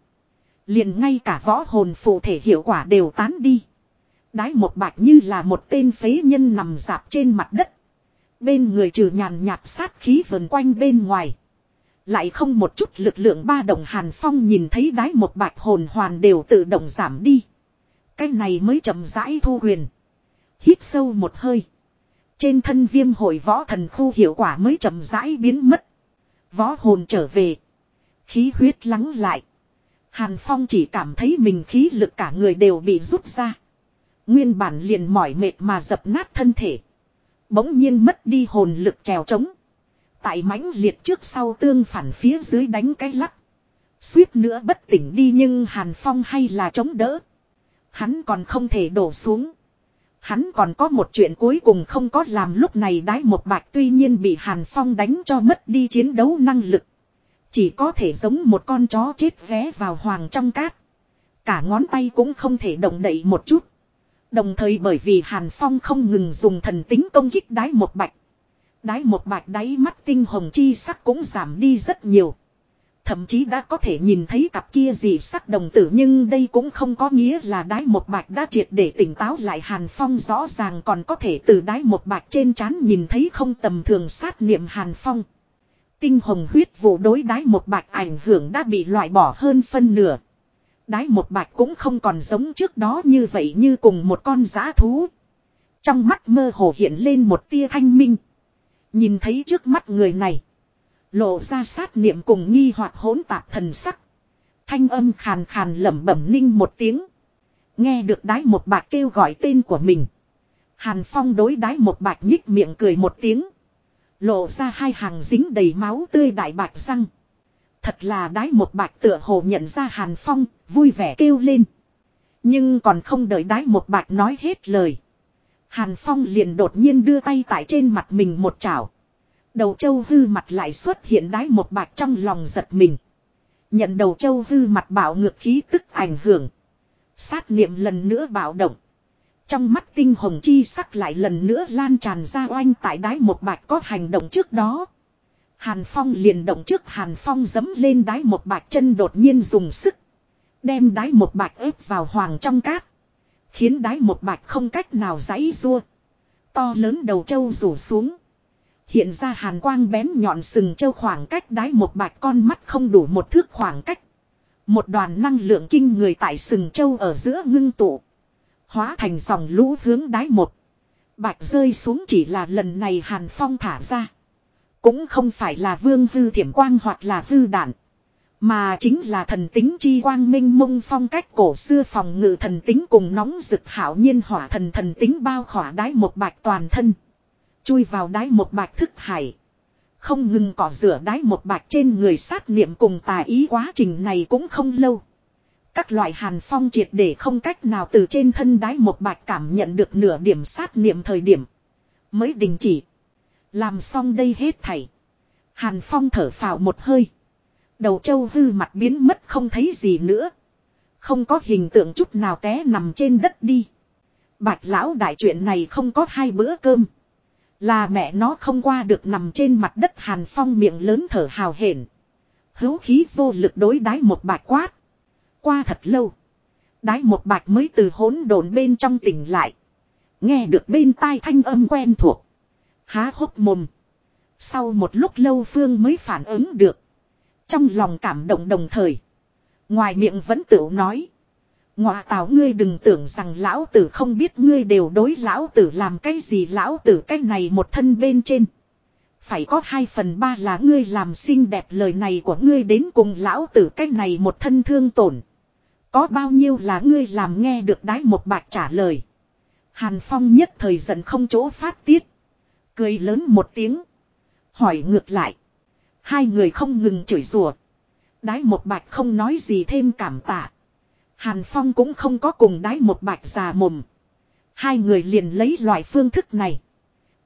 S1: Liền ngay cả võ hồn phụ thể hiệu quả đều tán đi. Đái một bạch như là một tên phế nhân nằm dạp trên mặt đất. Bên người trừ nhàn nhạt sát khí vần quanh bên ngoài. Lại không một chút lực lượng ba đồng hàn phong nhìn thấy đái một bạch hồn hoàn đều tự động giảm đi. Cái này mới chậm rãi thu huyền. Hít sâu một hơi. Trên thân viêm hội võ thần khu hiệu quả mới chậm rãi biến mất. Võ hồn trở về. Khí huyết lắng lại. Hàn Phong chỉ cảm thấy mình khí lực cả người đều bị rút ra. Nguyên bản liền mỏi mệt mà dập nát thân thể. Bỗng nhiên mất đi hồn lực trèo trống. Tại mãnh liệt trước sau tương phản phía dưới đánh cái lắc. Suýt nữa bất tỉnh đi nhưng Hàn Phong hay là chống đỡ. Hắn còn không thể đổ xuống. Hắn còn có một chuyện cuối cùng không có làm lúc này đái một bạch tuy nhiên bị Hàn Phong đánh cho mất đi chiến đấu năng lực. Chỉ có thể giống một con chó chết vé vào hoàng trong cát. Cả ngón tay cũng không thể động đậy một chút. Đồng thời bởi vì Hàn Phong không ngừng dùng thần tính công kích đái một bạch. Đái một bạch đáy mắt tinh hồng chi sắc cũng giảm đi rất nhiều. Thậm chí đã có thể nhìn thấy cặp kia gì sắc đồng tử nhưng đây cũng không có nghĩa là đái một bạch đã triệt để tỉnh táo lại Hàn Phong rõ ràng còn có thể từ đái một bạch trên trán nhìn thấy không tầm thường sát niệm Hàn Phong. Tinh hồng huyết vụ đối đái một bạch ảnh hưởng đã bị loại bỏ hơn phân nửa. Đái một bạch cũng không còn giống trước đó như vậy như cùng một con giã thú. Trong mắt mơ hồ hiện lên một tia thanh minh. Nhìn thấy trước mắt người này. Lộ ra sát niệm cùng nghi hoặc hỗn tạp thần sắc. Thanh âm khàn khàn lẩm bẩm ninh một tiếng. Nghe được đái một bạc kêu gọi tên của mình. Hàn Phong đối đái một bạc nhích miệng cười một tiếng. Lộ ra hai hàng dính đầy máu tươi đại bạc răng. Thật là đái một bạc tựa hồ nhận ra Hàn Phong, vui vẻ kêu lên. Nhưng còn không đợi đái một bạch nói hết lời. Hàn Phong liền đột nhiên đưa tay tại trên mặt mình một chảo. Đầu châu hư mặt lại xuất hiện đái một bạch trong lòng giật mình. Nhận đầu châu hư mặt bảo ngược khí tức ảnh hưởng. Sát niệm lần nữa bạo động. Trong mắt tinh hồng chi sắc lại lần nữa lan tràn ra oanh tại đái một bạch có hành động trước đó. Hàn Phong liền động trước Hàn Phong dấm lên đái một bạch chân đột nhiên dùng sức. Đem đái một bạch ép vào hoàng trong cát. Khiến đái một bạch không cách nào giãy rua. To lớn đầu châu rủ xuống. Hiện ra hàn quang bén nhọn sừng châu khoảng cách đái một bạch con mắt không đủ một thước khoảng cách. Một đoàn năng lượng kinh người tại sừng châu ở giữa ngưng tụ. Hóa thành dòng lũ hướng đái một. Bạch rơi xuống chỉ là lần này hàn phong thả ra. Cũng không phải là vương hư thiểm quang hoặc là hư đạn. Mà chính là thần tính chi quang minh mông phong cách cổ xưa phòng ngự thần tính cùng nóng rực hảo nhiên hỏa thần thần tính bao khỏa đái một bạch toàn thân. Chui vào đái một bạch thức hải. Không ngừng cỏ rửa đái một bạch trên người sát niệm cùng tà ý quá trình này cũng không lâu. Các loại hàn phong triệt để không cách nào từ trên thân đái một bạch cảm nhận được nửa điểm sát niệm thời điểm. Mới đình chỉ. Làm xong đây hết thảy. Hàn phong thở phào một hơi. Đầu châu hư mặt biến mất không thấy gì nữa. Không có hình tượng chút nào té nằm trên đất đi. Bạch lão đại chuyện này không có hai bữa cơm. Là mẹ nó không qua được nằm trên mặt đất hàn phong miệng lớn thở hào hển. Hữu khí vô lực đối đái một bạch quát. Qua thật lâu. Đái một bạch mới từ hỗn độn bên trong tỉnh lại. Nghe được bên tai thanh âm quen thuộc. Há hốc mồm. Sau một lúc lâu Phương mới phản ứng được. Trong lòng cảm động đồng thời. Ngoài miệng vẫn tự nói. Ngọa tào ngươi đừng tưởng rằng lão tử không biết ngươi đều đối lão tử làm cái gì lão tử cái này một thân bên trên. Phải có hai phần ba là ngươi làm xinh đẹp lời này của ngươi đến cùng lão tử cái này một thân thương tổn. Có bao nhiêu là ngươi làm nghe được đái một bạc trả lời. Hàn Phong nhất thời giận không chỗ phát tiết. Cười lớn một tiếng. Hỏi ngược lại. Hai người không ngừng chửi rủa. Đái một bạch không nói gì thêm cảm tạ. Hàn Phong cũng không có cùng đái một bạch già mồm. Hai người liền lấy loại phương thức này.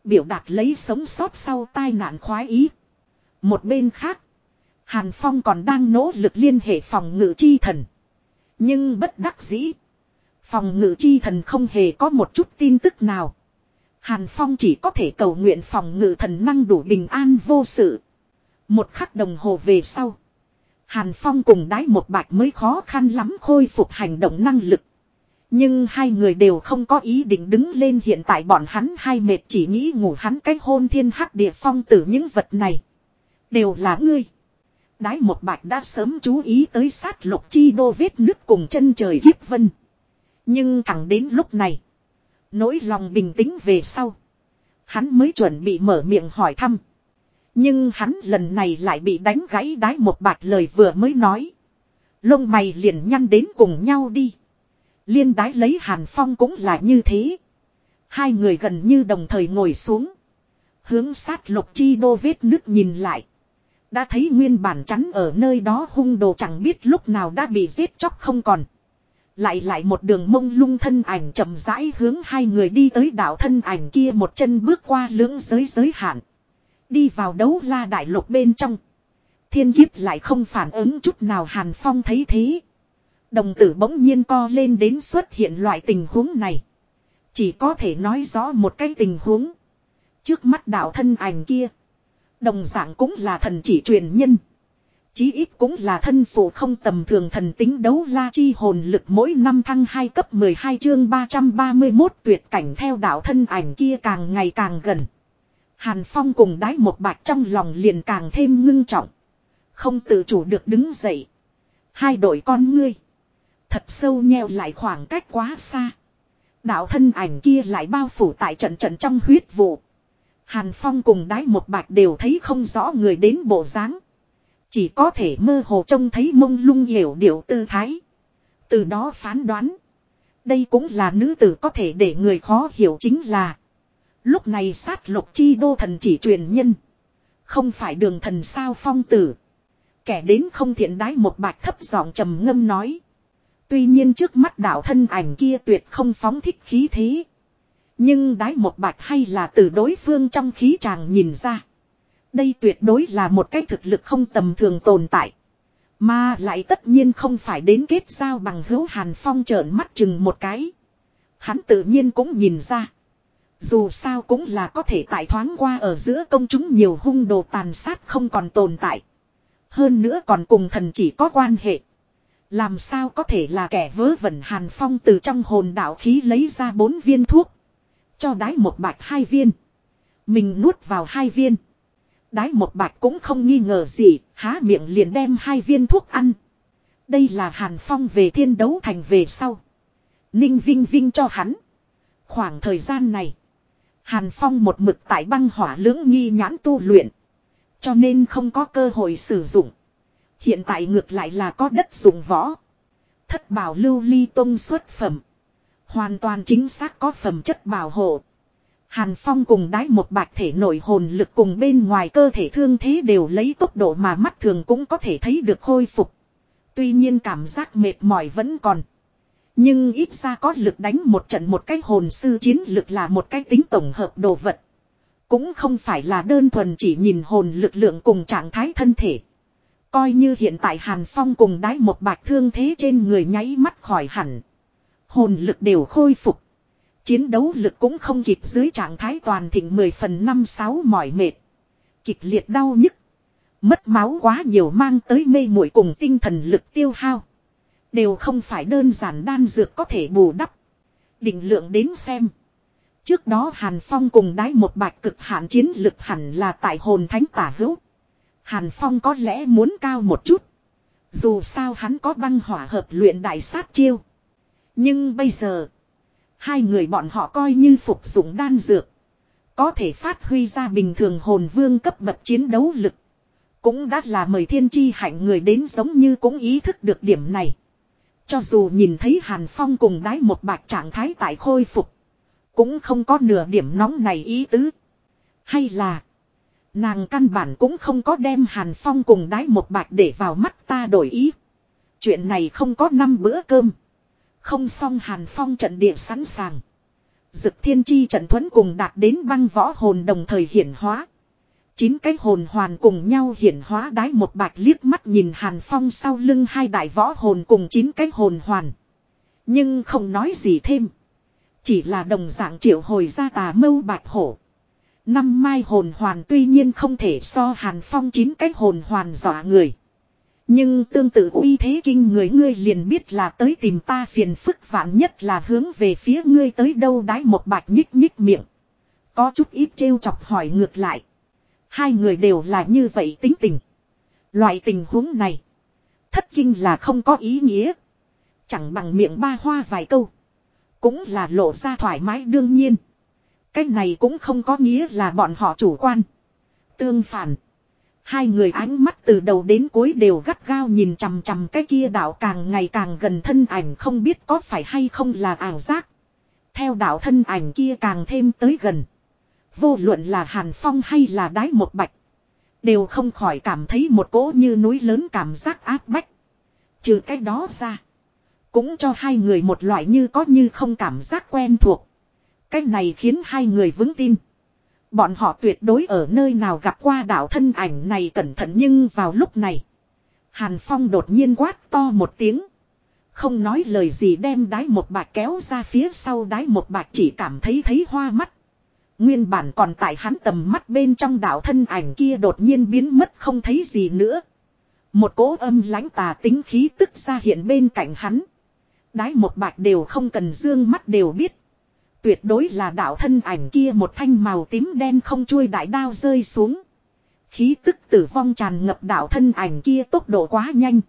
S1: Biểu đạt lấy sống sót sau tai nạn khoái ý. Một bên khác. Hàn Phong còn đang nỗ lực liên hệ phòng ngự chi thần. Nhưng bất đắc dĩ. Phòng ngự chi thần không hề có một chút tin tức nào. Hàn Phong chỉ có thể cầu nguyện phòng ngự thần năng đủ bình an vô sự. Một khắc đồng hồ về sau. Hàn Phong cùng đái một bạch mới khó khăn lắm khôi phục hành động năng lực. Nhưng hai người đều không có ý định đứng lên hiện tại bọn hắn hai mệt chỉ nghĩ ngủ hắn cái hôn thiên hắc địa phong tử những vật này. Đều là ngươi. Đái một bạch đã sớm chú ý tới sát lục chi đô vết nước cùng chân trời hiếp vân. Nhưng thẳng đến lúc này. Nỗi lòng bình tĩnh về sau. Hắn mới chuẩn bị mở miệng hỏi thăm. Nhưng hắn lần này lại bị đánh gãy đái một bạc lời vừa mới nói. Lông mày liền nhăn đến cùng nhau đi. Liên đái lấy Hàn Phong cũng là như thế. Hai người gần như đồng thời ngồi xuống. Hướng sát lục chi đô vết nước nhìn lại. Đã thấy nguyên bản chắn ở nơi đó hung đồ chẳng biết lúc nào đã bị giết chóc không còn. Lại lại một đường mông lung thân ảnh chậm rãi hướng hai người đi tới đảo thân ảnh kia một chân bước qua lưỡng giới giới hạn. Đi vào đấu la đại lục bên trong. Thiên kiếp lại không phản ứng chút nào Hàn Phong thấy thế. Đồng tử bỗng nhiên co lên đến xuất hiện loại tình huống này. Chỉ có thể nói rõ một cái tình huống. Trước mắt đạo thân ảnh kia. Đồng dạng cũng là thần chỉ truyền nhân. Chí ít cũng là thân phụ không tầm thường thần tính đấu la chi hồn lực mỗi năm thăng 2 cấp 12 chương 331 tuyệt cảnh theo đạo thân ảnh kia càng ngày càng gần. Hàn Phong cùng đái một bạch trong lòng liền càng thêm ngưng trọng. Không tự chủ được đứng dậy. Hai đội con ngươi. Thật sâu nheo lại khoảng cách quá xa. Đạo thân ảnh kia lại bao phủ tại trận trận trong huyết vụ. Hàn Phong cùng đái một bạch đều thấy không rõ người đến bộ dáng. Chỉ có thể mơ hồ trông thấy mông lung hiểu điệu tư thái. Từ đó phán đoán. Đây cũng là nữ tử có thể để người khó hiểu chính là. Lúc này sát lục chi đô thần chỉ truyền nhân. Không phải đường thần sao phong tử. Kẻ đến không thiện đái một bạch thấp giọng trầm ngâm nói. Tuy nhiên trước mắt đạo thân ảnh kia tuyệt không phóng thích khí thế. Nhưng đái một bạch hay là từ đối phương trong khí chàng nhìn ra. Đây tuyệt đối là một cái thực lực không tầm thường tồn tại. Mà lại tất nhiên không phải đến kết giao bằng hữu hàn phong trợn mắt chừng một cái. Hắn tự nhiên cũng nhìn ra. Dù sao cũng là có thể tại thoáng qua ở giữa công chúng nhiều hung đồ tàn sát không còn tồn tại. Hơn nữa còn cùng thần chỉ có quan hệ. Làm sao có thể là kẻ vớ vẩn hàn phong từ trong hồn đạo khí lấy ra bốn viên thuốc. Cho đái một bạch hai viên. Mình nuốt vào hai viên. Đái một bạch cũng không nghi ngờ gì, há miệng liền đem hai viên thuốc ăn. Đây là Hàn Phong về thiên đấu thành về sau. Ninh Vinh Vinh cho hắn. Khoảng thời gian này. Hàn Phong một mực tại băng hỏa lưỡng nghi nhãn tu luyện. Cho nên không có cơ hội sử dụng. Hiện tại ngược lại là có đất dụng võ. Thất bảo lưu ly tông xuất phẩm. Hoàn toàn chính xác có phẩm chất bảo hộ. Hàn Phong cùng đái một bạch thể nội hồn lực cùng bên ngoài cơ thể thương thế đều lấy tốc độ mà mắt thường cũng có thể thấy được khôi phục. Tuy nhiên cảm giác mệt mỏi vẫn còn. Nhưng ít ra có lực đánh một trận một cái hồn sư chiến lực là một cái tính tổng hợp đồ vật. Cũng không phải là đơn thuần chỉ nhìn hồn lực lượng cùng trạng thái thân thể. Coi như hiện tại Hàn Phong cùng đái một bạch thương thế trên người nháy mắt khỏi hẳn. Hồn lực đều khôi phục. Chiến đấu lực cũng không kịp dưới trạng thái toàn thịnh 10 phần 5 6 mỏi mệt. Kịch liệt đau nhức. Mất máu quá nhiều mang tới mê muội cùng tinh thần lực tiêu hao. Đều không phải đơn giản đan dược có thể bù đắp. Định lượng đến xem. Trước đó Hàn Phong cùng đái một bạch cực hạn chiến lực hẳn là tại hồn thánh tả hữu. Hàn Phong có lẽ muốn cao một chút. Dù sao hắn có băng hỏa hợp luyện đại sát chiêu. Nhưng bây giờ. Hai người bọn họ coi như phục dụng đan dược. Có thể phát huy ra bình thường hồn vương cấp bậc chiến đấu lực. Cũng đã là mời thiên chi hạnh người đến giống như cũng ý thức được điểm này. Cho dù nhìn thấy Hàn Phong cùng đái một bạc trạng thái tại khôi phục. Cũng không có nửa điểm nóng này ý tứ. Hay là. Nàng căn bản cũng không có đem Hàn Phong cùng đái một bạc để vào mắt ta đổi ý. Chuyện này không có năm bữa cơm. Không xong Hàn Phong trận địa sẵn sàng. Dực thiên chi trận thuẫn cùng đạt đến băng võ hồn đồng thời hiển hóa. Chín cái hồn hoàn cùng nhau hiển hóa đái một bạch liếc mắt nhìn Hàn Phong sau lưng hai đại võ hồn cùng chín cái hồn hoàn. Nhưng không nói gì thêm. Chỉ là đồng dạng triệu hồi ra tà mâu bạch hổ. Năm mai hồn hoàn tuy nhiên không thể so Hàn Phong chín cái hồn hoàn dọa người. Nhưng tương tự uy thế kinh người ngươi liền biết là tới tìm ta phiền phức vạn nhất là hướng về phía ngươi tới đâu đái một bạch nhích nhích miệng. Có chút ít trêu chọc hỏi ngược lại. Hai người đều là như vậy tính tình. Loại tình huống này. Thất kinh là không có ý nghĩa. Chẳng bằng miệng ba hoa vài câu. Cũng là lộ ra thoải mái đương nhiên. Cái này cũng không có nghĩa là bọn họ chủ quan. Tương phản. Hai người ánh mắt từ đầu đến cuối đều gắt gao nhìn chằm chằm cái kia đạo càng ngày càng gần thân ảnh không biết có phải hay không là ảo giác. Theo đạo thân ảnh kia càng thêm tới gần. Vô luận là Hàn Phong hay là đái một bạch. Đều không khỏi cảm thấy một cỗ như núi lớn cảm giác áp bách. Trừ cái đó ra. Cũng cho hai người một loại như có như không cảm giác quen thuộc. Cái này khiến hai người vững tin. Bọn họ tuyệt đối ở nơi nào gặp qua đạo thân ảnh này cẩn thận nhưng vào lúc này. Hàn Phong đột nhiên quát to một tiếng. Không nói lời gì đem đái một bạch kéo ra phía sau, đái một bạch chỉ cảm thấy thấy hoa mắt. Nguyên bản còn tại hắn tầm mắt bên trong đạo thân ảnh kia đột nhiên biến mất không thấy gì nữa. Một cỗ âm lãnh tà tính khí tức ra hiện bên cạnh hắn. Đái một bạch đều không cần dương mắt đều biết. Tuyệt đối là đạo thân ảnh kia một thanh màu tím đen không chui đại đao rơi xuống. Khí tức tử vong tràn ngập đạo thân ảnh kia tốc độ quá nhanh.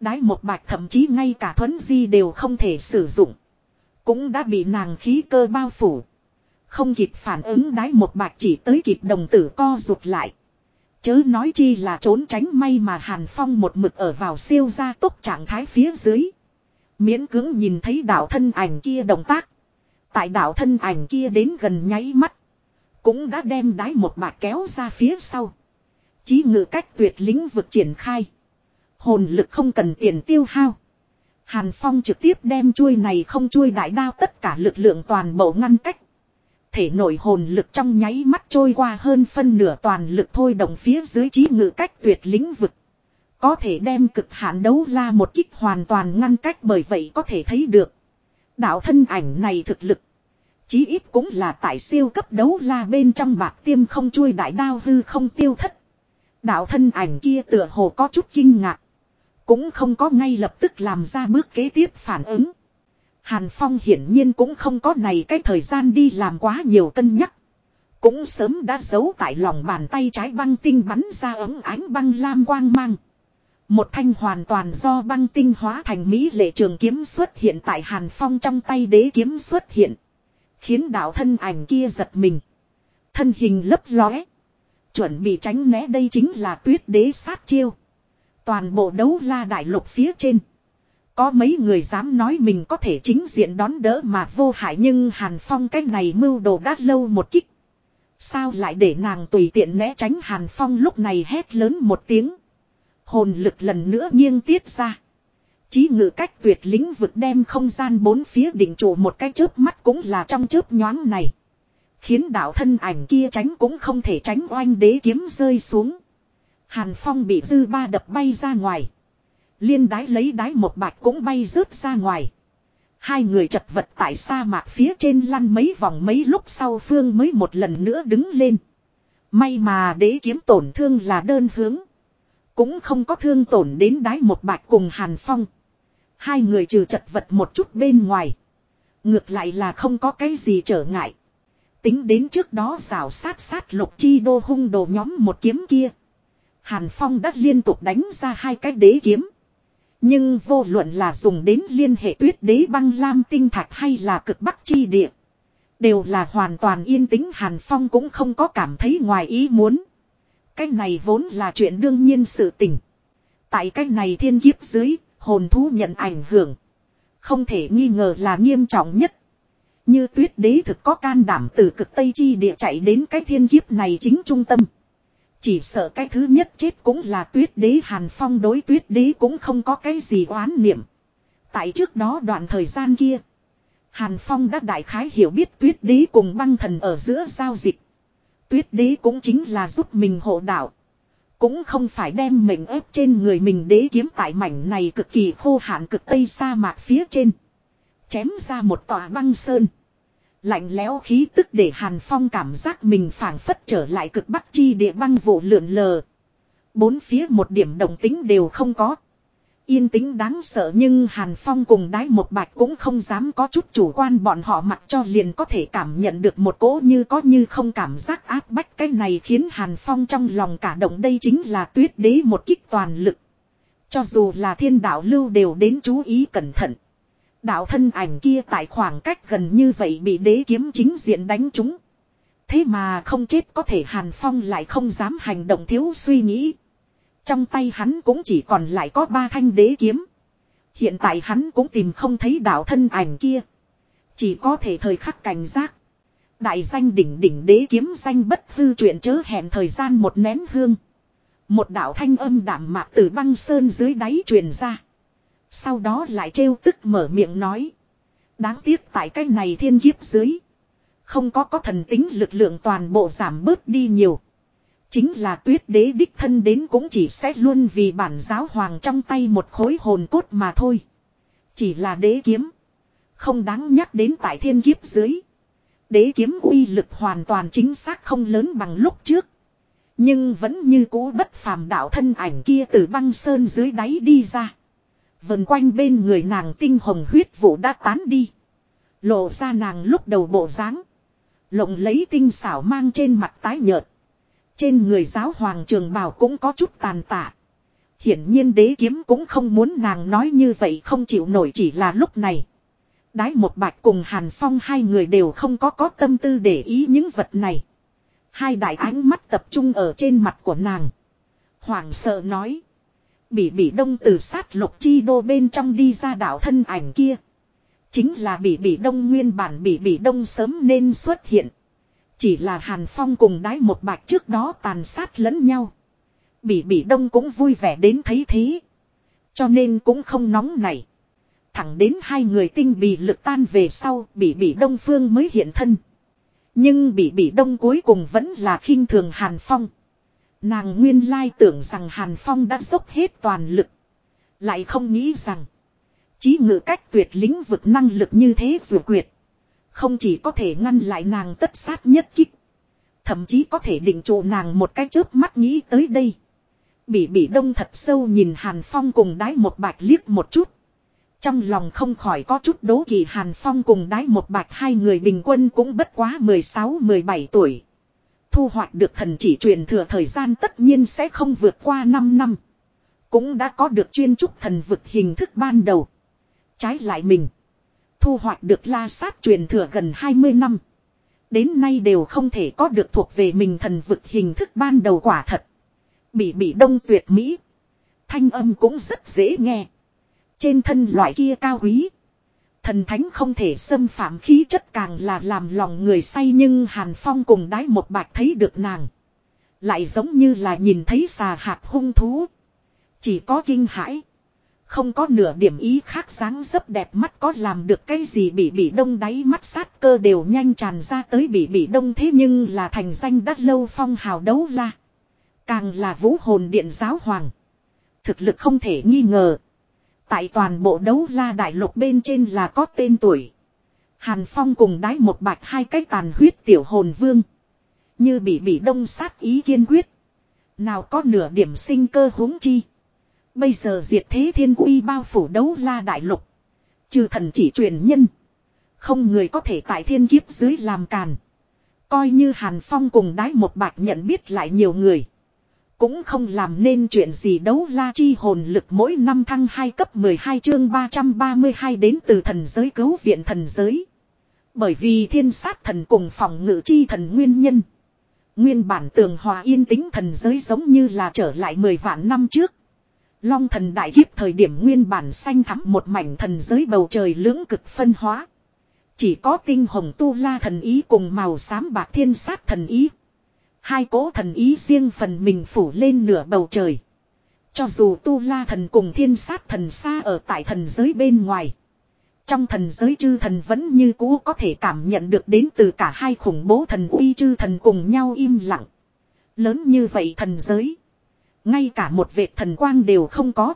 S1: Đái một bạch thậm chí ngay cả thuấn di đều không thể sử dụng. Cũng đã bị nàng khí cơ bao phủ. Không kịp phản ứng đái một bạch chỉ tới kịp đồng tử co rụt lại. Chớ nói chi là trốn tránh may mà Hàn Phong một mực ở vào siêu gia tốc trạng thái phía dưới. Miễn cưỡng nhìn thấy đạo thân ảnh kia động tác. Tại đạo thân ảnh kia đến gần nháy mắt. Cũng đã đem đái một bạc kéo ra phía sau. Chí ngự cách tuyệt lĩnh vực triển khai. Hồn lực không cần tiền tiêu hao. Hàn Phong trực tiếp đem chuôi này không chuôi đại đao tất cả lực lượng toàn bộ ngăn cách. Thể nội hồn lực trong nháy mắt trôi qua hơn phân nửa toàn lực thôi động phía dưới trí ngự cách tuyệt lĩnh vực. Có thể đem cực hạn đấu la một kích hoàn toàn ngăn cách bởi vậy có thể thấy được. Đạo thân ảnh này thực lực. Chí ít cũng là tại siêu cấp đấu la bên trong bạc tiêm không chui đại đao hư không tiêu thất. Đạo thân ảnh kia tựa hồ có chút kinh ngạc. Cũng không có ngay lập tức làm ra bước kế tiếp phản ứng. Hàn Phong hiển nhiên cũng không có này cái thời gian đi làm quá nhiều cân nhắc. cũng sớm đã giấu tại lòng bàn tay trái băng tinh bắn ra ấm ánh băng lam quang mang. Một thanh hoàn toàn do băng tinh hóa thành Mỹ lệ trường kiếm xuất hiện tại Hàn Phong trong tay đế kiếm xuất hiện. Khiến đạo thân ảnh kia giật mình. Thân hình lấp lóe. Chuẩn bị tránh né đây chính là tuyết đế sát chiêu. Toàn bộ đấu la đại lục phía trên. Có mấy người dám nói mình có thể chính diện đón đỡ mà vô hại nhưng Hàn Phong cái này mưu đồ đã lâu một kích. Sao lại để nàng tùy tiện né tránh Hàn Phong lúc này hét lớn một tiếng. Hồn lực lần nữa nghiêng tiết ra. Chí ngự cách tuyệt lĩnh vực đem không gian bốn phía đỉnh trụ một cái chớp mắt cũng là trong chớp nhoáng này. Khiến đạo thân ảnh kia tránh cũng không thể tránh oanh đế kiếm rơi xuống. Hàn Phong bị dư ba đập bay ra ngoài. Liên đái lấy đái một bạch cũng bay rớt ra ngoài. Hai người chật vật tại sa mạc phía trên lăn mấy vòng mấy lúc sau phương mới một lần nữa đứng lên. May mà đế kiếm tổn thương là đơn hướng. Cũng không có thương tổn đến đái một bạch cùng Hàn Phong. Hai người trừ chật vật một chút bên ngoài. Ngược lại là không có cái gì trở ngại. Tính đến trước đó rào sát sát lục chi đô hung đồ nhóm một kiếm kia. Hàn Phong đã liên tục đánh ra hai cái đế kiếm. Nhưng vô luận là dùng đến liên hệ tuyết đế băng lam tinh thạch hay là cực bắc chi địa. Đều là hoàn toàn yên tĩnh Hàn Phong cũng không có cảm thấy ngoài ý muốn. Cái này vốn là chuyện đương nhiên sự tình. Tại cái này thiên kiếp dưới, hồn thú nhận ảnh hưởng. Không thể nghi ngờ là nghiêm trọng nhất. Như tuyết đế thực có can đảm từ cực Tây Chi địa chạy đến cái thiên kiếp này chính trung tâm. Chỉ sợ cái thứ nhất chết cũng là tuyết đế Hàn Phong đối tuyết đế cũng không có cái gì oán niệm. Tại trước đó đoạn thời gian kia. Hàn Phong đã đại khái hiểu biết tuyết đế cùng băng thần ở giữa giao dịch. Tuyết đế cũng chính là giúp mình hộ đạo. Cũng không phải đem mệnh ép trên người mình đế kiếm tại mảnh này cực kỳ khô hạn cực tây sa mạc phía trên. Chém ra một tòa băng sơn. Lạnh lẽo khí tức để Hàn Phong cảm giác mình phảng phất trở lại cực bắc chi địa băng vụ lượn lờ. Bốn phía một điểm đồng tính đều không có. Yên tĩnh đáng sợ nhưng Hàn Phong cùng đái một bạch cũng không dám có chút chủ quan bọn họ mặc cho liền có thể cảm nhận được một cỗ như có như không cảm giác áp bách cái này khiến Hàn Phong trong lòng cả động đây chính là tuyết đế một kích toàn lực. Cho dù là thiên đạo lưu đều đến chú ý cẩn thận. Đạo thân ảnh kia tại khoảng cách gần như vậy bị đế kiếm chính diện đánh trúng. Thế mà không chết có thể Hàn Phong lại không dám hành động thiếu suy nghĩ. Trong tay hắn cũng chỉ còn lại có ba thanh đế kiếm. Hiện tại hắn cũng tìm không thấy đạo thân ảnh kia. Chỉ có thể thời khắc cảnh giác. Đại danh đỉnh đỉnh đế kiếm danh bất hư chuyện chớ hẹn thời gian một nén hương. Một đạo thanh âm đảm mạc từ băng sơn dưới đáy truyền ra. Sau đó lại trêu tức mở miệng nói. Đáng tiếc tại cái này thiên kiếp dưới. Không có có thần tính lực lượng toàn bộ giảm bớt đi nhiều. Chính là tuyết đế đích thân đến cũng chỉ sẽ luôn vì bản giáo hoàng trong tay một khối hồn cốt mà thôi. Chỉ là đế kiếm. Không đáng nhắc đến tại thiên kiếp dưới. Đế kiếm uy lực hoàn toàn chính xác không lớn bằng lúc trước. Nhưng vẫn như cũ bất phàm đạo thân ảnh kia từ băng sơn dưới đáy đi ra. Vần quanh bên người nàng tinh hồng huyết vụ đã tán đi. Lộ ra nàng lúc đầu bộ dáng Lộng lấy tinh xảo mang trên mặt tái nhợt. Trên người giáo hoàng trường bào cũng có chút tàn tạ. Hiển nhiên đế kiếm cũng không muốn nàng nói như vậy không chịu nổi chỉ là lúc này. Đái một bạch cùng Hàn Phong hai người đều không có có tâm tư để ý những vật này. Hai đại ánh mắt tập trung ở trên mặt của nàng. Hoàng sợ nói. Bỉ bỉ đông từ sát lục chi đô bên trong đi ra đảo thân ảnh kia. Chính là bỉ bỉ đông nguyên bản bỉ bỉ đông sớm nên xuất hiện. Chỉ là Hàn Phong cùng đái một bạch trước đó tàn sát lẫn nhau. Bỉ bỉ đông cũng vui vẻ đến thấy thế. Cho nên cũng không nóng này. Thẳng đến hai người tinh bì lực tan về sau bỉ bỉ đông phương mới hiện thân. Nhưng bỉ bỉ đông cuối cùng vẫn là khinh thường Hàn Phong. Nàng nguyên lai tưởng rằng Hàn Phong đã dốc hết toàn lực. Lại không nghĩ rằng. Chí ngự cách tuyệt lĩnh vực năng lực như thế dù quyệt. Không chỉ có thể ngăn lại nàng tất sát nhất kích. Thậm chí có thể định trụ nàng một cái chớp mắt nghĩ tới đây. Bỉ bỉ đông thật sâu nhìn Hàn Phong cùng đái một bạch liếc một chút. Trong lòng không khỏi có chút đố kỵ Hàn Phong cùng đái một bạch hai người bình quân cũng bất quá 16-17 tuổi. Thu hoạch được thần chỉ truyền thừa thời gian tất nhiên sẽ không vượt qua 5 năm. Cũng đã có được chuyên trúc thần vực hình thức ban đầu. Trái lại mình. Thu hoạch được la sát truyền thừa gần 20 năm. Đến nay đều không thể có được thuộc về mình thần vực hình thức ban đầu quả thật. Bị bị đông tuyệt mỹ. Thanh âm cũng rất dễ nghe. Trên thân loại kia cao quý. Thần thánh không thể xâm phạm khí chất càng là làm lòng người say nhưng Hàn Phong cùng đái một bạch thấy được nàng. Lại giống như là nhìn thấy xà hạt hung thú. Chỉ có kinh hãi. Không có nửa điểm ý khác sáng dấp đẹp mắt có làm được cái gì bị bị đông đáy mắt sát cơ đều nhanh tràn ra tới bị bị đông thế nhưng là thành danh đắt lâu phong hào đấu la. Càng là vũ hồn điện giáo hoàng. Thực lực không thể nghi ngờ. Tại toàn bộ đấu la đại lục bên trên là có tên tuổi. Hàn Phong cùng đái một bạch hai cái tàn huyết tiểu hồn vương. Như bị bị đông sát ý kiên quyết. Nào có nửa điểm sinh cơ huống chi. Bây giờ diệt thế thiên uy bao phủ đấu la đại lục. Trừ thần chỉ truyền nhân. Không người có thể tại thiên kiếp dưới làm càn. Coi như Hàn Phong cùng đái một bạch nhận biết lại nhiều người. Cũng không làm nên chuyện gì đấu la chi hồn lực mỗi năm thăng 2 cấp 12 chương 332 đến từ thần giới cứu viện thần giới. Bởi vì thiên sát thần cùng phòng ngự chi thần nguyên nhân. Nguyên bản tường hòa yên tĩnh thần giới giống như là trở lại 10 vạn năm trước. Long thần đại kiếp thời điểm nguyên bản xanh thắm một mảnh thần giới bầu trời lưỡng cực phân hóa. Chỉ có tinh hồng tu la thần ý cùng màu xám bạc thiên sát thần ý. Hai cỗ thần ý riêng phần mình phủ lên nửa bầu trời. Cho dù tu la thần cùng thiên sát thần xa ở tại thần giới bên ngoài. Trong thần giới chư thần vẫn như cũ có thể cảm nhận được đến từ cả hai khủng bố thần uy chư thần cùng nhau im lặng. Lớn như vậy thần giới. Ngay cả một vệt thần quang đều không có.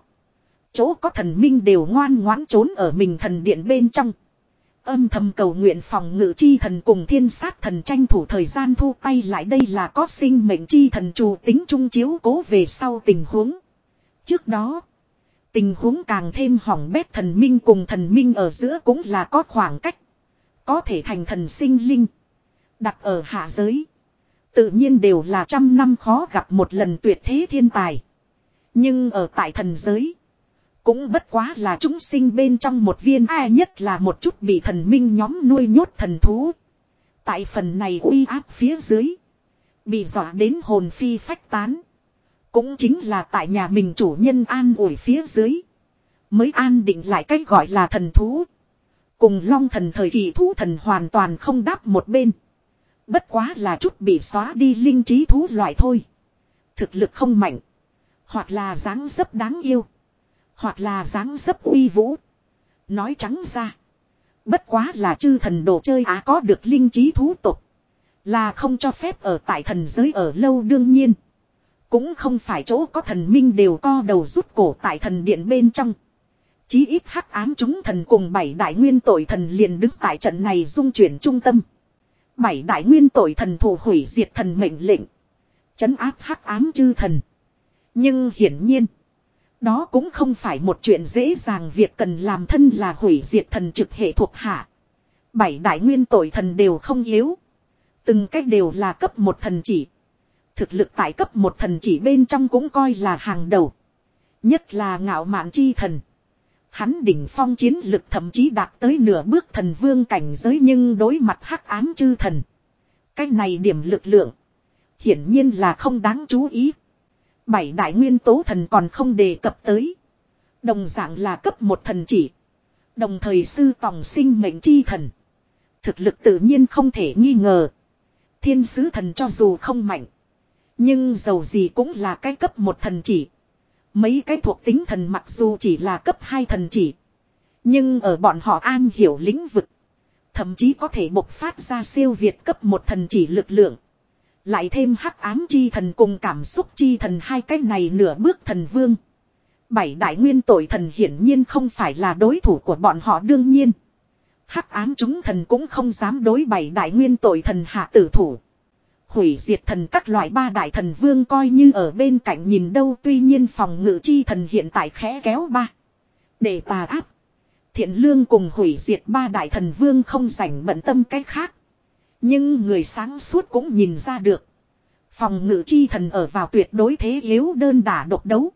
S1: Chỗ có thần minh đều ngoan ngoãn trốn ở mình thần điện bên trong. Âm thầm cầu nguyện phòng ngự chi thần cùng thiên sát thần tranh thủ thời gian thu tay lại đây là có sinh mệnh chi thần chủ tính trung chiếu cố về sau tình huống. Trước đó, tình huống càng thêm hỏng bét thần minh cùng thần minh ở giữa cũng là có khoảng cách. Có thể thành thần sinh linh. Đặt ở hạ giới. Tự nhiên đều là trăm năm khó gặp một lần tuyệt thế thiên tài. Nhưng ở tại thần giới. Cũng bất quá là chúng sinh bên trong một viên ai nhất là một chút bị thần minh nhóm nuôi nhốt thần thú. Tại phần này uy áp phía dưới. Bị dọa đến hồn phi phách tán. Cũng chính là tại nhà mình chủ nhân an ủi phía dưới. Mới an định lại cách gọi là thần thú. Cùng long thần thời kỳ thú thần hoàn toàn không đáp một bên. Bất quá là chút bị xóa đi linh trí thú loại thôi. Thực lực không mạnh. Hoặc là dáng dấp đáng yêu. Hoặc là dáng dấp uy vũ. Nói trắng ra. Bất quá là chư thần đồ chơi á có được linh trí thú tục. Là không cho phép ở tại thần giới ở lâu đương nhiên. Cũng không phải chỗ có thần minh đều co đầu rút cổ tại thần điện bên trong. Chí ít hắc ám chúng thần cùng bảy đại nguyên tội thần liền đứng tại trận này dung chuyển trung tâm. Bảy đại nguyên tội thần thủ hủy diệt thần mệnh lệnh. Chấn áp hắc ám chư thần. Nhưng hiển nhiên. Đó cũng không phải một chuyện dễ dàng, việc cần làm thân là hủy diệt thần trực hệ thuộc hạ. Bảy đại nguyên tội thần đều không yếu. Từng cách đều là cấp một thần chỉ. Thực lực tại cấp một thần chỉ bên trong cũng coi là hàng đầu. Nhất là ngạo mạn chi thần. Hắn đỉnh phong chiến lực thậm chí đạt tới nửa bước thần vương cảnh giới nhưng đối mặt hắc ám chư thần. Cái này điểm lực lượng. Hiển nhiên là không đáng chú ý. Bảy đại nguyên tố thần còn không đề cập tới. Đồng dạng là cấp một thần chỉ. Đồng thời sư tòng sinh mệnh chi thần. Thực lực tự nhiên không thể nghi ngờ. Thiên sứ thần cho dù không mạnh. Nhưng dầu gì cũng là cái cấp một thần chỉ. Mấy cái thuộc tính thần mặc dù chỉ là cấp hai thần chỉ. Nhưng ở bọn họ an hiểu lĩnh vực. Thậm chí có thể bộc phát ra siêu việt cấp một thần chỉ lực lượng. Lại thêm hắc ám chi thần cùng cảm xúc chi thần hai cái này nửa bước thần vương. Bảy đại nguyên tội thần hiển nhiên không phải là đối thủ của bọn họ đương nhiên. Hắc ám chúng thần cũng không dám đối bảy đại nguyên tội thần hạ tử thủ. Hủy diệt thần các loại ba đại thần vương coi như ở bên cạnh nhìn đâu, tuy nhiên phòng ngự chi thần hiện tại khẽ kéo ba. Để tà áp. Thiện lương cùng hủy diệt ba đại thần vương không rảnh bận tâm cách khác. Nhưng người sáng suốt cũng nhìn ra được. Phòng ngự chi thần ở vào tuyệt đối thế yếu đơn đả độc đấu.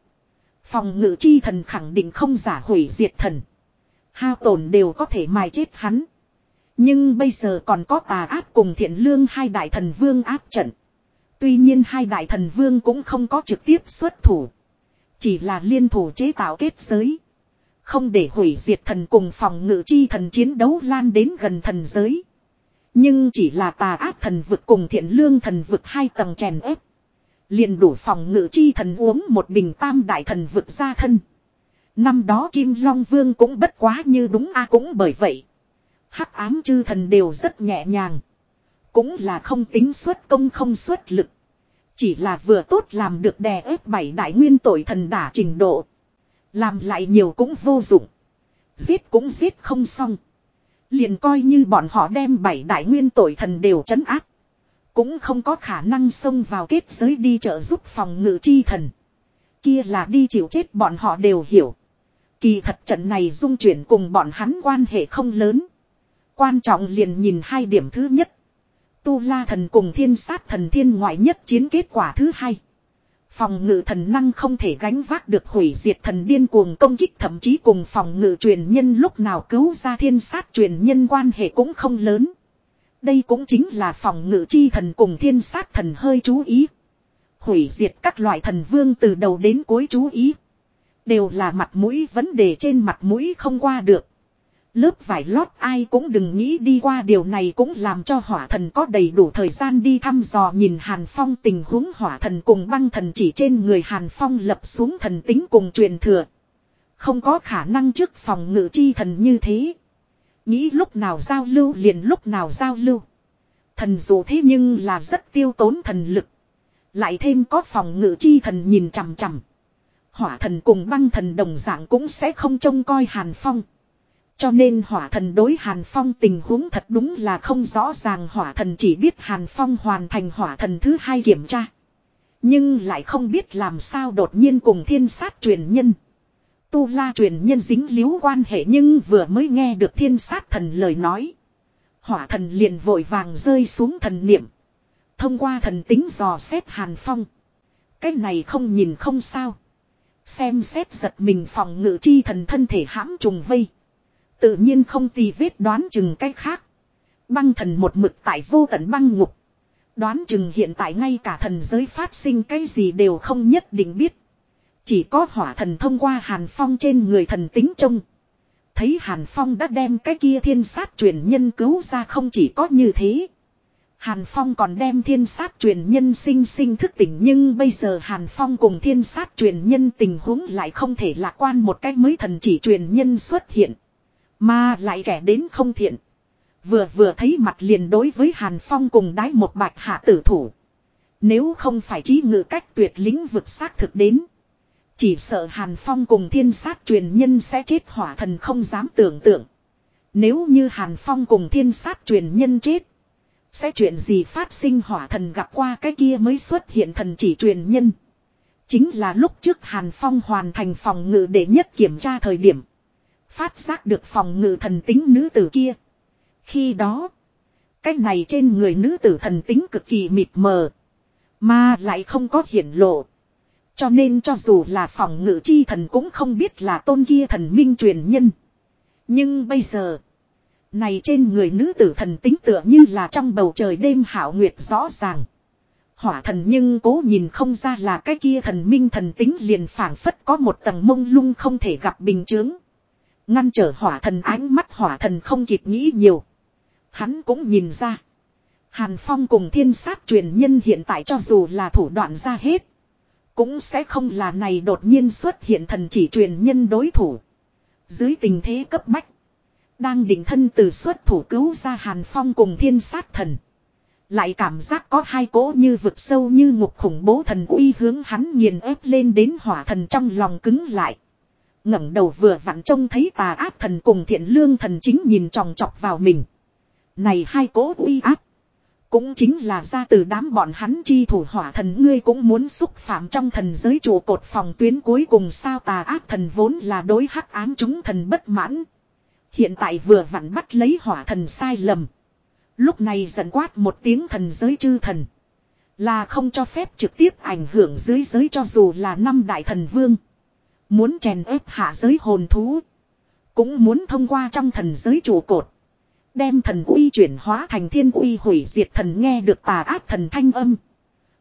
S1: Phòng ngự chi thần khẳng định không giả hủy diệt thần. Hao tổn đều có thể mài chết hắn. Nhưng bây giờ còn có tà ác cùng thiện lương hai đại thần vương áp trận. Tuy nhiên hai đại thần vương cũng không có trực tiếp xuất thủ. Chỉ là liên thủ chế tạo kết giới. Không để hủy diệt thần cùng phòng ngự chi thần chiến đấu lan đến gần thần giới. Nhưng chỉ là tà ác thần vực cùng thiện lương thần vực hai tầng chèn ép. Liền đủ phòng ngự chi thần uống một bình tam đại thần vực ra thân. Năm đó Kim Long Vương cũng bất quá như đúng a cũng bởi vậy. hắc ám chư thần đều rất nhẹ nhàng. Cũng là không tính xuất công không xuất lực. Chỉ là vừa tốt làm được đè ép bảy đại nguyên tội thần đả trình độ. Làm lại nhiều cũng vô dụng. Giết cũng giết không xong. Liền coi như bọn họ đem bảy đại nguyên tội thần đều chấn áp. Cũng không có khả năng xông vào kết giới đi trợ giúp phòng ngự chi thần. Kia là đi chịu chết bọn họ đều hiểu. Kỳ thật trận này dung chuyển cùng bọn hắn quan hệ không lớn. Quan trọng liền nhìn hai điểm thứ nhất. Tu La thần cùng thiên sát thần thiên ngoại nhất chiến kết quả thứ hai. Phòng ngự thần năng không thể gánh vác được hủy diệt thần điên cuồng công kích, thậm chí cùng phòng ngự truyền nhân lúc nào cứu ra thiên sát truyền nhân quan hệ cũng không lớn. Đây cũng chính là phòng ngự chi thần cùng thiên sát thần hơi chú ý. Hủy diệt các loại thần vương từ đầu đến cuối chú ý. Đều là mặt mũi, vấn đề trên mặt mũi không qua được. Lớp vải lót ai cũng đừng nghĩ đi qua, điều này cũng làm cho hỏa thần có đầy đủ thời gian đi thăm dò nhìn Hàn Phong tình huống hỏa thần cùng băng thần chỉ trên người Hàn Phong lập xuống thần tính cùng truyền thừa. Không có khả năng trước phòng ngự chi thần như thế. Nghĩ lúc nào giao lưu liền lúc nào giao lưu. Thần dù thế nhưng là rất tiêu tốn thần lực. Lại thêm có phòng ngự chi thần nhìn chằm chằm. Hỏa thần cùng băng thần đồng dạng cũng sẽ không trông coi Hàn Phong. Cho nên hỏa thần đối Hàn Phong tình huống thật đúng là không rõ ràng hỏa thần chỉ biết Hàn Phong hoàn thành hỏa thần thứ hai kiểm tra. Nhưng lại không biết làm sao đột nhiên cùng thiên sát truyền nhân. Tu la truyền nhân dính líu quan hệ nhưng vừa mới nghe được thiên sát thần lời nói. Hỏa thần liền vội vàng rơi xuống thần niệm. Thông qua thần tính dò xét Hàn Phong. Cái này không nhìn không sao. Xem xét giật mình phòng ngự chi thần thân thể hãm trùng vây. Tự nhiên không tì vết đoán chừng cái khác. Băng thần một mực tại vô tận băng ngục. Đoán chừng hiện tại ngay cả thần giới phát sinh cái gì đều không nhất định biết. Chỉ có hỏa thần thông qua hàn phong trên người thần tính trông. Thấy hàn phong đã đem cái kia thiên sát truyền nhân cứu ra không chỉ có như thế. Hàn Phong còn đem thiên sát truyền nhân sinh sinh thức tỉnh nhưng bây giờ Hàn Phong cùng thiên sát truyền nhân tình huống lại không thể lạc quan một cách mới thần chỉ truyền nhân xuất hiện. Mà lại kẻ đến không thiện. Vừa vừa thấy mặt liền đối với Hàn Phong cùng đái một bạch hạ tử thủ. Nếu không phải trí ngự cách tuyệt lĩnh vực xác thực đến. Chỉ sợ Hàn Phong cùng thiên sát truyền nhân sẽ chết hỏa thần không dám tưởng tượng. Nếu như Hàn Phong cùng thiên sát truyền nhân chết. Sẽ chuyện gì phát sinh hỏa thần gặp qua cái kia mới xuất hiện thần chỉ truyền nhân. Chính là lúc trước Hàn Phong hoàn thành phòng ngự để nhất kiểm tra thời điểm. Phát giác được phòng ngự thần tính nữ tử kia. Khi đó, cái này trên người nữ tử thần tính cực kỳ mịt mờ. Mà lại không có hiển lộ. Cho nên cho dù là phòng ngự chi thần cũng không biết là tôn kia thần minh truyền nhân. Nhưng bây giờ, này trên người nữ tử thần tính tựa như là trong bầu trời đêm hảo nguyệt rõ ràng. Hỏa thần nhưng cố nhìn không ra là cái kia thần minh thần tính liền phảng phất có một tầng mông lung không thể gặp bình chướng. Ngăn trở hỏa thần ánh mắt hỏa thần không kịp nghĩ nhiều. Hắn cũng nhìn ra. Hàn Phong cùng thiên sát truyền nhân hiện tại cho dù là thủ đoạn ra hết. Cũng sẽ không là này đột nhiên xuất hiện thần chỉ truyền nhân đối thủ. Dưới tình thế cấp bách. Đang định thân từ xuất thủ cứu ra Hàn Phong cùng thiên sát thần. Lại cảm giác có hai cỗ như vực sâu như ngục khủng bố thần uy hướng hắn nghiền ép lên đến hỏa thần trong lòng cứng lại ngẩng đầu vừa vặn trông thấy tà ác thần cùng thiện lương thần chính nhìn tròng trọc vào mình. Này hai cố uy áp. Cũng chính là ra từ đám bọn hắn chi thủ hỏa thần ngươi cũng muốn xúc phạm trong thần giới trụ cột phòng tuyến cuối cùng sao tà ác thần vốn là đối hắc ám chúng thần bất mãn. Hiện tại vừa vặn bắt lấy hỏa thần sai lầm. Lúc này giận quát một tiếng thần giới chư thần. Là không cho phép trực tiếp ảnh hưởng dưới giới cho dù là năm đại thần vương. Muốn chèn ép hạ giới hồn thú. Cũng muốn thông qua trong thần giới trụ cột. Đem thần uy chuyển hóa thành thiên uy hủy diệt thần nghe được tà ác thần thanh âm.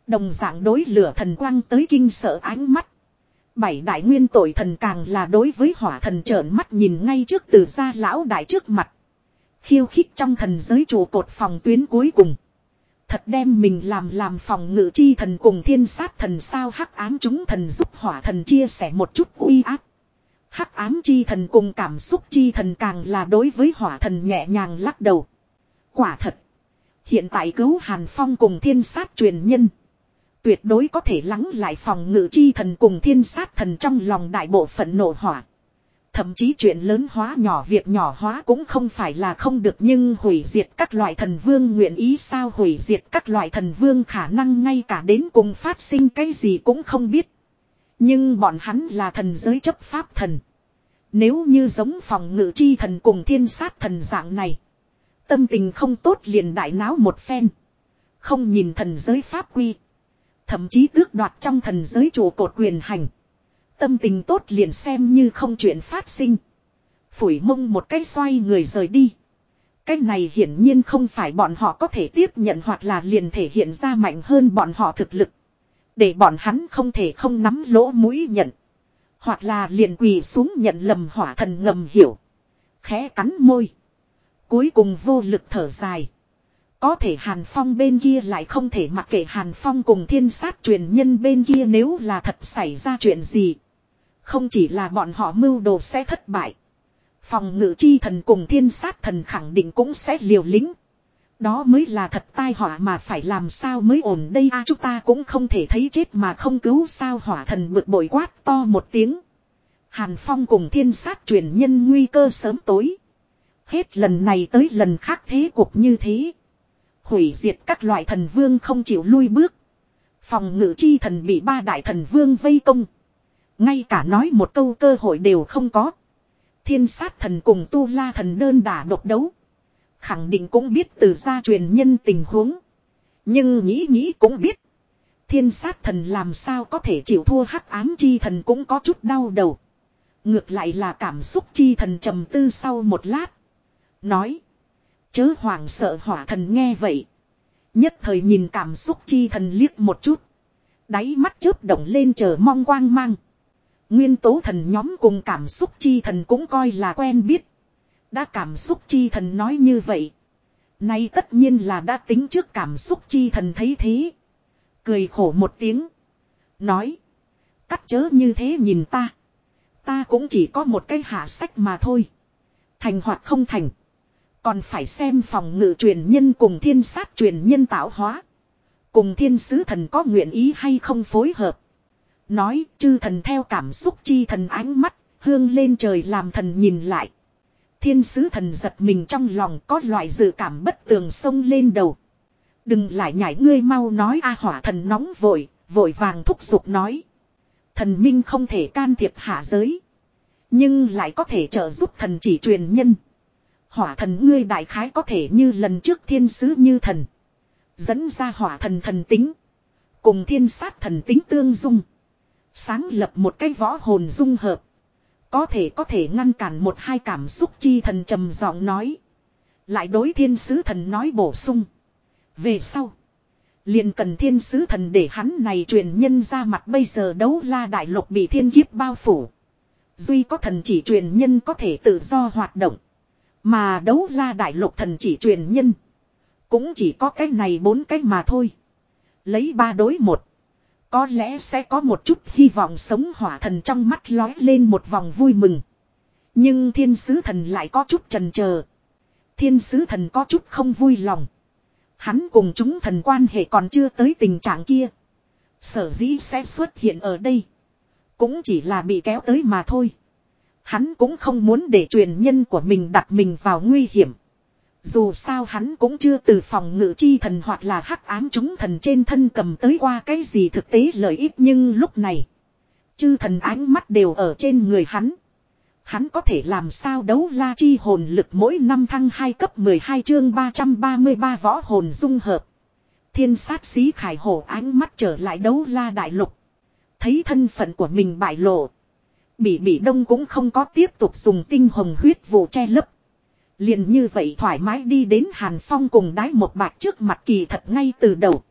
S1: Đồng dạng đối lửa thần quang tới kinh sợ ánh mắt. Bảy đại nguyên tội thần càng là đối với hỏa thần trợn mắt nhìn ngay trước từ gia lão đại trước mặt. Khiêu khích trong thần giới trụ cột phòng tuyến cuối cùng. Thật đem mình làm làm phòng ngự chi thần cùng thiên sát thần sao hắc ám chúng thần giúp hỏa thần chia sẻ một chút uy áp. Hắc ám chi thần cùng cảm xúc chi thần càng là đối với hỏa thần nhẹ nhàng lắc đầu. Quả thật. Hiện tại cứu Hàn Phong cùng thiên sát truyền nhân. Tuyệt đối có thể lắng lại phòng ngự chi thần cùng thiên sát thần trong lòng đại bộ phận nổ hỏa. Thậm chí chuyện lớn hóa nhỏ việc nhỏ hóa cũng không phải là không được nhưng hủy diệt các loại thần vương nguyện ý sao hủy diệt các loại thần vương khả năng ngay cả đến cùng phát sinh cái gì cũng không biết. Nhưng bọn hắn là thần giới chấp pháp thần. Nếu như giống phòng ngự chi thần cùng thiên sát thần dạng này. Tâm tình không tốt liền đại náo một phen. Không nhìn thần giới pháp quy. Thậm chí tước đoạt trong thần giới chủ cột quyền hành. Tâm tình tốt liền xem như không chuyện phát sinh. Phủi mông một cái xoay người rời đi. Cái này hiển nhiên không phải bọn họ có thể tiếp nhận hoặc là liền thể hiện ra mạnh hơn bọn họ thực lực. Để bọn hắn không thể không nắm lỗ mũi nhận. Hoặc là liền quỳ xuống nhận lầm hỏa thần ngầm hiểu. Khẽ cắn môi. Cuối cùng vô lực thở dài. Có thể Hàn Phong bên kia lại không thể mặc kệ Hàn Phong cùng thiên sát truyền nhân bên kia nếu là thật xảy ra chuyện gì. Không chỉ là bọn họ mưu đồ sẽ thất bại. Phòng ngự chi thần cùng thiên sát thần khẳng định cũng sẽ liều lĩnh. Đó mới là thật tai họa mà phải làm sao mới ổn đây a, chúng ta cũng không thể thấy chết mà không cứu sao hỏa thần bực bội quát to một tiếng. Hàn Phong cùng thiên sát truyền nhân nguy cơ sớm tối. Hết lần này tới lần khác thế cục như thế. Hủy diệt các loại thần vương không chịu lui bước. Phòng ngự chi thần bị ba đại thần vương vây công. Ngay cả nói một câu cơ hội đều không có. Thiên sát thần cùng tu la thần đơn đả độc đấu. Khẳng định cũng biết từ gia truyền nhân tình huống. Nhưng nghĩ nghĩ cũng biết. Thiên sát thần làm sao có thể chịu thua hắc ám chi thần cũng có chút đau đầu. Ngược lại là cảm xúc chi thần trầm tư sau một lát. Nói. Chớ hoàng sợ hỏa thần nghe vậy. Nhất thời nhìn cảm xúc chi thần liếc một chút. Đáy mắt chớp động lên chờ mong quang mang. Nguyên tố thần nhóm cùng cảm xúc chi thần cũng coi là quen biết. Đã cảm xúc chi thần nói như vậy. Nay tất nhiên là đã tính trước cảm xúc chi thần thấy thế. Cười khổ một tiếng. Nói. Cắt chớ như thế nhìn ta. Ta cũng chỉ có một cái hạ sách mà thôi. Thành hoặc không thành. Còn phải xem phòng ngự truyền nhân cùng thiên sát truyền nhân tạo hóa. Cùng thiên sứ thần có nguyện ý hay không phối hợp. Nói chư thần theo cảm xúc chi thần ánh mắt, hương lên trời làm thần nhìn lại. Thiên sứ thần giật mình trong lòng có loại dự cảm bất tường sông lên đầu. Đừng lại nhảy ngươi mau nói a hỏa thần nóng vội, vội vàng thúc giục nói. Thần minh không thể can thiệp hạ giới. Nhưng lại có thể trợ giúp thần chỉ truyền nhân. Hỏa thần ngươi đại khái có thể như lần trước thiên sứ như thần. Dẫn ra hỏa thần thần tính. Cùng thiên sát thần tính tương dung. Sáng lập một cái võ hồn dung hợp. Có thể có thể ngăn cản một hai cảm xúc chi thần trầm giọng nói. Lại đối thiên sứ thần nói bổ sung. Về sau. liền cần thiên sứ thần để hắn này truyền nhân ra mặt bây giờ đấu la đại lục bị thiên kiếp bao phủ. Duy có thần chỉ truyền nhân có thể tự do hoạt động. Mà đấu la đại lục thần chỉ truyền nhân. Cũng chỉ có cái này bốn cái mà thôi. Lấy ba đối một. Có lẽ sẽ có một chút hy vọng sống hỏa thần trong mắt lói lên một vòng vui mừng. Nhưng thiên sứ thần lại có chút trần chờ Thiên sứ thần có chút không vui lòng. Hắn cùng chúng thần quan hệ còn chưa tới tình trạng kia. Sở dĩ sẽ xuất hiện ở đây. Cũng chỉ là bị kéo tới mà thôi. Hắn cũng không muốn để truyền nhân của mình đặt mình vào nguy hiểm. Dù sao hắn cũng chưa từ phòng ngự chi thần hoặc là hắc ám chúng thần trên thân cầm tới qua cái gì thực tế lợi ích nhưng lúc này. Chư thần ánh mắt đều ở trên người hắn. Hắn có thể làm sao đấu la chi hồn lực mỗi năm thăng 2 cấp 12 chương 333 võ hồn dung hợp. Thiên sát xí khải hổ ánh mắt trở lại đấu la đại lục. Thấy thân phận của mình bại lộ. Bỉ bỉ đông cũng không có tiếp tục dùng tinh hồng huyết vụ che lấp liền như vậy thoải mái đi đến Hàn Phong cùng đái một bạc trước mặt kỳ thật ngay từ đầu.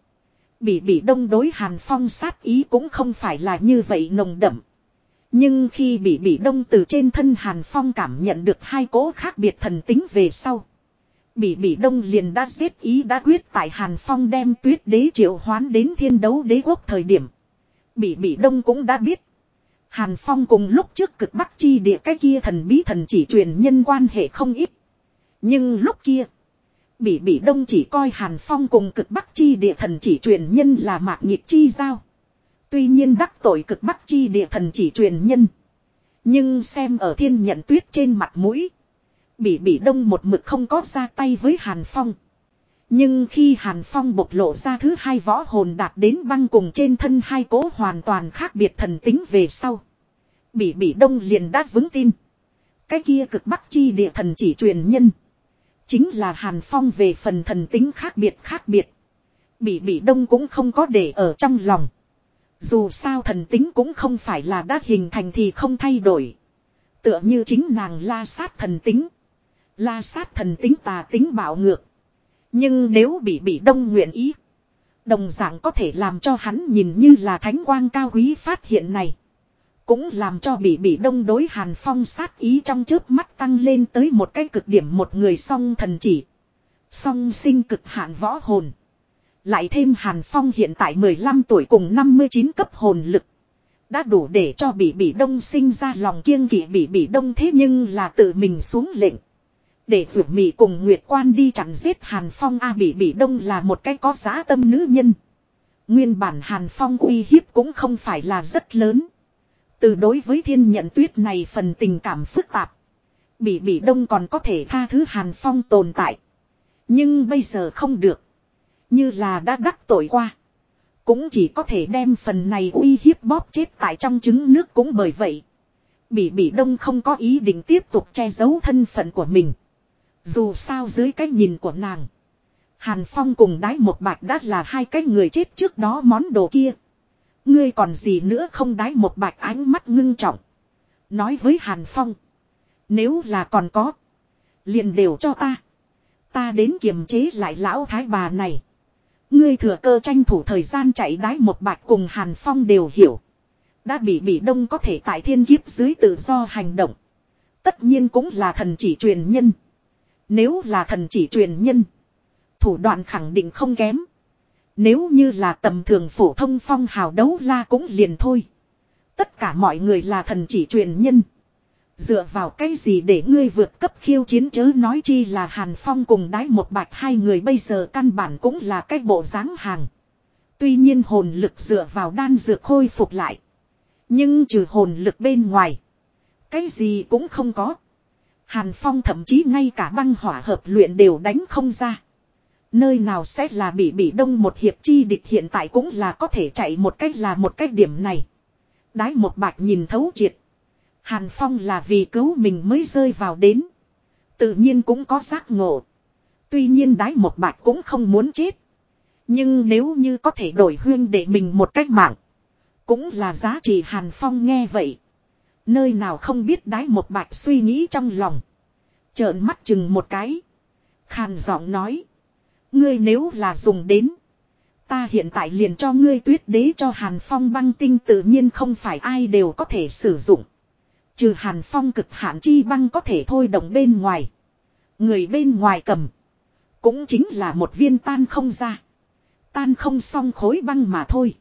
S1: Bị Bị đông đối Hàn Phong sát ý cũng không phải là như vậy nồng đậm. Nhưng khi Bị Bị đông từ trên thân Hàn Phong cảm nhận được hai cố khác biệt thần tính về sau. Bị Bị đông liền đã giết ý đã quyết tại Hàn Phong đem tuyết đế triệu hoán đến thiên đấu đế quốc thời điểm. Bị Bị đông cũng đã biết. Hàn Phong cùng lúc trước cực bắc chi địa cái kia thần bí thần chỉ truyền nhân quan hệ không ít. Nhưng lúc kia. Bỉ bỉ đông chỉ coi Hàn Phong cùng cực bắc chi địa thần chỉ truyền nhân là mạc nhịp chi giao. Tuy nhiên đắc tội cực bắc chi địa thần chỉ truyền nhân. Nhưng xem ở thiên nhận tuyết trên mặt mũi. Bỉ bỉ đông một mực không có ra tay với Hàn Phong. Nhưng khi Hàn Phong bộc lộ ra thứ hai võ hồn đạt đến băng cùng trên thân hai cố hoàn toàn khác biệt thần tính về sau. Bỉ bỉ đông liền đã vững tin. Cái kia cực bắc chi địa thần chỉ truyền nhân. Chính là Hàn Phong về phần thần tính khác biệt khác biệt. bị bỉ đông cũng không có để ở trong lòng. Dù sao thần tính cũng không phải là đã hình thành thì không thay đổi. Tựa như chính nàng la sát thần tính. La sát thần tính tà tính bạo ngược. Nhưng nếu bị bị đông nguyện ý. Đồng dạng có thể làm cho hắn nhìn như là thánh quang cao quý phát hiện này. Cũng làm cho bị bị đông đối hàn phong sát ý trong trước mắt tăng lên tới một cái cực điểm một người song thần chỉ. Song sinh cực hạn võ hồn. Lại thêm hàn phong hiện tại 15 tuổi cùng 59 cấp hồn lực. Đã đủ để cho bị bị đông sinh ra lòng kiêng kỵ bị bị đông thế nhưng là tự mình xuống lệnh. Để vượt mị cùng Nguyệt Quan đi chặn giết Hàn Phong, A Bỉ Bỉ Đông là một cái có giá tâm nữ nhân. Nguyên bản Hàn Phong uy hiếp cũng không phải là rất lớn. Từ đối với thiên nhận tuyết này phần tình cảm phức tạp. bị bị Đông còn có thể tha thứ Hàn Phong tồn tại. Nhưng bây giờ không được. Như là đã đắc tội qua. Cũng chỉ có thể đem phần này uy hiếp bóp chết tại trong trứng nước cũng bởi vậy. bị bị Đông không có ý định tiếp tục che giấu thân phận của mình. Dù sao dưới cái nhìn của nàng. Hàn Phong cùng đái một bạch đã là hai cái người chết trước đó món đồ kia. Ngươi còn gì nữa không đái một bạch ánh mắt ngưng trọng. Nói với Hàn Phong. Nếu là còn có. liền đều cho ta. Ta đến kiềm chế lại lão thái bà này. Ngươi thừa cơ tranh thủ thời gian chạy đái một bạch cùng Hàn Phong đều hiểu. Đã bị bị đông có thể tại thiên kiếp dưới tự do hành động. Tất nhiên cũng là thần chỉ truyền nhân. Nếu là thần chỉ truyền nhân. Thủ đoạn khẳng định không kém. Nếu như là tầm thường phổ thông phong hào đấu la cũng liền thôi. Tất cả mọi người là thần chỉ truyền nhân. Dựa vào cái gì để ngươi vượt cấp khiêu chiến chớ nói chi là Hàn Phong cùng đái một bạch hai người bây giờ căn bản cũng là cái bộ dáng hàng. Tuy nhiên hồn lực dựa vào đan dược khôi phục lại. Nhưng trừ hồn lực bên ngoài. Cái gì cũng không có. Hàn Phong thậm chí ngay cả băng hỏa hợp luyện đều đánh không ra. Nơi nào sẽ là bị bị đông một hiệp chi địch hiện tại cũng là có thể chạy một cách là một cách điểm này. Đái một bạch nhìn thấu triệt. Hàn Phong là vì cứu mình mới rơi vào đến. Tự nhiên cũng có giác ngộ. Tuy nhiên đái một bạch cũng không muốn chết. Nhưng nếu như có thể đổi huyên để mình một cách mạng. Cũng là giá trị Hàn Phong nghe vậy. Nơi nào không biết đái một bạch suy nghĩ trong lòng. Trợn mắt chừng một cái. Khàn giọng nói. Ngươi nếu là dùng đến. Ta hiện tại liền cho ngươi tuyết đế cho Hàn Phong băng tinh tự nhiên không phải ai đều có thể sử dụng. Trừ Hàn Phong cực hạn chi băng có thể thôi động bên ngoài. Người bên ngoài cầm. Cũng chính là một viên tan không ra. Tan không xong khối băng mà thôi.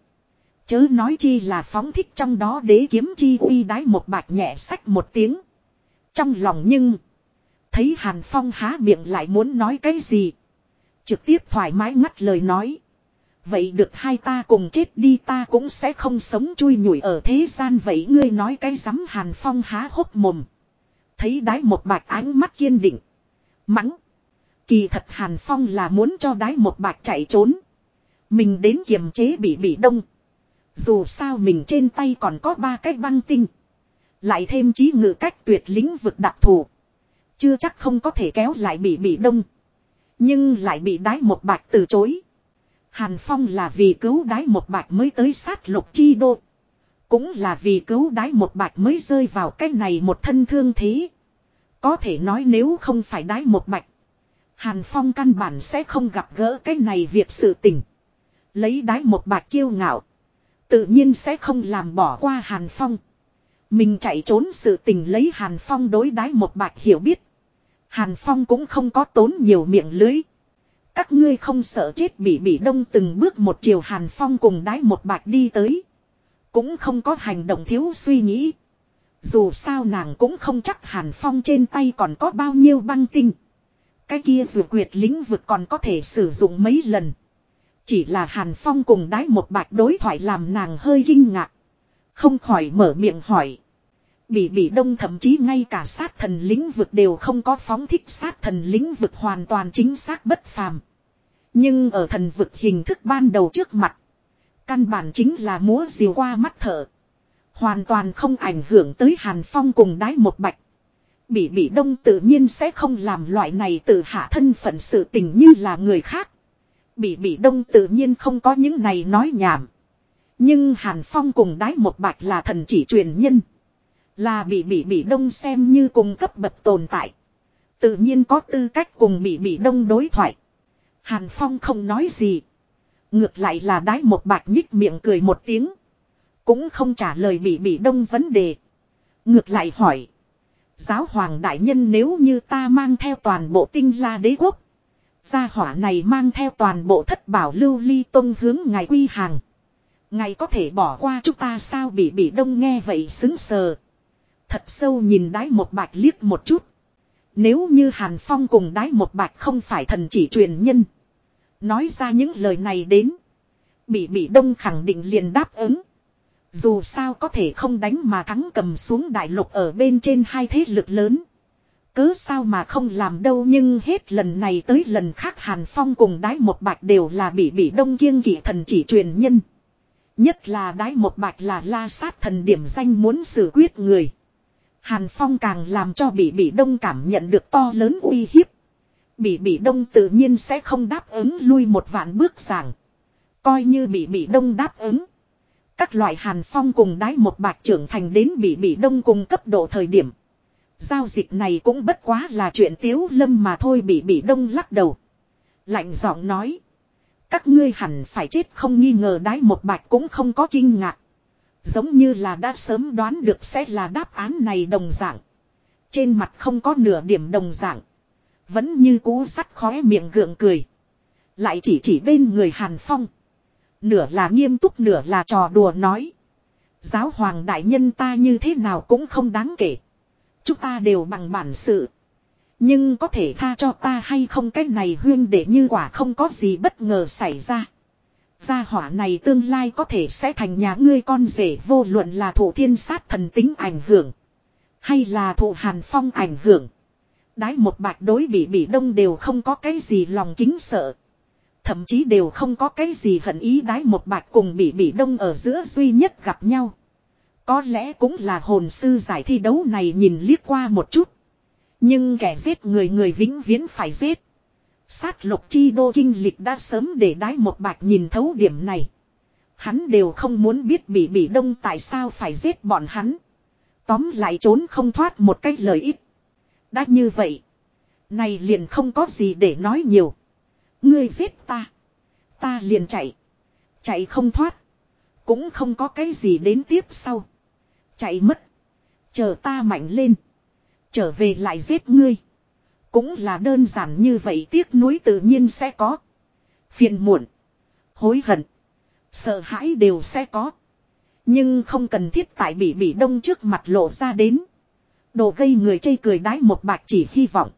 S1: Chớ nói chi là phóng thích trong đó đế kiếm chi uy đái một bạch nhẹ sách một tiếng. Trong lòng nhưng. Thấy Hàn Phong há miệng lại muốn nói cái gì. Trực tiếp thoải mái ngắt lời nói. Vậy được hai ta cùng chết đi ta cũng sẽ không sống chui nhủi ở thế gian vậy ngươi nói cái rắm Hàn Phong há hốc mồm. Thấy đái một bạch ánh mắt kiên định. Mắng. Kỳ thật Hàn Phong là muốn cho đái một bạch chạy trốn. Mình đến kiềm chế bị bị đông. Dù sao mình trên tay còn có ba cái băng tinh. Lại thêm trí ngự cách tuyệt lĩnh vực đặc thù. Chưa chắc không có thể kéo lại bị bị đông. Nhưng lại bị đái một bạch từ chối. Hàn Phong là vì cứu đái một bạch mới tới sát lục chi đô. Cũng là vì cứu đái một bạch mới rơi vào cái này một thân thương thế. Có thể nói nếu không phải đái một bạch. Hàn Phong căn bản sẽ không gặp gỡ cái này việc sự tình. Lấy đái một bạch kiêu ngạo. Tự nhiên sẽ không làm bỏ qua Hàn Phong. Mình chạy trốn sự tình lấy Hàn Phong đối đái một bạch hiểu biết. Hàn Phong cũng không có tốn nhiều miệng lưới. Các ngươi không sợ chết bị bị đông từng bước một chiều Hàn Phong cùng đái một bạch đi tới. Cũng không có hành động thiếu suy nghĩ. Dù sao nàng cũng không chắc Hàn Phong trên tay còn có bao nhiêu băng tinh. Cái kia dù quyệt lĩnh vực còn có thể sử dụng mấy lần. Chỉ là Hàn Phong cùng đái một bạch đối thoại làm nàng hơi kinh ngạc. Không khỏi mở miệng hỏi. Bị bị đông thậm chí ngay cả sát thần lĩnh vực đều không có phóng thích sát thần lĩnh vực hoàn toàn chính xác bất phàm. Nhưng ở thần vực hình thức ban đầu trước mặt. Căn bản chính là múa diều qua mắt thở. Hoàn toàn không ảnh hưởng tới Hàn Phong cùng đái một bạch. Bị bị đông tự nhiên sẽ không làm loại này tự hạ thân phận sự tình như là người khác. Bị bị đông tự nhiên không có những này nói nhảm. Nhưng Hàn Phong cùng đái một bạch là thần chỉ truyền nhân. Là bị bị bị đông xem như cùng cấp bậc tồn tại. Tự nhiên có tư cách cùng bị bị đông đối thoại. Hàn Phong không nói gì. Ngược lại là đái một bạch nhích miệng cười một tiếng. Cũng không trả lời bị bị đông vấn đề. Ngược lại hỏi. Giáo hoàng đại nhân nếu như ta mang theo toàn bộ tinh la đế quốc. Gia hỏa này mang theo toàn bộ thất bảo lưu ly tông hướng ngài quy hàng. Ngài có thể bỏ qua chúng ta sao bị bị đông nghe vậy xứng sờ. Thật sâu nhìn đái một bạch liếc một chút. Nếu như Hàn Phong cùng đái một bạch không phải thần chỉ truyền nhân. Nói ra những lời này đến. Bị bị đông khẳng định liền đáp ứng. Dù sao có thể không đánh mà thắng cầm xuống đại lục ở bên trên hai thế lực lớn. Cứ sao mà không làm đâu nhưng hết lần này tới lần khác Hàn Phong cùng đái một bạch đều là bị bị đông kiêng kỵ thần chỉ truyền nhân. Nhất là đái một bạch là la sát thần điểm danh muốn xử quyết người. Hàn Phong càng làm cho Bỉ Bỉ đông cảm nhận được to lớn uy hiếp. Bỉ Bỉ đông tự nhiên sẽ không đáp ứng lui một vạn bước giảng. Coi như Bỉ Bỉ đông đáp ứng. Các loại Hàn Phong cùng đái một bạch trưởng thành đến Bỉ Bỉ đông cùng cấp độ thời điểm. Giao dịch này cũng bất quá là chuyện tiếu lâm mà thôi Bỉ Bỉ đông lắc đầu. Lạnh giọng nói. Các ngươi hẳn phải chết không nghi ngờ đái một bạch cũng không có kinh ngạc. Giống như là đã sớm đoán được sẽ là đáp án này đồng dạng. Trên mặt không có nửa điểm đồng dạng. Vẫn như cú sắt khóe miệng gượng cười. Lại chỉ chỉ bên người Hàn Phong. Nửa là nghiêm túc nửa là trò đùa nói. Giáo hoàng đại nhân ta như thế nào cũng không đáng kể. Chúng ta đều bằng bản sự. Nhưng có thể tha cho ta hay không cái này huyên để như quả không có gì bất ngờ xảy ra. Gia hỏa này tương lai có thể sẽ thành nhà ngươi con rể vô luận là thủ thiên sát thần tính ảnh hưởng. Hay là thủ hàn phong ảnh hưởng. Đái một bạch đối bị bị đông đều không có cái gì lòng kính sợ. Thậm chí đều không có cái gì hận ý đái một bạch cùng bị bị đông ở giữa duy nhất gặp nhau. Có lẽ cũng là hồn sư giải thi đấu này nhìn liếc qua một chút. Nhưng kẻ giết người người vĩnh viễn phải giết. Sát lục chi đô kinh lịch đã sớm để đái một bạch nhìn thấu điểm này. Hắn đều không muốn biết bị bị đông tại sao phải giết bọn hắn. Tóm lại trốn không thoát một cách lợi ích. Đã như vậy. Này liền không có gì để nói nhiều. Ngươi giết ta. Ta liền chạy. Chạy không thoát. Cũng không có cái gì đến tiếp sau. Chạy mất. Chờ ta mạnh lên. Trở về lại giết ngươi. Cũng là đơn giản như vậy tiếc nuối tự nhiên sẽ có. Phiền muộn. Hối hận. Sợ hãi đều sẽ có. Nhưng không cần thiết tại bị bị đông trước mặt lộ ra đến. Đồ gây người chây cười đái một bạc chỉ hy vọng.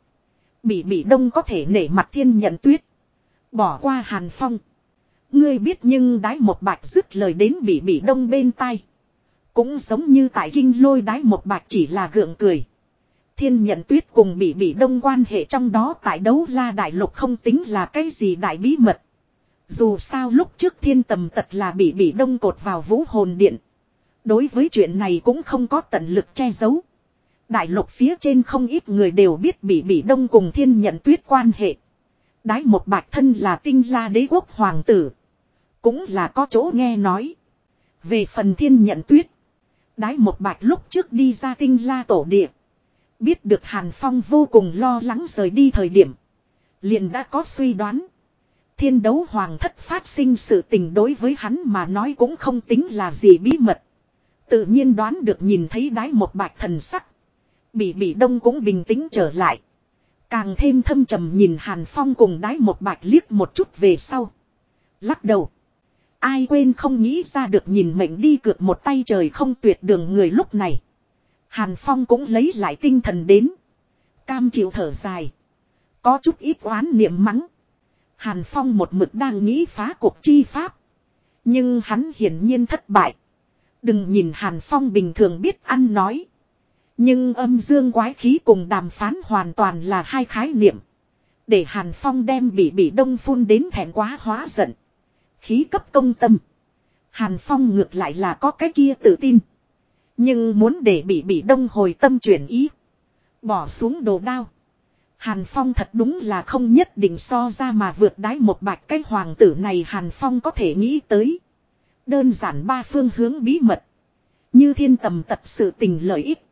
S1: Bị bị đông có thể nể mặt thiên nhận tuyết. Bỏ qua hàn phong. Ngươi biết nhưng đái một bạc dứt lời đến bị bị đông bên tai. Cũng giống như tại kinh lôi đái một bạc chỉ là gượng cười. Thiên nhận tuyết cùng bị bị đông quan hệ trong đó tại đấu la đại lục không tính là cái gì đại bí mật. Dù sao lúc trước thiên tầm tật là bị bị đông cột vào vũ hồn điện. Đối với chuyện này cũng không có tận lực che giấu. Đại lục phía trên không ít người đều biết bị bị đông cùng thiên nhận tuyết quan hệ. Đái một bạch thân là tinh la đế quốc hoàng tử. Cũng là có chỗ nghe nói. Về phần thiên nhận tuyết. Đái một bạch lúc trước đi ra tinh la tổ địa. Biết được Hàn Phong vô cùng lo lắng rời đi thời điểm. Liền đã có suy đoán. Thiên đấu hoàng thất phát sinh sự tình đối với hắn mà nói cũng không tính là gì bí mật. Tự nhiên đoán được nhìn thấy đái một bạch thần sắc. Bị bị đông cũng bình tĩnh trở lại. Càng thêm thâm trầm nhìn Hàn Phong cùng đái một bạch liếc một chút về sau. Lắc đầu. Ai quên không nghĩ ra được nhìn mệnh đi cược một tay trời không tuyệt đường người lúc này. Hàn Phong cũng lấy lại tinh thần đến. Cam chịu thở dài. Có chút ít oán niệm mắng. Hàn Phong một mực đang nghĩ phá cuộc chi pháp. Nhưng hắn hiển nhiên thất bại. Đừng nhìn Hàn Phong bình thường biết ăn nói. Nhưng âm dương quái khí cùng đàm phán hoàn toàn là hai khái niệm. Để Hàn Phong đem bị bị đông phun đến thẹn quá hóa giận. Khí cấp công tâm. Hàn Phong ngược lại là có cái kia tự tin. Nhưng muốn để bị bị đông hồi tâm chuyển ý. Bỏ xuống đồ đao. Hàn Phong thật đúng là không nhất định so ra mà vượt đái một bạch cái hoàng tử này Hàn Phong có thể nghĩ tới. Đơn giản ba phương hướng bí mật. Như thiên tầm tật sự tình lợi ích.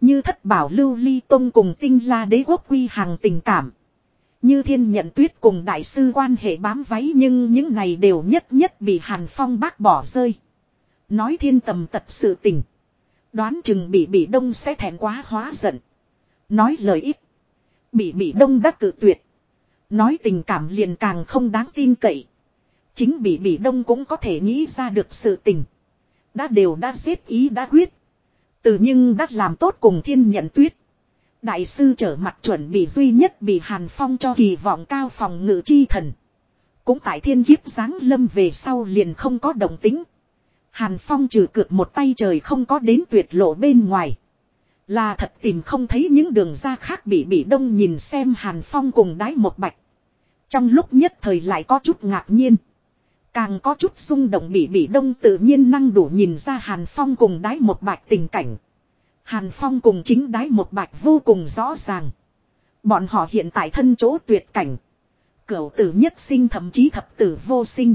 S1: Như thất bảo lưu ly tông cùng tinh la đế quốc quy hàng tình cảm. Như thiên nhận tuyết cùng đại sư quan hệ bám váy nhưng những này đều nhất nhất bị Hàn Phong bác bỏ rơi. Nói thiên tầm tật sự tình. Đoán chừng bị bị đông sẽ thẹn quá hóa giận. Nói lời ít. Bị bị đông đắc cự tuyệt. Nói tình cảm liền càng không đáng tin cậy. Chính bị bị đông cũng có thể nghĩ ra được sự tình. Đã đều đã xếp ý đã quyết. Từ nhưng đã làm tốt cùng thiên nhận tuyết. Đại sư trở mặt chuẩn bị duy nhất bị Hàn Phong cho kỳ vọng cao phòng ngự chi thần. Cũng tại thiên kiếp giáng lâm về sau liền không có đồng tính. Hàn Phong trừ cược một tay trời không có đến tuyệt lộ bên ngoài. Là thật tìm không thấy những đường ra khác bị bị đông nhìn xem Hàn Phong cùng đái một bạch. Trong lúc nhất thời lại có chút ngạc nhiên. Càng có chút xung động bị bị đông tự nhiên năng đủ nhìn ra Hàn Phong cùng đái một bạch tình cảnh. Hàn Phong cùng chính đái một bạch vô cùng rõ ràng. Bọn họ hiện tại thân chỗ tuyệt cảnh. Cửu tử nhất sinh thậm chí thập tử vô sinh.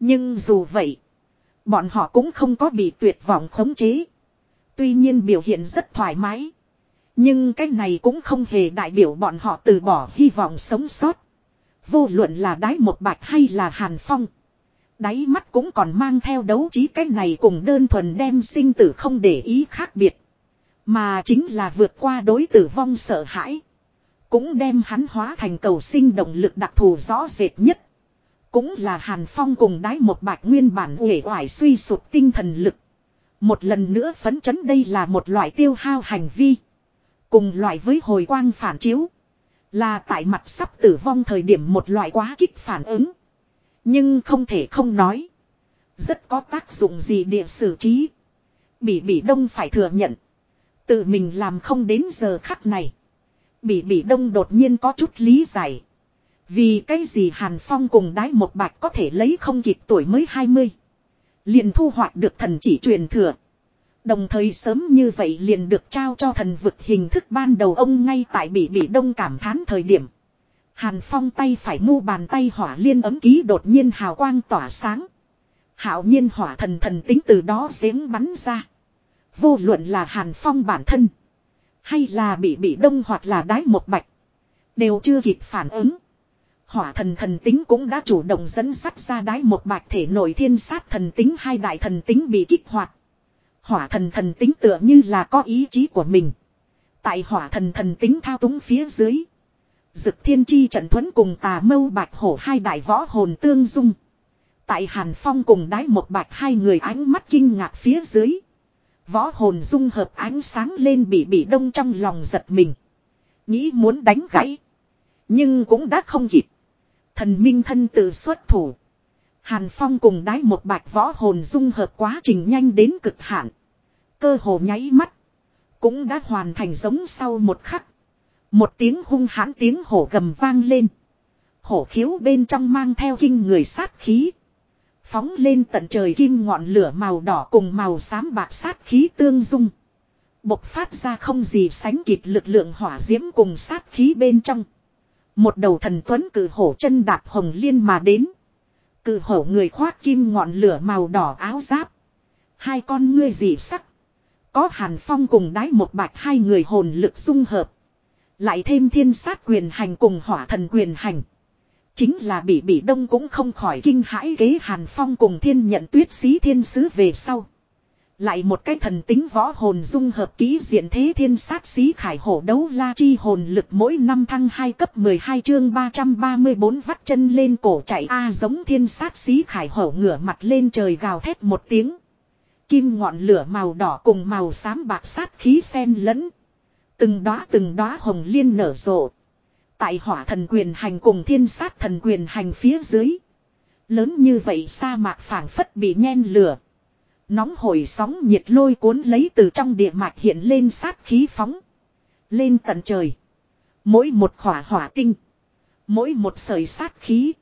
S1: Nhưng dù vậy. Bọn họ cũng không có bị tuyệt vọng khống chế. Tuy nhiên biểu hiện rất thoải mái. Nhưng cái này cũng không hề đại biểu bọn họ từ bỏ hy vọng sống sót. Vô luận là đái một bạch hay là hàn phong. Đáy mắt cũng còn mang theo đấu trí cái này cùng đơn thuần đem sinh tử không để ý khác biệt. Mà chính là vượt qua đối tử vong sợ hãi. Cũng đem hắn hóa thành cầu sinh động lực đặc thù rõ rệt nhất. Cũng là Hàn Phong cùng đái một bạch nguyên bản uể oải suy sụp tinh thần lực. Một lần nữa phấn chấn đây là một loại tiêu hao hành vi. Cùng loại với hồi quang phản chiếu. Là tại mặt sắp tử vong thời điểm một loại quá kích phản ứng. Nhưng không thể không nói. Rất có tác dụng gì địa xử trí. Bỉ bỉ đông phải thừa nhận. Tự mình làm không đến giờ khắc này. Bỉ bỉ đông đột nhiên có chút lý giải. Vì cái gì Hàn Phong cùng đái một bạch có thể lấy không kịp tuổi mới 20. Liền thu hoạch được thần chỉ truyền thừa. Đồng thời sớm như vậy liền được trao cho thần vực hình thức ban đầu ông ngay tại bị bị đông cảm thán thời điểm. Hàn Phong tay phải mu bàn tay hỏa liên ấm ký đột nhiên hào quang tỏa sáng. Hạo nhiên hỏa thần thần tính từ đó giếng bắn ra. Vô luận là Hàn Phong bản thân. Hay là bị bị đông hoặc là đái một bạch. Đều chưa kịp phản ứng. Hỏa thần thần tính cũng đã chủ động dẫn sắt ra đái một bạch thể nội thiên sát thần tính hai đại thần tính bị kích hoạt. Hỏa thần thần tính tựa như là có ý chí của mình. Tại hỏa thần thần tính thao túng phía dưới. Dực thiên chi trận thuẫn cùng tà mâu bạch hổ hai đại võ hồn tương dung. Tại hàn phong cùng đái một bạch hai người ánh mắt kinh ngạc phía dưới. Võ hồn dung hợp ánh sáng lên bị bị đông trong lòng giật mình. Nghĩ muốn đánh gãy. Nhưng cũng đã không kịp. Thần minh thân tự xuất thủ. Hàn Phong cùng đái một bạch võ hồn dung hợp quá trình nhanh đến cực hạn. Cơ hồ nháy mắt. Cũng đã hoàn thành giống sau một khắc. Một tiếng hung hãn tiếng hổ gầm vang lên. Hổ khiếu bên trong mang theo kinh người sát khí. Phóng lên tận trời kim ngọn lửa màu đỏ cùng màu xám bạc sát khí tương dung. Bộc phát ra không gì sánh kịp lực lượng hỏa diễm cùng sát khí bên trong. Một đầu thần tuấn cử hổ chân đạp hồng liên mà đến. cử hổ người khoác kim ngọn lửa màu đỏ áo giáp. Hai con ngươi dị sắc. Có hàn phong cùng đái một bạch hai người hồn lực dung hợp. Lại thêm thiên sát quyền hành cùng hỏa thần quyền hành. Chính là bị bị đông cũng không khỏi kinh hãi kế hàn phong cùng thiên nhận tuyết sĩ thiên sứ về sau. Lại một cái thần tính võ hồn dung hợp ký diện thế thiên sát xí khải hổ đấu la chi hồn lực mỗi năm thăng 2 cấp 12 chương 334 vắt chân lên cổ chạy A giống thiên sát xí khải hổ ngửa mặt lên trời gào thét một tiếng. Kim ngọn lửa màu đỏ cùng màu xám bạc sát khí xen lẫn. Từng đóa từng đóa hồng liên nở rộ. Tại hỏa thần quyền hành cùng thiên sát thần quyền hành phía dưới. Lớn như vậy sa mạc phảng phất bị nhen lửa. Nóng hồi sóng nhiệt lôi cuốn lấy từ trong địa mạch hiện lên sát khí phóng. Lên tận trời. Mỗi một khỏa hỏa tinh. Mỗi một sợi sát khí.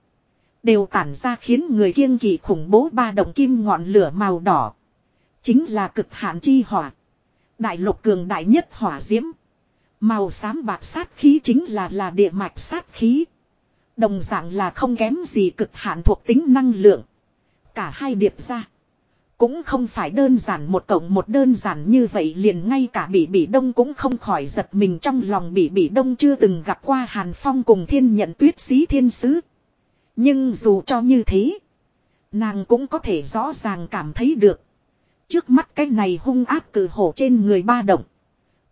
S1: Đều tản ra khiến người kiêng kỵ khủng bố ba đồng kim ngọn lửa màu đỏ. Chính là cực hạn chi hỏa. Đại lục cường đại nhất hỏa diễm. Màu xám bạc sát khí chính là là địa mạch sát khí. Đồng dạng là không kém gì cực hạn thuộc tính năng lượng. Cả hai điệp ra. Cũng không phải đơn giản một cộng một đơn giản như vậy liền ngay cả bị bị đông cũng không khỏi giật mình trong lòng bị bị đông chưa từng gặp qua Hàn Phong cùng thiên nhận tuyết sĩ thiên sứ. Nhưng dù cho như thế, nàng cũng có thể rõ ràng cảm thấy được. Trước mắt cái này hung áp cử hổ trên người ba động.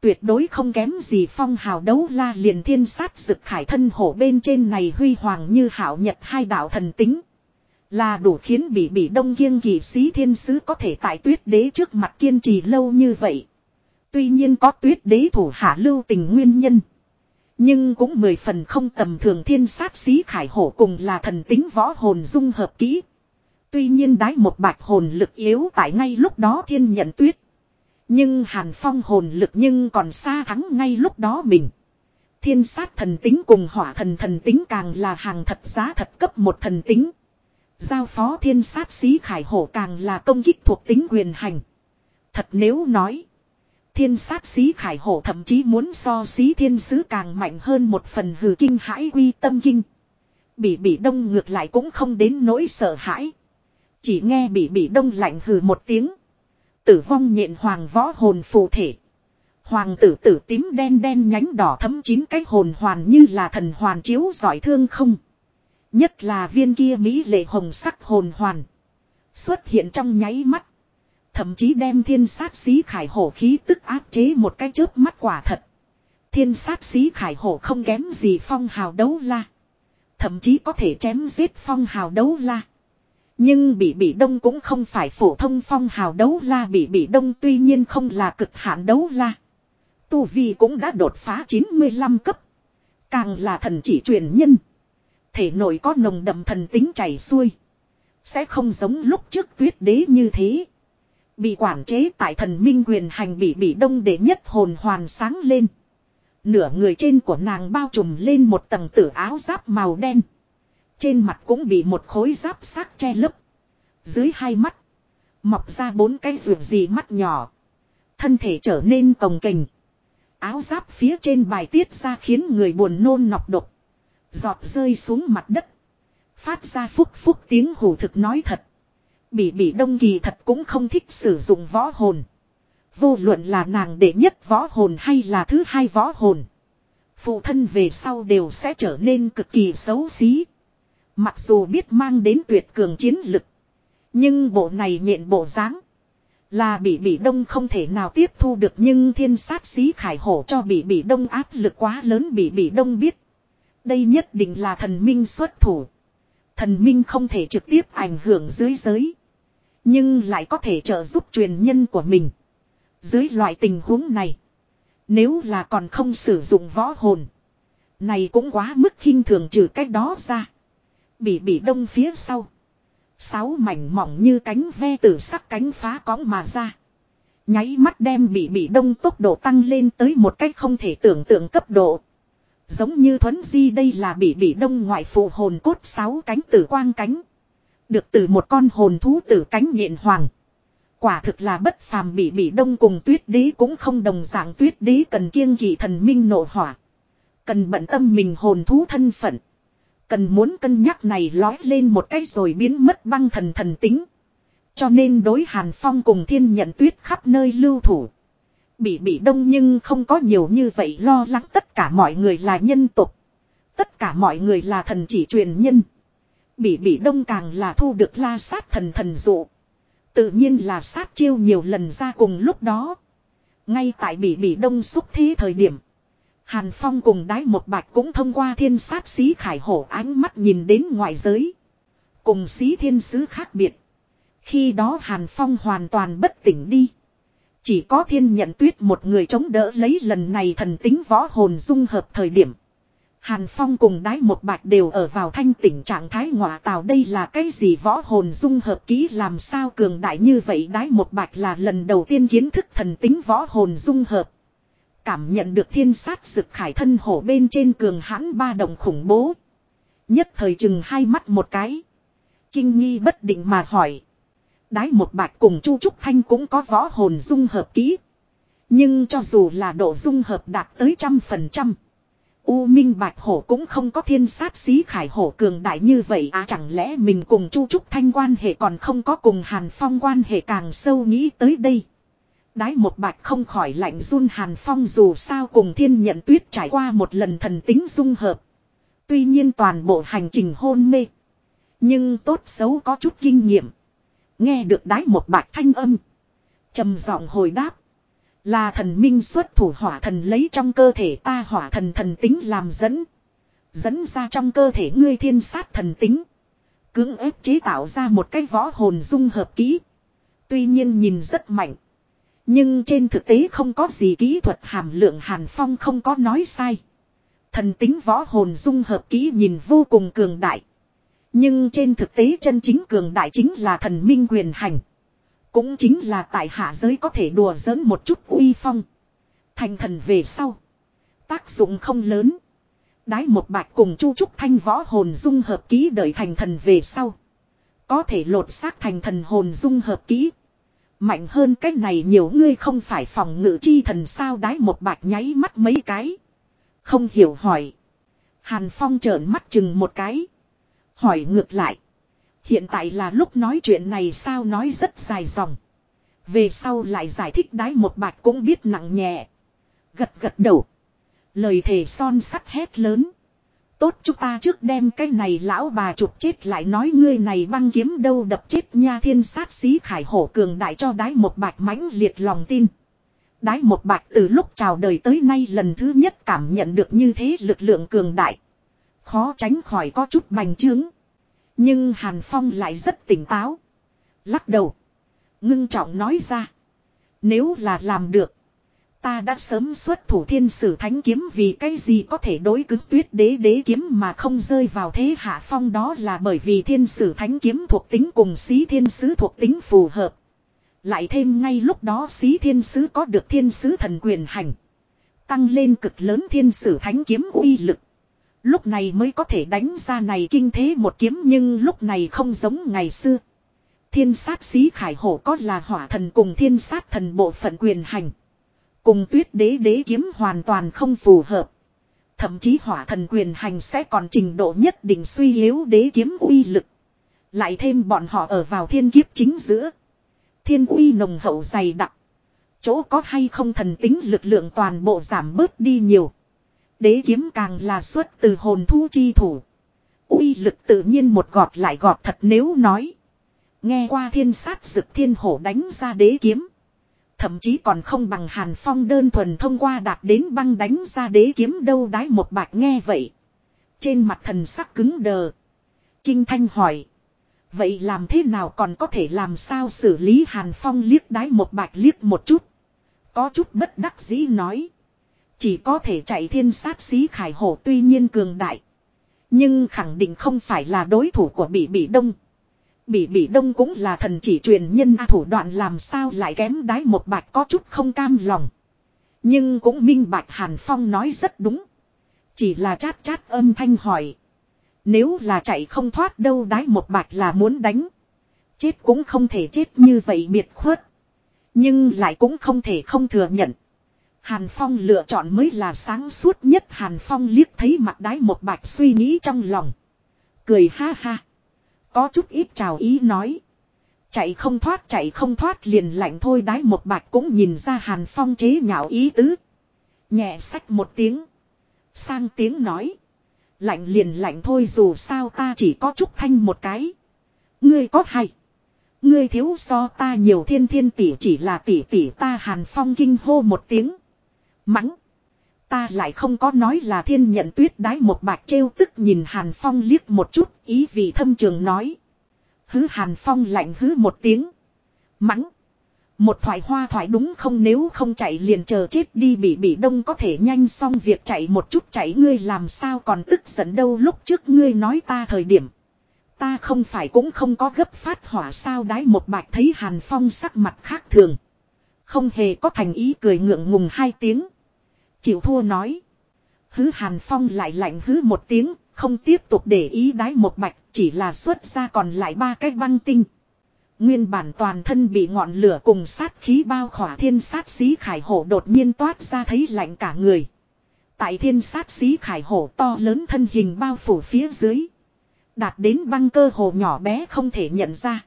S1: Tuyệt đối không kém gì phong hào đấu la liền thiên sát rực khải thân hổ bên trên này huy hoàng như hảo nhật hai đạo thần tính. Là đủ khiến bị bị đông kiêng kỳ sĩ thiên sứ có thể tại tuyết đế trước mặt kiên trì lâu như vậy. Tuy nhiên có tuyết đế thủ hạ lưu tình nguyên nhân. Nhưng cũng mười phần không tầm thường thiên sát sĩ khải hổ cùng là thần tính võ hồn dung hợp kỹ. Tuy nhiên đái một bạch hồn lực yếu tại ngay lúc đó thiên nhận tuyết. Nhưng hàn phong hồn lực nhưng còn xa thắng ngay lúc đó mình. Thiên sát thần tính cùng hỏa thần thần tính càng là hàng thật giá thật cấp một thần tính. Giao phó thiên sát sĩ khải hổ càng là công kích thuộc tính quyền hành. Thật nếu nói. Thiên sát sĩ khải hổ thậm chí muốn so sĩ thiên sứ càng mạnh hơn một phần hừ kinh hãi uy tâm kinh. Bị bị đông ngược lại cũng không đến nỗi sợ hãi. Chỉ nghe bị bị đông lạnh hừ một tiếng. Tử vong nhện hoàng võ hồn phù thể. Hoàng tử tử tím đen đen nhánh đỏ thấm chín cái hồn hoàn như là thần hoàn chiếu giỏi thương không. Nhất là viên kia Mỹ lệ hồng sắc hồn hoàn. Xuất hiện trong nháy mắt. Thậm chí đem thiên sát xí khải hổ khí tức áp chế một cái chớp mắt quả thật. Thiên sát xí khải hổ không kém gì phong hào đấu la. Thậm chí có thể chém giết phong hào đấu la. Nhưng bị bị đông cũng không phải phổ thông phong hào đấu la bị bị đông tuy nhiên không là cực hạn đấu la. Tu Vi cũng đã đột phá 95 cấp. Càng là thần chỉ truyền nhân. Thể nội có nồng đậm thần tính chảy xuôi. Sẽ không giống lúc trước tuyết đế như thế. Bị quản chế tại thần minh quyền hành bị bị đông để nhất hồn hoàn sáng lên. Nửa người trên của nàng bao trùm lên một tầng tử áo giáp màu đen. Trên mặt cũng bị một khối giáp xác che lấp. Dưới hai mắt. Mọc ra bốn cái ruột gì mắt nhỏ. Thân thể trở nên cồng kềnh. Áo giáp phía trên bài tiết ra khiến người buồn nôn nọc độc. Giọt rơi xuống mặt đất. Phát ra phúc phúc tiếng hù thực nói thật. Bỉ bỉ đông kỳ thật cũng không thích sử dụng võ hồn. Vô luận là nàng đệ nhất võ hồn hay là thứ hai võ hồn. Phụ thân về sau đều sẽ trở nên cực kỳ xấu xí. Mặc dù biết mang đến tuyệt cường chiến lực. Nhưng bộ này nhện bộ dáng Là bị bị đông không thể nào tiếp thu được nhưng thiên sát xí khải hổ cho bị bị đông áp lực quá lớn bị bị đông biết. Đây nhất định là thần minh xuất thủ. Thần minh không thể trực tiếp ảnh hưởng dưới giới. Nhưng lại có thể trợ giúp truyền nhân của mình. Dưới loại tình huống này. Nếu là còn không sử dụng võ hồn. Này cũng quá mức khinh thường trừ cách đó ra. Bị bị đông phía sau. Sáu mảnh mỏng như cánh ve tử sắc cánh phá cõng mà ra. Nháy mắt đem bị bị đông tốc độ tăng lên tới một cách không thể tưởng tượng cấp độ. Giống như thuấn di đây là bị bị đông ngoại phụ hồn cốt sáu cánh tử quang cánh. Được từ một con hồn thú tử cánh nhện hoàng. Quả thực là bất phàm bị bị đông cùng tuyết đế cũng không đồng dạng tuyết đế cần kiêng kỵ thần minh nộ hỏa. Cần bận tâm mình hồn thú thân phận. Cần muốn cân nhắc này lói lên một cái rồi biến mất băng thần thần tính. Cho nên đối Hàn Phong cùng thiên nhận tuyết khắp nơi lưu thủ. Bị bị đông nhưng không có nhiều như vậy lo lắng tất cả mọi người là nhân tục. Tất cả mọi người là thần chỉ truyền nhân. Bị bị đông càng là thu được la sát thần thần dụ. Tự nhiên là sát chiêu nhiều lần ra cùng lúc đó. Ngay tại bị bị đông xúc thế thời điểm. Hàn Phong cùng đái một bạch cũng thông qua thiên sát xí khải hổ ánh mắt nhìn đến ngoại giới. Cùng xí thiên sứ khác biệt. Khi đó Hàn Phong hoàn toàn bất tỉnh đi. Chỉ có thiên nhận tuyết một người chống đỡ lấy lần này thần tính võ hồn dung hợp thời điểm. Hàn Phong cùng đái một bạch đều ở vào thanh tỉnh trạng thái ngọa tào đây là cái gì võ hồn dung hợp ký làm sao cường đại như vậy đái một bạch là lần đầu tiên kiến thức thần tính võ hồn dung hợp. Cảm nhận được thiên sát sực khải thân hổ bên trên cường hãn ba đồng khủng bố. Nhất thời chừng hai mắt một cái. Kinh nghi bất định mà hỏi. Đái một bạch cùng Chu Trúc Thanh cũng có võ hồn dung hợp kỹ. Nhưng cho dù là độ dung hợp đạt tới trăm phần trăm. U Minh Bạch Hổ cũng không có thiên sát xí khải hổ cường đại như vậy à chẳng lẽ mình cùng Chu Trúc Thanh quan hệ còn không có cùng Hàn Phong quan hệ càng sâu nghĩ tới đây. Đái một bạch không khỏi lạnh run Hàn Phong dù sao cùng thiên nhận tuyết trải qua một lần thần tính dung hợp. Tuy nhiên toàn bộ hành trình hôn mê. Nhưng tốt xấu có chút kinh nghiệm. Nghe được đái một bạch thanh âm. trầm giọng hồi đáp. Là thần minh xuất thủ hỏa thần lấy trong cơ thể ta hỏa thần thần tính làm dẫn. Dẫn ra trong cơ thể ngươi thiên sát thần tính. Cưỡng ép chế tạo ra một cái võ hồn dung hợp kỹ. Tuy nhiên nhìn rất mạnh. Nhưng trên thực tế không có gì kỹ thuật hàm lượng Hàn Phong không có nói sai. Thần tính võ hồn dung hợp kỹ nhìn vô cùng cường đại. Nhưng trên thực tế chân chính cường đại chính là thần minh quyền hành. Cũng chính là tại hạ giới có thể đùa giỡn một chút uy phong. Thành thần về sau. Tác dụng không lớn. Đái một bạch cùng chu trúc thanh võ hồn dung hợp ký đợi thành thần về sau. Có thể lột xác thành thần hồn dung hợp ký. Mạnh hơn cách này nhiều ngươi không phải phòng ngự chi thần sao đái một bạch nháy mắt mấy cái. Không hiểu hỏi. Hàn Phong trợn mắt chừng một cái. Hỏi ngược lại. Hiện tại là lúc nói chuyện này sao nói rất dài dòng. Về sau lại giải thích đái một bạch cũng biết nặng nhẹ. Gật gật đầu. Lời thề son sắt hét lớn. Tốt chúng ta trước đem cái này lão bà chụp chết lại nói ngươi này băng kiếm đâu đập chết nha thiên sát xí khải hổ cường đại cho đái một bạch mãnh liệt lòng tin. Đái một bạch từ lúc chào đời tới nay lần thứ nhất cảm nhận được như thế lực lượng cường đại. Khó tránh khỏi có chút bành trướng. Nhưng Hàn Phong lại rất tỉnh táo. Lắc đầu. Ngưng trọng nói ra. Nếu là làm được. Ta đã sớm xuất thủ thiên sử thánh kiếm vì cái gì có thể đối cứng tuyết đế đế kiếm mà không rơi vào thế hạ phong đó là bởi vì thiên sử thánh kiếm thuộc tính cùng xí thiên sứ thuộc tính phù hợp. Lại thêm ngay lúc đó xí thiên sứ có được thiên sứ thần quyền hành. Tăng lên cực lớn thiên sử thánh kiếm uy lực. Lúc này mới có thể đánh ra này kinh thế một kiếm nhưng lúc này không giống ngày xưa. Thiên sát xí khải hổ có là hỏa thần cùng thiên sát thần bộ phận quyền hành. Cùng tuyết đế đế kiếm hoàn toàn không phù hợp. Thậm chí hỏa thần quyền hành sẽ còn trình độ nhất định suy yếu đế kiếm uy lực. Lại thêm bọn họ ở vào thiên kiếp chính giữa. Thiên uy nồng hậu dày đặc. Chỗ có hay không thần tính lực lượng toàn bộ giảm bớt đi nhiều. Đế kiếm càng là xuất từ hồn thu chi thủ. uy lực tự nhiên một gọt lại gọt thật nếu nói. Nghe qua thiên sát dực thiên hổ đánh ra đế kiếm. Thậm chí còn không bằng hàn phong đơn thuần thông qua đạt đến băng đánh ra đế kiếm đâu đái một bạch nghe vậy. Trên mặt thần sắc cứng đờ. Kinh thanh hỏi. Vậy làm thế nào còn có thể làm sao xử lý hàn phong liếc đái một bạch liếc một chút. Có chút bất đắc dĩ nói. Chỉ có thể chạy thiên sát xí khải hổ tuy nhiên cường đại. Nhưng khẳng định không phải là đối thủ của bị bị đông. Bị bị đông cũng là thần chỉ truyền nhân thủ đoạn làm sao lại kém đái một bạch có chút không cam lòng. Nhưng cũng minh bạch Hàn Phong nói rất đúng. Chỉ là chát chát âm thanh hỏi. Nếu là chạy không thoát đâu đái một bạch là muốn đánh. Chết cũng không thể chết như vậy biệt khuất. Nhưng lại cũng không thể không thừa nhận. Hàn Phong lựa chọn mới là sáng suốt nhất Hàn Phong liếc thấy mặt đái một bạch suy nghĩ trong lòng. Cười ha ha. Có chút ít chào ý nói. Chạy không thoát, chạy không thoát, liền lạnh thôi đái một bạch cũng nhìn ra Hàn Phong chế nhạo ý tứ. Nhẹ sách một tiếng. Sang tiếng nói. Lạnh liền lạnh thôi, dù sao ta chỉ có chút thanh một cái. Ngươi có hay. Ngươi thiếu so ta nhiều thiên thiên tỷ, chỉ là tỷ tỷ ta Hàn Phong kinh hô một tiếng. Mắng. Ta lại không có nói là thiên nhận tuyết đái một bạch trêu tức nhìn Hàn Phong liếc một chút, ý vị thâm trường nói. Hứ Hàn Phong lạnh hứ một tiếng. Mắng. Một thoại hoa thoại đúng không nếu không chạy liền chờ chết đi bị bị đông có thể nhanh xong việc chạy một chút chạy ngươi làm sao còn tức giận đâu lúc trước ngươi nói ta thời điểm. Ta không phải cũng không có gấp phát hỏa sao đái một bạch thấy Hàn Phong sắc mặt khác thường. Không hề có thành ý cười ngượng ngùng hai tiếng. Chịu thua nói. Hứ Hàn Phong lại lạnh hứ một tiếng, không tiếp tục để ý đái một bạch, chỉ là xuất ra còn lại ba cái băng tinh. Nguyên bản toàn thân bị ngọn lửa cùng sát khí bao khỏa thiên sát xí khải hổ đột nhiên toát ra thấy lạnh cả người. Tại thiên sát xí khải hổ to lớn thân hình bao phủ phía dưới. Đạt đến băng cơ hồ nhỏ bé không thể nhận ra.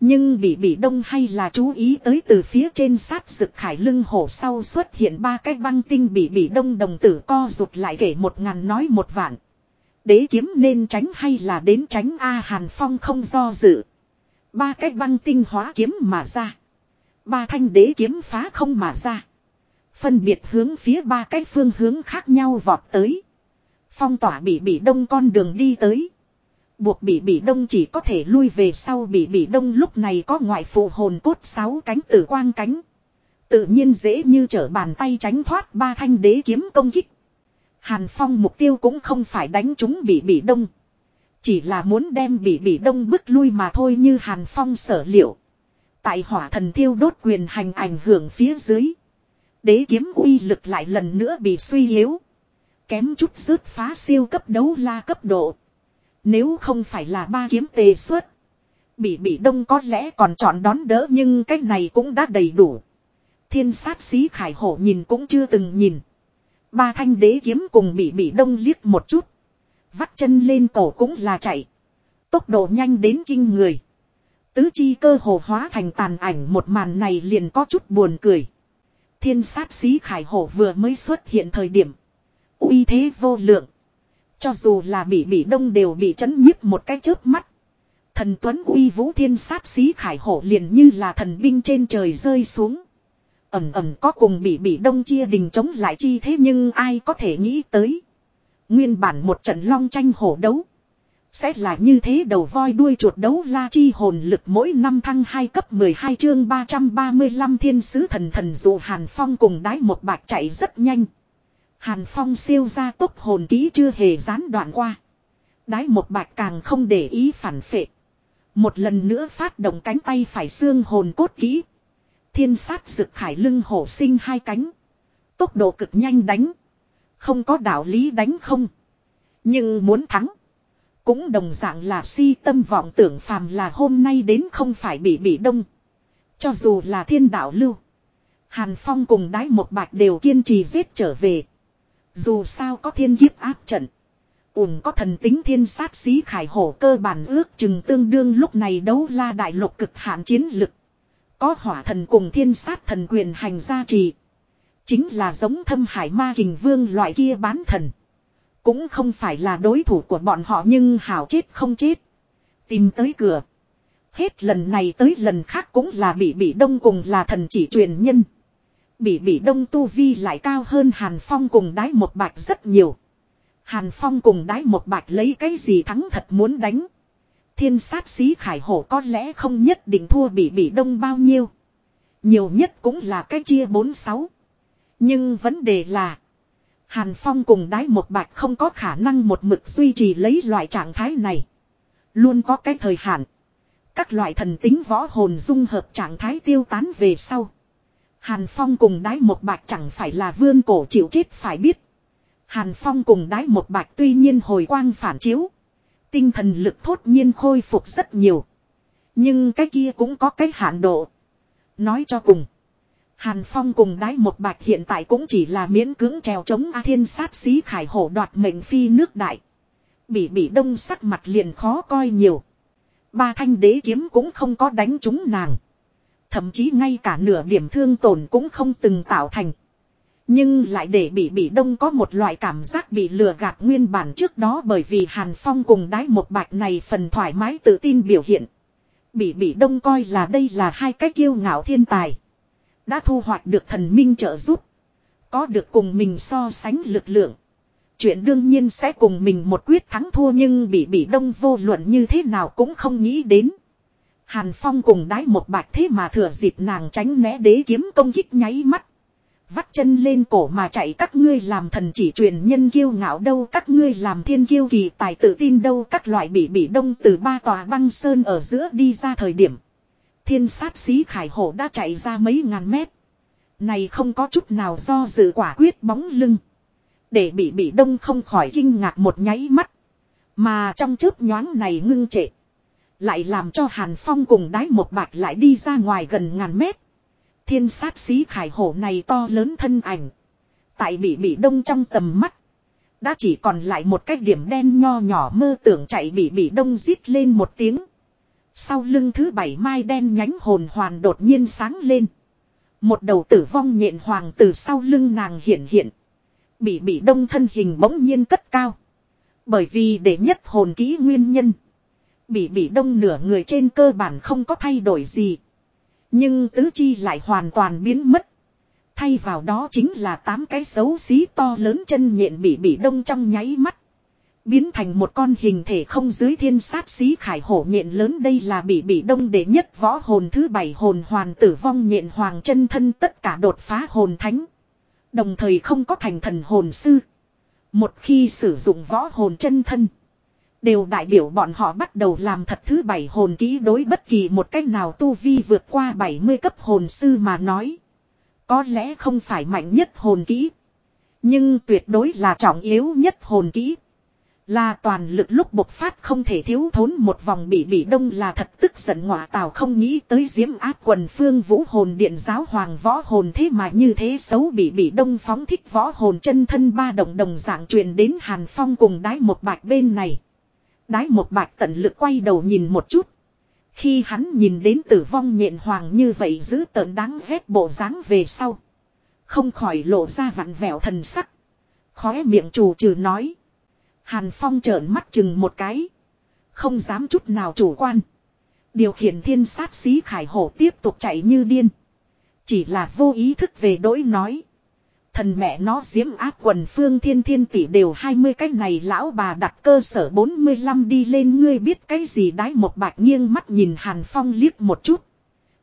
S1: Nhưng bị bị đông hay là chú ý tới từ phía trên sát rực khải lưng hổ sau xuất hiện ba cái băng tinh bị bị đông đồng tử co rụt lại kể một ngàn nói một vạn. Đế kiếm nên tránh hay là đến tránh A Hàn Phong không do dự. Ba cái băng tinh hóa kiếm mà ra. Ba thanh đế kiếm phá không mà ra. Phân biệt hướng phía ba cái phương hướng khác nhau vọt tới. Phong tỏa bị bị đông con đường đi tới. Buộc bị bị đông chỉ có thể lui về sau bị bị đông lúc này có ngoại phụ hồn cốt sáu cánh tử quang cánh. Tự nhiên dễ như trở bàn tay tránh thoát ba thanh đế kiếm công kích. Hàn Phong mục tiêu cũng không phải đánh chúng bị bị đông. Chỉ là muốn đem bị bị đông bức lui mà thôi như Hàn Phong sở liệu. Tại hỏa thần tiêu đốt quyền hành ảnh hưởng phía dưới. Đế kiếm uy lực lại lần nữa bị suy yếu. Kém chút rớt phá siêu cấp đấu la cấp độ. Nếu không phải là ba kiếm tề xuất. Bị bị đông có lẽ còn chọn đón đỡ nhưng cách này cũng đã đầy đủ. Thiên sát xí khải hổ nhìn cũng chưa từng nhìn. Ba thanh đế kiếm cùng bị bị đông liếc một chút. Vắt chân lên cổ cũng là chạy. Tốc độ nhanh đến kinh người. Tứ chi cơ hồ hóa thành tàn ảnh một màn này liền có chút buồn cười. Thiên sát xí khải hổ vừa mới xuất hiện thời điểm. uy thế vô lượng. Cho dù là bị bị đông đều bị chấn nhiếp một cái chớp mắt. Thần Tuấn uy vũ thiên sát xí khải hổ liền như là thần binh trên trời rơi xuống. Ẩm ẩm có cùng bị bị đông chia đình chống lại chi thế nhưng ai có thể nghĩ tới. Nguyên bản một trận long tranh hổ đấu. Sẽ là như thế đầu voi đuôi chuột đấu la chi hồn lực mỗi năm thăng 2 cấp 12 chương 335 thiên sứ thần thần dụ Hàn Phong cùng đái một bạc chạy rất nhanh. Hàn Phong siêu ra tốc hồn ký chưa hề gián đoạn qua. Đái một bạch càng không để ý phản phệ. Một lần nữa phát động cánh tay phải xương hồn cốt kỹ. Thiên sát rực khải lưng hổ sinh hai cánh. Tốc độ cực nhanh đánh. Không có đạo lý đánh không. Nhưng muốn thắng. Cũng đồng dạng là si tâm vọng tưởng phàm là hôm nay đến không phải bị bị đông. Cho dù là thiên đạo lưu. Hàn Phong cùng đái một bạch đều kiên trì giết trở về. Dù sao có thiên kiếp áp trận. Ủng có thần tính thiên sát xí khải hổ cơ bản ước chừng tương đương lúc này đấu la đại lục cực hạn chiến lực. Có hỏa thần cùng thiên sát thần quyền hành gia trì. Chính là giống thâm hải ma kình vương loại kia bán thần. Cũng không phải là đối thủ của bọn họ nhưng hảo chết không chết. Tìm tới cửa. Hết lần này tới lần khác cũng là bị bị đông cùng là thần chỉ truyền nhân. Bị bỉ đông tu vi lại cao hơn Hàn Phong cùng đái một bạch rất nhiều. Hàn Phong cùng đái một bạch lấy cái gì thắng thật muốn đánh. Thiên sát xí khải hổ có lẽ không nhất định thua bị bỉ đông bao nhiêu. Nhiều nhất cũng là cái chia 4-6. Nhưng vấn đề là. Hàn Phong cùng đái một bạch không có khả năng một mực duy trì lấy loại trạng thái này. Luôn có cái thời hạn. Các loại thần tính võ hồn dung hợp trạng thái tiêu tán về sau. Hàn Phong cùng đái một bạch chẳng phải là vương cổ chịu chết phải biết. Hàn Phong cùng đái một bạch tuy nhiên hồi quang phản chiếu. Tinh thần lực thốt nhiên khôi phục rất nhiều. Nhưng cái kia cũng có cái hạn độ. Nói cho cùng. Hàn Phong cùng đái một bạch hiện tại cũng chỉ là miễn cưỡng trèo chống A Thiên sát xí khải hổ đoạt mệnh phi nước đại. Bị bị đông sắc mặt liền khó coi nhiều. Ba thanh đế kiếm cũng không có đánh trúng nàng. Thậm chí ngay cả nửa điểm thương tổn cũng không từng tạo thành. Nhưng lại để bị bị đông có một loại cảm giác bị lừa gạt nguyên bản trước đó bởi vì Hàn Phong cùng đái một bạch này phần thoải mái tự tin biểu hiện. Bị bị đông coi là đây là hai cái kiêu ngạo thiên tài. Đã thu hoạch được thần minh trợ giúp. Có được cùng mình so sánh lực lượng. Chuyện đương nhiên sẽ cùng mình một quyết thắng thua nhưng bị bị đông vô luận như thế nào cũng không nghĩ đến. Hàn Phong cùng đái một bạch thế mà thừa dịp nàng tránh né đế kiếm công kích nháy mắt. Vắt chân lên cổ mà chạy, các ngươi làm thần chỉ truyền nhân kiêu ngạo đâu, các ngươi làm thiên kiêu kỳ tài tự tin đâu, các loại bị bị đông từ ba tòa băng sơn ở giữa đi ra thời điểm. Thiên sát xí khải hổ đã chạy ra mấy ngàn mét. Này không có chút nào do dự quả quyết bóng lưng. Để bị bị đông không khỏi kinh ngạc một nháy mắt. Mà trong chớp nhoáng này ngưng trệ. Lại làm cho Hàn Phong cùng đái một bạch lại đi ra ngoài gần ngàn mét. Thiên sát xí khải hổ này to lớn thân ảnh. Tại bị bị đông trong tầm mắt. Đã chỉ còn lại một cái điểm đen nho nhỏ mơ tưởng chạy bị bị đông rít lên một tiếng. Sau lưng thứ bảy mai đen nhánh hồn hoàn đột nhiên sáng lên. Một đầu tử vong nhện hoàng từ sau lưng nàng hiện hiện. Bị bị đông thân hình bỗng nhiên cất cao. Bởi vì để nhất hồn kỹ nguyên nhân. Bị bị đông nửa người trên cơ bản không có thay đổi gì. Nhưng tứ chi lại hoàn toàn biến mất. Thay vào đó chính là tám cái xấu xí to lớn chân nhện bị bị đông trong nháy mắt. Biến thành một con hình thể không dưới thiên sát xí khải hổ nhện lớn đây là bị bị đông đệ nhất võ hồn, thứ bảy hồn hoàn tử vong nhện hoàng chân thân tất cả đột phá hồn thánh. Đồng thời không có thành thần hồn sư. Một khi sử dụng võ hồn chân thân. Đều đại biểu bọn họ bắt đầu làm thật thứ bảy hồn kỹ đối bất kỳ một cách nào tu vi vượt qua 70 cấp hồn sư mà nói. Có lẽ không phải mạnh nhất hồn kỹ. Nhưng tuyệt đối là trọng yếu nhất hồn kỹ. Là toàn lực lúc bộc phát không thể thiếu thốn một vòng bị bị đông là thật tức giận ngọa tào không nghĩ tới diễm áp quần phương vũ hồn điện giáo hoàng võ hồn thế mà như thế xấu bị bị đông phóng thích võ hồn chân thân ba đồng đồng dạng truyền đến hàn phong cùng đái một bạch bên này. Đái một bạch tận lực quay đầu nhìn một chút. Khi hắn nhìn đến tử vong nhện hoàng như vậy giữ tợn đáng ghét bộ dáng về sau. Không khỏi lộ ra vặn vẹo thần sắc. Khóe miệng chủ trừ nói. Hàn Phong trợn mắt chừng một cái. Không dám chút nào chủ quan. Điều khiển thiên sát xí khải hổ tiếp tục chạy như điên. Chỉ là vô ý thức về đối nói. Thần mẹ nó diễm áp quần phương thiên thiên tỷ đều 20 cái này lão bà đặt cơ sở 45 đi lên, ngươi biết cái gì đái một bạch nghiêng mắt nhìn Hàn Phong liếc một chút.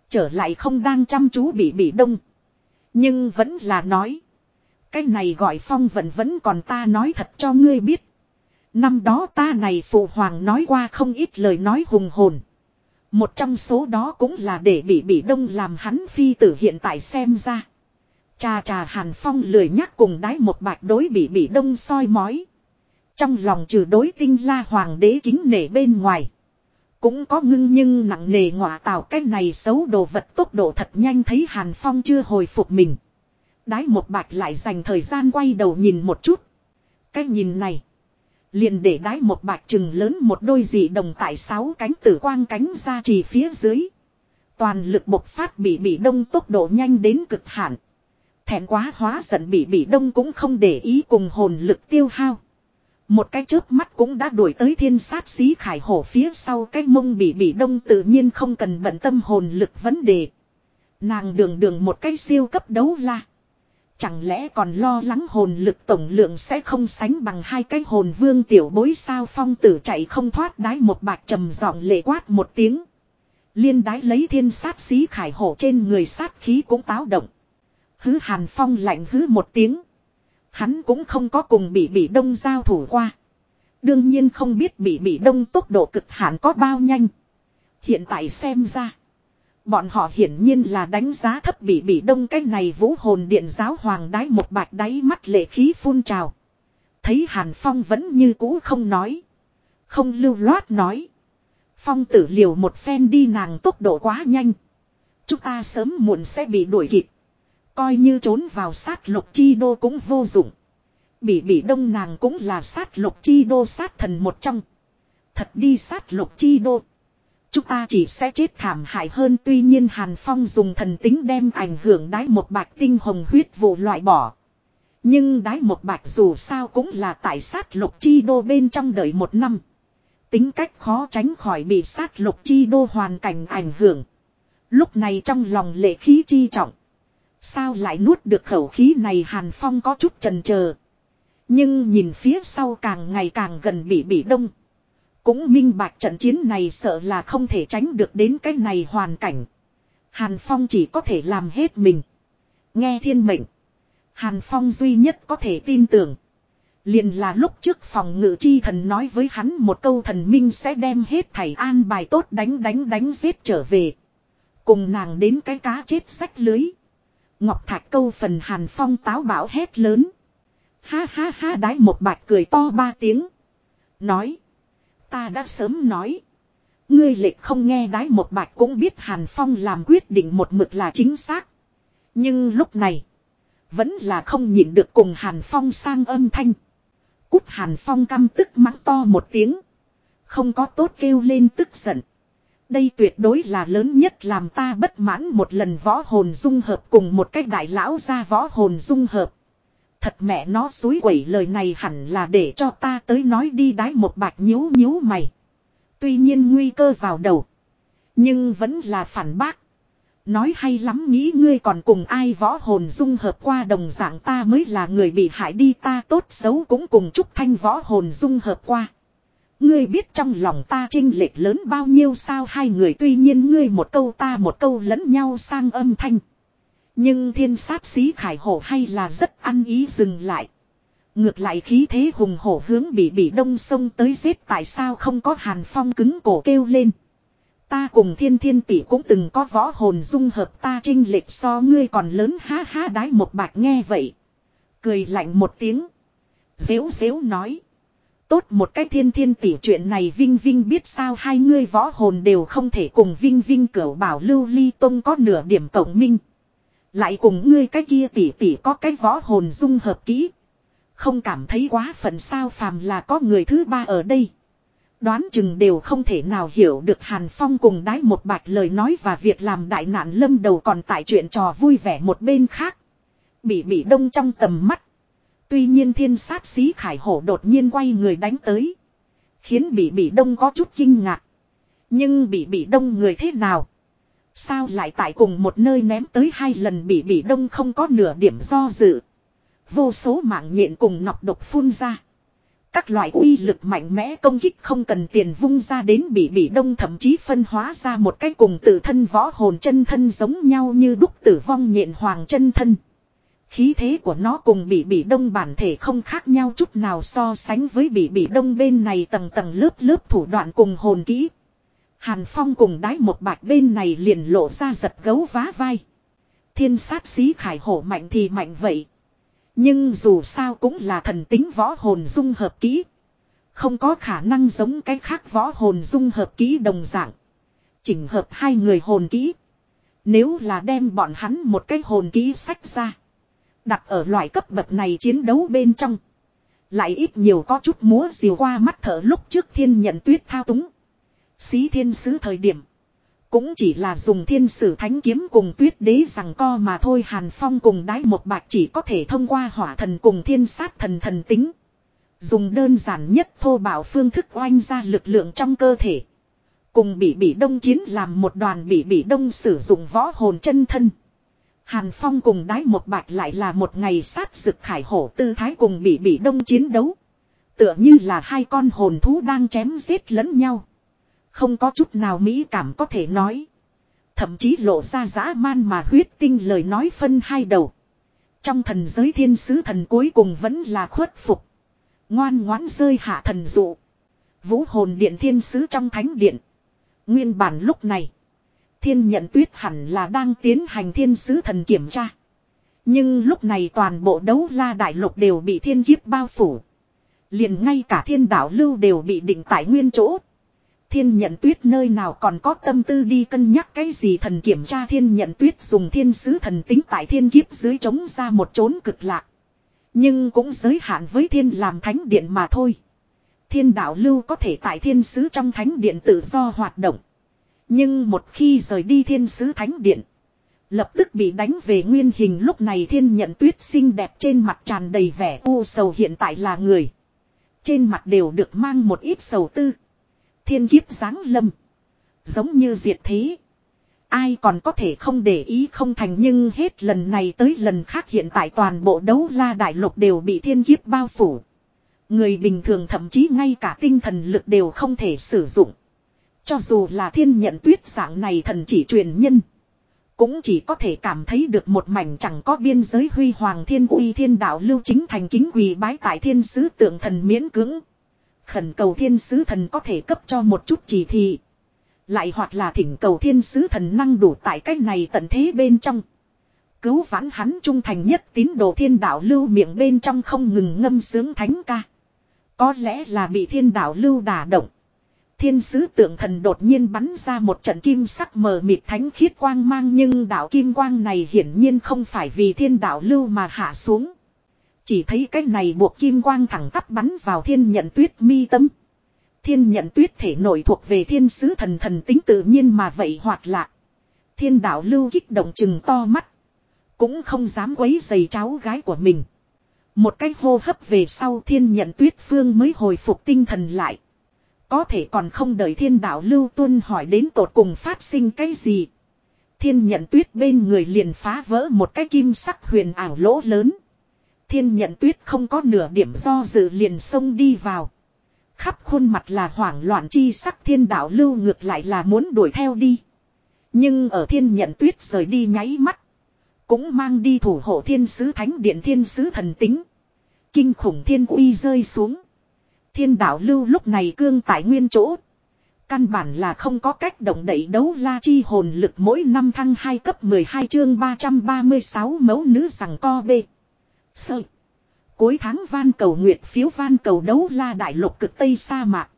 S1: Trở lại không đang chăm chú bị bị đông. Nhưng vẫn là nói. Cái này gọi Phong vẫn vẫn còn ta nói thật cho ngươi biết. Năm đó ta này phụ hoàng nói qua không ít lời nói hùng hồn. Một trong số đó cũng là để bị bị đông làm hắn phi tử hiện tại xem ra. Cha trà Hàn Phong lười nhắc cùng đái một bạch đối bị bị đông soi mói. Trong lòng trừ đối tinh la hoàng đế kính nể bên ngoài. Cũng có ngưng nhưng nặng nề ngọa tạo cái này xấu đồ vật tốc độ thật nhanh thấy Hàn Phong chưa hồi phục mình. Đái một bạch lại dành thời gian quay đầu nhìn một chút. Cái nhìn này. Liền để đái một bạch trừng lớn một đôi dị đồng tại sáu cánh tử quang cánh ra trì phía dưới. Toàn lực bộc phát bị bị đông tốc độ nhanh đến cực hạn. Thẹn quá hóa giận bị bị đông cũng không để ý cùng hồn lực tiêu hao. Một cái chớp mắt cũng đã đuổi tới thiên sát xí khải hổ phía sau cái mông bị bị đông tự nhiên không cần bận tâm hồn lực vấn đề. Nàng đường đường một cái siêu cấp đấu la. Chẳng lẽ còn lo lắng hồn lực tổng lượng sẽ không sánh bằng hai cái hồn vương tiểu bối sao phong tử chạy không thoát đái một bạc trầm giọng lệ quát một tiếng. Liên đái lấy thiên sát xí khải hổ trên người sát khí cũng táo động. Hứ hàn phong lạnh hứ một tiếng. Hắn cũng không có cùng bị bị đông giao thủ qua. Đương nhiên không biết bị bị đông tốc độ cực hạn có bao nhanh. Hiện tại xem ra. Bọn họ hiển nhiên là đánh giá thấp bị bị đông cái này vũ hồn điện giáo hoàng đái một bạch đáy mắt lệ khí phun trào. Thấy Hàn Phong vẫn như cũ không nói. Không lưu loát nói. Phong tử liều một phen đi nàng tốc độ quá nhanh. Chúng ta sớm muộn sẽ bị đuổi kịp. Coi như trốn vào sát lục chi đô cũng vô dụng. Bỉ bỉ đông nàng cũng là sát lục chi đô sát thần một trong. Thật đi sát lục chi đô. Chúng ta chỉ sẽ chết thảm hại hơn tuy nhiên Hàn Phong dùng thần tính đem ảnh hưởng đái một bạch tinh hồng huyết vụ loại bỏ. Nhưng đái một bạch dù sao cũng là tại sát lục chi đô bên trong đợi một năm. Tính cách khó tránh khỏi bị sát lục chi đô hoàn cảnh ảnh hưởng. Lúc này trong lòng lệ khí chi trọng. Sao lại nuốt được khẩu khí này Hàn Phong có chút trần chờ Nhưng nhìn phía sau càng ngày càng gần bị bị đông. Cũng minh bạch trận chiến này sợ là không thể tránh được đến cái này hoàn cảnh. Hàn Phong chỉ có thể làm hết mình. Nghe thiên mệnh. Hàn Phong duy nhất có thể tin tưởng. Liền là lúc trước phòng ngự chi thần nói với hắn một câu thần minh sẽ đem hết thảy an bài tốt đánh đánh đánh giết trở về. Cùng nàng đến cái cá chết sách lưới. Ngọc Thạch câu phần Hàn Phong táo bảo hét lớn. Ha ha ha đái một bạch cười to ba tiếng. Nói. Ta đã sớm nói. Ngươi lệ không nghe đái một bạch cũng biết Hàn Phong làm quyết định một mực là chính xác. Nhưng lúc này. Vẫn là không nhịn được cùng Hàn Phong sang âm thanh. Cút Hàn Phong căm tức mắng to một tiếng. Không có tốt kêu lên tức giận. Đây tuyệt đối là lớn nhất làm ta bất mãn một lần võ hồn dung hợp cùng một cách đại lão ra võ hồn dung hợp. Thật mẹ nó suối quẩy lời này hẳn là để cho ta tới nói đi đái một bạch nhíu nhíu mày. Tuy nhiên nguy cơ vào đầu. Nhưng vẫn là phản bác. Nói hay lắm nghĩ ngươi còn cùng ai võ hồn dung hợp qua đồng dạng ta mới là người bị hại đi ta tốt xấu cũng cùng Trúc Thanh võ hồn dung hợp qua. Ngươi biết trong lòng ta trinh lệch lớn bao nhiêu sao hai người tuy nhiên ngươi một câu ta một câu lẫn nhau sang âm thanh. Nhưng thiên sát xí khải hổ hay là rất ăn ý dừng lại. Ngược lại khí thế hùng hổ hướng bị bị đông sông tới giết tại sao không có hàn phong cứng cổ kêu lên. Ta cùng thiên thiên tỷ cũng từng có võ hồn dung hợp ta trinh lệch so ngươi còn lớn ha ha đái một bạch nghe vậy. Cười lạnh một tiếng. Dễu dễu nói. Tốt một cái thiên thiên tỷ chuyện này Vinh Vinh biết sao hai ngươi võ hồn đều không thể cùng Vinh Vinh cửu bảo lưu ly tông có nửa điểm cộng minh. Lại cùng ngươi cái kia tỷ tỷ có cái võ hồn dung hợp kỹ. Không cảm thấy quá phận sao phàm là có người thứ ba ở đây. Đoán chừng đều không thể nào hiểu được Hàn Phong cùng đái một bạch lời nói và việc làm đại nạn lâm đầu còn tại chuyện trò vui vẻ một bên khác. Bị bị đông trong tầm mắt. Tuy nhiên thiên sát sĩ khải hổ đột nhiên quay người đánh tới. Khiến bị bị đông có chút kinh ngạc. Nhưng bị bị đông người thế nào? Sao lại tại cùng một nơi ném tới hai lần bị bị đông không có nửa điểm do dự. Vô số mạng nhện cùng nọc độc phun ra. Các loại uy lực mạnh mẽ công kích không cần tiền vung ra đến bị bị đông thậm chí phân hóa ra một cái cùng tự thân võ hồn chân thân giống nhau như đúc tử vong nhện hoàng chân thân. Khí thế của nó cùng bị bị đông bản thể không khác nhau chút nào so sánh với bị bị đông bên này tầng tầng lớp lớp thủ đoạn cùng hồn kỹ. Hàn Phong cùng đái một bạch bên này liền lộ ra giật gấu vá vai. Thiên sát sĩ khải hổ mạnh thì mạnh vậy. Nhưng dù sao cũng là thần tính võ hồn dung hợp kỹ. Không có khả năng giống cái khác võ hồn dung hợp kỹ đồng dạng. Chỉnh hợp hai người hồn kỹ. Nếu là đem bọn hắn một cái hồn kỹ sách ra. Đặt ở loại cấp bậc này chiến đấu bên trong. Lại ít nhiều có chút múa diều qua mắt thở lúc trước thiên nhận tuyết thao túng. Xí thiên sứ thời điểm. Cũng chỉ là dùng thiên sử thánh kiếm cùng tuyết đế rằng co mà thôi Hàn Phong cùng đái một bạc chỉ có thể thông qua hỏa thần cùng thiên sát thần thần tính. Dùng đơn giản nhất thô bảo phương thức oanh ra lực lượng trong cơ thể. Cùng bị bị đông chiến làm một đoàn bị bị đông sử dụng võ hồn chân thân. Hàn Phong cùng đái một bạch lại là một ngày sát sực khải hổ tư thái cùng bị bị đông chiến đấu. Tựa như là hai con hồn thú đang chém giết lẫn nhau. Không có chút nào mỹ cảm có thể nói. Thậm chí lộ ra dã man mà huyết tinh lời nói phân hai đầu. Trong thần giới thiên sứ thần cuối cùng vẫn là khuất phục. Ngoan ngoãn rơi hạ thần dụ. Vũ hồn điện thiên sứ trong thánh điện. Nguyên bản lúc này. Thiên nhận tuyết hẳn là đang tiến hành thiên sứ thần kiểm tra. Nhưng lúc này toàn bộ đấu la đại lục đều bị thiên kiếp bao phủ. Liền ngay cả thiên đạo lưu đều bị định tại nguyên chỗ. Thiên nhận tuyết nơi nào còn có tâm tư đi cân nhắc cái gì thần kiểm tra thiên nhận tuyết dùng thiên sứ thần tính tại thiên kiếp dưới chống ra một chốn cực lạc. Nhưng cũng giới hạn với thiên làm thánh điện mà thôi. Thiên đạo lưu có thể tại thiên sứ trong thánh điện tự do hoạt động. Nhưng một khi rời đi thiên sứ thánh điện. Lập tức bị đánh về nguyên hình lúc này thiên nhận tuyết xinh đẹp trên mặt tràn đầy vẻ u sầu hiện tại là người. Trên mặt đều được mang một ít sầu tư. Thiên kiếp giáng lâm. Giống như diệt thế. Ai còn có thể không để ý không thành nhưng hết lần này tới lần khác hiện tại toàn bộ đấu la đại lục đều bị thiên kiếp bao phủ. Người bình thường thậm chí ngay cả tinh thần lực đều không thể sử dụng. Cho dù là thiên nhận tuyết dạng này thần chỉ truyền nhân. Cũng chỉ có thể cảm thấy được một mảnh chẳng có biên giới huy hoàng thiên uy thiên đạo lưu chính thành kính quỳ bái tại thiên sứ tượng thần miễn cưỡng. Khẩn cầu thiên sứ thần có thể cấp cho một chút chỉ thị. Lại hoặc là thỉnh cầu thiên sứ thần năng đủ tại cách này tận thế bên trong. Cứu vãn hắn trung thành nhất tín đồ thiên đạo lưu miệng bên trong không ngừng ngâm sướng thánh ca. Có lẽ là bị thiên đạo lưu đả động. Thiên sứ tượng thần đột nhiên bắn ra một trận kim sắc mờ mịt thánh khiết quang mang, nhưng đạo kim quang này hiển nhiên không phải vì thiên đạo lưu mà hạ xuống. Chỉ thấy cái này buộc kim quang thẳng tắp bắn vào thiên nhận tuyết mi tâm. Thiên nhận tuyết thể nội thuộc về thiên sứ thần thần tính tự nhiên mà vậy hoạt lạc. Thiên đạo lưu kích động chừng to mắt. Cũng không dám quấy giày cháu gái của mình. Một cái hô hấp về sau thiên nhận tuyết phương mới hồi phục tinh thần lại. Có thể còn không đợi thiên đạo lưu tuân hỏi đến tột cùng phát sinh cái gì. Thiên nhận tuyết bên người liền phá vỡ một cái kim sắc huyền ảo lỗ lớn. Thiên nhận tuyết không có nửa điểm do dự liền xông đi vào. Khắp khuôn mặt là hoảng loạn chi sắc thiên đạo lưu ngược lại là muốn đuổi theo đi. Nhưng ở thiên nhận tuyết rời đi nháy mắt. Cũng mang đi thủ hộ thiên sứ thánh điện thiên sứ thần tính. Kinh khủng thiên uy rơi xuống. Thiên đạo lưu lúc này cương tại nguyên chỗ. Căn bản là không có cách động đẩy đấu la chi hồn lực mỗi năm thăng 2 cấp 12 chương 336 mẫu nữ rằng co bê. Sợ. Cuối tháng van cầu nguyệt phiếu van cầu đấu la đại lục cực Tây sa mạc.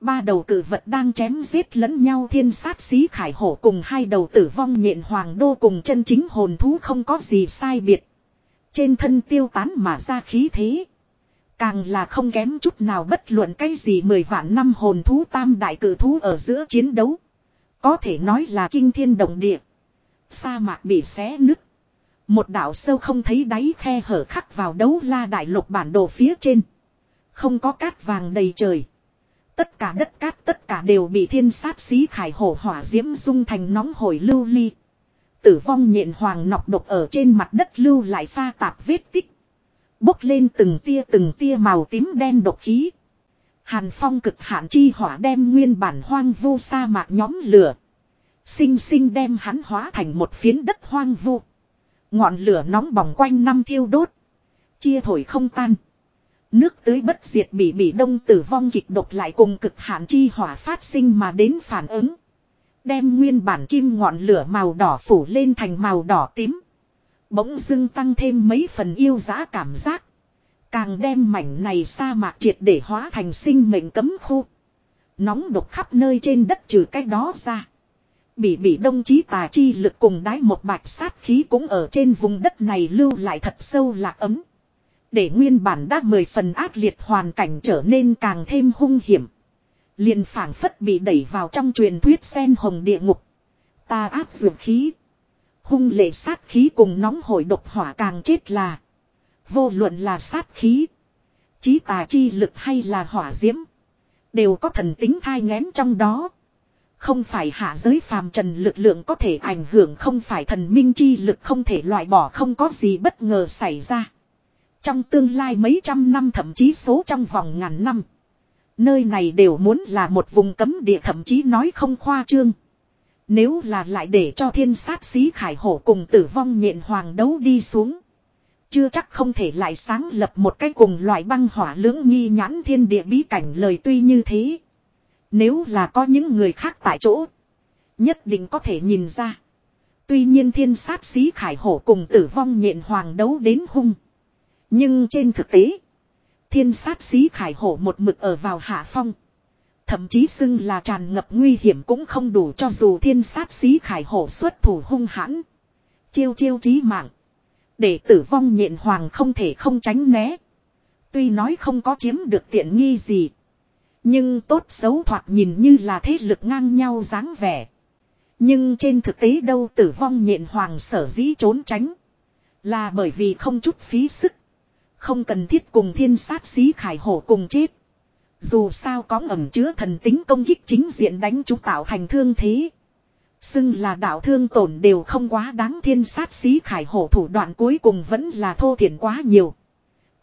S1: Ba đầu cử vật đang chém giết lẫn nhau thiên sát xí khải hổ cùng hai đầu tử vong nhện hoàng đô cùng chân chính hồn thú không có gì sai biệt. Trên thân tiêu tán mà ra khí thế. Càng là không kém chút nào bất luận cái gì mười vạn năm hồn thú tam đại cử thú ở giữa chiến đấu. Có thể nói là kinh thiên động địa. Sa mạc bị xé nứt. Một đảo sâu không thấy đáy khe hở khắc vào đấu la đại lục bản đồ phía trên. Không có cát vàng đầy trời. Tất cả đất cát tất cả đều bị thiên sát xí khải hổ hỏa diễm dung thành nóng hổi lưu ly. Tử vong nhện hoàng nọc độc ở trên mặt đất lưu lại pha tạp vết tích. Bốc lên từng tia từng tia màu tím đen độc khí. Hàn phong cực hạn chi hỏa đem nguyên bản hoang vu sa mạc nhóm lửa. Sinh sinh đem hắn hóa thành một phiến đất hoang vu. Ngọn lửa nóng bỏng quanh năm thiêu đốt. Chia thổi không tan. Nước tưới bất diệt bị bị đông tử vong kịch độc lại cùng cực hạn chi hỏa phát sinh mà đến phản ứng. Đem nguyên bản kim ngọn lửa màu đỏ phủ lên thành màu đỏ tím. Bỗng dưng tăng thêm mấy phần yêu giá cảm giác. Càng đem mảnh này sa mạc triệt để hóa thành sinh mệnh cấm khu. Nóng độc khắp nơi trên đất trừ cái đó ra. Bị bị đông chí tà chi lực cùng đái một bạch sát khí cũng ở trên vùng đất này lưu lại thật sâu lạc ấm. Để nguyên bản đã mười phần ác liệt hoàn cảnh trở nên càng thêm hung hiểm. Liền phảng phất bị đẩy vào trong truyền thuyết sen hồng địa ngục. Ta áp dược khí. Hung lệ sát khí cùng nóng hổi độc hỏa càng chết là. Vô luận là sát khí. Chí tà chi lực hay là hỏa diễm. Đều có thần tính thai ngén trong đó. Không phải hạ giới phàm trần lực lượng có thể ảnh hưởng, không phải thần minh chi lực không thể loại bỏ, không có gì bất ngờ xảy ra. Trong tương lai mấy trăm năm, thậm chí số trong vòng ngàn năm. Nơi này đều muốn là một vùng cấm địa, thậm chí nói không khoa trương. Nếu là lại để cho thiên sát xí khải hổ cùng tử vong nhện hoàng đấu đi xuống. Chưa chắc không thể lại sáng lập một cái cùng loại băng hỏa lưỡng nghi nhãn thiên địa bí cảnh lời tuy như thế. Nếu là có những người khác tại chỗ. Nhất định có thể nhìn ra. Tuy nhiên thiên sát xí khải hổ cùng tử vong nhện hoàng đấu đến hung. Nhưng trên thực tế. Thiên sát xí khải hổ một mực ở vào hạ phong. Thậm chí xưng là tràn ngập nguy hiểm cũng không đủ cho dù thiên sát xí khải hổ xuất thủ hung hãn. Chiêu chiêu trí mạng. Để tử vong nhện hoàng không thể không tránh né. Tuy nói không có chiếm được tiện nghi gì. Nhưng tốt xấu thoạt nhìn như là thế lực ngang nhau dáng vẻ. Nhưng trên thực tế đâu tử vong nhện hoàng sở dĩ trốn tránh. Là bởi vì không chút phí sức. Không cần thiết cùng thiên sát xí khải hổ cùng chết. Dù sao có ẩm chứa thần tính công kích chính diện đánh chúng tạo thành thương thế. Xưng là đạo thương tổn đều không quá đáng thiên sát xí khải hổ thủ đoạn cuối cùng vẫn là thô thiển quá nhiều.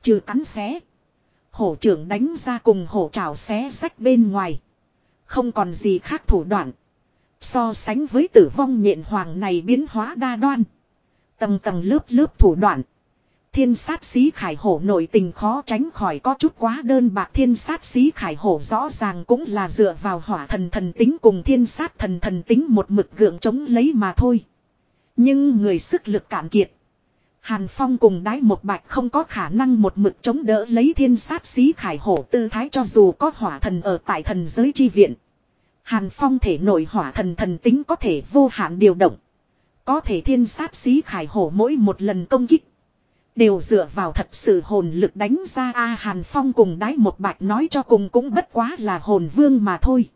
S1: Trừ cắn xé. Hổ trưởng đánh ra cùng hổ trào xé sách bên ngoài. Không còn gì khác thủ đoạn. So sánh với tử vong nhện hoàng này biến hóa đa đoan. Tầng tầng lớp lớp thủ đoạn. Thiên sát xí khải hổ nội tình khó tránh khỏi có chút quá đơn bạc thiên sát xí khải hổ rõ ràng cũng là dựa vào hỏa thần thần tính cùng thiên sát thần thần tính một mực gượng chống lấy mà thôi. Nhưng người sức lực cạn kiệt. Hàn Phong cùng đái một bạch không có khả năng một mực chống đỡ lấy thiên sát xí khải hổ tư thái cho dù có hỏa thần ở tại thần giới chi viện. Hàn Phong thể nội hỏa thần thần tính có thể vô hạn điều động. Có thể thiên sát xí khải hổ mỗi một lần công kích. Đều dựa vào thật sự hồn lực đánh ra A Hàn Phong cùng đái một bạch nói cho cùng cũng bất quá là hồn vương mà thôi.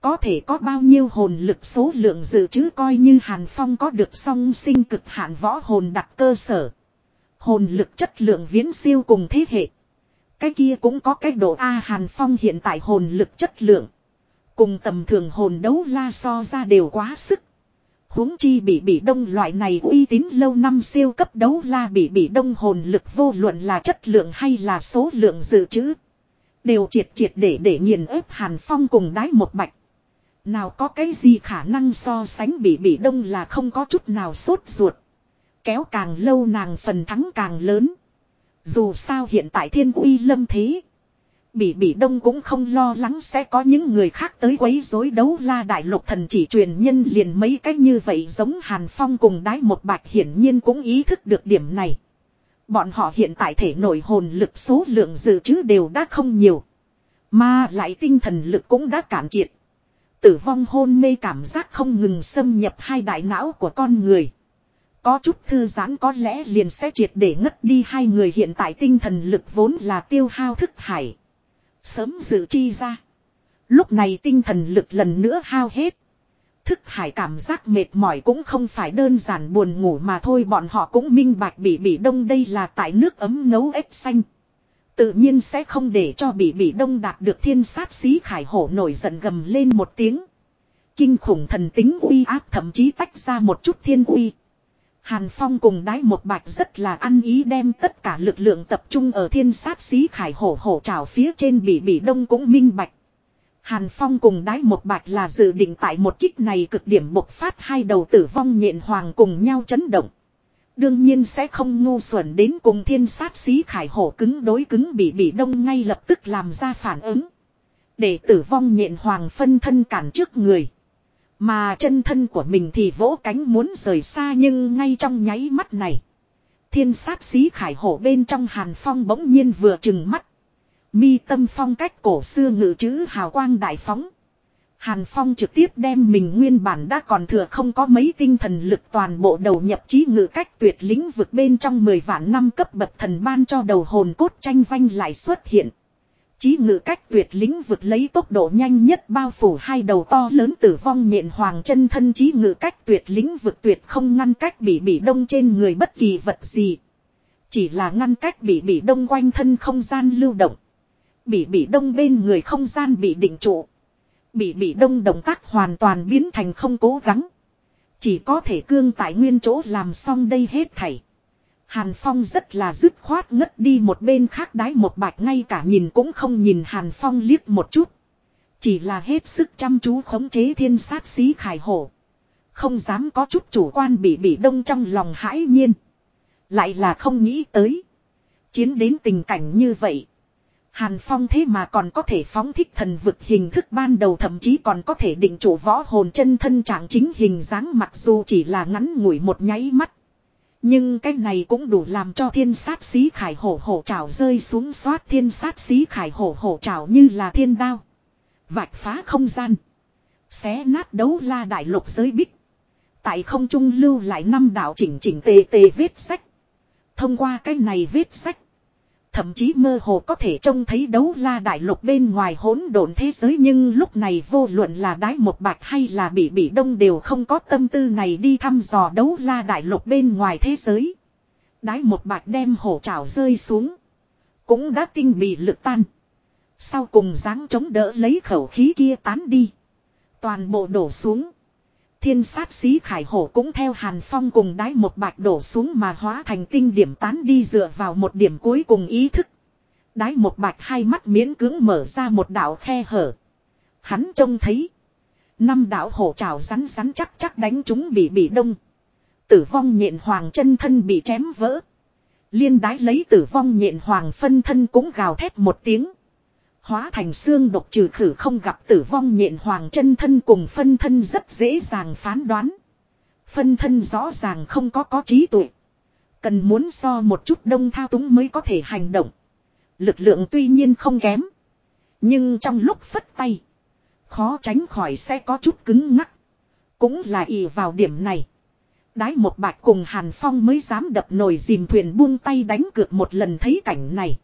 S1: Có thể có bao nhiêu hồn lực số lượng dự trữ coi như Hàn Phong có được song sinh cực hạn võ hồn đặt cơ sở. Hồn lực chất lượng viễn siêu cùng thế hệ. Cái kia cũng có cái độ A Hàn Phong hiện tại hồn lực chất lượng. Cùng tầm thường hồn đấu la so ra đều quá sức huống chi bị bị đông loại này uy tín lâu năm siêu cấp đấu la bị bị đông hồn lực vô luận là chất lượng hay là số lượng dự trữ. Đều triệt triệt để để nghiền ép hàn phong cùng đái một bạch. Nào có cái gì khả năng so sánh bị bị đông là không có chút nào sốt ruột. Kéo càng lâu nàng phần thắng càng lớn. Dù sao hiện tại thiên uy lâm thế. Bỉ Bỉ Đông cũng không lo lắng sẽ có những người khác tới quấy rối đấu la đại lục thần chỉ truyền nhân liền mấy cách như vậy giống Hàn Phong cùng đái một bạch hiển nhiên cũng ý thức được điểm này. Bọn họ hiện tại thể nổi hồn lực số lượng dự trữ đều đã không nhiều. Mà lại tinh thần lực cũng đã cạn kiệt. Tử vong hôn mê cảm giác không ngừng xâm nhập hai đại não của con người. Có chút thư giãn có lẽ liền sẽ triệt để ngất đi hai người hiện tại tinh thần lực vốn là tiêu hao thức hải. Sớm dự chi ra. Lúc này tinh thần lực lần nữa hao hết. Thức hải cảm giác mệt mỏi cũng không phải đơn giản buồn ngủ mà thôi, bọn họ cũng minh bạch bị bị đông đây là tại nước ấm nấu ếch xanh. Tự nhiên sẽ không để cho bị bị đông đạt được thiên sát xí khải hổ nổi giận gầm lên một tiếng. Kinh khủng thần tính uy áp thậm chí tách ra một chút thiên uy. Hàn Phong cùng đái một bạch rất là ăn ý đem tất cả lực lượng tập trung ở thiên sát xí khải hổ hổ trào phía trên bị bị đông cũng minh bạch. Hàn Phong cùng đái một bạch là dự định tại một kích này cực điểm bộc phát hai đầu tử vong nhện hoàng cùng nhau chấn động. Đương nhiên sẽ không ngu xuẩn đến cùng thiên sát xí khải hổ cứng đối cứng bị bị đông ngay lập tức làm ra phản ứng. Để tử vong nhện hoàng phân thân cản trước người. Mà chân thân của mình thì vỗ cánh muốn rời xa nhưng ngay trong nháy mắt này. Thiên sát xí khải hổ bên trong hàn phong bỗng nhiên vừa chừng mắt. Mi tâm phong cách cổ xưa ngự chữ hào quang đại phóng. Hàn Phong trực tiếp đem mình nguyên bản đã còn thừa không có mấy tinh thần lực toàn bộ đầu nhập trí ngự cách tuyệt lĩnh vực bên trong 10 vạn năm cấp bậc thần ban cho đầu hồn cốt tranh vanh lại xuất hiện. Chí ngự cách tuyệt lĩnh vực lấy tốc độ nhanh nhất bao phủ hai đầu to lớn tử vong nhện hoàng chân thân chí ngự cách tuyệt lĩnh vực tuyệt không ngăn cách bị bị đông trên người bất kỳ vật gì. Chỉ là ngăn cách bị bị đông quanh thân không gian lưu động. Bị bị đông bên người không gian bị định trụ. Bị bị đông động tác hoàn toàn biến thành không cố gắng. Chỉ có thể cương tại nguyên chỗ làm xong đây hết thảy. Hàn Phong rất là dứt khoát ngất đi một bên khác đái một bạch ngay cả nhìn cũng không nhìn Hàn Phong liếc một chút. Chỉ là hết sức chăm chú khống chế thiên sát xí khải hổ. Không dám có chút chủ quan bị bị đông trong lòng hãi nhiên. Lại là không nghĩ tới. Chiến đến tình cảnh như vậy. Hàn Phong thế mà còn có thể phóng thích thần vực hình thức ban đầu thậm chí còn có thể định chủ võ hồn chân thân trạng chính hình dáng mặc dù chỉ là ngắn ngủi một nháy mắt. Nhưng cái này cũng đủ làm cho thiên sát xí khải hổ hổ trào rơi xuống xoát thiên sát xí khải hổ hổ trào như là thiên đao. Vạch phá không gian. Xé nát đấu la đại lục giới bích. Tại không trung lưu lại năm đạo chỉnh chỉnh tề tề viết sách. Thông qua cái này viết sách. Thậm chí mơ hồ có thể trông thấy đấu la đại lục bên ngoài hỗn độn thế giới, nhưng lúc này vô luận là đái một bạch hay là bị bị đông đều không có tâm tư này đi thăm dò đấu la đại lục bên ngoài thế giới. Đái một bạch đem hổ trảo rơi xuống. Cũng đã tinh bị lực tan. Sau cùng dáng chống đỡ lấy khẩu khí kia tán đi. Toàn bộ đổ xuống. Thiên sát xí khải hổ cũng theo hàn phong cùng đái một bạch đổ xuống mà hóa thành tinh điểm tán đi dựa vào một điểm cuối cùng ý thức. Đái một bạch hai mắt miễn cưỡng mở ra một đạo khe hở. Hắn trông thấy. Năm đạo hổ trào rắn rắn chắc chắc đánh chúng bị bị đông. Tử vong nhện hoàng chân thân bị chém vỡ. Liên đái lấy tử vong nhện hoàng phân thân cũng gào thét một tiếng. Hóa thành xương độc trừ khử không gặp tử vong nhện hoàng chân thân cùng phân thân rất dễ dàng phán đoán. Phân thân rõ ràng không có có trí tuệ. Cần muốn so một chút đông thao túng mới có thể hành động. Lực lượng tuy nhiên không kém. Nhưng trong lúc phất tay. Khó tránh khỏi sẽ có chút cứng ngắc. Cũng là ỷ vào điểm này. Đái một bạch cùng Hàn Phong mới dám đập nồi dìm thuyền buông tay đánh cược một lần thấy cảnh này.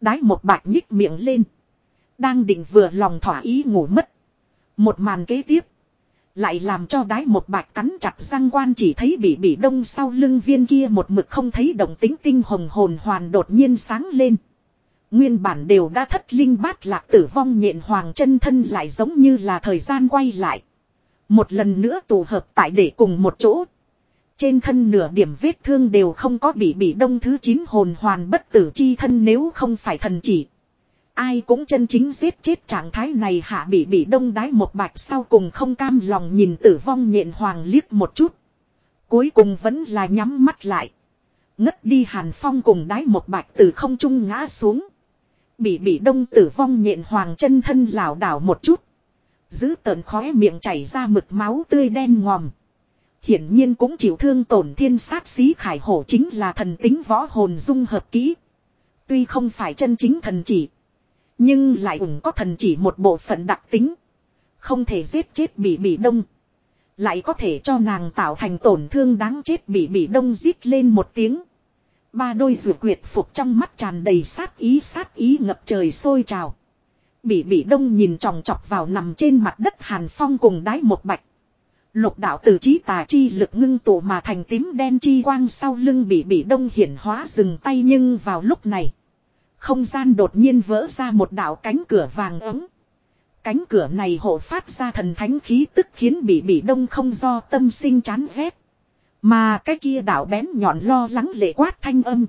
S1: Đái một bạch nhích miệng lên. Đang định vừa lòng thỏa ý ngủ mất. Một màn kế tiếp. Lại làm cho đái một bạch cắn chặt răng quan chỉ thấy bị bị đông sau lưng viên kia một mực không thấy động tính tinh hồng hồn hoàn đột nhiên sáng lên. Nguyên bản đều đã thất linh bát lạc tử vong nhện hoàng chân thân lại giống như là thời gian quay lại. Một lần nữa tụ hợp tại để cùng một chỗ. Trên thân nửa điểm vết thương đều không có bị bị đông thứ chín hồn hoàn bất tử chi thân nếu không phải thần chỉ. Ai cũng chân chính giết chết trạng thái này hạ bị bị đông đái một bạch sau cùng không cam lòng nhìn tử vong nhện hoàng liếc một chút. Cuối cùng vẫn là nhắm mắt lại. Ngất đi hàn phong cùng đái một bạch từ không trung ngã xuống. Bị bị đông tử vong nhện hoàng chân thân lảo đảo một chút. Giữ tợn khóe miệng chảy ra mực máu tươi đen ngòm. Hiển nhiên cũng chịu thương tổn thiên sát xí khải hổ chính là thần tính võ hồn dung hợp kỹ. Tuy không phải chân chính thần chỉ. Nhưng lại ủng có thần chỉ một bộ phận đặc tính. Không thể giết chết bị bị đông. Lại có thể cho nàng tạo thành tổn thương đáng chết bị bị đông giết lên một tiếng. Ba đôi ruột quyệt phục trong mắt tràn đầy sát ý sát ý ngập trời sôi trào. Bị bị đông nhìn tròng trọc vào nằm trên mặt đất hàn phong cùng đái một bạch. Lục đạo từ trí tà chi lực ngưng tụ mà thành tím đen chi quang sau lưng bị bị đông hiển hóa dừng tay nhưng vào lúc này. Không gian đột nhiên vỡ ra một đạo cánh cửa vàng ấm. Cánh cửa này hộ phát ra thần thánh khí tức khiến bị bị đông không do tâm sinh chán ghét. Mà cái kia đạo bén nhọn lo lắng lệ quát thanh âm.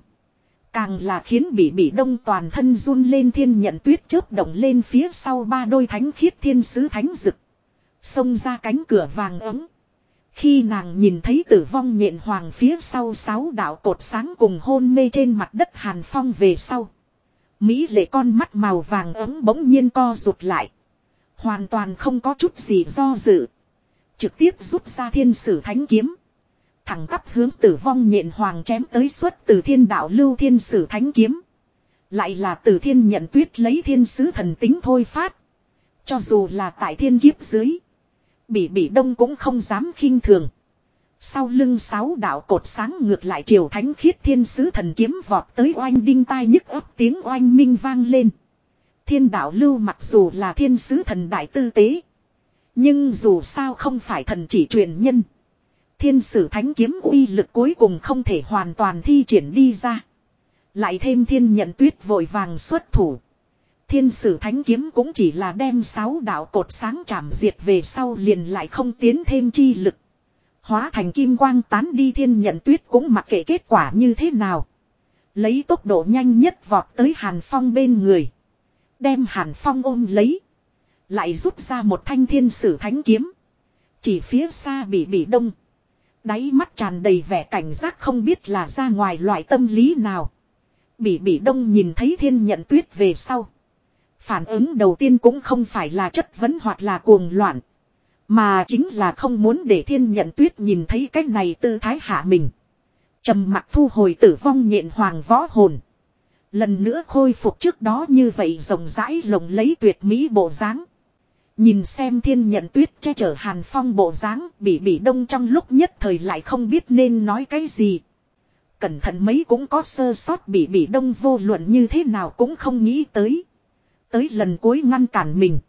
S1: Càng là khiến bị bị đông toàn thân run lên thiên nhận tuyết chớp động lên phía sau ba đôi thánh khiết thiên sứ thánh rực. Xông ra cánh cửa vàng ấm. Khi nàng nhìn thấy tử vong nhện hoàng phía sau sáu đạo cột sáng cùng hôn mê trên mặt đất hàn phong về sau. Mỹ lệ con mắt màu vàng ấm bỗng nhiên co rụt lại. Hoàn toàn không có chút gì do dự. Trực tiếp rút ra thiên sử thánh kiếm. Thẳng tắp hướng tử vong nhện hoàng chém tới suốt từ thiên đạo lưu thiên sử thánh kiếm. Lại là tử thiên nhận tuyết lấy thiên sứ thần tính thôi phát. Cho dù là tại thiên kiếp dưới. Bỉ bỉ đông cũng không dám khinh thường. Sau lưng sáu đạo cột sáng ngược lại triều thánh khiết thiên sứ thần kiếm vọt tới oanh đinh tai nhức ấp tiếng oanh minh vang lên. Thiên đạo lưu mặc dù là thiên sứ thần đại tư tế. Nhưng dù sao không phải thần chỉ truyền nhân. Thiên sử thánh kiếm uy lực cuối cùng không thể hoàn toàn thi triển đi ra. Lại thêm thiên nhận tuyết vội vàng xuất thủ. Thiên sử thánh kiếm cũng chỉ là đem sáu đạo cột sáng chạm diệt về sau liền lại không tiến thêm chi lực. Hóa thành kim quang tán đi thiên nhận tuyết cũng mặc kệ kết quả như thế nào. Lấy tốc độ nhanh nhất vọt tới Hàn Phong bên người. Đem Hàn Phong ôm lấy. Lại rút ra một thanh thiên sử thánh kiếm. Chỉ phía xa bị bị đông. Đáy mắt tràn đầy vẻ cảnh giác không biết là ra ngoài loại tâm lý nào. Bị bị đông nhìn thấy thiên nhận tuyết về sau. Phản ứng đầu tiên cũng không phải là chất vấn hoặc là cuồng loạn. Mà chính là không muốn để thiên nhận tuyết nhìn thấy cách này tư thái hạ mình. trầm mặc thu hồi tử vong nhện hoàng võ hồn. Lần nữa khôi phục trước đó như vậy rộng rãi lồng lấy tuyệt mỹ bộ dáng. Nhìn xem thiên nhận tuyết che chở hàn phong bộ dáng bị bị đông trong lúc nhất thời lại không biết nên nói cái gì. cẩn thận mấy cũng có sơ sót bị bị đông vô luận như thế nào cũng không nghĩ tới. Tới lần cuối ngăn cản mình.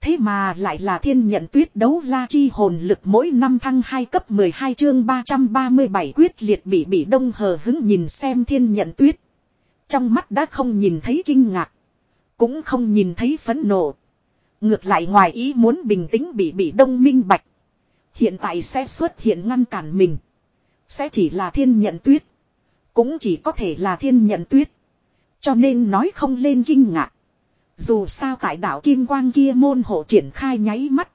S1: Thế mà lại là thiên nhận tuyết đấu la chi hồn lực mỗi năm thăng 2 cấp 12 chương 337 quyết liệt bị bị đông hờ hứng nhìn xem thiên nhận tuyết. Trong mắt đã không nhìn thấy kinh ngạc. Cũng không nhìn thấy phấn nộ. Ngược lại ngoài ý muốn bình tĩnh bị bị đông minh bạch. Hiện tại sẽ xuất hiện ngăn cản mình. Sẽ chỉ là thiên nhận tuyết. Cũng chỉ có thể là thiên nhận tuyết. Cho nên nói không lên kinh ngạc. Dù sao tại đảo Kim Quang kia môn hộ triển khai nháy mắt.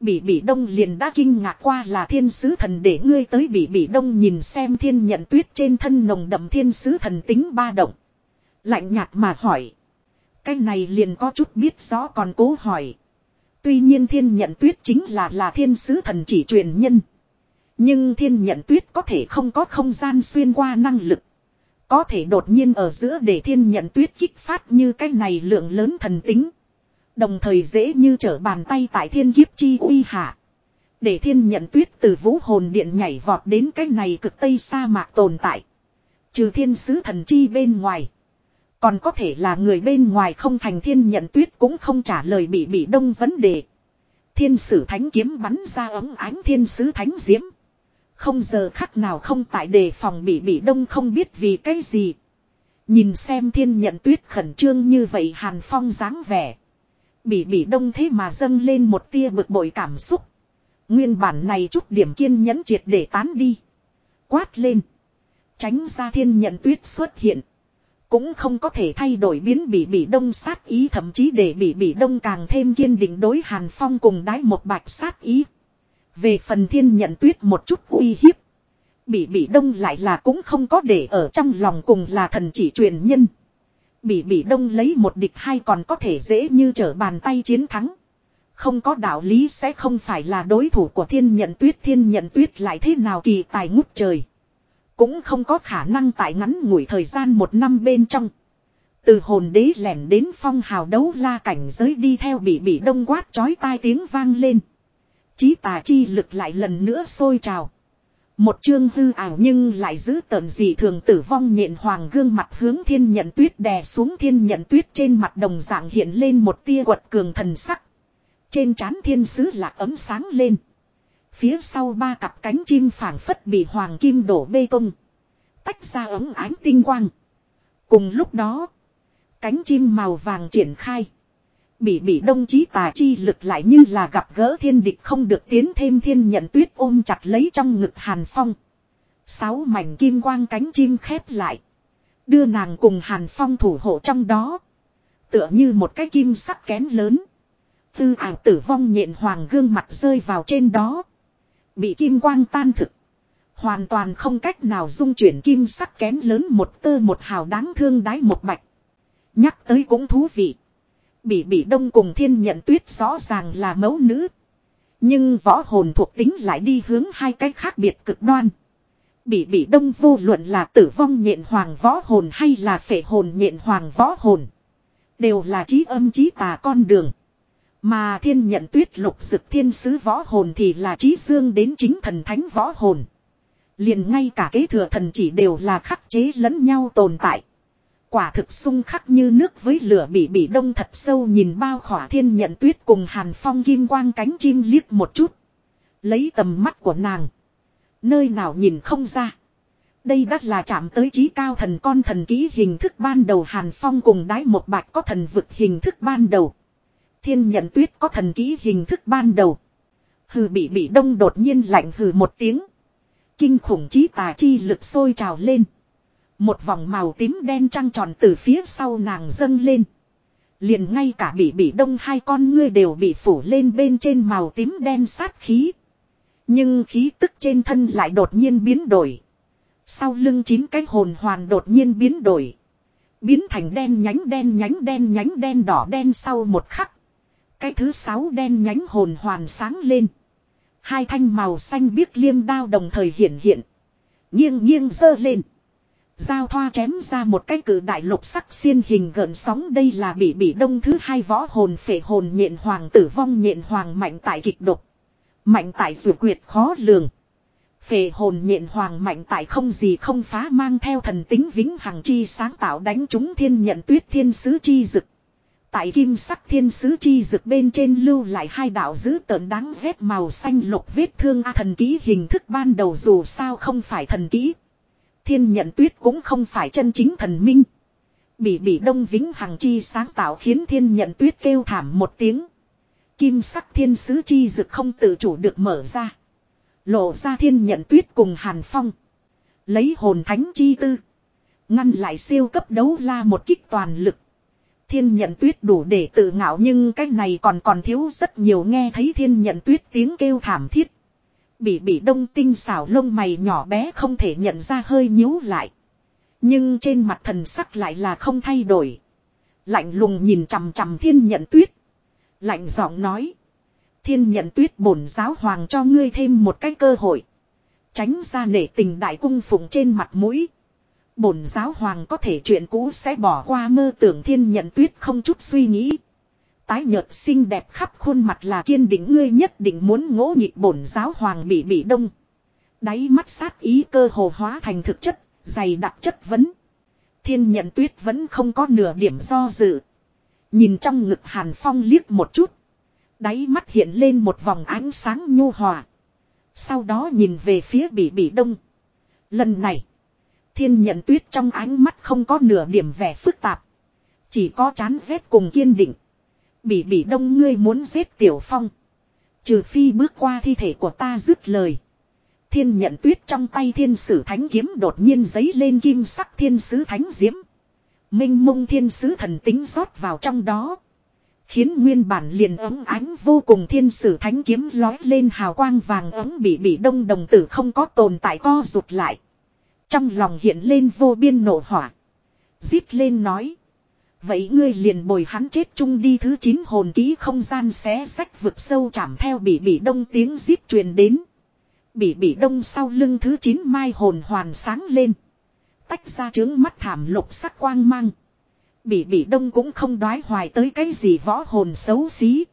S1: Bỉ Bỉ Đông liền đã kinh ngạc qua là thiên sứ thần để ngươi tới Bỉ Bỉ Đông nhìn xem thiên nhận tuyết trên thân nồng đậm thiên sứ thần tính ba động. Lạnh nhạt mà hỏi. Cái này liền có chút biết rõ còn cố hỏi. Tuy nhiên thiên nhận tuyết chính là là thiên sứ thần chỉ truyền nhân. Nhưng thiên nhận tuyết có thể không có không gian xuyên qua năng lực. Có thể đột nhiên ở giữa để thiên nhận tuyết kích phát như cái này lượng lớn thần tính. Đồng thời dễ như trở bàn tay tại thiên kiếp chi uy hạ. Để thiên nhận tuyết từ vũ hồn điện nhảy vọt đến cái này cực tây sa mạc tồn tại. Trừ thiên sứ thần chi bên ngoài. Còn có thể là người bên ngoài không thành thiên nhận tuyết cũng không trả lời bị bị đông vấn đề. Thiên sử thánh kiếm bắn ra ấm ánh thiên sứ thánh diễm. Không giờ khắc nào không tại đề phòng bị bị đông không biết vì cái gì. Nhìn xem thiên nhận tuyết khẩn trương như vậy hàn phong dáng vẻ. Bị bị đông thế mà dâng lên một tia bực bội cảm xúc. Nguyên bản này chút điểm kiên nhẫn triệt để tán đi. Quát lên. Tránh ra thiên nhận tuyết xuất hiện. Cũng không có thể thay đổi biến bị bị đông sát ý, thậm chí để bị bị đông càng thêm kiên định đối hàn phong cùng đái một bạch sát ý. Về phần thiên nhận tuyết một chút uy hiếp. Bị bị đông lại là cũng không có để ở trong lòng cùng là thần chỉ truyền nhân. Bị bị đông lấy một địch hay còn có thể dễ như trở bàn tay chiến thắng. Không có đạo lý sẽ không phải là đối thủ của thiên nhận tuyết thiên nhận tuyết lại thế nào kỳ tài ngút trời. Cũng không có khả năng tại ngắn ngủi thời gian một năm bên trong. Từ hồn đế lẻn đến phong hào đấu la cảnh giới đi theo bị bị đông quát chói tai tiếng vang lên. Chí tà chi lực lại lần nữa sôi trào. Một chương hư ảo nhưng lại giữ tợn dị thường tử vong nhện hoàng gương mặt hướng thiên nhận tuyết đè xuống thiên nhận tuyết trên mặt đồng dạng hiện lên một tia quật cường thần sắc. Trên trán thiên sứ lạc ấm sáng lên. Phía sau ba cặp cánh chim phảng phất bị hoàng kim đổ bê tông. Tách ra ấm ánh tinh quang. Cùng lúc đó, cánh chim màu vàng triển khai. Bị bị đông chí tà chi lực lại như là gặp gỡ thiên địch không được tiến thêm thiên nhận tuyết ôm chặt lấy trong ngực hàn phong. Sáu mảnh kim quang cánh chim khép lại. Đưa nàng cùng hàn phong thủ hộ trong đó. Tựa như một cái kim sắc kén lớn. Tư ảo tử vong nhện hoàng gương mặt rơi vào trên đó. Bị kim quang tan thực. Hoàn toàn không cách nào dung chuyển kim sắc kén lớn một tơ một hào đáng thương đái một bạch. Nhắc tới cũng thú vị. Bị bị đông cùng thiên nhận tuyết rõ ràng là mẫu nữ. Nhưng võ hồn thuộc tính lại đi hướng hai cái khác biệt cực đoan. Bị bị đông vô luận là tử vong nhện hoàng võ hồn hay là phệ hồn nhện hoàng võ hồn. Đều là trí âm trí tà con đường. Mà thiên nhận tuyết lục dực thiên sứ võ hồn thì là trí dương đến chính thần thánh võ hồn. liền ngay cả kế thừa thần chỉ đều là khắc chế lẫn nhau tồn tại. Quả thực sung khắc như nước với lửa bị bị đông thật sâu nhìn bao khỏa thiên nhận tuyết cùng hàn phong kim quang cánh chim liếc một chút. Lấy tầm mắt của nàng. Nơi nào nhìn không ra. Đây đắt là chạm tới trí cao thần con thần ký hình thức ban đầu hàn phong cùng đái một bạch có thần vực hình thức ban đầu. Thiên nhận tuyết có thần ký hình thức ban đầu. Hừ bị bị đông đột nhiên lạnh hừ một tiếng. Kinh khủng trí tà chi lực sôi trào lên. Một vòng màu tím đen trăng tròn từ phía sau nàng dâng lên. Liền ngay cả bị bị đông hai con ngươi đều bị phủ lên bên trên màu tím đen sát khí. Nhưng khí tức trên thân lại đột nhiên biến đổi. Sau lưng chín cái hồn hoàn đột nhiên biến đổi. Biến thành đen nhánh đen nhánh đen nhánh, đen đỏ, đen sau một khắc. Cái thứ sáu đen nhánh hồn hoàn sáng lên. Hai thanh màu xanh biếc liêm đao đồng thời hiện hiện. Nghiêng nghiêng dơ lên. Giao thoa chém ra một cái cử đại lục sắc xiên hình gợn sóng đây là bị bị đông thứ hai võ hồn phệ hồn nhện hoàng tử vong nhện hoàng mạnh tại kịch độc. Mạnh tại rượu quyệt khó lường. Phệ hồn nhện hoàng mạnh tại không gì không phá mang theo thần tính vĩnh hằng chi sáng tạo đánh chúng thiên nhận tuyết thiên sứ chi dực. Tại kim sắc thiên sứ chi dực bên trên lưu lại hai đạo dữ tợn đáng ghét màu xanh lục vết thương A thần ký hình thức ban đầu dù sao không phải thần ký. Thiên nhận tuyết cũng không phải chân chính thần minh. Bị bị đông vĩnh hằng chi sáng tạo khiến thiên nhận tuyết kêu thảm một tiếng. Kim sắc thiên sứ chi dực không tự chủ được mở ra. Lộ ra thiên nhận tuyết cùng hàn phong. Lấy hồn thánh chi tư. Ngăn lại siêu cấp đấu la một kích toàn lực. Thiên nhận tuyết đủ để tự ngạo nhưng cái này còn còn thiếu rất nhiều nghe thấy thiên nhận tuyết tiếng kêu thảm thiết. Bị bị đông tinh xảo lông mày nhỏ bé không thể nhận ra hơi nhíu lại. Nhưng trên mặt thần sắc lại là không thay đổi. Lạnh lùng nhìn chằm chằm thiên nhận tuyết. Lạnh giọng nói. Thiên nhận tuyết bổn giáo hoàng cho ngươi thêm một cái cơ hội. Tránh ra nể tình đại cung phụng trên mặt mũi. Bổn giáo hoàng có thể chuyện cũ sẽ bỏ qua mơ tưởng thiên nhận tuyết không chút suy nghĩ. Tái nhợt xinh đẹp khắp khuôn mặt là kiên định ngươi nhất định muốn ngỗ nhịp bổn giáo hoàng bị bị đông. Đáy mắt sát ý cơ hồ hóa thành thực chất, dày đặc chất vấn. Thiên nhận tuyết vẫn không có nửa điểm do dự. Nhìn trong ngực hàn phong liếc một chút. Đáy mắt hiện lên một vòng ánh sáng nhu hòa. Sau đó nhìn về phía bị bị đông. Lần này. Thiên nhận tuyết trong ánh mắt không có nửa điểm vẻ phức tạp. Chỉ có chán ghét cùng kiên định. Bỉ bỉ đông ngươi muốn giết tiểu phong. Trừ phi bước qua thi thể của ta dứt lời. Thiên nhận tuyết trong tay thiên sử thánh kiếm đột nhiên giấy lên kim sắc thiên sứ thánh diễm. Minh mông thiên sứ thần tính rót vào trong đó. Khiến nguyên bản liền ấm ánh vô cùng thiên sử thánh kiếm lói lên hào quang vàng ấm bị bị đông đồng tử không có tồn tại co rụt lại. Trong lòng hiện lên vô biên nổ hỏa. Giết lên nói. Vậy ngươi liền bồi hắn chết chung đi thứ chín hồn ký không gian xé sách vực sâu chạm theo bị bị đông tiếng giết truyền đến. Bị bị đông sau lưng thứ chín mai hồn hoàn sáng lên. Tách ra trướng mắt thảm lục sắc quang mang. Bị bị đông cũng không đoái hoài tới cái gì võ hồn xấu xí.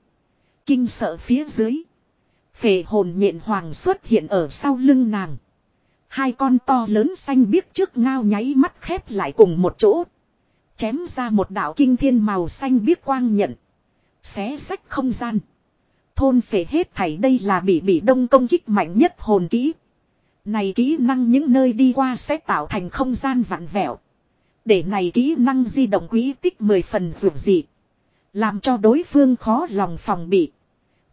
S1: Kinh sợ phía dưới. Phệ hồn nhện hoàng xuất hiện ở sau lưng nàng. Hai con to lớn xanh biếc trước ngao nháy mắt khép lại cùng một chỗ. Chém ra một đạo kinh thiên màu xanh biết quang nhận. Xé sách không gian. Thôn phệ hết thảy đây là bị bị đông công kích mạnh nhất hồn kỹ. Này kỹ năng những nơi đi qua sẽ tạo thành không gian vặn vẹo. Để này kỹ năng di động quý tích 10 phần rủi dị. Làm cho đối phương khó lòng phòng bị.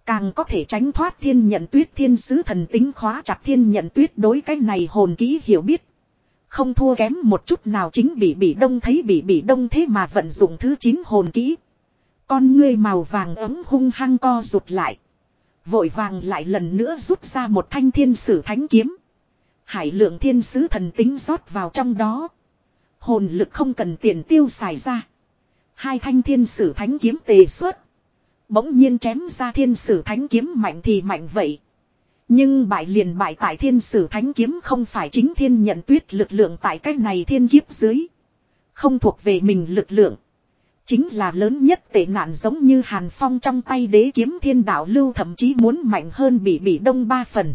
S1: Càng có thể tránh thoát thiên nhận tuyết thiên sứ thần tính khóa chặt thiên nhận tuyết đối cái này hồn kỹ hiểu biết. Không thua kém một chút nào chính bị bị đông thấy bị bị đông thế mà vận dụng thứ chín hồn kỹ. Con ngươi màu vàng ấm hung hăng co rụt lại. Vội vàng lại lần nữa rút ra một thanh thiên sử thánh kiếm. Hải lượng thiên sứ thần tính rót vào trong đó. Hồn lực không cần tiền tiêu xài ra. Hai thanh thiên sử thánh kiếm tề xuất. Bỗng nhiên chém ra thiên sử thánh kiếm mạnh thì mạnh vậy. Nhưng bại liền bại tại thiên sử thánh kiếm không phải chính thiên nhận tuyết lực lượng tại cái này thiên kiếp dưới. Không thuộc về mình lực lượng. Chính là lớn nhất tệ nạn giống như hàn phong trong tay đế kiếm thiên đạo lưu thậm chí muốn mạnh hơn bị bị đông ba phần.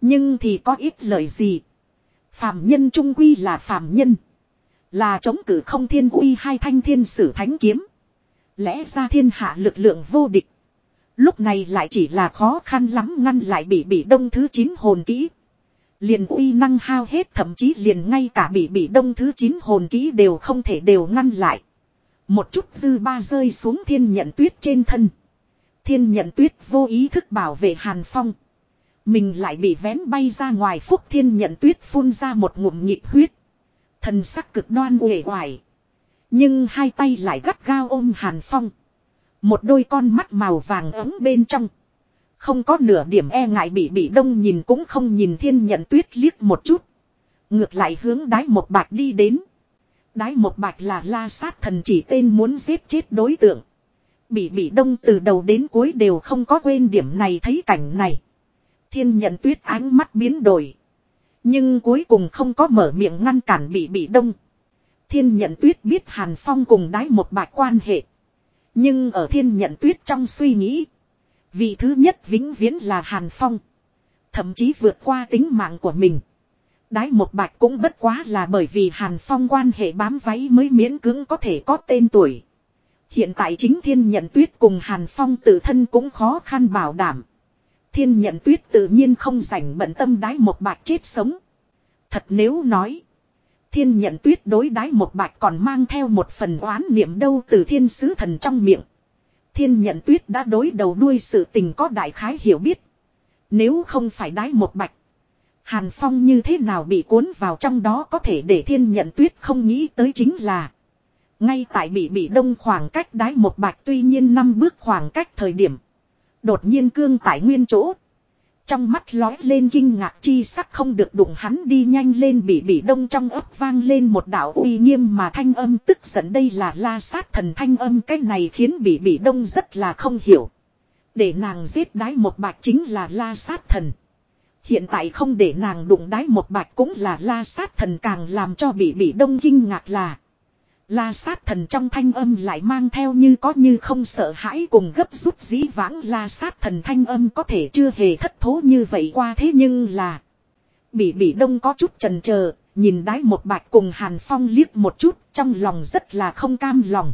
S1: Nhưng thì có ít lời gì. Phạm nhân trung quy là phạm nhân. Là chống cử không thiên uy hai thanh thiên sử thánh kiếm. Lẽ ra thiên hạ lực lượng vô địch. Lúc này lại chỉ là khó khăn lắm ngăn lại bị bị đông thứ 9 hồn kỹ. Liền uy năng hao hết, thậm chí liền ngay cả bị bị đông thứ 9 hồn kỹ đều không thể đều ngăn lại. Một chút dư ba rơi xuống thiên nhận tuyết trên thân. Thiên nhận tuyết vô ý thức bảo vệ Hàn Phong. Mình lại bị vén bay ra ngoài phúc thiên nhận tuyết phun ra một ngụm nhịp huyết. Thần sắc cực đoan uể oải. Nhưng hai tay lại gắt gao ôm Hàn Phong. Một đôi con mắt màu vàng ấm bên trong. Không có nửa điểm e ngại bị bị đông nhìn cũng không nhìn thiên nhận tuyết liếc một chút. Ngược lại hướng đái một bạch đi đến. Đái một bạch là la sát thần chỉ tên muốn giết chết đối tượng. Bị bị đông từ đầu đến cuối đều không có quên điểm này thấy cảnh này. Thiên nhận tuyết ánh mắt biến đổi. Nhưng cuối cùng không có mở miệng ngăn cản bị bị đông. Thiên nhận tuyết biết Hàn Phong cùng đái một bạch quan hệ. Nhưng ở thiên nhận tuyết trong suy nghĩ. Vị thứ nhất vĩnh viễn là Hàn Phong. Thậm chí vượt qua tính mạng của mình. Đái một bạch cũng bất quá là bởi vì Hàn Phong quan hệ bám váy mới miễn cưỡng có thể có tên tuổi. Hiện tại chính thiên nhận tuyết cùng Hàn Phong tự thân cũng khó khăn bảo đảm. Thiên nhận tuyết tự nhiên không rảnh bận tâm đái một bạch chết sống. Thật nếu nói. Thiên nhận tuyết đối đái một bạch còn mang theo một phần oán niệm đâu từ thiên sứ thần trong miệng. Thiên nhận tuyết đã đối đầu đuôi sự tình có đại khái hiểu biết. Nếu không phải đái một bạch. Hàn Phong như thế nào bị cuốn vào trong đó có thể để thiên nhận tuyết không nghĩ tới chính là. Ngay tại bị bị đông khoảng cách đái một bạch tuy nhiên năm bước khoảng cách thời điểm. Đột nhiên cương tại nguyên chỗ. Trong mắt lói lên kinh ngạc chi sắc không được đụng hắn đi nhanh lên bị bị đông trong ấp vang lên một đạo uy nghiêm mà thanh âm tức giận đây là la sát thần thanh âm, cái này khiến bị bị đông rất là không hiểu. Để nàng giết đái một bạch chính là la sát thần. Hiện tại không để nàng đụng đái một bạch cũng là la sát thần, càng làm cho bị bị đông kinh ngạc là. La sát thần trong thanh âm lại mang theo như có như không sợ hãi cùng gấp rút dĩ vãng la sát thần thanh âm có thể chưa hề thất thố như vậy qua thế nhưng là. Bị bị đông có chút trần chờ nhìn đái một bạch cùng Hàn Phong liếc một chút, trong lòng rất là không cam lòng.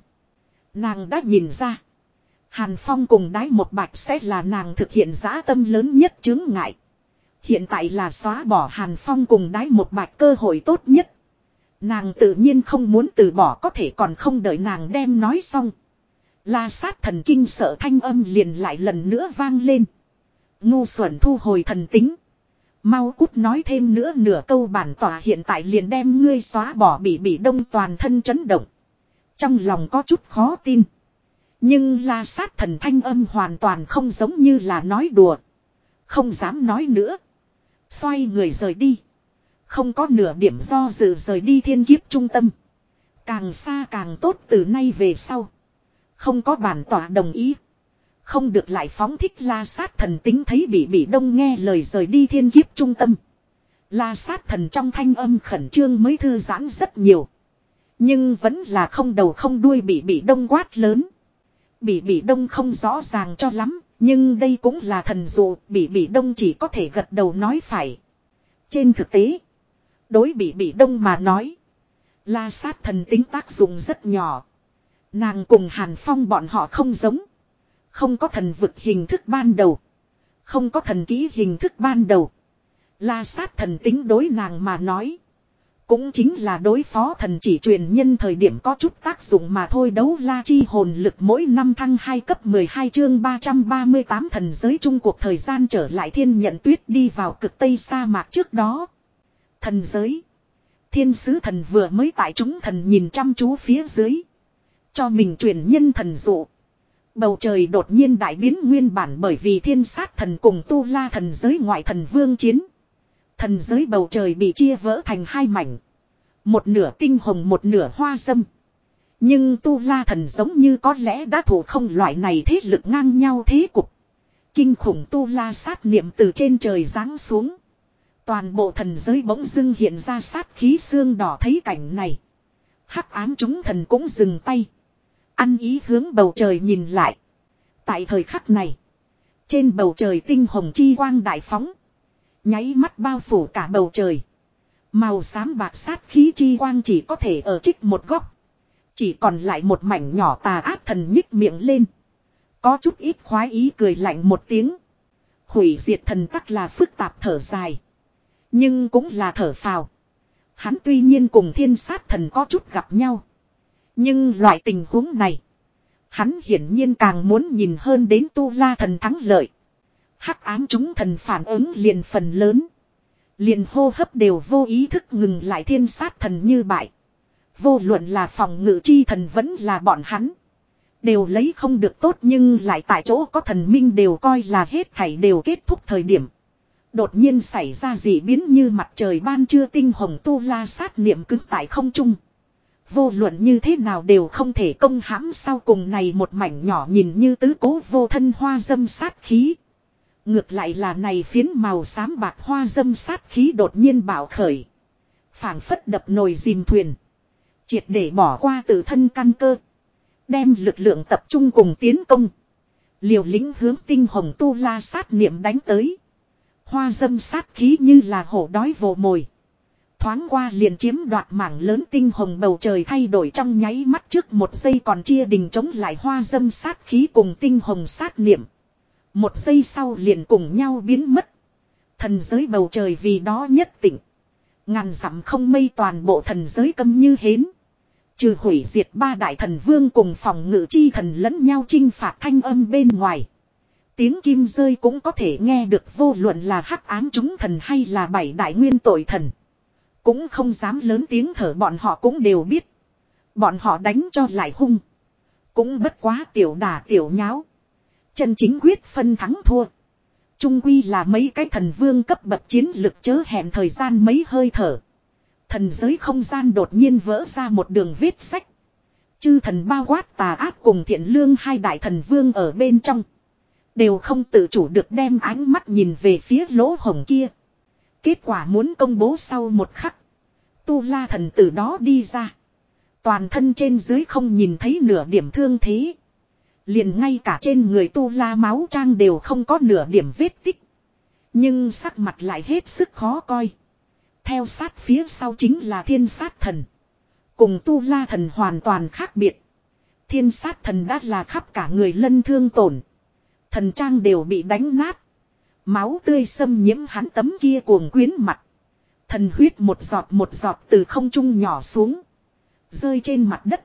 S1: Nàng đã nhìn ra. Hàn Phong cùng đái một bạch sẽ là nàng thực hiện giã tâm lớn nhất chứng ngại. Hiện tại là xóa bỏ Hàn Phong cùng đái một bạch cơ hội tốt nhất. Nàng tự nhiên không muốn từ bỏ, có thể còn không đợi nàng đem nói xong. La sát thần kinh sợ thanh âm liền lại lần nữa vang lên. Ngu xuẩn thu hồi thần tính. Mau cút nói thêm nữa, nửa câu bản tỏa hiện tại liền đem ngươi xóa bỏ, bị bị đông toàn thân chấn động. Trong lòng có chút khó tin. Nhưng la sát thần thanh âm hoàn toàn không giống như là nói đùa. Không dám nói nữa. Xoay người rời đi. Không có nửa điểm do dự rời đi thiên kiếp trung tâm. Càng xa càng tốt từ nay về sau. Không có bản tỏa đồng ý. Không được lại phóng thích la sát thần tính thấy bị bị đông nghe lời rời đi thiên kiếp trung tâm. La sát thần trong thanh âm khẩn trương mới thư giãn rất nhiều. Nhưng vẫn là không đầu không đuôi bị bị đông quát lớn. Bị bị đông không rõ ràng cho lắm, nhưng đây cũng là thần dụ, bị bị đông chỉ có thể gật đầu nói phải. Trên thực tế, Đối bị bị đông mà nói. La sát thần tính tác dụng rất nhỏ. Nàng cùng Hàn Phong bọn họ không giống. Không có thần vực hình thức ban đầu. Không có thần ký hình thức ban đầu. La sát thần tính đối nàng mà nói. Cũng chính là đối phó thần chỉ truyền nhân thời điểm có chút tác dụng mà thôi đấu la chi hồn lực mỗi năm thăng 2 cấp 12 chương 338 thần giới trung cuộc thời gian trở lại thiên nhận tuyết đi vào cực tây sa mạc trước đó. Thần giới. Thiên sứ thần vừa mới tại chúng thần nhìn chăm chú phía dưới. Cho mình truyền nhân thần dụ. Bầu trời đột nhiên đại biến nguyên bản bởi vì thiên sát thần cùng tu la thần giới ngoại thần vương chiến. Thần giới bầu trời bị chia vỡ thành hai mảnh. Một nửa kinh hồng một nửa hoa sâm. Nhưng tu la thần giống như có lẽ đã thủ không loại này thế lực ngang nhau thế cục. Kinh khủng tu la sát niệm từ trên trời giáng xuống. Toàn bộ thần giới bỗng dưng hiện ra sát khí xương đỏ thấy cảnh này. Hắc ám chúng thần cũng dừng tay. Ăn ý hướng bầu trời nhìn lại. Tại thời khắc này. Trên bầu trời tinh hồng chi quang đại phóng. Nháy mắt bao phủ cả bầu trời. Màu xám bạc sát khí chi quang chỉ có thể ở trích một góc. Chỉ còn lại một mảnh nhỏ tà ác thần nhích miệng lên. Có chút ít khoái ý cười lạnh một tiếng. Hủy diệt thần tắc là phức tạp thở dài. Nhưng cũng là thở phào. Hắn tuy nhiên cùng thiên sát thần có chút gặp nhau. Nhưng loại tình huống này. Hắn hiển nhiên càng muốn nhìn hơn đến tu la thần thắng lợi. Hắc ám chúng thần phản ứng liền phần lớn. Liền hô hấp đều vô ý thức ngừng lại thiên sát thần như bại. Vô luận là phòng ngự chi thần vẫn là bọn hắn. Đều lấy không được tốt nhưng lại tại chỗ có thần minh đều coi là hết thảy đều kết thúc thời điểm. Đột nhiên xảy ra dị biến như mặt trời ban trưa tinh hồng tu la sát niệm cứng tại không trung. Vô luận như thế nào đều không thể công hãm sau cùng này một mảnh nhỏ nhìn như tứ cố vô thân hoa dâm sát khí. Ngược lại là này phiến màu xám bạc hoa dâm sát khí đột nhiên bảo khởi. phảng phất đập nồi dìm thuyền. Triệt để bỏ qua tự thân căn cơ. Đem lực lượng tập trung cùng tiến công. Liều lính hướng tinh hồng tu la sát niệm đánh tới. Hoa dâm sát khí như là hổ đói vồ mồi. Thoáng qua liền chiếm đoạt mảng lớn tinh hồng bầu trời thay đổi trong nháy mắt trước một giây còn chia đình chống lại hoa dâm sát khí cùng tinh hồng sát niệm. Một giây sau liền cùng nhau biến mất. Thần giới bầu trời vì đó nhất tỉnh. Ngàn dặm không mây toàn bộ thần giới câm như hến. Trừ hủy diệt ba đại thần vương cùng phòng ngự chi thần lẫn nhau chinh phạt thanh âm bên ngoài. Tiếng kim rơi cũng có thể nghe được vô luận là hắc ám chúng thần hay là bảy đại nguyên tội thần. Cũng không dám lớn tiếng thở, bọn họ cũng đều biết. Bọn họ đánh cho lại hung. Cũng bất quá tiểu đà, tiểu nháo. Chân chính quyết phân thắng thua. Trung quy là mấy cái thần vương cấp bậc chiến lực chớ hẹn thời gian mấy hơi thở. Thần giới không gian đột nhiên vỡ ra một đường vết sách. Chư thần bao quát tà ác cùng thiện lương hai đại thần vương ở bên trong. Đều không tự chủ được đem ánh mắt nhìn về phía lỗ hồng kia. Kết quả muốn công bố sau một khắc. Tu la thần từ đó đi ra. Toàn thân trên dưới không nhìn thấy nửa điểm thương thế. Liền ngay cả trên người tu la máu trang đều không có nửa điểm vết tích. Nhưng sắc mặt lại hết sức khó coi. Theo sát phía sau chính là thiên sát thần. Cùng tu la thần hoàn toàn khác biệt. Thiên sát thần đã là khắp cả người lân thương tổn. Thần trang đều bị đánh nát. Máu tươi xâm nhiễm hắn tấm kia cuồng quyến mặt. Thần huyết một giọt một giọt từ không trung nhỏ xuống. Rơi trên mặt đất.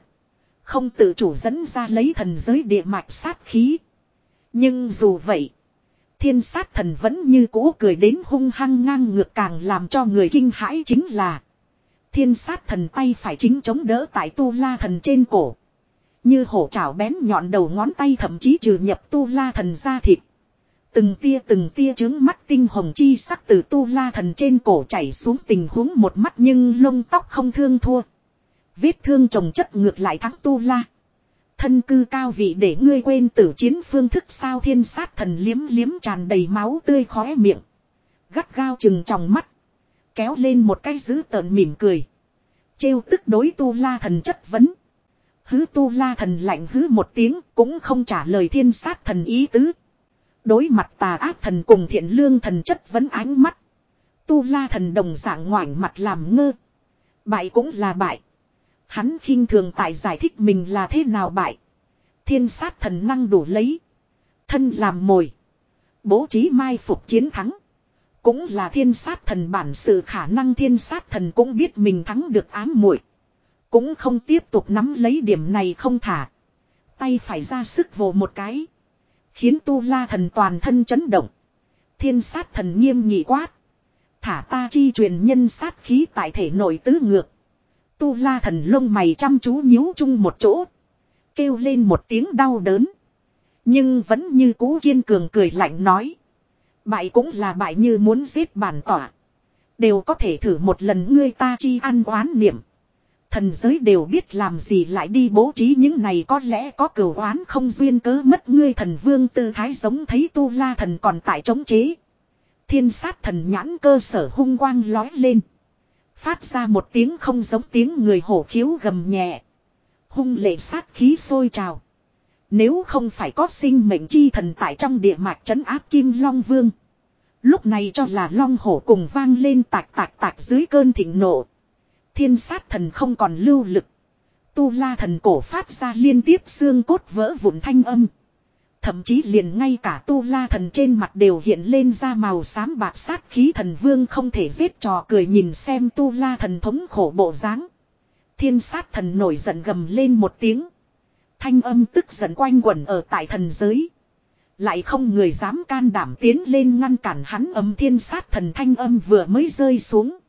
S1: Không tự chủ dẫn ra lấy thần giới địa mạch sát khí. Nhưng dù vậy. Thiên sát thần vẫn như cũ cười đến hung hăng ngang ngược càng làm cho người kinh hãi chính là. Thiên sát thần tay phải chính chống đỡ tại tu la thần trên cổ. Như hổ chảo bén nhọn đầu ngón tay thậm chí trừ nhập tu la thần ra thịt. Từng tia từng tia trướng mắt tinh hồng chi sắc từ tu la thần trên cổ chảy xuống tình huống một mắt nhưng lông tóc không thương thua. Vết thương trồng chất ngược lại thắng tu la. Thân cư cao vị để ngươi quên tử chiến phương thức sao thiên sát thần liếm liếm tràn đầy máu tươi khóe miệng. Gắt gao chừng trong mắt. Kéo lên một cái dữ tợn mỉm cười. Trêu tức đối tu la thần chất vấn. Hứ tu la thần lạnh hứ một tiếng cũng không trả lời thiên sát thần ý tứ. Đối mặt tà ác thần cùng thiện lương thần chất vấn ánh mắt. Tu la thần đồng dạng ngoảnh mặt làm ngơ. Bại cũng là bại. Hắn khinh thường tại giải thích mình là thế nào bại. Thiên sát thần năng đủ lấy. Thân làm mồi. Bố trí mai phục chiến thắng. Cũng là thiên sát thần bản sự khả năng thiên sát thần cũng biết mình thắng được ám muội cũng không tiếp tục nắm lấy điểm này không thả. Tay phải ra sức vồ một cái. Khiến tu la thần toàn thân chấn động. Thiên sát thần nghiêm nghị quát. Thả ta chi truyền nhân sát khí tại thể nội tứ ngược. Tu la thần lông mày chăm chú nhíu chung một chỗ. Kêu lên một tiếng đau đớn. Nhưng vẫn như cú kiên cường cười lạnh nói. Bại cũng là bại như muốn giết bản tỏa. Đều có thể thử một lần ngươi ta chi ăn oán niệm. Thần giới đều biết làm gì lại đi bố trí những này có lẽ có cửu oán không duyên cớ mất ngươi thần vương tư thái giống thấy tu la thần còn tại chống chế. Thiên sát thần nhãn cơ sở hung quang lói lên. Phát ra một tiếng không giống tiếng người hổ khiếu gầm nhẹ. Hung lệ sát khí sôi trào. Nếu không phải có sinh mệnh chi thần tại trong địa mạch trấn áp kim long vương. Lúc này cho là long hổ cùng vang lên tạc tạc tạc dưới cơn thịnh nộ. Thiên sát thần không còn lưu lực. Tu la thần cổ phát ra liên tiếp xương cốt vỡ vụn thanh âm. Thậm chí liền ngay cả tu la thần trên mặt đều hiện lên ra màu xám bạc sát khí thần vương không thể giết trò cười nhìn xem tu la thần thống khổ bộ dáng. Thiên sát thần nổi giận gầm lên một tiếng. Thanh âm tức giận quanh quẩn ở tại thần giới. Lại không người dám can đảm tiến lên ngăn cản hắn âm thiên sát thần thanh âm vừa mới rơi xuống.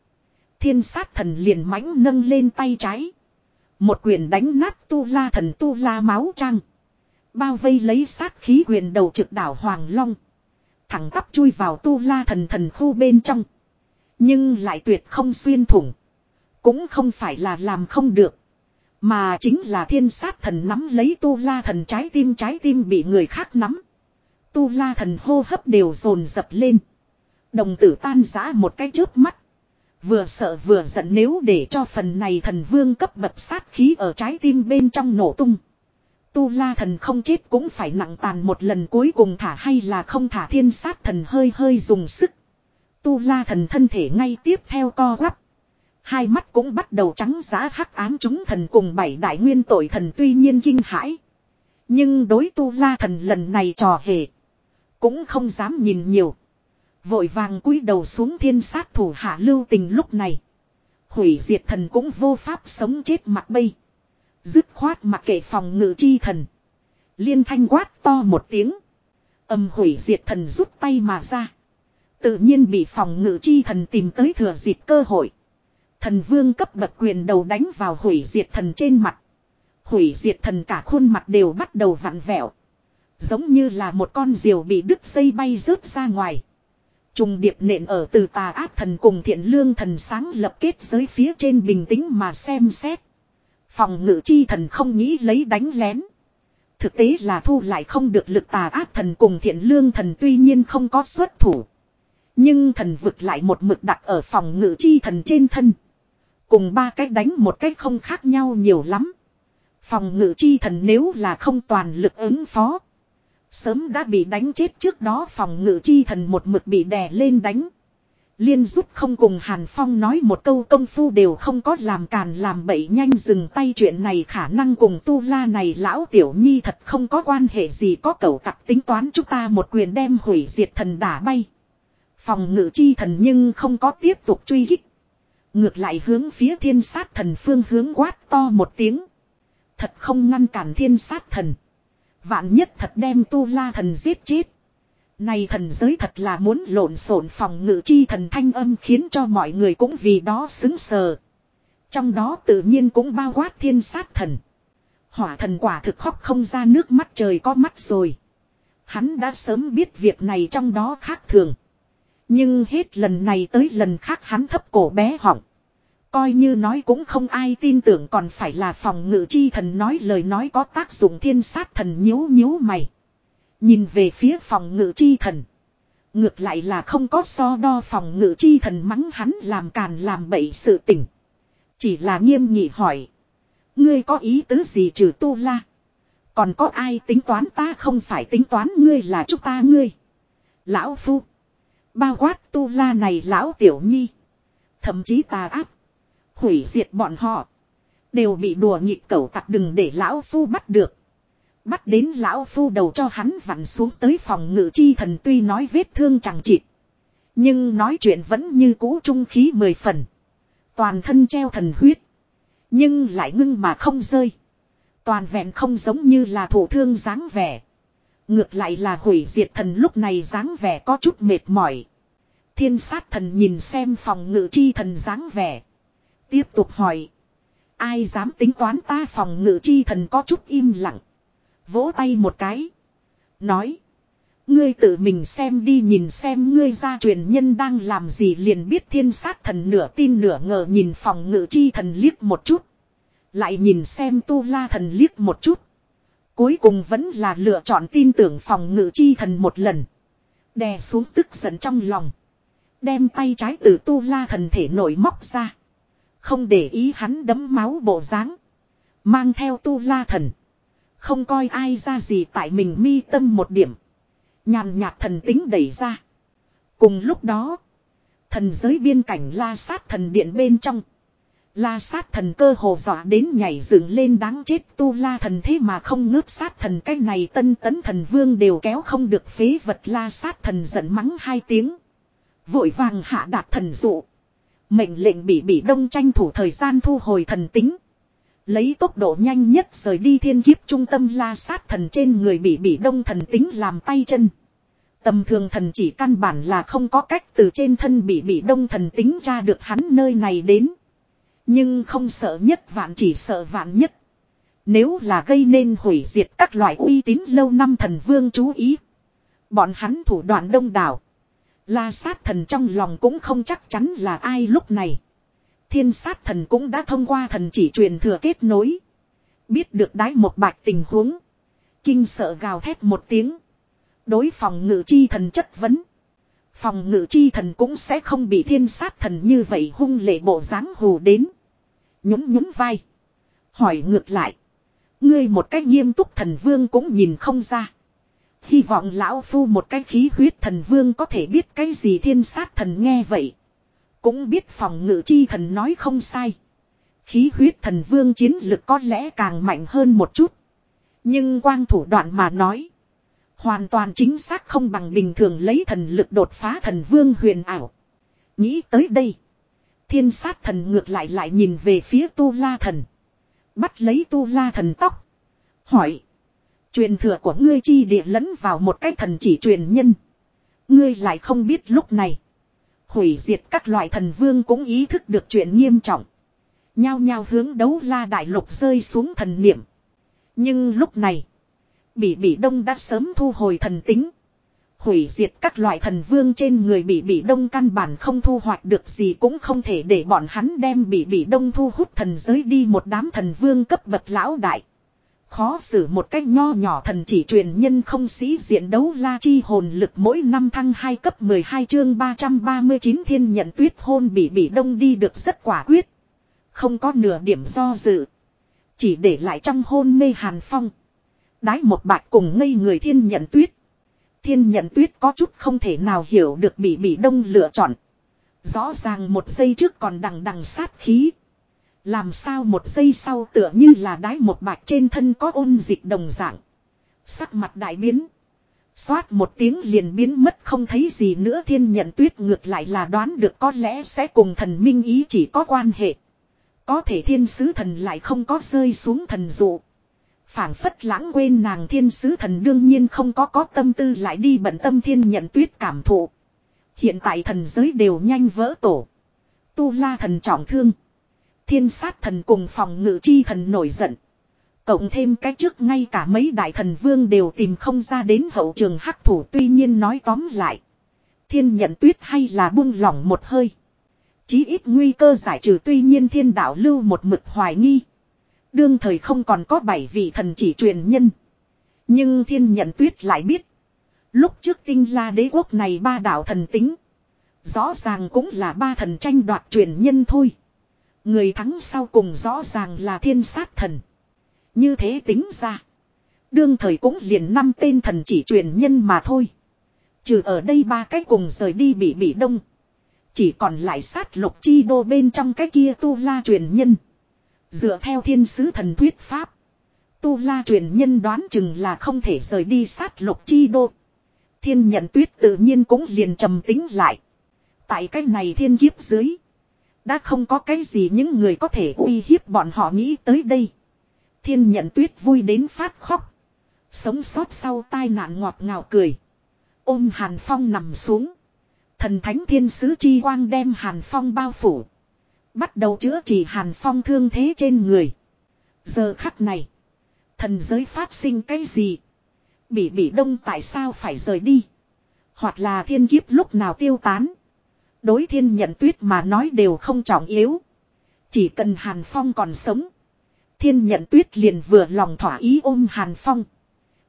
S1: Thiên sát thần liền mãnh nâng lên tay trái. Một quyền đánh nát tu la thần tu la máu trăng. Bao vây lấy sát khí quyền đầu trực đảo Hoàng Long. Thẳng tắp chui vào tu la thần thần khu bên trong. Nhưng lại tuyệt không xuyên thủng. Cũng không phải là làm không được. Mà chính là thiên sát thần nắm lấy tu la thần trái tim trái tim bị người khác nắm. Tu la thần hô hấp đều dồn dập lên. Đồng tử tan giã một cái trước mắt. Vừa sợ vừa giận nếu để cho phần này thần vương cấp bậc sát khí ở trái tim bên trong nổ tung. Tu la thần không chết cũng phải nặng tàn một lần cuối cùng thả hay là không thả thiên sát thần hơi hơi dùng sức. Tu la thần thân thể ngay tiếp theo co quắp. Hai mắt cũng bắt đầu trắng giá hắc ám chúng thần cùng bảy đại nguyên tội thần tuy nhiên kinh hãi. Nhưng đối tu la thần lần này trò hề. Cũng không dám nhìn nhiều. Vội vàng cúi đầu xuống thiên sát thủ hạ lưu tình lúc này. Hủy diệt thần cũng vô pháp sống chết mặt bây. Dứt khoát mặc kệ phòng ngự chi thần. Liên thanh quát to một tiếng. Âm hủy diệt thần rút tay mà ra. Tự nhiên bị phòng ngự chi thần tìm tới thừa dịp cơ hội. Thần vương cấp bậc quyền đầu đánh vào hủy diệt thần trên mặt. Hủy diệt thần cả khuôn mặt đều bắt đầu vặn vẹo. Giống như là một con diều bị đứt dây bay rớt ra ngoài. Trùng điệp nện ở từ tà ác thần cùng thiện lương thần sáng lập kết giới phía trên bình tĩnh mà xem xét. Phòng ngự chi thần không nghĩ lấy đánh lén. Thực tế là thu lại không được lực tà ác thần cùng thiện lương thần tuy nhiên không có xuất thủ. Nhưng thần vực lại một mực đặt ở phòng ngự chi thần trên thân. Cùng ba cách đánh một cách không khác nhau nhiều lắm. Phòng ngự chi thần nếu là không toàn lực ứng phó. Sớm đã bị đánh chết trước đó phòng ngự chi thần một mực bị đè lên đánh. Liên giúp không cùng Hàn Phong nói một câu công phu đều không có làm càn làm bậy nhanh dừng tay chuyện này khả năng cùng tu la này lão tiểu nhi thật không có quan hệ gì có cầu tặc tính toán chúng ta một quyền đem hủy diệt thần đả bay. Phòng ngự chi thần nhưng không có tiếp tục truy kích. Ngược lại hướng phía thiên sát thần phương hướng quát to một tiếng. Thật không ngăn cản thiên sát thần. Vạn nhất thật đem tu la thần giết chết. Này thần giới thật là muốn lộn xộn phòng ngự chi thần thanh âm khiến cho mọi người cũng vì đó xứng sờ. Trong đó tự nhiên cũng bao quát thiên sát thần. Hỏa thần quả thực khóc không ra nước mắt trời có mắt rồi. Hắn đã sớm biết việc này trong đó khác thường. Nhưng hết lần này tới lần khác hắn thấp cổ bé họng. Coi như nói cũng không ai tin tưởng còn phải là phòng ngự chi thần nói lời nói có tác dụng thiên sát thần nhíu nhíu mày. Nhìn về phía phòng ngự chi thần. Ngược lại là không có so đo phòng ngự chi thần mắng hắn làm càn làm bậy sự tình. Chỉ là nghiêm nghị hỏi. Ngươi có ý tứ gì trừ tu la? Còn có ai tính toán ta không phải tính toán ngươi là chúng ta ngươi. Lão Phu. Bao quát tu la này lão tiểu nhi. Thậm chí ta áp Hủy diệt bọn họ. Đều bị đùa nhịp cẩu tặc đừng để lão phu bắt được. Bắt đến lão phu đầu cho hắn vặn xuống tới phòng ngự chi thần tuy nói vết thương chẳng chịt. Nhưng nói chuyện vẫn như cũ trung khí mười phần. Toàn thân treo thần huyết. Nhưng lại ngưng mà không rơi. Toàn vẹn không giống như là thổ thương dáng vẻ. Ngược lại là hủy diệt thần lúc này dáng vẻ có chút mệt mỏi. Thiên sát thần nhìn xem phòng ngự chi thần dáng vẻ. Tiếp tục hỏi. Ai dám tính toán ta phòng ngự chi thần có chút im lặng. Vỗ tay một cái. Nói. Ngươi tự mình xem đi nhìn xem ngươi gia truyền nhân đang làm gì liền biết thiên sát thần nửa tin nửa ngờ nhìn phòng ngự chi thần liếc một chút. Lại nhìn xem tu la thần liếc một chút. Cuối cùng vẫn là lựa chọn tin tưởng phòng ngự chi thần một lần. Đè xuống tức giận trong lòng. Đem tay trái từ tu la thần thể nổi móc ra. Không để ý hắn đấm máu bộ dáng, Mang theo tu la thần. Không coi ai ra gì tại mình mi tâm một điểm. Nhàn nhạt thần tính đẩy ra. Cùng lúc đó. Thần giới biên cảnh la sát thần điện bên trong. La sát thần cơ hồ dọa đến nhảy dựng lên đáng chết tu la thần thế mà không ngớp sát thần cái này tân tấn thần vương đều kéo không được phế vật la sát thần giận mắng hai tiếng. Vội vàng hạ đạt thần dụ. Mệnh lệnh bị bị đông tranh thủ thời gian thu hồi thần tính. Lấy tốc độ nhanh nhất rời đi thiên kiếp trung tâm la sát thần trên người bị bị đông thần tính làm tay chân. Tầm thường thần chỉ căn bản là không có cách từ trên thân bị bị đông thần tính ra được hắn nơi này đến. Nhưng không sợ nhất vạn chỉ sợ vạn nhất. Nếu là gây nên hủy diệt các loại uy tín lâu năm thần vương chú ý. Bọn hắn thủ đoạn đông đảo. La sát thần trong lòng cũng không chắc chắn là ai lúc này. Thiên sát thần cũng đã thông qua thần chỉ truyền thừa kết nối. Biết được đái một bạch tình huống. Kinh sợ gào thét một tiếng. Đối phòng ngự chi thần chất vấn. Phòng ngự chi thần cũng sẽ không bị thiên sát thần như vậy hung lệ bộ dáng hù đến. Nhún nhún vai. Hỏi ngược lại. Ngươi một cách nghiêm túc thần vương cũng nhìn không ra. Hy vọng lão phu một cái khí huyết thần vương có thể biết cái gì thiên sát thần nghe vậy. Cũng biết phòng ngự chi thần nói không sai. Khí huyết thần vương chiến lực có lẽ càng mạnh hơn một chút. Nhưng quang thủ đoạn mà nói. Hoàn toàn chính xác không bằng bình thường lấy thần lực đột phá thần vương huyền ảo. Nghĩ tới đây. Thiên sát thần ngược lại lại nhìn về phía tu la thần. Bắt lấy tu la thần tóc. Hỏi. Truyền thừa của ngươi chi địa lẫn vào một cái thần chỉ truyền nhân. Ngươi lại không biết lúc này. Hủy diệt các loại thần vương cũng ý thức được chuyện nghiêm trọng. Nhao nhao hướng đấu la đại lục rơi xuống thần niệm. Nhưng lúc này. Bỉ Bỉ Đông đã sớm thu hồi thần tính. Hủy diệt các loại thần vương trên người Bỉ Bỉ Đông căn bản không thu hoạch được gì cũng không thể để bọn hắn đem Bỉ Bỉ Đông thu hút thần giới đi một đám thần vương cấp bậc lão đại. Khó xử một cách nho nhỏ thần chỉ truyền nhân không sĩ diện đấu la chi hồn lực mỗi năm thăng 2 cấp 12 chương 339 thiên nhận tuyết hôn bị Bỉ Đông đi được rất quả quyết. Không có nửa điểm do dự. Chỉ để lại trong hôn mê hàn phong. Đái một bạch cùng ngây người thiên nhận tuyết. Thiên nhận tuyết có chút không thể nào hiểu được bị bị đông lựa chọn. Rõ ràng một giây trước còn đằng đằng sát khí. Làm sao một giây sau tựa như là đái một bạch trên thân có ôn dịch đồng dạng. Sắc mặt đại biến. Xoát một tiếng liền biến mất không thấy gì nữa thiên nhận tuyết ngược lại là đoán được có lẽ sẽ cùng thần minh ý chỉ có quan hệ. Có thể thiên sứ thần lại không có rơi xuống thần dụ phảng phất lãng quên nàng thiên sứ thần đương nhiên không có có tâm tư lại đi bận tâm thiên nhận tuyết cảm thụ. Hiện tại thần giới đều nhanh vỡ tổ. Tu la thần trọng thương. Thiên sát thần cùng phòng ngự chi thần nổi giận. Cộng thêm cái trước ngay cả mấy đại thần vương đều tìm không ra đến hậu trường hắc thủ tuy nhiên nói tóm lại. Thiên nhận tuyết hay là buông lỏng một hơi. Chí ít nguy cơ giải trừ tuy nhiên thiên đạo lưu một mực hoài nghi. Đương thời không còn có bảy vị thần chỉ truyền nhân. Nhưng thiên nhận tuyết lại biết. Lúc trước tinh la đế quốc này ba đạo thần tính. Rõ ràng cũng là ba thần tranh đoạt truyền nhân thôi. Người thắng sau cùng rõ ràng là thiên sát thần. Như thế tính ra. Đương thời cũng liền năm tên thần chỉ truyền nhân mà thôi. Trừ ở đây ba cái cùng rời đi bị bị đông. Chỉ còn lại sát lục chi đô bên trong cái kia tu la truyền nhân. Dựa theo thiên sứ thần thuyết pháp. Tu la truyền nhân đoán chừng là không thể rời đi sát lục chi đô. Thiên nhận tuyết tự nhiên cũng liền trầm tính lại. Tại cái này thiên kiếp dưới. Đã không có cái gì những người có thể uy hiếp bọn họ nghĩ tới đây. Thiên nhận tuyết vui đến phát khóc. Sống sót sau tai nạn ngọt ngào cười. Ôm Hàn Phong nằm xuống. Thần thánh thiên sứ chi quang đem Hàn Phong bao phủ. Bắt đầu chữa trị hàn phong thương thế trên người. Giờ khắc này. Thần giới phát sinh cái gì? Bỉ bỉ đông tại sao phải rời đi? Hoặc là thiên kiếp lúc nào tiêu tán? Đối thiên nhận tuyết mà nói đều không trọng yếu. Chỉ cần hàn phong còn sống. Thiên nhận tuyết liền vừa lòng thỏa ý ôm hàn phong.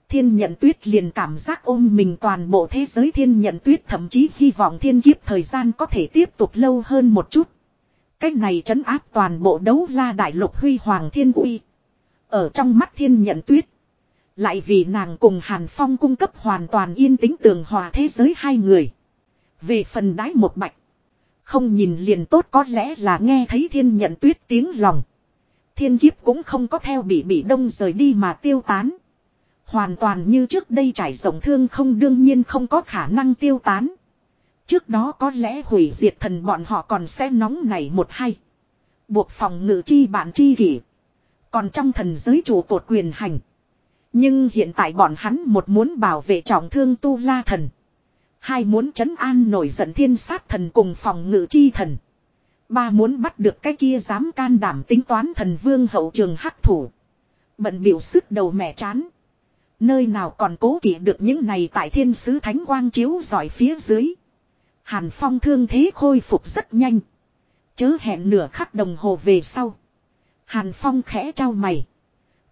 S1: Thiên nhận tuyết liền cảm giác ôm mình toàn bộ thế giới thiên nhận tuyết thậm chí hy vọng thiên kiếp thời gian có thể tiếp tục lâu hơn một chút. Cách này trấn áp toàn bộ đấu la đại lục huy hoàng thiên uy. Ở trong mắt thiên nhận tuyết. Lại vì nàng cùng Hàn Phong cung cấp hoàn toàn yên tĩnh tường hòa thế giới hai người. Về phần đái một bạch. Không nhìn liền tốt có lẽ là nghe thấy thiên nhận tuyết tiếng lòng. Thiên kiếp cũng không có theo bị bị đông rời đi mà tiêu tán. Hoàn toàn như trước đây trải rộng thương không đương nhiên không có khả năng tiêu tán. Trước đó có lẽ hủy diệt thần bọn họ còn sẽ nóng này một hay. Buộc phòng ngự chi bạn chi kỷ. Còn trong thần giới chủ cột quyền hành. Nhưng hiện tại bọn hắn một muốn bảo vệ trọng thương tu la thần. Hai muốn trấn an nổi giận thiên sát thần cùng phòng ngự chi thần. Ba muốn bắt được cái kia dám can đảm tính toán thần vương hậu trường hắc thủ. Bận biểu sức đầu mẹ chán. Nơi nào còn cố kỵ được những này tại thiên sứ thánh quang chiếu giỏi phía dưới. Hàn Phong thương thế khôi phục rất nhanh. Chớ hẹn nửa khắc đồng hồ về sau. Hàn Phong khẽ trao mày.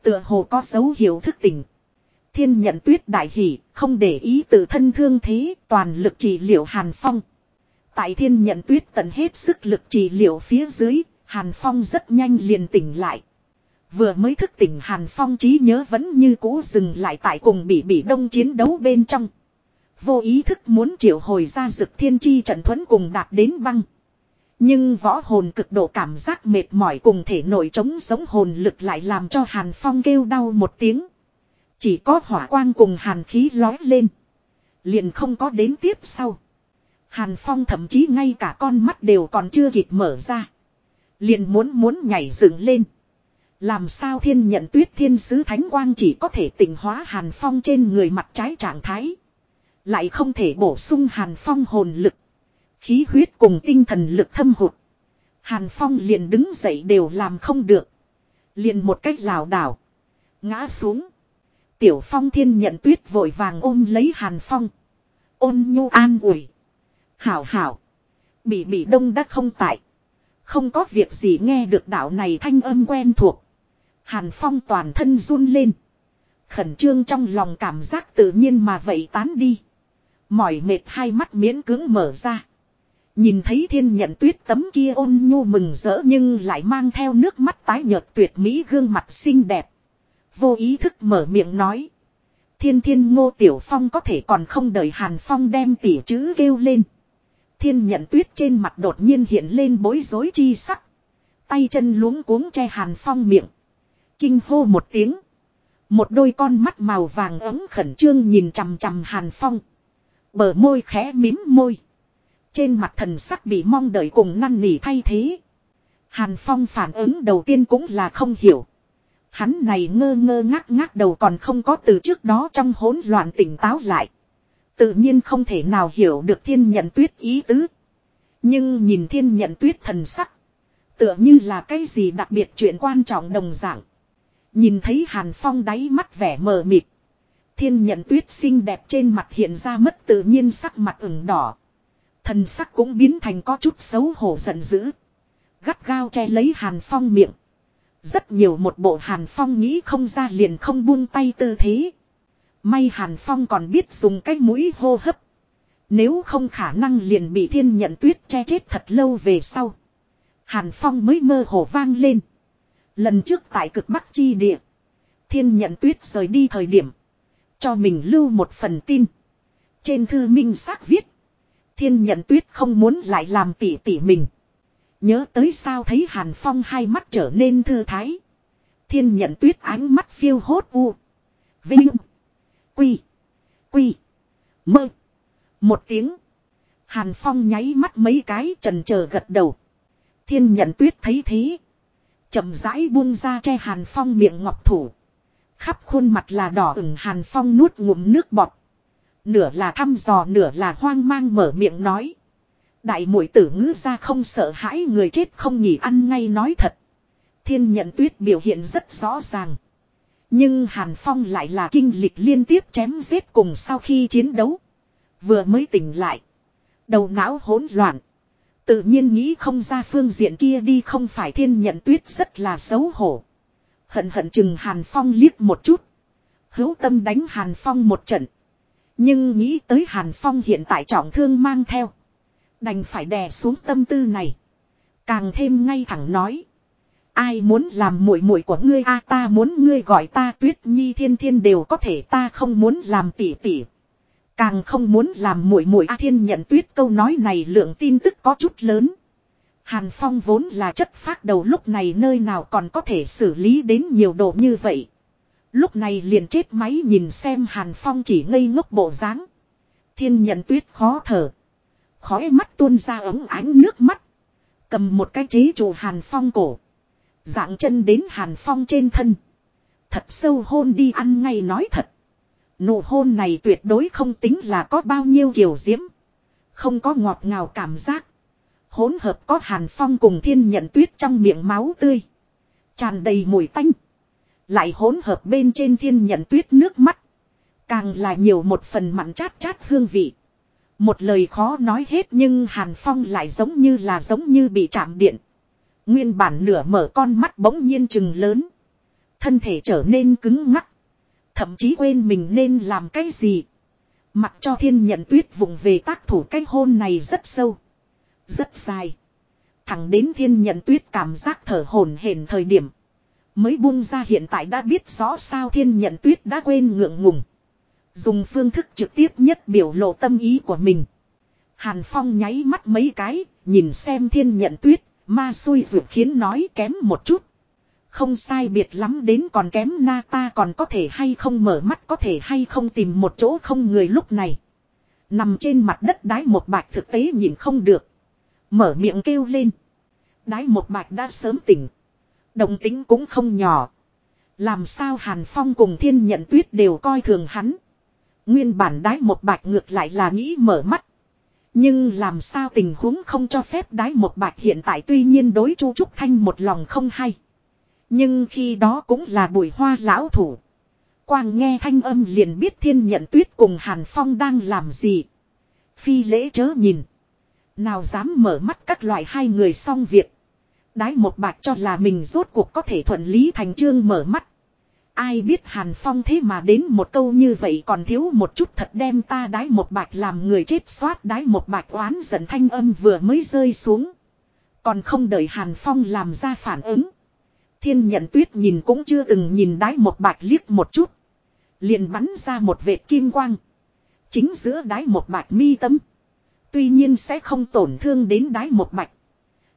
S1: Tựa hồ có dấu hiệu thức tỉnh. Thiên nhận tuyết đại hỷ, không để ý tự thân thương thế, toàn lực trị liệu Hàn Phong. Tại thiên nhận tuyết tận hết sức lực trị liệu phía dưới, Hàn Phong rất nhanh liền tỉnh lại. Vừa mới thức tỉnh Hàn Phong trí nhớ vẫn như cũ dừng lại tại cùng bị bị đông chiến đấu bên trong. Vô ý thức muốn triệu hồi ra dực thiên chi trận thuẫn cùng đạt đến băng. Nhưng võ hồn cực độ cảm giác mệt mỏi cùng thể nội chống sống hồn lực lại làm cho Hàn Phong kêu đau một tiếng. Chỉ có hỏa quang cùng hàn khí lói lên. Liền không có đến tiếp sau. Hàn Phong thậm chí ngay cả con mắt đều còn chưa kịp mở ra. Liền muốn muốn nhảy dựng lên. Làm sao thiên nhận tuyết thiên sứ thánh quang chỉ có thể tỉnh hóa Hàn Phong trên người mặt trái trạng thái. Lại không thể bổ sung Hàn Phong hồn lực. Khí huyết cùng tinh thần lực thâm hụt. Hàn Phong liền đứng dậy đều làm không được. Liền một cách lảo đảo. Ngã xuống. Tiểu Phong thiên nhận tuyết vội vàng ôm lấy Hàn Phong. Ôn nhu an ủi. Hảo hảo. Bị bị đông đã không tại. Không có việc gì nghe được đạo này thanh âm quen thuộc. Hàn Phong toàn thân run lên. Khẩn trương trong lòng cảm giác tự nhiên mà vậy tán đi. Mỏi mệt hai mắt miễn cưỡng mở ra. Nhìn thấy thiên nhận tuyết tấm kia ôn nhu mừng rỡ nhưng lại mang theo nước mắt tái nhợt tuyệt mỹ gương mặt xinh đẹp. Vô ý thức mở miệng nói. Thiên thiên ngô tiểu phong có thể còn không đợi hàn phong đem tỉ chữ kêu lên. Thiên nhận tuyết trên mặt đột nhiên hiện lên bối rối chi sắc. Tay chân luống cuống che hàn phong miệng. Kinh hô một tiếng. Một đôi con mắt màu vàng ấm khẩn trương nhìn chằm chằm hàn phong. Bờ môi khẽ mím môi. Trên mặt thần sắc bị mong đợi cùng năn nỉ thay thế. Hàn Phong phản ứng đầu tiên cũng là không hiểu. Hắn này ngơ ngơ ngác ngác đầu còn không có từ trước đó trong hỗn loạn tỉnh táo lại. Tự nhiên không thể nào hiểu được thiên nhận tuyết ý tứ. Nhưng nhìn thiên nhận tuyết thần sắc. Tựa như là cái gì đặc biệt chuyện quan trọng đồng dạng. Nhìn thấy Hàn Phong đáy mắt vẻ mờ mịt. Thiên nhận tuyết xinh đẹp trên mặt hiện ra mất tự nhiên sắc mặt ửng đỏ. Thần sắc cũng biến thành có chút xấu hổ giận dữ. Gắt gao che lấy Hàn Phong miệng. Rất nhiều một bộ Hàn Phong nghĩ không ra liền không buông tay tư thế. May Hàn Phong còn biết dùng cái mũi hô hấp. Nếu không khả năng liền bị thiên nhận tuyết che chết thật lâu về sau. Hàn Phong mới mơ hồ vang lên. Lần trước tại cực bắc chi địa. Thiên nhận tuyết rời đi thời điểm. Cho mình lưu một phần tin. Trên thư minh xác viết. Thiên nhận tuyết không muốn lại làm tỉ tỉ mình. Nhớ tới sao thấy Hàn Phong hai mắt trở nên thư thái. Thiên nhận tuyết ánh mắt phiêu hốt u. Vinh. Quy. Quy. Mơ. Một tiếng. Hàn Phong nháy mắt mấy cái trần chờ gật đầu. Thiên nhận tuyết thấy thế. chậm rãi buông ra che Hàn Phong miệng ngọc thủ. Khắp khuôn mặt là đỏ ửng Hàn Phong nuốt ngụm nước bọt. Nửa là thăm dò, nửa là hoang mang mở miệng nói. Đại mũi tử ngữ ra không sợ hãi người chết không nhỉ ăn ngay nói thật. Thiên nhận tuyết biểu hiện rất rõ ràng. Nhưng Hàn Phong lại là kinh lịch liên tiếp chém giết cùng sau khi chiến đấu. Vừa mới tỉnh lại. Đầu não hỗn loạn. Tự nhiên nghĩ không ra phương diện kia đi không phải thiên nhận tuyết rất là xấu hổ. Hận hận chừng Hàn Phong liếc một chút. Hữu tâm đánh Hàn Phong một trận. Nhưng nghĩ tới Hàn Phong hiện tại trọng thương mang theo. Đành phải đè xuống tâm tư này. Càng thêm ngay thẳng nói. Ai muốn làm muội muội của ngươi a, ta muốn ngươi gọi ta tuyết nhi, thiên thiên đều có thể, ta không muốn làm tỷ tỷ. Càng không muốn làm muội muội a, thiên nhận tuyết, câu nói này lượng tin tức có chút lớn. Hàn Phong vốn là chất phát đầu lúc này nơi nào còn có thể xử lý đến nhiều độ như vậy. Lúc này liền chết máy nhìn xem Hàn Phong chỉ ngây ngốc bộ dáng. Thiên nhận tuyết khó thở. Khói mắt tuôn ra ống ánh nước mắt. Cầm một cái chế trụ Hàn Phong cổ. Dạng chân đến Hàn Phong trên thân. Thật sâu hôn đi ăn ngay nói thật. Nụ hôn này tuyệt đối không tính là có bao nhiêu kiểu diễm. Không có ngọt ngào cảm giác. Hỗn hợp có Hàn Phong cùng thiên nhận tuyết trong miệng máu tươi. Tràn đầy mùi tanh. Lại hỗn hợp bên trên thiên nhận tuyết nước mắt. Càng là nhiều một phần mặn chát chát hương vị. Một lời khó nói hết nhưng Hàn Phong lại giống như là giống như bị chạm điện. Nguyên bản nửa mở con mắt bỗng nhiên chừng lớn. Thân thể trở nên cứng ngắc. Thậm chí quên mình nên làm cái gì. Mặc cho thiên nhận tuyết vùng về tác thủ cái hôn này rất sâu. Rất dài. Thẳng đến thiên nhận tuyết cảm giác thở hổn hển thời điểm. Mới buông ra hiện tại đã biết rõ sao thiên nhận tuyết đã quên ngượng ngùng. Dùng phương thức trực tiếp nhất biểu lộ tâm ý của mình. Hàn Phong nháy mắt mấy cái, nhìn xem thiên nhận tuyết, ma xui ruột khiến nói kém một chút. Không sai biệt lắm đến còn kém na ta còn có thể hay không mở mắt có thể hay không tìm một chỗ không người lúc này. Nằm trên mặt đất đái một bạch thực tế nhìn không được. Mở miệng kêu lên. Đái một bạch đã sớm tỉnh. Động tính cũng không nhỏ. Làm sao Hàn Phong cùng thiên nhận tuyết đều coi thường hắn. Nguyên bản đái một bạch ngược lại là nghĩ mở mắt. Nhưng làm sao tình huống không cho phép đái một bạch hiện tại tuy nhiên đối chu Trúc Thanh một lòng không hay. Nhưng khi đó cũng là bùi hoa lão thủ. Quang nghe thanh âm liền biết thiên nhận tuyết cùng Hàn Phong đang làm gì. Phi lễ chớ nhìn. Nào dám mở mắt các loại hai người xong việc. Đái một bạch cho là mình rốt cuộc có thể thuận lý thành trương mở mắt. Ai biết Hàn Phong thế mà đến một câu như vậy còn thiếu một chút thật đem ta đái một bạch làm người chết xoát đái một bạch oán giận thanh âm vừa mới rơi xuống. Còn không đợi Hàn Phong làm ra phản ứng. Thiên nhận tuyết nhìn cũng chưa từng nhìn đái một bạch liếc một chút. Liền bắn ra một vệt kim quang. Chính giữa đái một bạch mi tâm. Tuy nhiên sẽ không tổn thương đến đái một bạch.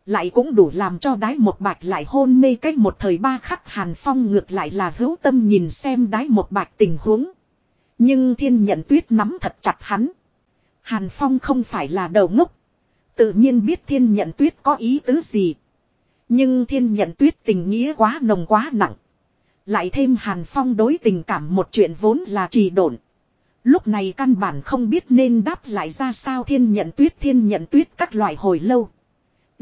S1: Lại cũng đủ làm cho đái một bạch lại hôn mê cách một thời ba khắc hàn phong ngược lại là hữu tâm nhìn xem đái một bạch tình huống. Nhưng thiên nhận tuyết nắm thật chặt hắn. Hàn phong không phải là đầu ngốc. Tự nhiên biết thiên nhận tuyết có ý tứ gì. Nhưng thiên nhận tuyết tình nghĩa quá nồng quá nặng. Lại thêm hàn phong đối tình cảm một chuyện vốn là trì độn. Lúc này căn bản không biết nên đáp lại ra sao thiên nhận tuyết, thiên nhận tuyết các loại hồi lâu.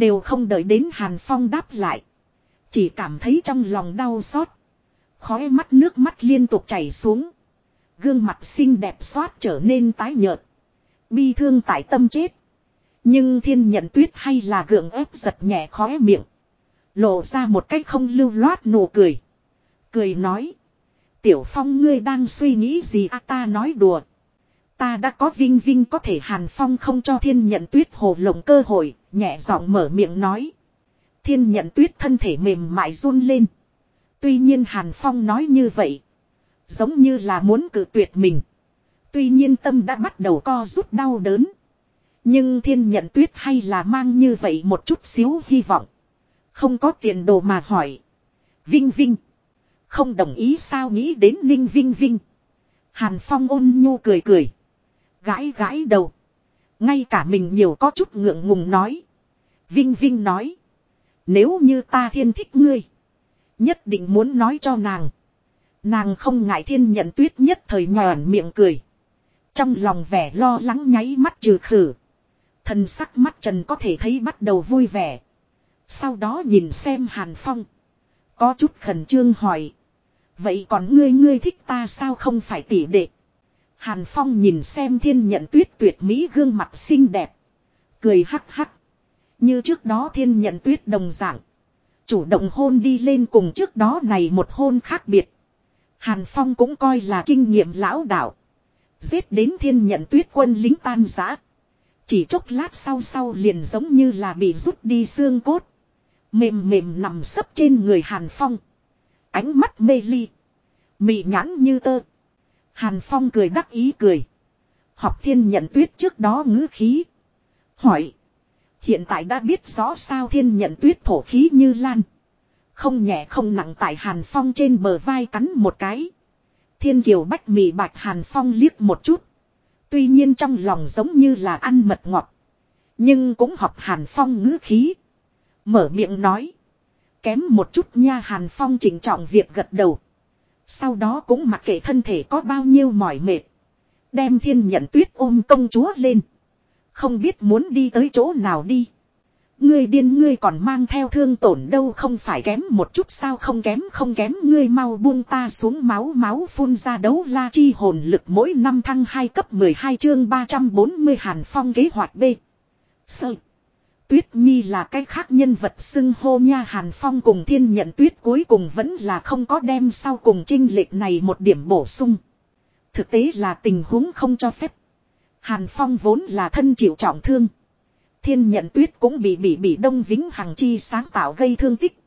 S1: Đều không đợi đến hàn phong đáp lại. Chỉ cảm thấy trong lòng đau xót. Khói mắt nước mắt liên tục chảy xuống. Gương mặt xinh đẹp xoát trở nên tái nhợt. Bi thương tại tâm chết. Nhưng thiên nhận tuyết hay là gượng ép giật nhẹ khóe miệng. Lộ ra một cách không lưu loát nụ cười. Cười nói. Tiểu Phong ngươi đang suy nghĩ gì à ta nói đùa. Ta đã có vinh vinh có thể Hàn Phong không cho thiên nhận tuyết hồ lộng cơ hội, nhẹ giọng mở miệng nói. Thiên nhận tuyết thân thể mềm mại run lên. Tuy nhiên Hàn Phong nói như vậy. Giống như là muốn cự tuyệt mình. Tuy nhiên tâm đã bắt đầu co rút đau đớn. Nhưng thiên nhận tuyết hay là mang như vậy một chút xíu hy vọng. Không có tiền đồ mà hỏi. Vinh Vinh. Không đồng ý sao nghĩ đến Ninh Vinh Vinh. Hàn Phong ôn nhu cười cười. Gãi gãi đầu. Ngay cả mình nhiều có chút ngượng ngùng nói. Vinh Vinh nói. Nếu như ta thiên thích ngươi. Nhất định muốn nói cho nàng. Nàng không ngại thiên nhận tuyết nhất thời nhòn miệng cười. Trong lòng vẻ lo lắng nháy mắt trừ khử. Thần sắc mắt trần có thể thấy bắt đầu vui vẻ. Sau đó nhìn xem Hàn Phong. Có chút khẩn trương hỏi. Vậy còn ngươi ngươi thích ta sao không phải tỉ đệ. Hàn Phong nhìn xem thiên nhận tuyết tuyệt mỹ gương mặt xinh đẹp. Cười hắc hắc. Như trước đó thiên nhận tuyết đồng dạng. Chủ động hôn đi lên cùng trước đó này một hôn khác biệt. Hàn Phong cũng coi là kinh nghiệm lão đạo. Giết đến thiên nhận tuyết quân lính tan giã. Chỉ chốc lát sau sau liền giống như là bị rút đi xương cốt. Mềm mềm nằm sấp trên người Hàn Phong. Ánh mắt mê ly. Mị nhãn như tơ. Hàn Phong cười đắc ý cười. Học thiên nhận tuyết trước đó ngữ khí. Hỏi. Hiện tại đã biết rõ sao thiên nhận tuyết thổ khí như lan. Không nhẹ không nặng tại Hàn Phong trên bờ vai cắn một cái. Thiên kiều bách mì bạch Hàn Phong liếc một chút. Tuy nhiên trong lòng giống như là ăn mật ngọt. Nhưng cũng học Hàn Phong ngữ khí. Mở miệng nói. Kém một chút nha Hàn Phong chỉnh trọng việc gật đầu. Sau đó cũng mặc kệ thân thể có bao nhiêu mỏi mệt. Đem thiên nhận tuyết ôm công chúa lên. Không biết muốn đi tới chỗ nào đi. Ngươi điên, ngươi còn mang theo thương tổn đâu không phải kém một chút sao không kém không kém, ngươi mau buông ta xuống máu máu phun ra đấu la chi hồn lực mỗi năm thăng 2 cấp 12 chương 340 hàn phong kế hoạch B. Sợi. Tuyết Nhi là cái khác nhân vật xưng hô nha Hàn Phong cùng thiên nhận tuyết cuối cùng vẫn là không có đem sau cùng trinh lệch này một điểm bổ sung. Thực tế là tình huống không cho phép. Hàn Phong vốn là thân chịu trọng thương. Thiên nhận tuyết cũng bị bị bị đông vĩnh hằng chi sáng tạo gây thương tích.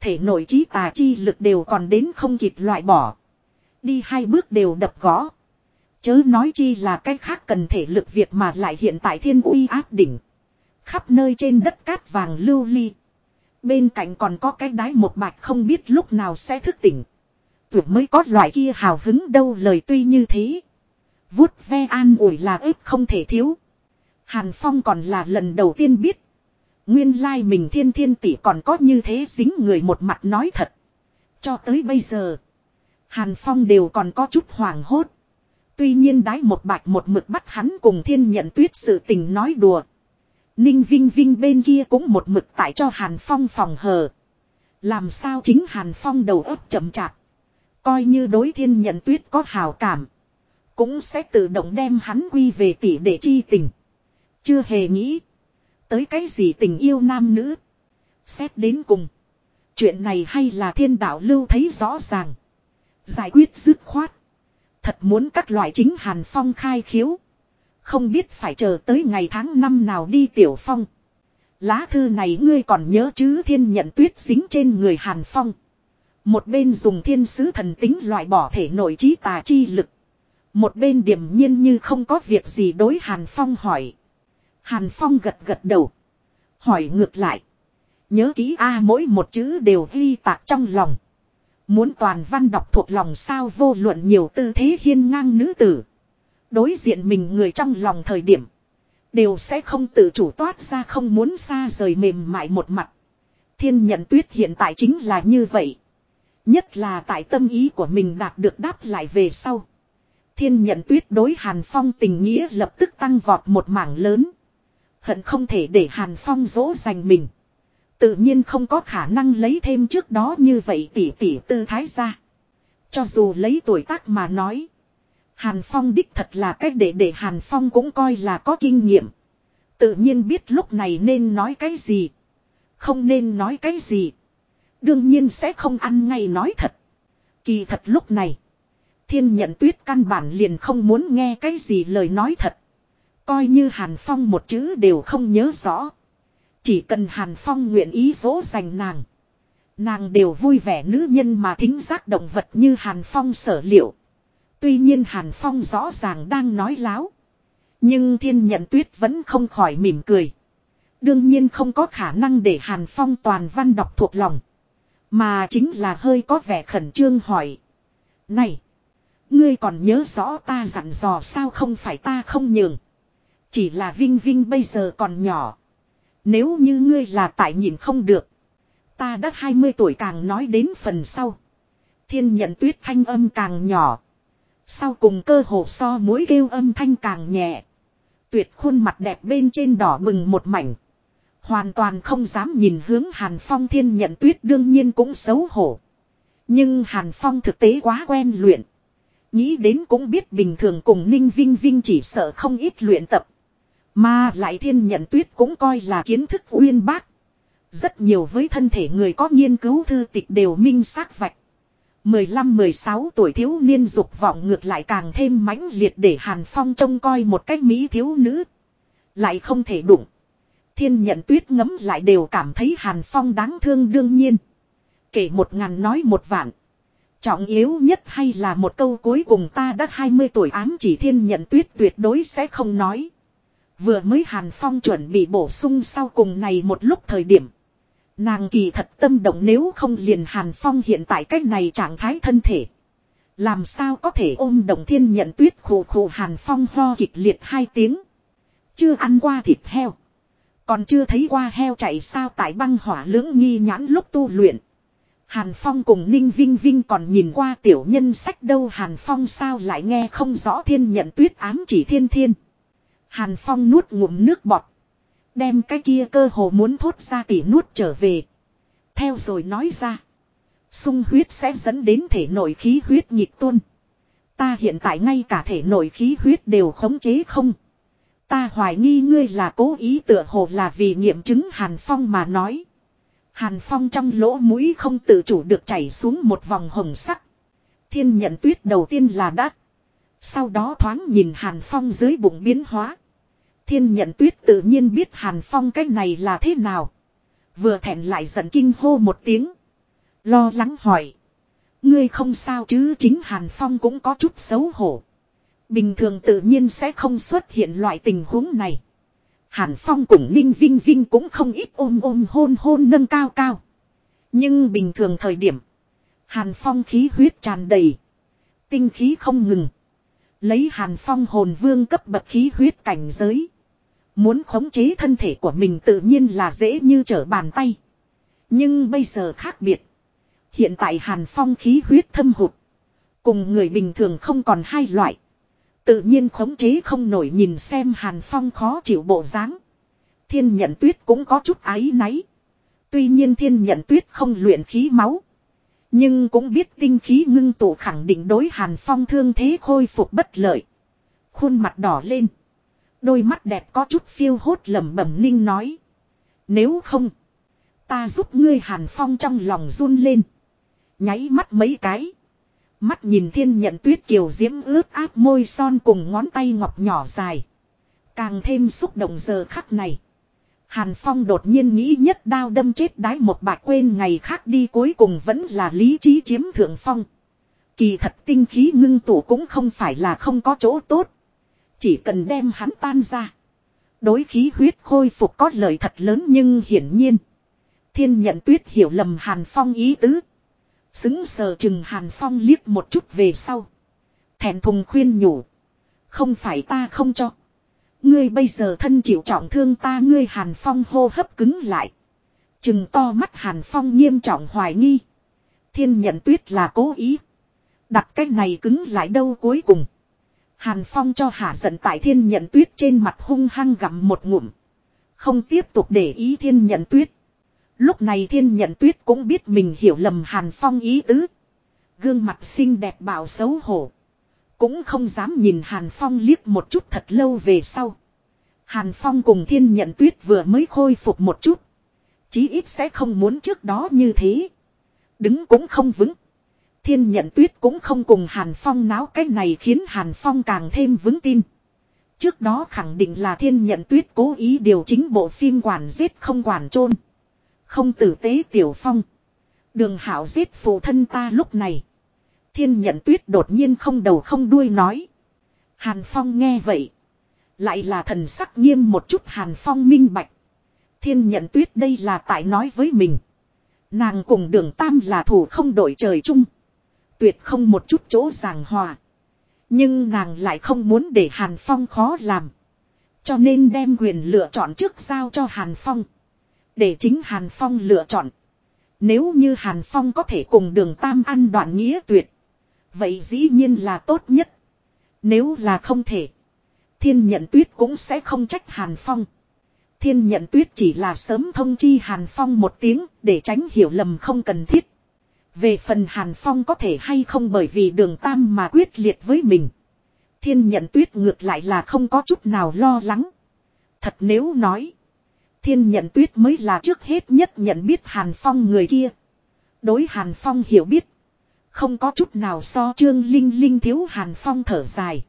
S1: Thể nội trí tà chi lực đều còn đến không kịp loại bỏ. Đi hai bước đều đập gõ. Chớ nói chi là cái khác cần thể lực việc mà lại hiện tại thiên uy áp đỉnh. Khắp nơi trên đất cát vàng lưu ly. Bên cạnh còn có cái đái một bạch không biết lúc nào sẽ thức tỉnh. Tưởng mới có loại kia hào hứng đâu lời tuy như thế. Vuốt ve an ủi là ếp không thể thiếu. Hàn Phong còn là lần đầu tiên biết. Nguyên lai mình thiên thiên tỷ còn có như thế xính người một mặt nói thật. Cho tới bây giờ. Hàn Phong đều còn có chút hoảng hốt. Tuy nhiên đái một bạch một mực bắt hắn cùng thiên nhận tuyết sự tình nói đùa. Ninh Vinh Vinh bên kia cũng một mực tại cho Hàn Phong phòng hờ. Làm sao chính Hàn Phong đầu óc chậm chạp. Coi như đối thiên nhận tuyết có hào cảm. Cũng sẽ tự động đem hắn quy về tỷ để chi tình. Chưa hề nghĩ. Tới cái gì tình yêu nam nữ. Xét đến cùng. Chuyện này hay là thiên đạo lưu thấy rõ ràng. Giải quyết dứt khoát. Thật muốn các loại chính Hàn Phong khai khiếu. Không biết phải chờ tới ngày tháng năm nào đi tiểu phong. Lá thư này ngươi còn nhớ chứ thiên nhận tuyết dính trên người Hàn Phong. Một bên dùng thiên sứ thần tính loại bỏ thể nội trí tà chi lực. Một bên điềm nhiên như không có việc gì đối Hàn Phong hỏi. Hàn Phong gật gật đầu. Hỏi ngược lại. Nhớ ký A, mỗi một chữ đều ghi tạc trong lòng. Muốn toàn văn đọc thuộc lòng sao vô luận nhiều tư thế hiên ngang nữ tử. Đối diện mình người trong lòng thời điểm. Đều sẽ không tự chủ toát ra không muốn xa rời mềm mại một mặt. Thiên nhận tuyết hiện tại chính là như vậy. Nhất là tại tâm ý của mình đạt được đáp lại về sau. Thiên nhận tuyết đối Hàn Phong tình nghĩa lập tức tăng vọt một mảng lớn. Hận không thể để Hàn Phong dỗ dành mình. Tự nhiên không có khả năng lấy thêm trước đó như vậy tỉ tỉ tư thái ra. Cho dù lấy tuổi tác mà nói. Hàn Phong đích thật là cách để để Hàn Phong cũng coi là có kinh nghiệm. Tự nhiên biết lúc này nên nói cái gì. Không nên nói cái gì. Đương nhiên sẽ không ăn ngay nói thật. Kỳ thật lúc này. Thiên nhận tuyết căn bản liền không muốn nghe cái gì lời nói thật. Coi như Hàn Phong một chữ đều không nhớ rõ. Chỉ cần Hàn Phong nguyện ý dỗ dành nàng. Nàng đều vui vẻ nữ nhân mà thính giác động vật như Hàn Phong sở liệu. Tuy nhiên Hàn Phong rõ ràng đang nói láo. Nhưng thiên nhận tuyết vẫn không khỏi mỉm cười. Đương nhiên không có khả năng để Hàn Phong toàn văn đọc thuộc lòng. Mà chính là hơi có vẻ khẩn trương hỏi. Này! Ngươi còn nhớ rõ ta dặn dò sao không phải ta không nhường. Chỉ là Vinh Vinh bây giờ còn nhỏ. Nếu như ngươi là tại nhìn không được. Ta đã 20 tuổi càng nói đến phần sau. Thiên nhận tuyết thanh âm càng nhỏ. Sau cùng cơ hồ so mối kêu âm thanh càng nhẹ. Tuyệt khuôn mặt đẹp bên trên đỏ bừng một mảnh. Hoàn toàn không dám nhìn hướng Hàn Phong thiên nhận tuyết đương nhiên cũng xấu hổ. Nhưng Hàn Phong thực tế quá quen luyện. Nghĩ đến cũng biết bình thường cùng Ninh Vinh Vinh chỉ sợ không ít luyện tập. Mà lại thiên nhận tuyết cũng coi là kiến thức uyên bác. Rất nhiều với thân thể người có nghiên cứu thư tịch đều minh xác vạch. 15-16 tuổi thiếu niên dục vọng ngược lại càng thêm mãnh liệt để Hàn Phong trông coi một cách mỹ thiếu nữ. Lại không thể đụng. Thiên nhận tuyết ngấm lại đều cảm thấy Hàn Phong đáng thương đương nhiên. Kể một ngàn nói một vạn. Trọng yếu nhất hay là một câu cuối cùng ta đã 20 tuổi ám chỉ thiên nhận tuyết tuyệt đối sẽ không nói. Vừa mới Hàn Phong chuẩn bị bổ sung sau cùng này một lúc thời điểm. Nàng kỳ thật tâm động nếu không liền Hàn Phong hiện tại cách này trạng thái thân thể. Làm sao có thể ôm đồng thiên nhận tuyết khổ khổ Hàn Phong ho kịch liệt hai tiếng. Chưa ăn qua thịt heo. Còn chưa thấy qua heo chạy sao tại băng hỏa lưỡng nghi nhãn lúc tu luyện. Hàn Phong cùng Ninh Vinh Vinh còn nhìn qua tiểu nhân sách đâu Hàn Phong sao lại nghe không rõ thiên nhận tuyết ám chỉ thiên thiên. Hàn Phong nuốt ngụm nước bọt. Đem cái kia cơ hồ muốn thốt ra tỉ nuốt trở về. Theo rồi nói ra. Sung huyết sẽ dẫn đến thể nội khí huyết nhịp tuôn. Ta hiện tại ngay cả thể nội khí huyết đều khống chế không. Ta hoài nghi ngươi là cố ý tựa hồ là vì nghiệm chứng Hàn Phong mà nói. Hàn Phong trong lỗ mũi không tự chủ được chảy xuống một vòng hồng sắc. Thiên nhận tuyết đầu tiên là đắt. Sau đó thoáng nhìn Hàn Phong dưới bụng biến hóa. Thiên nhận tuyết tự nhiên biết Hàn Phong cái này là thế nào. Vừa thẹn lại giận kinh hô một tiếng. Lo lắng hỏi. Ngươi không sao chứ chính Hàn Phong cũng có chút xấu hổ. Bình thường tự nhiên sẽ không xuất hiện loại tình huống này. Hàn Phong cùng Ninh Vinh Vinh cũng không ít ôm ôm hôn hôn nâng cao cao. Nhưng bình thường thời điểm. Hàn Phong khí huyết tràn đầy. Tinh khí không ngừng. Lấy Hàn Phong hồn vương cấp bậc khí huyết cảnh giới. Muốn khống chế thân thể của mình tự nhiên là dễ như trở bàn tay. Nhưng bây giờ khác biệt. Hiện tại Hàn Phong khí huyết thâm hụt. Cùng người bình thường không còn hai loại. Tự nhiên khống chế không nổi nhìn xem Hàn Phong khó chịu bộ dáng. Thiên nhận tuyết cũng có chút ái náy. Tuy nhiên thiên nhận tuyết không luyện khí máu. Nhưng cũng biết tinh khí ngưng tụ khẳng định đối Hàn Phong thương thế khôi phục bất lợi. Khuôn mặt đỏ lên. Đôi mắt đẹp có chút phiêu hốt lẩm bẩm ninh nói. Nếu không. Ta giúp ngươi Hàn Phong trong lòng run lên. Nháy mắt mấy cái. Mắt nhìn thiên nhận tuyết kiều diễm ướt áp môi son cùng ngón tay ngọc nhỏ dài. Càng thêm xúc động giờ khắc này. Hàn Phong đột nhiên nghĩ nhất đao đâm chết đái một bạc quên ngày khác đi cuối cùng vẫn là lý trí chiếm thượng phong. Kỳ thật tinh khí ngưng tụ cũng không phải là không có chỗ tốt. Chỉ cần đem hắn tan ra. Đối khí huyết khôi phục có lợi thật lớn nhưng hiển nhiên. Thiên nhận tuyết hiểu lầm Hàn Phong ý tứ. Xứng sờ chừng Hàn Phong liếc một chút về sau. Thẹn thùng khuyên nhủ. Không phải ta không cho. Ngươi bây giờ thân chịu trọng thương ta, ngươi Hàn Phong hô hấp cứng lại. Chừng to mắt Hàn Phong nghiêm trọng hoài nghi. Thiên nhận tuyết là cố ý. Đặt cái này cứng lại đâu cuối cùng. Hàn Phong cho hạ giận tại thiên nhận tuyết trên mặt hung hăng gặm một ngụm. Không tiếp tục để ý thiên nhận tuyết. Lúc này thiên nhận tuyết cũng biết mình hiểu lầm Hàn Phong ý tứ. Gương mặt xinh đẹp bảo xấu hổ. Cũng không dám nhìn Hàn Phong liếc một chút thật lâu về sau. Hàn Phong cùng thiên nhận tuyết vừa mới khôi phục một chút. Chí ít sẽ không muốn trước đó như thế. Đứng cũng không vững. Thiên nhận tuyết cũng không cùng Hàn Phong náo cái này khiến Hàn Phong càng thêm vững tin. Trước đó khẳng định là thiên nhận tuyết cố ý điều chính bộ phim quản giết không quản trôn, Không tử tế tiểu phong. Đường hảo giết phụ thân ta lúc này. Thiên nhận tuyết đột nhiên không đầu không đuôi nói. Hàn Phong nghe vậy. Lại là thần sắc nghiêm một chút Hàn Phong minh bạch. Thiên nhận tuyết đây là tại nói với mình. Nàng cùng đường tam là thủ không đổi trời chung. Tuyệt không một chút chỗ giảng hòa. Nhưng nàng lại không muốn để Hàn Phong khó làm. Cho nên đem quyền lựa chọn trước giao cho Hàn Phong. Để chính Hàn Phong lựa chọn. Nếu như Hàn Phong có thể cùng đường Tam ăn đoạn nghĩa tuyệt. Vậy dĩ nhiên là tốt nhất. Nếu là không thể. Thiên nhận tuyết cũng sẽ không trách Hàn Phong. Thiên nhận tuyết chỉ là sớm thông chi Hàn Phong một tiếng để tránh hiểu lầm không cần thiết. Về phần Hàn Phong có thể hay không bởi vì đường Tam mà quyết liệt với mình. Thiên nhận tuyết ngược lại là không có chút nào lo lắng. Thật nếu nói. Thiên nhận tuyết mới là trước hết nhất nhận biết Hàn Phong người kia. Đối Hàn Phong hiểu biết. Không có chút nào so trương linh linh thiếu Hàn Phong thở dài.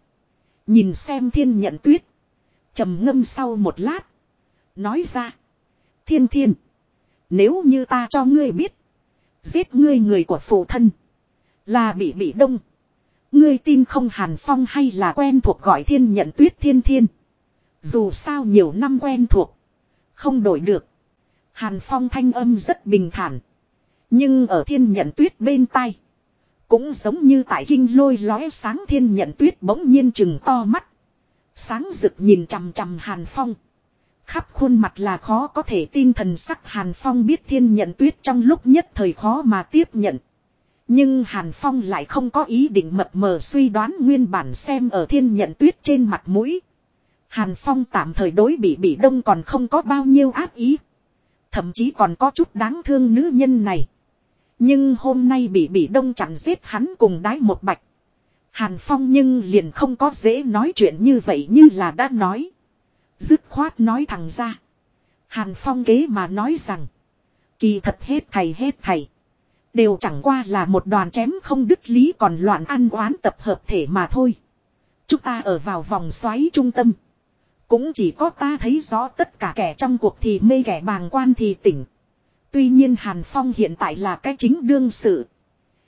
S1: Nhìn xem thiên nhận tuyết. trầm ngâm sau một lát. Nói ra. Thiên thiên. Nếu như ta cho ngươi biết. Giết ngươi người của phụ thân. Là bị bị đông. Ngươi tin không Hàn Phong hay là quen thuộc gọi thiên nhận tuyết thiên thiên. Dù sao nhiều năm quen thuộc. Không đổi được. Hàn Phong thanh âm rất bình thản. Nhưng ở thiên nhận tuyết bên tai. Cũng giống như tại kinh lôi lóe sáng thiên nhận tuyết bỗng nhiên chừng to mắt. Sáng rực nhìn chằm chằm Hàn Phong. Khắp khuôn mặt là khó có thể tin thần sắc Hàn Phong biết thiên nhận tuyết trong lúc nhất thời khó mà tiếp nhận. Nhưng Hàn Phong lại không có ý định mập mờ suy đoán nguyên bản xem ở thiên nhận tuyết trên mặt mũi. Hàn Phong tạm thời đối bị bị đông còn không có bao nhiêu ác ý. Thậm chí còn có chút đáng thương nữ nhân này. Nhưng hôm nay bị bị đông chặn giết hắn cùng đái một bạch. Hàn Phong nhưng liền không có dễ nói chuyện như vậy như là đã nói. Dứt khoát nói thẳng ra. Hàn Phong kế mà nói rằng. Kỳ thật hết thầy hết thầy. Đều chẳng qua là một đoàn chém không đứt lý còn loạn ăn oán tập hợp thể mà thôi. Chúng ta ở vào vòng xoáy trung tâm. Cũng chỉ có ta thấy rõ tất cả kẻ trong cuộc thì mê kẻ bàng quan thì tỉnh. Tuy nhiên Hàn Phong hiện tại là cái chính đương sự.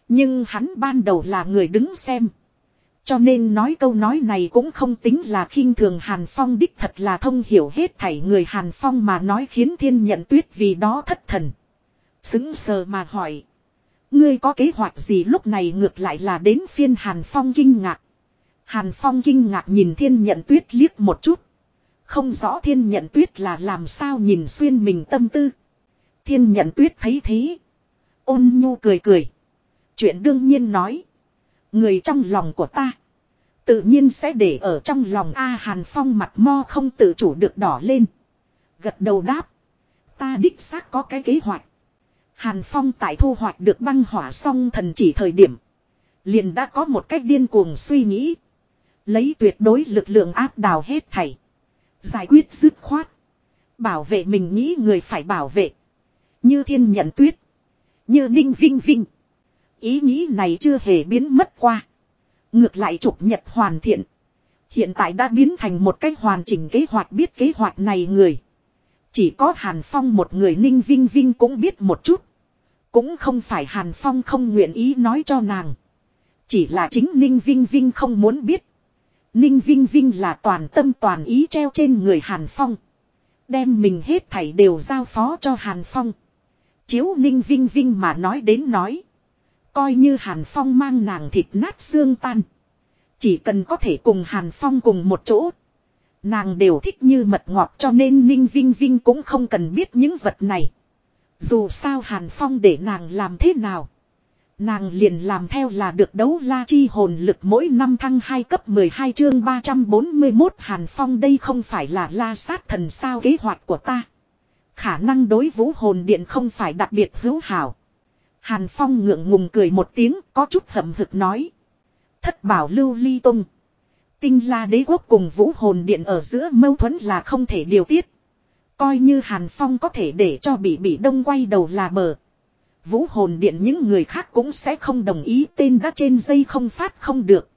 S1: Nhưng hắn ban đầu là người đứng xem. Cho nên nói câu nói này cũng không tính là khinh thường Hàn Phong đích thật là thông hiểu hết thảy người Hàn Phong mà nói khiến thiên nhận tuyết vì đó thất thần. Xứng sờ mà hỏi. Ngươi có kế hoạch gì lúc này ngược lại là đến phiên Hàn Phong kinh ngạc. Hàn Phong kinh ngạc nhìn thiên nhận tuyết liếc một chút. Không rõ thiên nhận tuyết là làm sao nhìn xuyên mình tâm tư. Thiên nhận tuyết thấy thế. Ôn nhu cười cười. Chuyện đương nhiên nói. Người trong lòng của ta. Tự nhiên sẽ để ở trong lòng A Hàn Phong mặt mo không tự chủ được đỏ lên. Gật đầu đáp. Ta đích xác có cái kế hoạch. Hàn Phong tại thu hoạch được băng hỏa song thần chỉ thời điểm. Liền đã có một cách điên cuồng suy nghĩ. Lấy tuyệt đối lực lượng áp đào hết thảy. Giải quyết dứt khoát. Bảo vệ mình nghĩ người phải bảo vệ. Như thiên nhận tuyết. Như ninh vinh vinh. Ý nghĩ này chưa hề biến mất qua. Ngược lại trục nhật hoàn thiện. Hiện tại đã biến thành một cách hoàn chỉnh kế hoạch biết kế hoạch này người. Chỉ có Hàn Phong một người ninh vinh vinh cũng biết một chút. Cũng không phải Hàn Phong không nguyện ý nói cho nàng. Chỉ là chính ninh vinh vinh không muốn biết. Ninh Vinh Vinh là toàn tâm toàn ý treo trên người Hàn Phong. Đem mình hết thảy đều giao phó cho Hàn Phong. Chiếu Ninh Vinh Vinh mà nói đến nói. Coi như Hàn Phong mang nàng thịt nát xương tan. Chỉ cần có thể cùng Hàn Phong cùng một chỗ. Nàng đều thích như mật ngọt cho nên Ninh Vinh Vinh cũng không cần biết những vật này. Dù sao Hàn Phong để nàng làm thế nào. Nàng liền làm theo là được đấu la chi hồn lực mỗi năm thăng 2 cấp 12 chương 341 Hàn Phong đây không phải là la sát thần sao kế hoạch của ta. Khả năng đối vũ hồn điện không phải đặc biệt hữu hảo. Hàn Phong ngượng ngùng cười một tiếng, có chút hậm hực nói. Thất bảo lưu ly tung. Tinh la đế quốc cùng vũ hồn điện ở giữa mâu thuẫn là không thể điều tiết. Coi như Hàn Phong có thể để cho bị bị đông quay đầu là bờ. Vũ hồn điện những người khác cũng sẽ không đồng ý, tên đã trên dây không phát không được.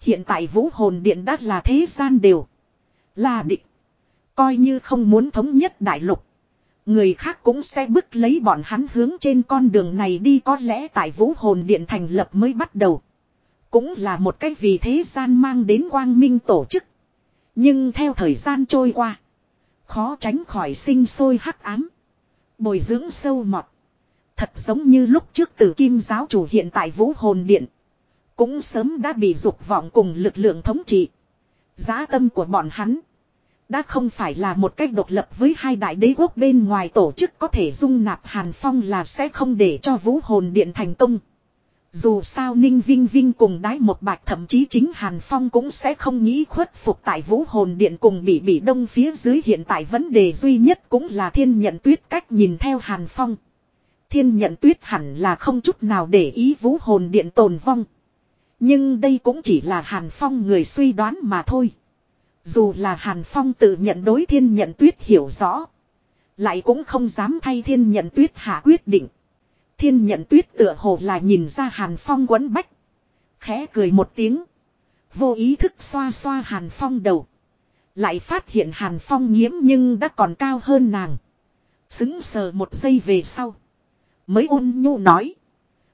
S1: Hiện tại vũ hồn điện đã là thế gian đều. Là định. Coi như không muốn thống nhất đại lục. Người khác cũng sẽ bức lấy bọn hắn hướng trên con đường này đi có lẽ tại vũ hồn điện thành lập mới bắt đầu. Cũng là một cách vì thế gian mang đến quang minh tổ chức. Nhưng theo thời gian trôi qua. Khó tránh khỏi sinh sôi hắc ám. Bồi dưỡng sâu mọt. Thật giống như lúc trước tử kim giáo chủ hiện tại vũ hồn điện. Cũng sớm đã bị dục vọng cùng lực lượng thống trị. Giá tâm của bọn hắn. Đã không phải là một cách độc lập với hai đại đế quốc bên ngoài tổ chức có thể dung nạp Hàn Phong là sẽ không để cho vũ hồn điện thành công. Dù sao Ninh Vinh Vinh cùng đái một bạch thậm chí chính Hàn Phong cũng sẽ không nghĩ khuất phục tại vũ hồn điện cùng bị bị đông phía dưới hiện tại vấn đề duy nhất cũng là thiên nhận tuyết cách nhìn theo Hàn Phong. Thiên nhận tuyết hẳn là không chút nào để ý vũ hồn điện tồn vong. Nhưng đây cũng chỉ là Hàn Phong người suy đoán mà thôi. Dù là Hàn Phong tự nhận đối thiên nhận tuyết hiểu rõ. Lại cũng không dám thay thiên nhận tuyết hạ quyết định. Thiên nhận tuyết tựa hồ là nhìn ra Hàn Phong quấn bách. Khẽ cười một tiếng. Vô ý thức xoa xoa Hàn Phong đầu. Lại phát hiện Hàn Phong nhiễm nhưng đã còn cao hơn nàng. Xứng sờ một giây về sau. Mới ôn nhu nói.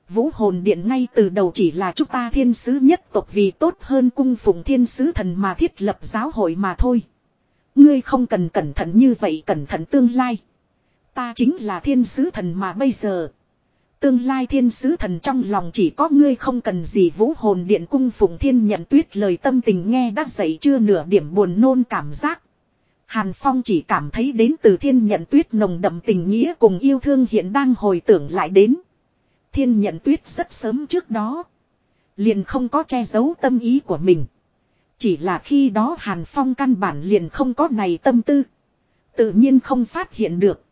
S1: Vũ hồn điện ngay từ đầu chỉ là chúng ta thiên sứ nhất tộc vì tốt hơn cung phụng thiên sứ thần mà thiết lập giáo hội mà thôi. Ngươi không cần cẩn thận như vậy, cẩn thận tương lai. Ta chính là thiên sứ thần mà bây giờ. Tương lai thiên sứ thần trong lòng chỉ có ngươi không cần gì vũ hồn điện cung phụng thiên nhận tuyết lời tâm tình nghe đã dậy chưa nửa điểm buồn nôn cảm giác. Hàn Phong chỉ cảm thấy đến từ thiên nhận tuyết nồng đậm tình nghĩa cùng yêu thương hiện đang hồi tưởng lại đến. Thiên nhận tuyết rất sớm trước đó. Liền không có che giấu tâm ý của mình. Chỉ là khi đó Hàn Phong căn bản liền không có này tâm tư. Tự nhiên không phát hiện được.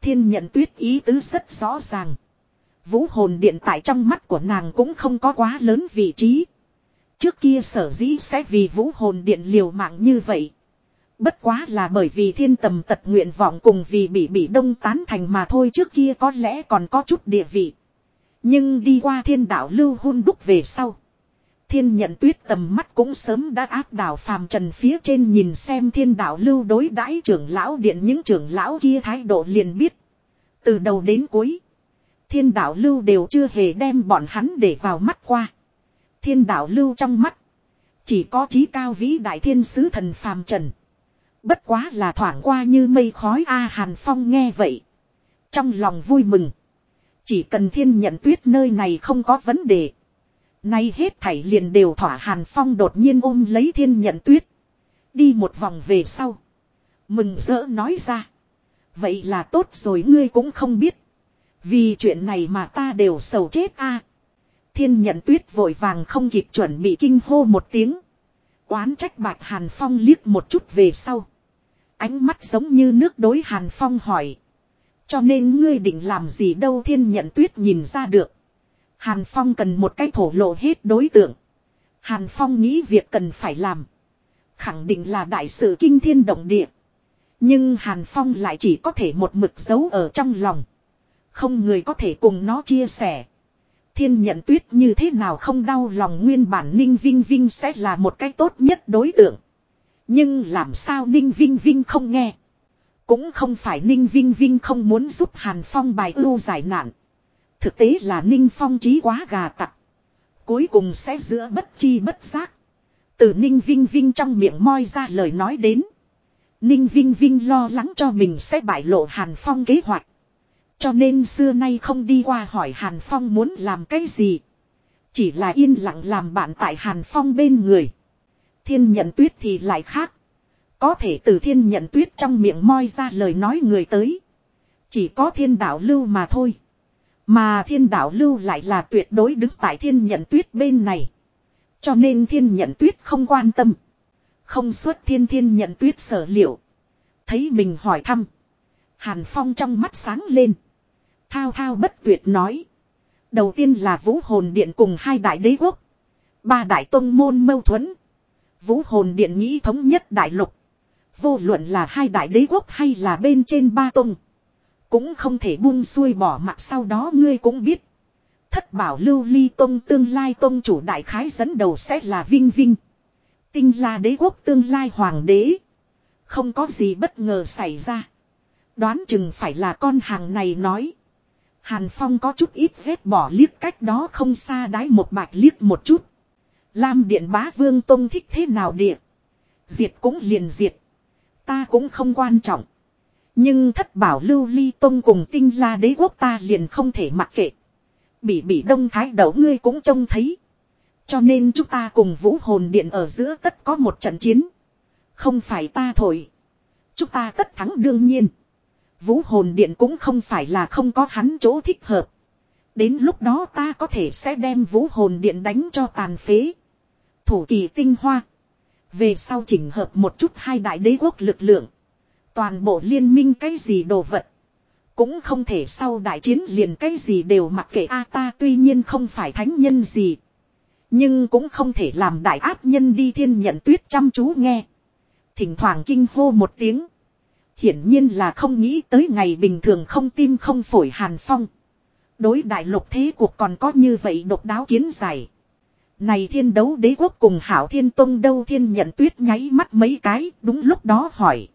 S1: Thiên nhận tuyết ý tứ rất rõ ràng. Vũ hồn điện tại trong mắt của nàng cũng không có quá lớn vị trí. Trước kia sở dĩ sẽ vì vũ hồn điện liều mạng như vậy. Bất quá là bởi vì thiên tầm tật nguyện vọng cùng vì bị bị đông tán thành mà thôi trước kia có lẽ còn có chút địa vị. Nhưng đi qua thiên đạo lưu hôn đúc về sau. Thiên nhận tuyết tầm mắt cũng sớm đã áp đảo phàm trần phía trên nhìn xem thiên đạo lưu đối đãi trưởng lão điện những trưởng lão kia thái độ liền biết. Từ đầu đến cuối. Thiên đạo lưu đều chưa hề đem bọn hắn để vào mắt qua. Thiên đạo lưu trong mắt. Chỉ có trí cao vĩ đại thiên sứ thần phàm trần. Bất quá là thoảng qua như mây khói A Hàn Phong nghe vậy. Trong lòng vui mừng. Chỉ cần thiên nhận tuyết nơi này không có vấn đề. Nay hết thảy liền đều thỏa Hàn Phong đột nhiên ôm lấy thiên nhận tuyết. Đi một vòng về sau. Mừng rỡ nói ra. Vậy là tốt rồi ngươi cũng không biết. Vì chuyện này mà ta đều sầu chết a. Thiên nhận tuyết vội vàng không kịp chuẩn bị kinh hô một tiếng. Oán trách bạch Hàn Phong liếc một chút về sau. Ánh mắt giống như nước đối Hàn Phong hỏi. Cho nên ngươi định làm gì đâu thiên nhận tuyết nhìn ra được. Hàn Phong cần một cái thổ lộ hết đối tượng. Hàn Phong nghĩ việc cần phải làm. Khẳng định là đại sự kinh thiên động địa. Nhưng Hàn Phong lại chỉ có thể một mực giấu ở trong lòng. Không người có thể cùng nó chia sẻ. Thiên nhận tuyết như thế nào không đau lòng nguyên bản Ninh Vinh Vinh sẽ là một cái tốt nhất đối tượng. Nhưng làm sao Ninh Vinh Vinh không nghe. Cũng không phải Ninh Vinh Vinh không muốn giúp Hàn Phong bài ưu giải nạn. Thực tế là Ninh Phong trí quá gà tặc. Cuối cùng sẽ giữa bất chi bất giác. Từ Ninh Vinh Vinh trong miệng moi ra lời nói đến. Ninh Vinh Vinh lo lắng cho mình sẽ bại lộ Hàn Phong kế hoạch. Cho nên xưa nay không đi qua hỏi Hàn Phong muốn làm cái gì. Chỉ là yên lặng làm bạn tại Hàn Phong bên người. Thiên nhận tuyết thì lại khác. Có thể từ thiên nhận tuyết trong miệng moi ra lời nói người tới. Chỉ có thiên đạo lưu mà thôi. Mà thiên đạo lưu lại là tuyệt đối đứng tại thiên nhận tuyết bên này. Cho nên thiên nhận tuyết không quan tâm. Không xuất thiên thiên nhận tuyết sở liệu. Thấy mình hỏi thăm. Hàn Phong trong mắt sáng lên. Thao thao bất tuyệt nói. Đầu tiên là vũ hồn điện cùng hai đại đế quốc. Ba đại tông môn mâu thuẫn. Vũ hồn điện nghĩ thống nhất đại lục. Vô luận là hai đại đế quốc hay là bên trên ba tông. Cũng không thể buông xuôi bỏ mặt sau đó ngươi cũng biết. Thất bảo lưu ly tông tương lai tông chủ đại khái dẫn đầu sẽ là Vinh Vinh. Tinh là đế quốc tương lai hoàng đế. Không có gì bất ngờ xảy ra. Đoán chừng phải là con hàng này nói. Hàn Phong có chút ít vết bỏ liếc cách đó không xa đái một bạch liếc một chút. Lam điện bá vương tông thích thế nào địa. Diệt cũng liền diệt. Ta cũng không quan trọng. Nhưng thất bảo lưu ly tông cùng tinh la đế quốc ta liền không thể mặc kệ. Bị bị đông thái đấu ngươi cũng trông thấy. Cho nên chúng ta cùng vũ hồn điện ở giữa tất có một trận chiến. Không phải ta thổi. Chúng ta tất thắng đương nhiên. Vũ hồn điện cũng không phải là không có hắn chỗ thích hợp. Đến lúc đó ta có thể sẽ đem vũ hồn điện đánh cho tàn phế. Thủ kỳ tinh hoa. Về sau chỉnh hợp một chút hai đại đế quốc lực lượng. Toàn bộ liên minh cái gì đồ vật. Cũng không thể sau đại chiến liền cái gì đều mặc kệ a ta tuy nhiên không phải thánh nhân gì. Nhưng cũng không thể làm đại áp nhân đi thiên nhận tuyết chăm chú nghe. Thỉnh thoảng kinh hô một tiếng. Hiển nhiên là không nghĩ tới ngày bình thường không tim không phổi hàn phong. Đối đại lục thế cuộc còn có như vậy độc đáo kiến giải. Này thiên đấu đế quốc cùng hảo thiên tông đâu thiên nhận tuyết nháy mắt mấy cái đúng lúc đó hỏi.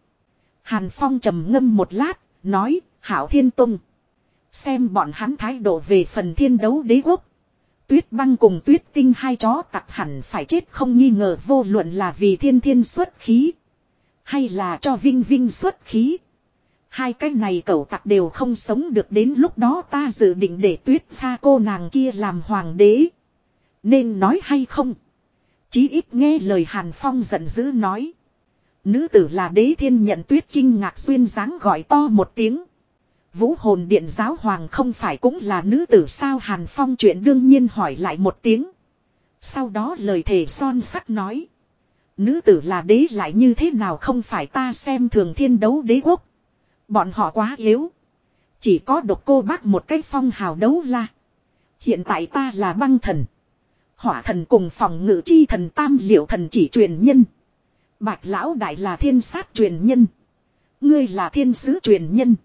S1: Hàn phong trầm ngâm một lát, nói, hảo thiên tông. Xem bọn hắn thái độ về phần thiên đấu đế quốc. Tuyết băng cùng tuyết tinh hai chó tặc hẳn phải chết không nghi ngờ vô luận là vì thiên thiên xuất khí. Hay là cho vinh vinh xuất khí. Hai cái này cậu tặc đều không sống được đến lúc đó ta dự định để tuyết pha cô nàng kia làm hoàng đế. Nên nói hay không? Chí ít nghe lời Hàn Phong giận dữ nói. Nữ tử là đế thiên nhận tuyết kinh ngạc xuyên dáng gọi to một tiếng. Vũ hồn điện giáo hoàng không phải cũng là nữ tử sao Hàn Phong chuyện đương nhiên hỏi lại một tiếng. Sau đó lời thề son sắt nói. Nữ tử là đế lại như thế nào không phải ta xem thường thiên đấu đế quốc. Bọn họ quá yếu. Chỉ có độc cô bác một cái phong hào đấu la. Hiện tại ta là băng thần. Hỏa thần cùng phòng ngự chi thần tam liệu thần chỉ truyền nhân. Bạch lão đại là thiên sát truyền nhân. Ngươi là thiên sứ truyền nhân.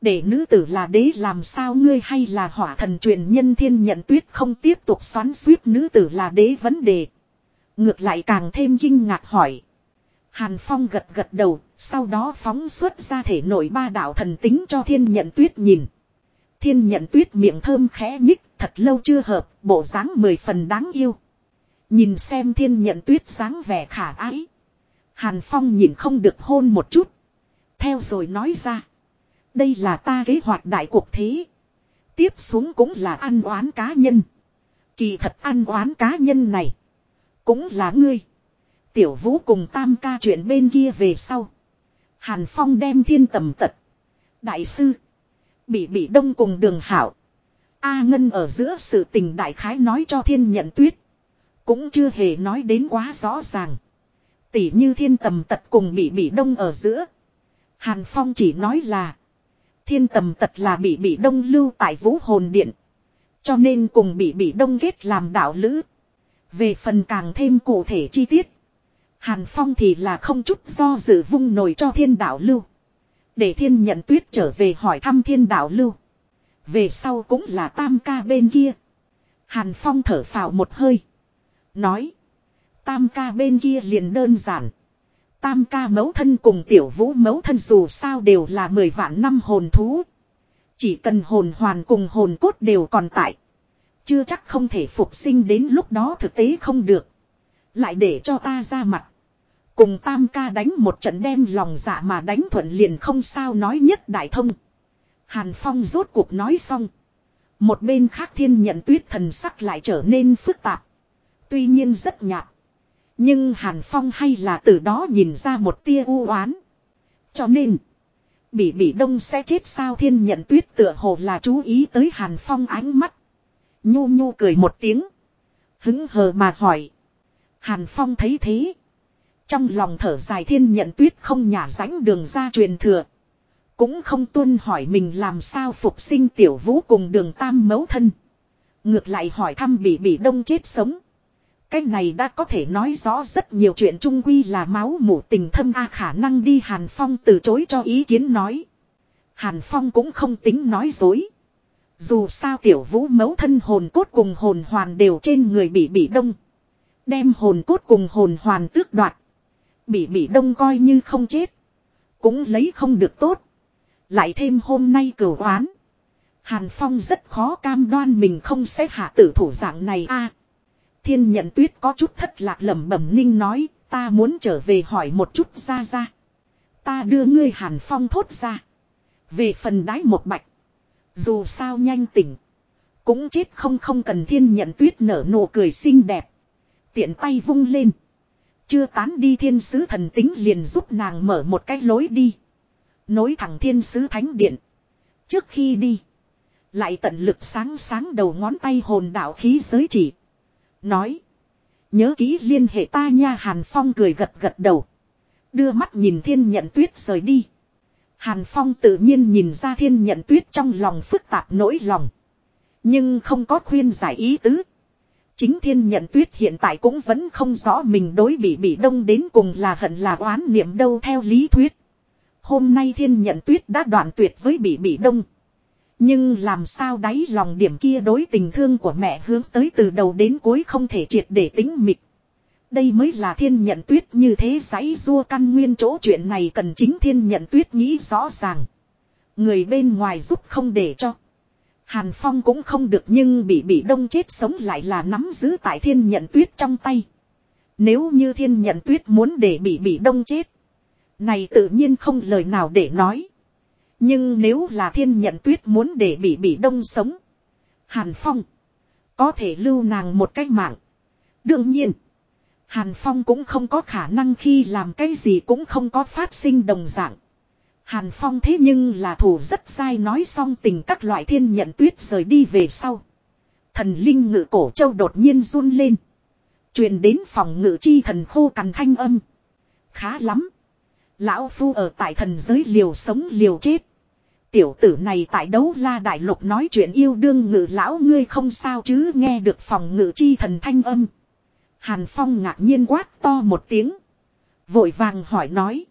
S1: Để nữ tử là đế làm sao ngươi hay là hỏa thần truyền nhân thiên nhận tuyết không tiếp tục xoắn suýt nữ tử là đế vấn đề. Ngược lại càng thêm kinh ngạc hỏi. Hàn Phong gật gật đầu, sau đó phóng xuất ra thể nội ba đạo thần tính cho thiên nhận tuyết nhìn. Thiên nhận tuyết miệng thơm khẽ nhích, thật lâu chưa hợp, bộ dáng mười phần đáng yêu. Nhìn xem thiên nhận tuyết dáng vẻ khả ái. Hàn Phong nhìn không được hôn một chút. Theo rồi nói ra. Đây là ta kế hoạch đại cuộc thế. Tiếp xuống cũng là ăn oán cá nhân. Kỳ thật ăn oán cá nhân này. Cũng là ngươi. Tiểu vũ cùng tam ca chuyện bên kia về sau. Hàn Phong đem thiên tầm tật. Đại sư. Bị bị đông cùng đường hảo. A Ngân ở giữa sự tình đại khái nói cho thiên nhận tuyết. Cũng chưa hề nói đến quá rõ ràng. Tỉ như thiên tầm tật cùng bị bị đông ở giữa. Hàn Phong chỉ nói là. Thiên tầm tật là bị bị đông lưu tại vũ hồn điện. Cho nên cùng bị bị đông ghét làm đạo lữ. Về phần càng thêm cụ thể chi tiết. Hàn Phong thì là không chút do dự vung nổi cho thiên đạo lưu. Để thiên nhận tuyết trở về hỏi thăm thiên đạo lưu. Về sau cũng là tam ca bên kia. Hàn Phong thở phào một hơi. Nói. Tam ca bên kia liền đơn giản. Tam ca mấu thân cùng tiểu vũ mấu thân dù sao đều là mười vạn năm hồn thú. Chỉ cần hồn hoàn cùng hồn cốt đều còn tại. Chưa chắc không thể phục sinh đến lúc đó thực tế không được. Lại để cho ta ra mặt. Cùng tam ca đánh một trận đem lòng dạ mà đánh thuận liền không sao nói nhất đại thông. Hàn Phong rốt cuộc nói xong. Một bên khác thiên nhận tuyết thần sắc lại trở nên phức tạp. Tuy nhiên rất nhạt. Nhưng Hàn Phong hay là từ đó nhìn ra một tia u oán. Cho nên. Bỉ bỉ đông sẽ chết sao thiên nhận tuyết tựa hồ là chú ý tới Hàn Phong ánh mắt. Nhu nhu cười một tiếng. Hứng hờ mà hỏi. Hàn Phong thấy thế. Trong lòng thở dài thiên nhận tuyết không nhả rãnh đường ra truyền thừa. Cũng không tuân hỏi mình làm sao phục sinh tiểu vũ cùng đường tam mấu thân. Ngược lại hỏi thăm bị bị đông chết sống. Cái này đã có thể nói rõ rất nhiều chuyện trung quy là máu mủ tình thâm a khả năng đi Hàn Phong từ chối cho ý kiến nói. Hàn Phong cũng không tính nói dối. Dù sao tiểu vũ mấu thân hồn cốt cùng hồn hoàn đều trên người bị bị đông. Đem hồn cốt cùng hồn hoàn tước đoạt. Bị bị đông coi như không chết. Cũng lấy không được tốt. Lại thêm hôm nay cửu oán. Hàn Phong rất khó cam đoan mình không sẽ hạ tử thủ dạng này a. thiên nhận tuyết có chút thất lạc lẩm bẩm ninh nói, ta muốn trở về hỏi một chút ra ra. Ta đưa ngươi Hàn Phong thốt ra. Về phần đái một bạch. Dù sao nhanh tỉnh. Cũng chết không không cần thiên nhận tuyết nở nụ cười xinh đẹp. Tiện tay vung lên. Chưa tán đi thiên sứ thần tính liền giúp nàng mở một cái lối đi. Nối thẳng thiên sứ thánh điện. Trước khi đi. Lại tận lực sáng sáng đầu ngón tay hồn đạo khí giới chỉ. Nói. Nhớ ký liên hệ ta nha Hàn Phong cười gật gật đầu. Đưa mắt nhìn thiên nhận tuyết rời đi. Hàn Phong tự nhiên nhìn ra thiên nhận tuyết trong lòng phức tạp nỗi lòng. Nhưng không có khuyên giải ý tứ. Chính thiên nhận tuyết hiện tại cũng vẫn không rõ mình đối bị bị đông đến cùng là hận là oán niệm đâu theo lý thuyết. Hôm nay thiên nhận tuyết đã đoạn tuyệt với bị bị đông. Nhưng làm sao đáy lòng điểm kia đối tình thương của mẹ hướng tới từ đầu đến cuối không thể triệt để tính mịch. Đây mới là thiên nhận tuyết như thế giấy rua căn nguyên chỗ chuyện này cần chính thiên nhận tuyết nghĩ rõ ràng. Người bên ngoài giúp không để cho. Hàn Phong cũng không được nhưng bị bị đông chết sống lại là nắm giữ tại thiên nhận tuyết trong tay. Nếu như thiên nhận tuyết muốn để bị bị đông chết. Này tự nhiên không lời nào để nói. Nhưng nếu là thiên nhận tuyết muốn để bị bị đông sống. Hàn Phong. Có thể lưu nàng một cách mạng. Đương nhiên. Hàn Phong cũng không có khả năng khi làm cái gì cũng không có phát sinh đồng dạng. Hàn Phong thế nhưng là thủ rất sai nói xong tình các loại thiên nhận tuyết rời đi về sau. Thần linh ngự cổ châu đột nhiên run lên. truyền đến phòng ngự chi thần khô cằn thanh âm. Khá lắm. Lão Phu ở tại thần giới liều sống liều chết. Tiểu tử này tại đấu la đại lục nói chuyện yêu đương ngự lão ngươi không sao chứ nghe được phòng ngự chi thần thanh âm. Hàn Phong ngạc nhiên quát to một tiếng. Vội vàng hỏi nói.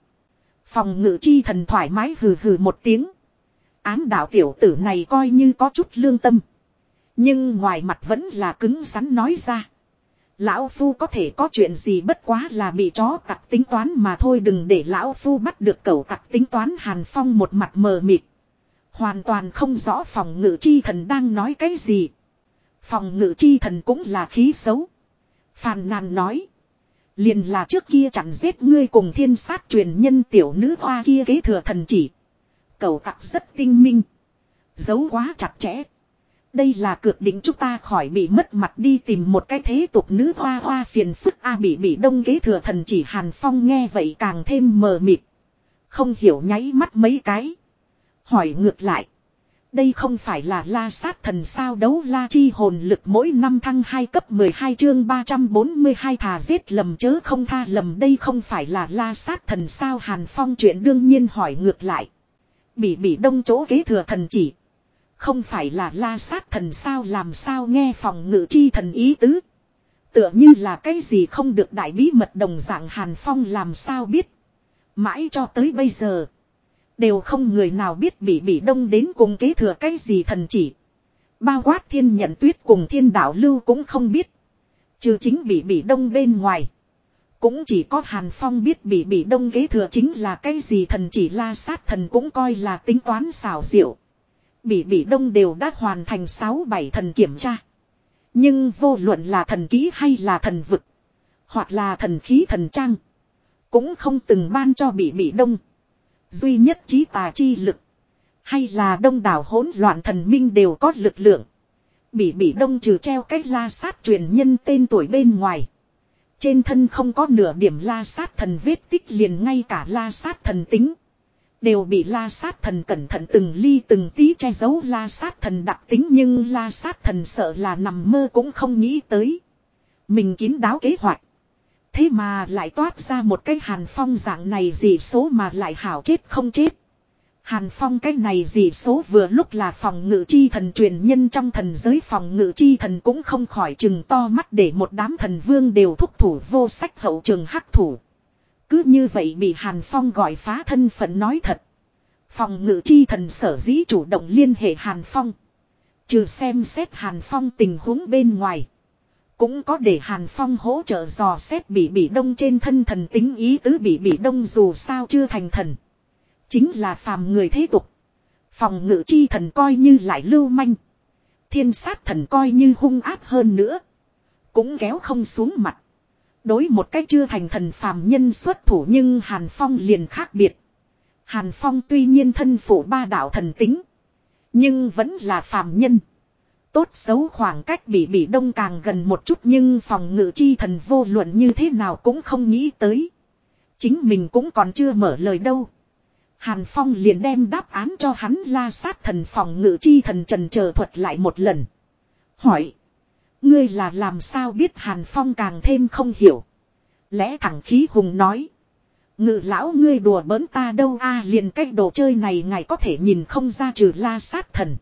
S1: Phòng ngự chi thần thoải mái hừ hừ một tiếng. Ám đạo tiểu tử này coi như có chút lương tâm. Nhưng ngoài mặt vẫn là cứng rắn nói ra. Lão Phu có thể có chuyện gì bất quá là bị chó tặc tính toán mà thôi đừng để Lão Phu bắt được cẩu tặc tính toán Hàn Phong một mặt mờ mịt. Hoàn toàn không rõ phòng ngự chi thần đang nói cái gì. Phòng ngự chi thần cũng là khí xấu. Phàn nàn nói. Liền là trước kia chẳng giết ngươi cùng thiên sát truyền nhân tiểu nữ hoa kia kế thừa thần chỉ. cẩu tặc rất tinh minh. Giấu quá chặt chẽ. Đây là cược định chúng ta khỏi bị mất mặt đi tìm một cái thế tục nữ hoa hoa phiền phức A bị bị đông kế thừa thần chỉ Hàn Phong nghe vậy càng thêm mờ mịt. Không hiểu nháy mắt mấy cái. Hỏi ngược lại. Đây không phải là la sát thần sao đấu la chi hồn lực mỗi năm thăng 2 cấp 12 chương 342 thà giết lầm chớ không tha lầm đây không phải là la sát thần sao Hàn Phong chuyện đương nhiên hỏi ngược lại. Bị bị đông chỗ kế thừa thần chỉ. Không phải là la sát thần sao, làm sao nghe phòng ngự chi thần ý tứ. Tựa như là cái gì không được đại bí mật đồng dạng Hàn Phong làm sao biết. Mãi cho tới bây giờ. Đều không người nào biết bị bị đông đến cùng kế thừa cái gì thần chỉ. Bao quát thiên nhận tuyết cùng thiên đạo lưu cũng không biết. Trừ chính bị bị đông bên ngoài. Cũng chỉ có Hàn Phong biết bị bị đông kế thừa chính là cái gì thần chỉ la sát thần cũng coi là tính toán xảo diệu. Bị bỉ đông đều đã hoàn thành 6-7 thần kiểm tra. Nhưng vô luận là thần ký hay là thần vực. Hoặc là thần khí thần trang. Cũng không từng ban cho bị bỉ đông. Duy nhất trí tà chi lực. Hay là đông đảo hỗn loạn thần minh đều có lực lượng. Bị bỉ đông trừ treo cách la sát truyền nhân tên tuổi bên ngoài. Trên thân không có nửa điểm la sát thần vết tích liền ngay cả la sát thần tính. Đều bị la sát thần cẩn thận từng ly từng tí che giấu la sát thần đặc tính nhưng la sát thần sợ là nằm mơ cũng không nghĩ tới. Mình kín đáo kế hoạch. Thế mà lại toát ra một cái hàn phong dạng này gì số mà lại hảo chết không chết. Hàn phong cái này gì số vừa lúc là phòng ngự chi thần truyền nhân trong thần giới phòng ngự chi thần cũng không khỏi chừng to mắt để một đám thần vương đều thúc thủ vô sách hậu trường hắc thủ. Cứ như vậy bị Hàn Phong gọi phá thân phận nói thật. Phòng ngự chi thần sở dĩ chủ động liên hệ Hàn Phong. Trừ xem xét Hàn Phong tình huống bên ngoài. Cũng có để Hàn Phong hỗ trợ dò xét bị bị đông trên thân thần tính ý tứ bị bị đông dù sao chưa thành thần. Chính là phàm người thế tục. Phòng ngự chi thần coi như lại lưu manh. Thiên sát thần coi như hung áp hơn nữa. Cũng kéo không xuống mặt. Đối một cách chưa thành thần phàm nhân xuất thủ nhưng Hàn Phong liền khác biệt. Hàn Phong tuy nhiên thân phụ ba đạo thần tính. Nhưng vẫn là phàm nhân. Tốt xấu khoảng cách bị bị đông càng gần một chút nhưng phòng ngự chi thần vô luận như thế nào cũng không nghĩ tới. Chính mình cũng còn chưa mở lời đâu. Hàn Phong liền đem đáp án cho hắn la sát thần phòng ngự chi thần trần chờ thuật lại một lần. Hỏi. Ngươi là làm sao biết Hàn Phong càng thêm không hiểu. Lẽ thẳng khí hùng nói. Ngự lão ngươi đùa bỡn ta đâu a, liền cách đồ chơi này ngài có thể nhìn không ra trừ la sát thần.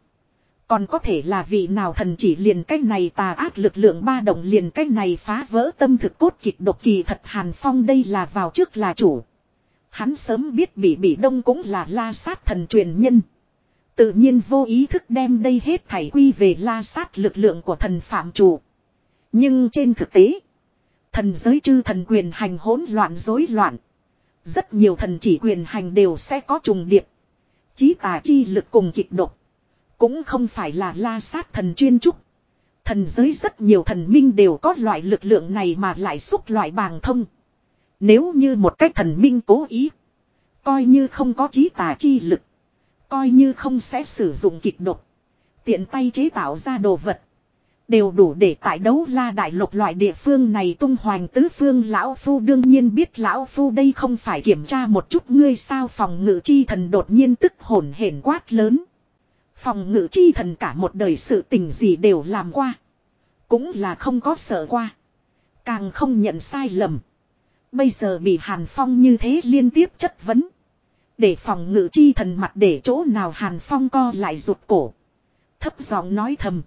S1: Còn có thể là vị nào thần chỉ liền cách này tà ác lực lượng ba động liền cách này phá vỡ tâm thực cốt kịch độc kỳ thật Hàn Phong đây là vào trước là chủ. Hắn sớm biết bị bị đông cũng là la sát thần truyền nhân. Tự nhiên vô ý thức đem đây hết thảy quy về la sát lực lượng của thần phạm chủ. Nhưng trên thực tế, thần giới chư thần quyền hành hỗn loạn rối loạn. Rất nhiều thần chỉ quyền hành đều sẽ có trùng điệp. Chí tà chi lực cùng kịch độc. Cũng không phải là la sát thần chuyên trúc. Thần giới rất nhiều thần minh đều có loại lực lượng này mà lại xúc loại bàng thông. Nếu như một cái thần minh cố ý. Coi như không có trí tà chi lực. Coi như không sẽ sử dụng kịch độc. Tiện tay chế tạo ra đồ vật. Đều đủ để tại đấu la đại lục loại địa phương này tung hoành tứ phương lão phu đương nhiên biết lão phu đây không phải kiểm tra một chút ngươi sao phòng ngự chi thần đột nhiên tức hổn hển quát lớn. Phòng ngự chi thần cả một đời sự tình gì đều làm qua. Cũng là không có sợ qua. Càng không nhận sai lầm. Bây giờ bị Hàn Phong như thế liên tiếp chất vấn. Để phòng ngự chi thần mặt để chỗ nào Hàn Phong co lại rụt cổ. Thấp giọng nói thầm.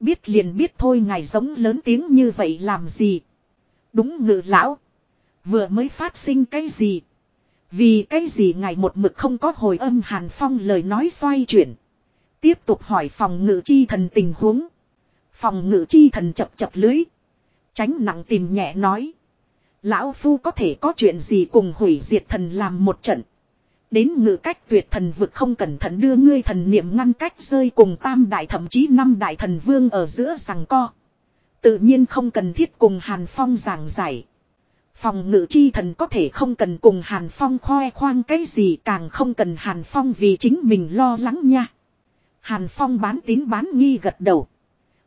S1: Biết liền biết thôi ngài giống lớn tiếng như vậy làm gì. Đúng ngự lão. Vừa mới phát sinh cái gì. Vì cái gì ngài một mực không có hồi âm Hàn Phong lời nói xoay chuyển. Tiếp tục hỏi phòng ngự chi thần tình huống. Phòng ngự chi thần chập chập lưới. Tránh nặng tìm nhẹ nói. Lão Phu có thể có chuyện gì cùng hủy diệt thần làm một trận. Đến ngự cách tuyệt thần vực không cẩn thận đưa ngươi thần niệm ngăn cách rơi cùng tam đại thậm chí năm đại thần vương ở giữa rằng co. Tự nhiên không cần thiết cùng Hàn Phong giảng giải. Phòng ngự chi thần có thể không cần cùng Hàn Phong khoe khoang cái gì, càng không cần Hàn Phong vì chính mình lo lắng nha. Hàn Phong bán tín bán nghi gật đầu.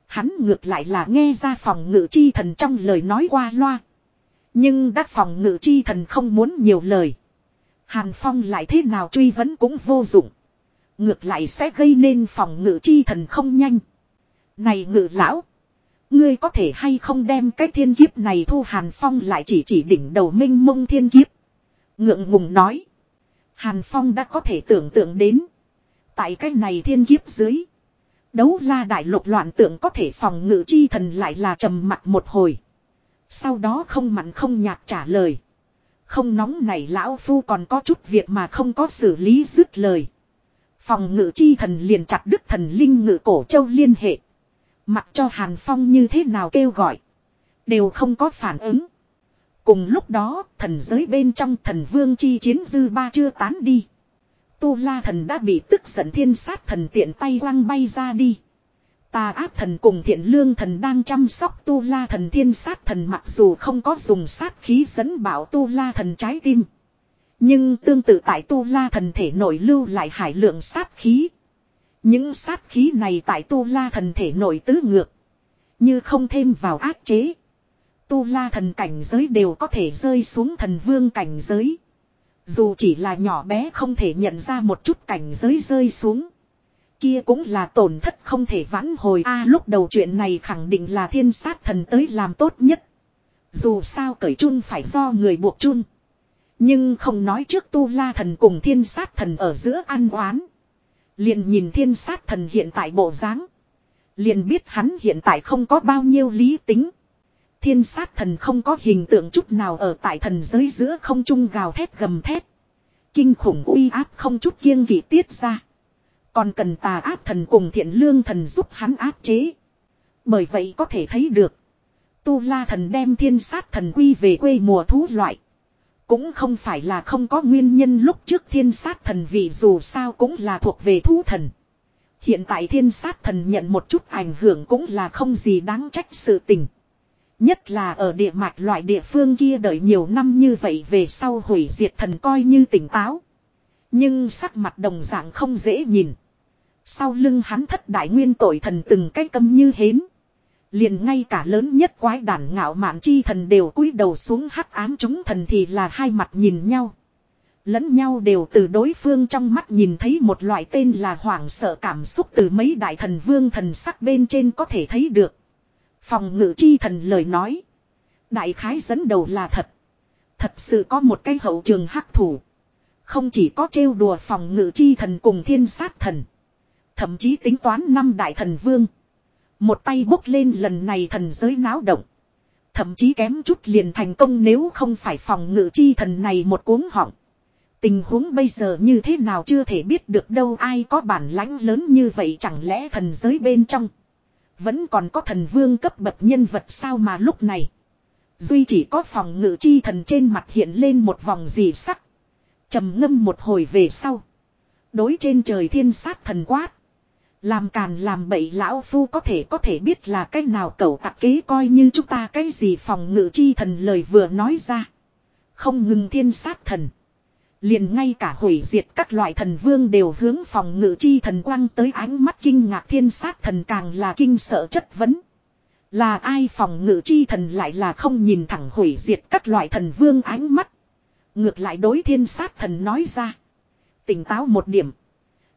S1: Hắn ngược lại là nghe ra phòng ngự chi thần trong lời nói qua loa. Nhưng đắc phòng ngự chi thần không muốn nhiều lời. Hàn Phong lại thế nào truy vấn cũng vô dụng. Ngược lại sẽ gây nên phòng ngự chi thần không nhanh. Này ngự lão. Ngươi có thể hay không đem cái thiên kiếp này thu Hàn Phong lại chỉ chỉ đỉnh đầu minh mông thiên kiếp. Ngượng ngùng nói. Hàn Phong đã có thể tưởng tượng đến. Tại cái này thiên kiếp dưới. Đấu la đại lục loạn tượng có thể phòng ngự chi thần lại là trầm mặt một hồi. Sau đó không mặn không nhạt trả lời. Không nóng này lão phu còn có chút việc mà không có xử lý dứt lời. Phòng ngự chi thần liền chặt đức thần linh ngự cổ châu liên hệ. Mặc cho Hàn Phong như thế nào kêu gọi. Đều không có phản ứng. Cùng lúc đó, thần giới bên trong thần vương chi chiến dư ba chưa tán đi. Tu la thần đã bị tức giận thiên sát thần tiện tay quăng bay ra đi. Tà ác thần cùng thiện lương thần đang chăm sóc tu la thần thiên sát thần mặc dù không có dùng sát khí dẫn bảo tu la thần trái tim. Nhưng tương tự tại tu la thần thể nội lưu lại hải lượng sát khí. Những sát khí này tại tu la thần thể nội tứ ngược. Như không thêm vào áp chế. Tu la thần cảnh giới đều có thể rơi xuống thần vương cảnh giới. Dù chỉ là nhỏ bé không thể nhận ra một chút cảnh giới rơi xuống. Kia cũng là tổn thất không thể vãn hồi a, lúc đầu chuyện này khẳng định là thiên sát thần tới làm tốt nhất. Dù sao cởi chun phải do người buộc chun. Nhưng không nói trước tu la thần cùng thiên sát thần ở giữa ăn oán. Liền nhìn thiên sát thần hiện tại bộ dáng Liền biết hắn hiện tại không có bao nhiêu lý tính. Thiên sát thần không có hình tượng chút nào ở tại thần giới giữa không trung gào thét gầm thét. Kinh khủng uy áp không chút kiêng kỵ tiết ra. Còn cần tà ác thần cùng thiện lương thần giúp hắn áp chế. Bởi vậy có thể thấy được. Tu la thần đem thiên sát thần quy về quê mùa thú loại. Cũng không phải là không có nguyên nhân lúc trước thiên sát thần vì dù sao cũng là thuộc về thú thần. Hiện tại thiên sát thần nhận một chút ảnh hưởng cũng là không gì đáng trách sự tình. Nhất là ở địa mạch loại địa phương kia đợi nhiều năm như vậy về sau hủy diệt thần coi như tỉnh táo. Nhưng sắc mặt đồng dạng không dễ nhìn. Sau lưng hắn thất đại nguyên tội thần từng cái câm như hến. Liền ngay cả lớn nhất quái đản ngạo mạn chi thần đều cúi đầu xuống hắc ám chúng thần thì là hai mặt nhìn nhau. Lẫn nhau đều từ đối phương trong mắt nhìn thấy một loại tên là hoảng sợ cảm xúc từ mấy đại thần vương thần sắc bên trên có thể thấy được. Phòng ngự chi thần lời nói. Đại khái dẫn đầu là thật. Thật sự có một cái hậu trường hắc thủ. Không chỉ có trêu đùa phòng ngự chi thần cùng thiên sát thần. Thậm chí tính toán năm đại thần vương. Một tay bốc lên lần này thần giới náo động. Thậm chí kém chút liền thành công nếu không phải phòng ngự chi thần này một cuống họng. Tình huống bây giờ như thế nào chưa thể biết được đâu, ai có bản lãnh lớn như vậy chẳng lẽ thần giới bên trong. Vẫn còn có thần vương cấp bậc nhân vật sao mà lúc này. Duy chỉ có phòng ngự chi thần trên mặt hiện lên một vòng dị sắc trầm ngâm một hồi về sau. Đối trên trời thiên sát thần quát. Làm càn làm bậy lão phu có thể có thể biết là cách nào cẩu tặc kế coi như chúng ta cái gì phòng ngự chi thần lời vừa nói ra. Không ngừng thiên sát thần. Liền ngay cả hủy diệt các loại thần vương đều hướng phòng ngự chi thần quăng tới ánh mắt kinh ngạc thiên sát thần càng là kinh sợ chất vấn. Là ai phòng ngự chi thần lại là không nhìn thẳng hủy diệt các loại thần vương ánh mắt. Ngược lại đối thiên sát thần nói ra. Tỉnh táo một điểm.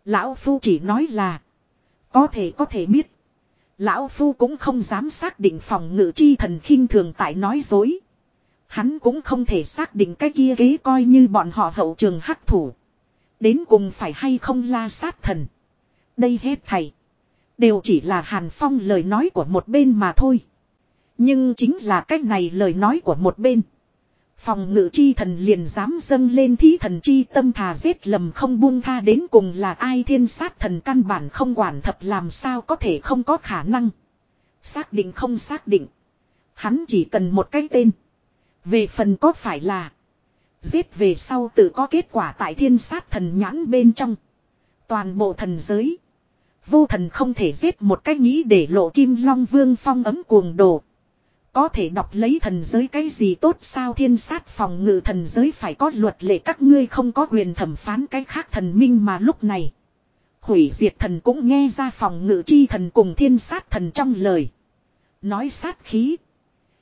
S1: Lão Phu chỉ nói là. Có thể có thể biết. Lão Phu cũng không dám xác định phòng ngự chi thần khinh thường tại nói dối. Hắn cũng không thể xác định cái kia kế coi như bọn họ hậu trường hắc thủ. Đến cùng phải hay không la sát thần. Đây hết thầy. Đều chỉ là Hàn Phong lời nói của một bên mà thôi. Nhưng chính là cách này lời nói của một bên. Phòng ngự chi thần liền dám dâng lên thí thần chi tâm thà giết lầm không buông tha đến cùng là ai thiên sát thần căn bản không quản thập làm sao có thể không có khả năng. Xác định không xác định. Hắn chỉ cần một cái tên. Về phần có phải là. Giết về sau tự có kết quả tại thiên sát thần nhãn bên trong. Toàn bộ thần giới. Vô thần không thể giết một cách nghĩ để lộ kim long vương phong ấm cuồng đồ. Có thể đọc lấy thần giới cái gì tốt sao thiên sát phòng ngự thần giới phải có luật lệ các ngươi không có quyền thẩm phán cái khác thần minh mà lúc này. Hủy diệt thần cũng nghe ra phòng ngự chi thần cùng thiên sát thần trong lời. Nói sát khí.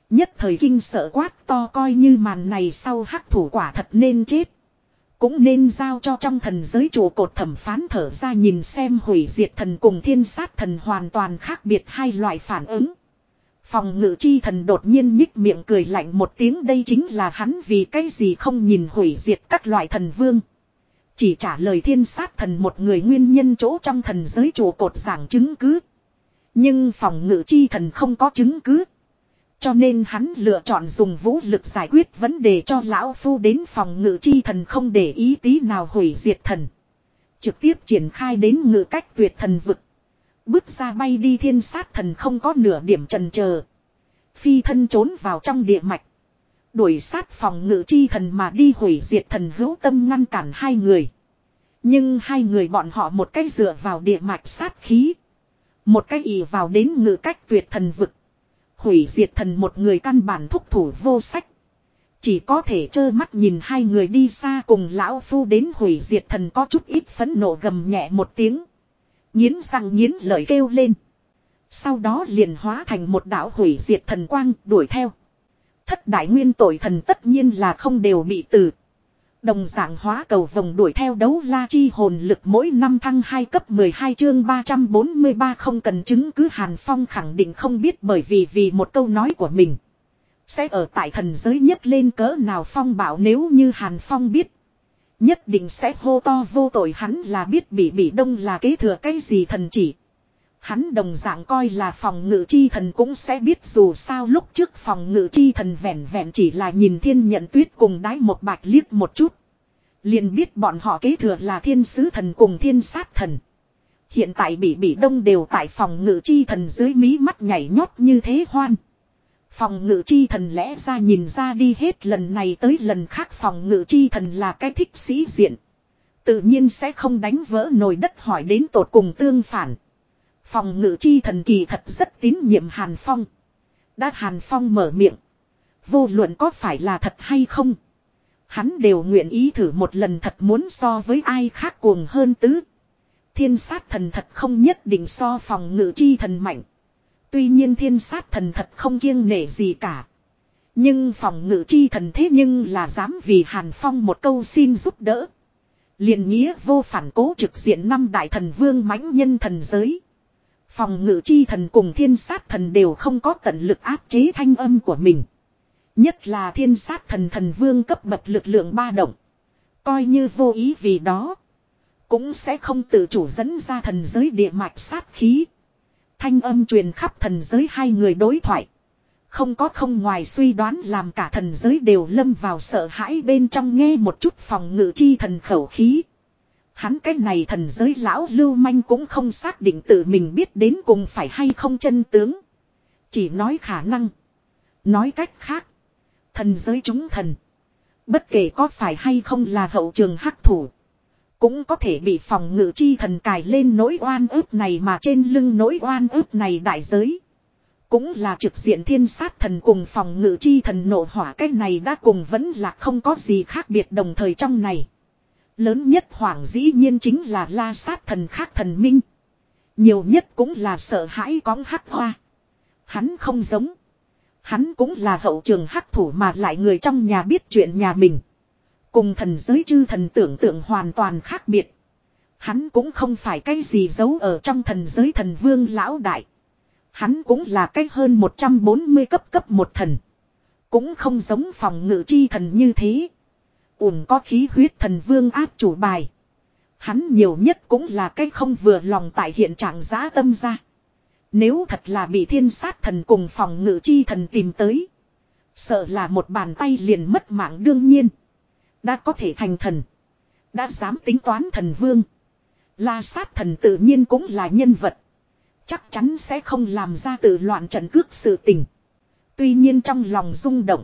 S1: Nhất thời kinh sợ quát to coi như màn này sau hắc thủ quả thật nên chết. Cũng nên giao cho trong thần giới trụ cột thẩm phán thở ra nhìn xem hủy diệt thần cùng thiên sát thần hoàn toàn khác biệt hai loại phản ứng. Phòng ngự chi thần đột nhiên nhích miệng cười lạnh một tiếng, đây chính là hắn vì cái gì không nhìn hủy diệt các loại thần vương. Chỉ trả lời thiên sát thần một người nguyên nhân chỗ trong thần giới trụ cột giảng chứng cứ. Nhưng phòng ngự chi thần không có chứng cứ. Cho nên hắn lựa chọn dùng vũ lực giải quyết vấn đề cho lão phu đến phòng ngự chi thần không để ý tí nào hủy diệt thần. Trực tiếp triển khai đến ngự cách tuyệt thần vực. Bước ra bay đi thiên sát thần không có nửa điểm trần chờ Phi thân trốn vào trong địa mạch. Đuổi sát phòng ngự chi thần mà đi hủy diệt thần hữu tâm ngăn cản hai người. Nhưng hai người bọn họ một cách dựa vào địa mạch sát khí. Một cách ỉ vào đến ngự cách tuyệt thần vực. Hủy diệt thần một người căn bản thúc thủ vô sách. Chỉ có thể trơ mắt nhìn hai người đi xa cùng lão phu đến hủy diệt thần có chút ít phấn nộ gầm nhẹ một tiếng. Nhiến răng nhiến lời kêu lên. Sau đó liền hóa thành một đạo hủy diệt thần quang, đuổi theo. Thất đại nguyên tội thần tất nhiên là không đều bị tử. Đồng dạng hóa cầu vòng đuổi theo đấu la chi hồn lực mỗi năm thăng 2 cấp 12 chương 343 không cần chứng cứ Hàn Phong khẳng định không biết bởi vì vì một câu nói của mình. Sẽ ở tại thần giới nhất lên cỡ nào Phong bảo nếu như Hàn Phong biết. Nhất định sẽ hô to vô tội hắn là biết bị bị đông là kế thừa cái gì thần chỉ. Hắn đồng dạng coi là phòng ngự chi thần cũng sẽ biết dù sao lúc trước phòng ngự chi thần vẹn vẹn chỉ là nhìn thiên nhận tuyết cùng đái một bạch liếc một chút. Liền biết bọn họ kế thừa là thiên sứ thần cùng thiên sát thần. Hiện tại bị bị đông đều tại phòng ngự chi thần dưới mí mắt nhảy nhót như thế hoan. Phòng ngự chi thần lẽ ra nhìn ra đi hết lần này tới lần khác phòng ngự chi thần là cái thích sĩ diện. Tự nhiên sẽ không đánh vỡ nồi đất hỏi đến tột cùng tương phản. Phòng ngự chi thần kỳ thật rất tín nhiệm Hàn Phong. Đã Hàn Phong mở miệng. Vô luận có phải là thật hay không. Hắn đều nguyện ý thử một lần thật muốn so với ai khác cuồng hơn tứ. Thiên sát thần thật không nhất định so phòng ngự chi thần mạnh. Tuy nhiên thiên sát thần thật không kiêng nể gì cả. Nhưng phòng ngự chi thần thế nhưng là dám vì Hàn Phong một câu xin giúp đỡ. liền nghĩa vô phản cố trực diện năm đại thần vương mãnh nhân thần giới. Phòng ngự chi thần cùng thiên sát thần đều không có tận lực áp chế thanh âm của mình. Nhất là thiên sát thần thần vương cấp bậc lực lượng ba động. Coi như vô ý vì đó. Cũng sẽ không tự chủ dẫn ra thần giới địa mạch sát khí. Thanh âm truyền khắp thần giới hai người đối thoại. Không có không ngoài suy đoán làm cả thần giới đều lâm vào sợ hãi bên trong nghe một chút phòng ngự chi thần khẩu khí. Hắn cái này thần giới lão lưu manh cũng không xác định tự mình biết đến cùng phải hay không chân tướng. Chỉ nói khả năng. Nói cách khác. Thần giới chúng thần. Bất kể có phải hay không là hậu trường hắc thủ. Cũng có thể bị phòng ngự chi thần cài lên nỗi oan ức này mà trên lưng nỗi oan ức này đại giới. Cũng là trực diện thiên sát thần cùng phòng ngự chi thần nổ hỏa cái này đã cùng vẫn là không có gì khác biệt đồng thời trong này. Lớn nhất hoàng dĩ nhiên chính là la sát thần khác thần minh. Nhiều nhất cũng là sợ hãi cóng hắc hoa. Hắn không giống. Hắn cũng là hậu trường hắc thủ mà lại người trong nhà biết chuyện nhà mình. Cùng thần giới chư thần tưởng tượng hoàn toàn khác biệt. Hắn cũng không phải cái gì giấu ở trong thần giới thần vương lão đại. Hắn cũng là cái hơn 140 cấp cấp một thần. Cũng không giống phòng ngự chi thần như thế. uổng có khí huyết thần vương áp chủ bài. Hắn nhiều nhất cũng là cái không vừa lòng tại hiện trạng giá tâm ra. Nếu thật là bị thiên sát thần cùng phòng ngự chi thần tìm tới. Sợ là một bàn tay liền mất mạng đương nhiên. Đã có thể thành thần. Đã dám tính toán thần vương. La sát thần tự nhiên cũng là nhân vật. Chắc chắn sẽ không làm ra tự loạn trận cước sự tình. Tuy nhiên trong lòng rung động.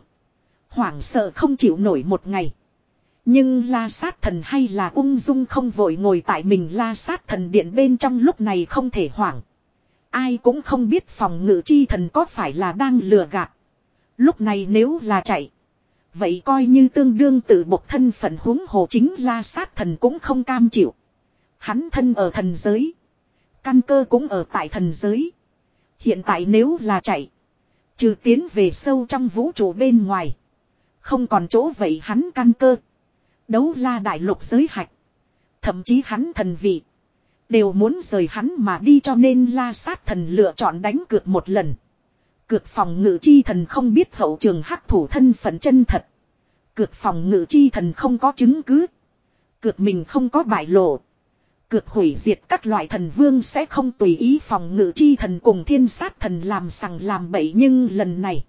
S1: Hoảng sợ không chịu nổi một ngày. Nhưng la sát thần hay là ung dung không vội ngồi tại mình, la sát thần điện bên trong lúc này không thể hoảng. Ai cũng không biết phòng ngự chi thần có phải là đang lừa gạt. Lúc này nếu là chạy. Vậy coi như tương đương tự bộc thân phận huống hồ chính la sát thần cũng không cam chịu. Hắn thân ở thần giới. Căn cơ cũng ở tại thần giới. Hiện tại nếu là chạy. Trừ tiến về sâu trong vũ trụ bên ngoài. Không còn chỗ vậy hắn căn cơ. Đấu la đại lục giới hạch. Thậm chí hắn thần vị. Đều muốn rời hắn mà đi cho nên la sát thần lựa chọn đánh cược một lần. Cược phòng ngự chi thần không biết hậu trường hắc thủ thân phận chân thật. Cược phòng ngự chi thần không có chứng cứ. Cược mình không có bại lộ. Cược hủy diệt các loại thần vương sẽ không tùy ý phòng ngự chi thần cùng thiên sát thần làm sằng làm bậy nhưng lần này.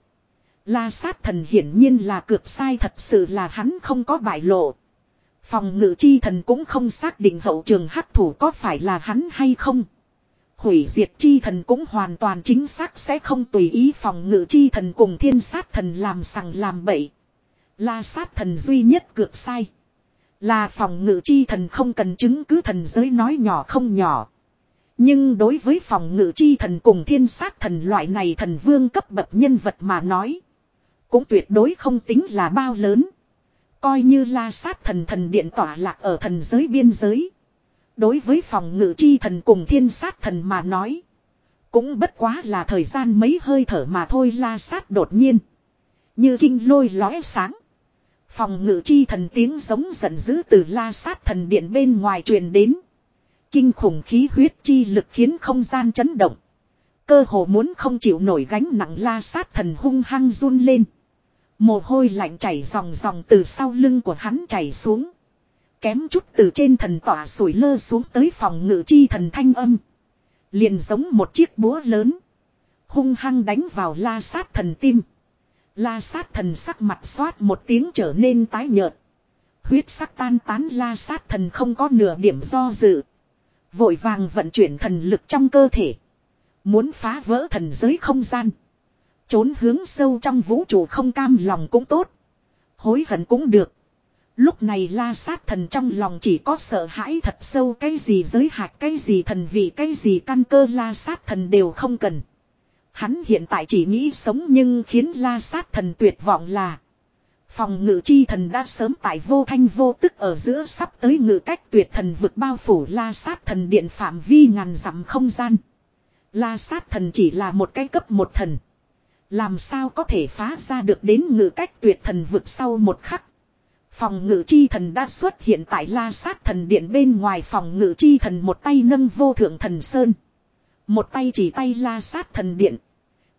S1: La sát thần hiển nhiên là cược sai thật sự là hắn không có bại lộ. Phòng ngự chi thần cũng không xác định hậu trường hắc thủ có phải là hắn hay không. Hủy diệt chi thần cũng hoàn toàn chính xác sẽ không tùy ý phòng ngự chi thần cùng thiên sát thần làm sằng làm bậy. là sát thần duy nhất cược sai. Là phòng ngự chi thần không cần chứng cứ thần giới nói nhỏ không nhỏ. Nhưng đối với phòng ngự chi thần cùng thiên sát thần loại này thần vương cấp bậc nhân vật mà nói. Cũng tuyệt đối không tính là bao lớn. Coi như la sát thần thần điện tỏa lạc ở thần giới biên giới. Đối với phòng ngự chi thần cùng thiên sát thần mà nói. Cũng bất quá là thời gian mấy hơi thở mà thôi la sát đột nhiên. Như kinh lôi lóe sáng. Phòng ngự chi thần tiếng giống giận dữ từ la sát thần điện bên ngoài truyền đến. Kinh khủng khí huyết chi lực khiến không gian chấn động. Cơ hồ muốn không chịu nổi gánh nặng la sát thần hung hăng run lên. Mồ hôi lạnh chảy dòng dòng từ sau lưng của hắn chảy xuống. Kém chút từ trên thần tỏa sủi lơ xuống tới phòng ngự chi thần thanh âm. Liền giống một chiếc búa lớn. Hung hăng đánh vào la sát thần tim. La sát thần sắc mặt xoát một tiếng trở nên tái nhợt. Huyết sắc tan tán la sát thần không có nửa điểm do dự. Vội vàng vận chuyển thần lực trong cơ thể. Muốn phá vỡ thần giới không gian. Trốn hướng sâu trong vũ trụ không cam lòng cũng tốt. Hối hận cũng được. Lúc này la sát thần trong lòng chỉ có sợ hãi thật sâu, cái gì giới hạt, cái gì thần vị, cái gì căn cơ, la sát thần đều không cần. Hắn hiện tại chỉ nghĩ sống nhưng khiến la sát thần tuyệt vọng là. Phòng ngự chi thần đã sớm tại vô thanh vô tức ở giữa sắp tới ngự cách tuyệt thần vực bao phủ la sát thần điện phạm vi ngàn dặm không gian. La sát thần chỉ là một cái cấp một thần. Làm sao có thể phá ra được đến ngự cách tuyệt thần vực sau một khắc. Phòng ngự chi thần đã xuất hiện tại la sát thần điện bên ngoài phòng ngự chi thần một tay nâng vô thượng thần sơn. Một tay chỉ tay la sát thần điện.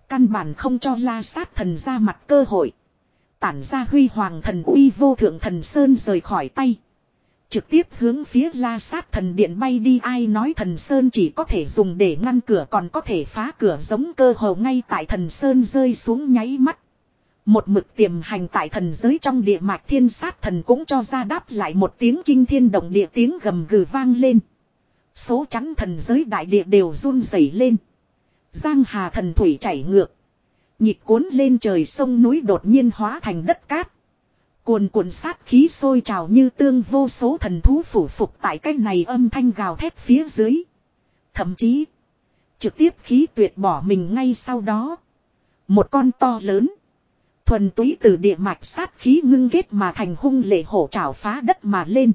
S1: Căn bản không cho la sát thần ra mặt cơ hội. Tản ra huy hoàng thần uy vô thượng thần sơn rời khỏi tay. Trực tiếp hướng phía la sát thần điện bay đi ai nói thần sơn chỉ có thể dùng để ngăn cửa còn có thể phá cửa giống cơ hồ ngay tại thần sơn rơi xuống nháy mắt. Một mực tiềm hành tại thần giới trong địa mạch thiên sát thần cũng cho ra đáp lại một tiếng kinh thiên động địa tiếng gầm gừ vang lên. Số chắn thần giới đại địa đều run rẩy lên. Giang hà thần thủy chảy ngược. Nhịp cuốn lên trời sông núi đột nhiên hóa thành đất cát. Cuồn cuộn sát khí sôi trào như tương vô số thần thú phủ phục tại cách này âm thanh gào thét phía dưới. Thậm chí. Trực tiếp khí tuyệt bỏ mình ngay sau đó. Một con to lớn. Thuần túy từ địa mạch sát khí ngưng kết mà thành hung lệ hổ trảo phá đất mà lên.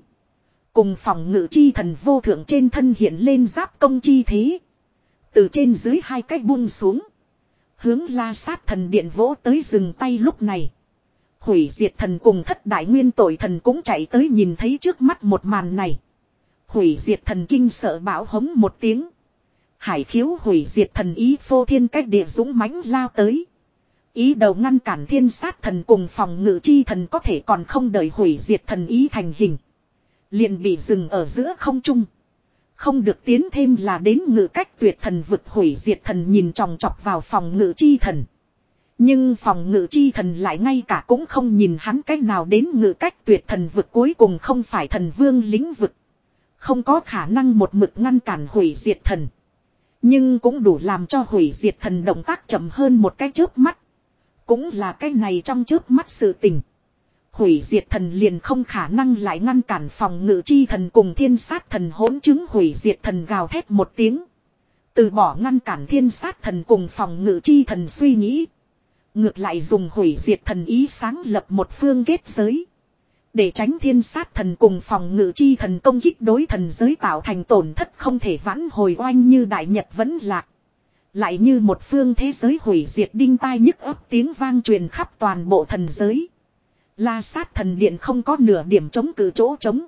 S1: Cùng phòng ngự chi thần vô thượng trên thân hiện lên giáp công chi thế. Từ trên dưới hai cách buông xuống. Hướng la sát thần điện vỗ tới dừng tay lúc này. Hủy diệt thần cùng thất đại nguyên tội thần cũng chạy tới nhìn thấy trước mắt một màn này. Hủy diệt thần kinh sợ bão hống một tiếng. Hải khiếu hủy diệt thần ý phô thiên cách địa dũng mãnh lao tới. Ý đầu ngăn cản thiên sát thần cùng phòng ngự chi thần có thể còn không đợi hủy diệt thần ý thành hình. Liền bị dừng ở giữa không trung. Không được tiến thêm là đến ngự cách tuyệt thần vực hủy diệt thần nhìn tròng trọc vào phòng ngự chi thần. Nhưng phòng ngự chi thần lại ngay cả cũng không nhìn hắn cách nào đến ngự cách tuyệt thần vực cuối cùng không phải thần vương lĩnh vực. Không có khả năng một mực ngăn cản hủy diệt thần. Nhưng cũng đủ làm cho hủy diệt thần động tác chậm hơn một cái trước mắt. Cũng là cái này trong trước mắt sự tình. Hủy diệt thần liền không khả năng lại ngăn cản phòng ngự chi thần cùng thiên sát thần hỗn chứng hủy diệt thần gào thét một tiếng. Từ bỏ ngăn cản thiên sát thần cùng phòng ngự chi thần suy nghĩ. Ngược lại dùng hủy diệt thần ý sáng lập một phương kết giới. Để tránh thiên sát thần cùng phòng ngự chi thần công kích đối thần giới tạo thành tổn thất không thể vãn hồi oanh như đại nhật vẫn lạc. Lại như một phương thế giới hủy diệt đinh tai nhức ấp tiếng vang truyền khắp toàn bộ thần giới. La sát thần điện không có nửa điểm chống cự chỗ chống.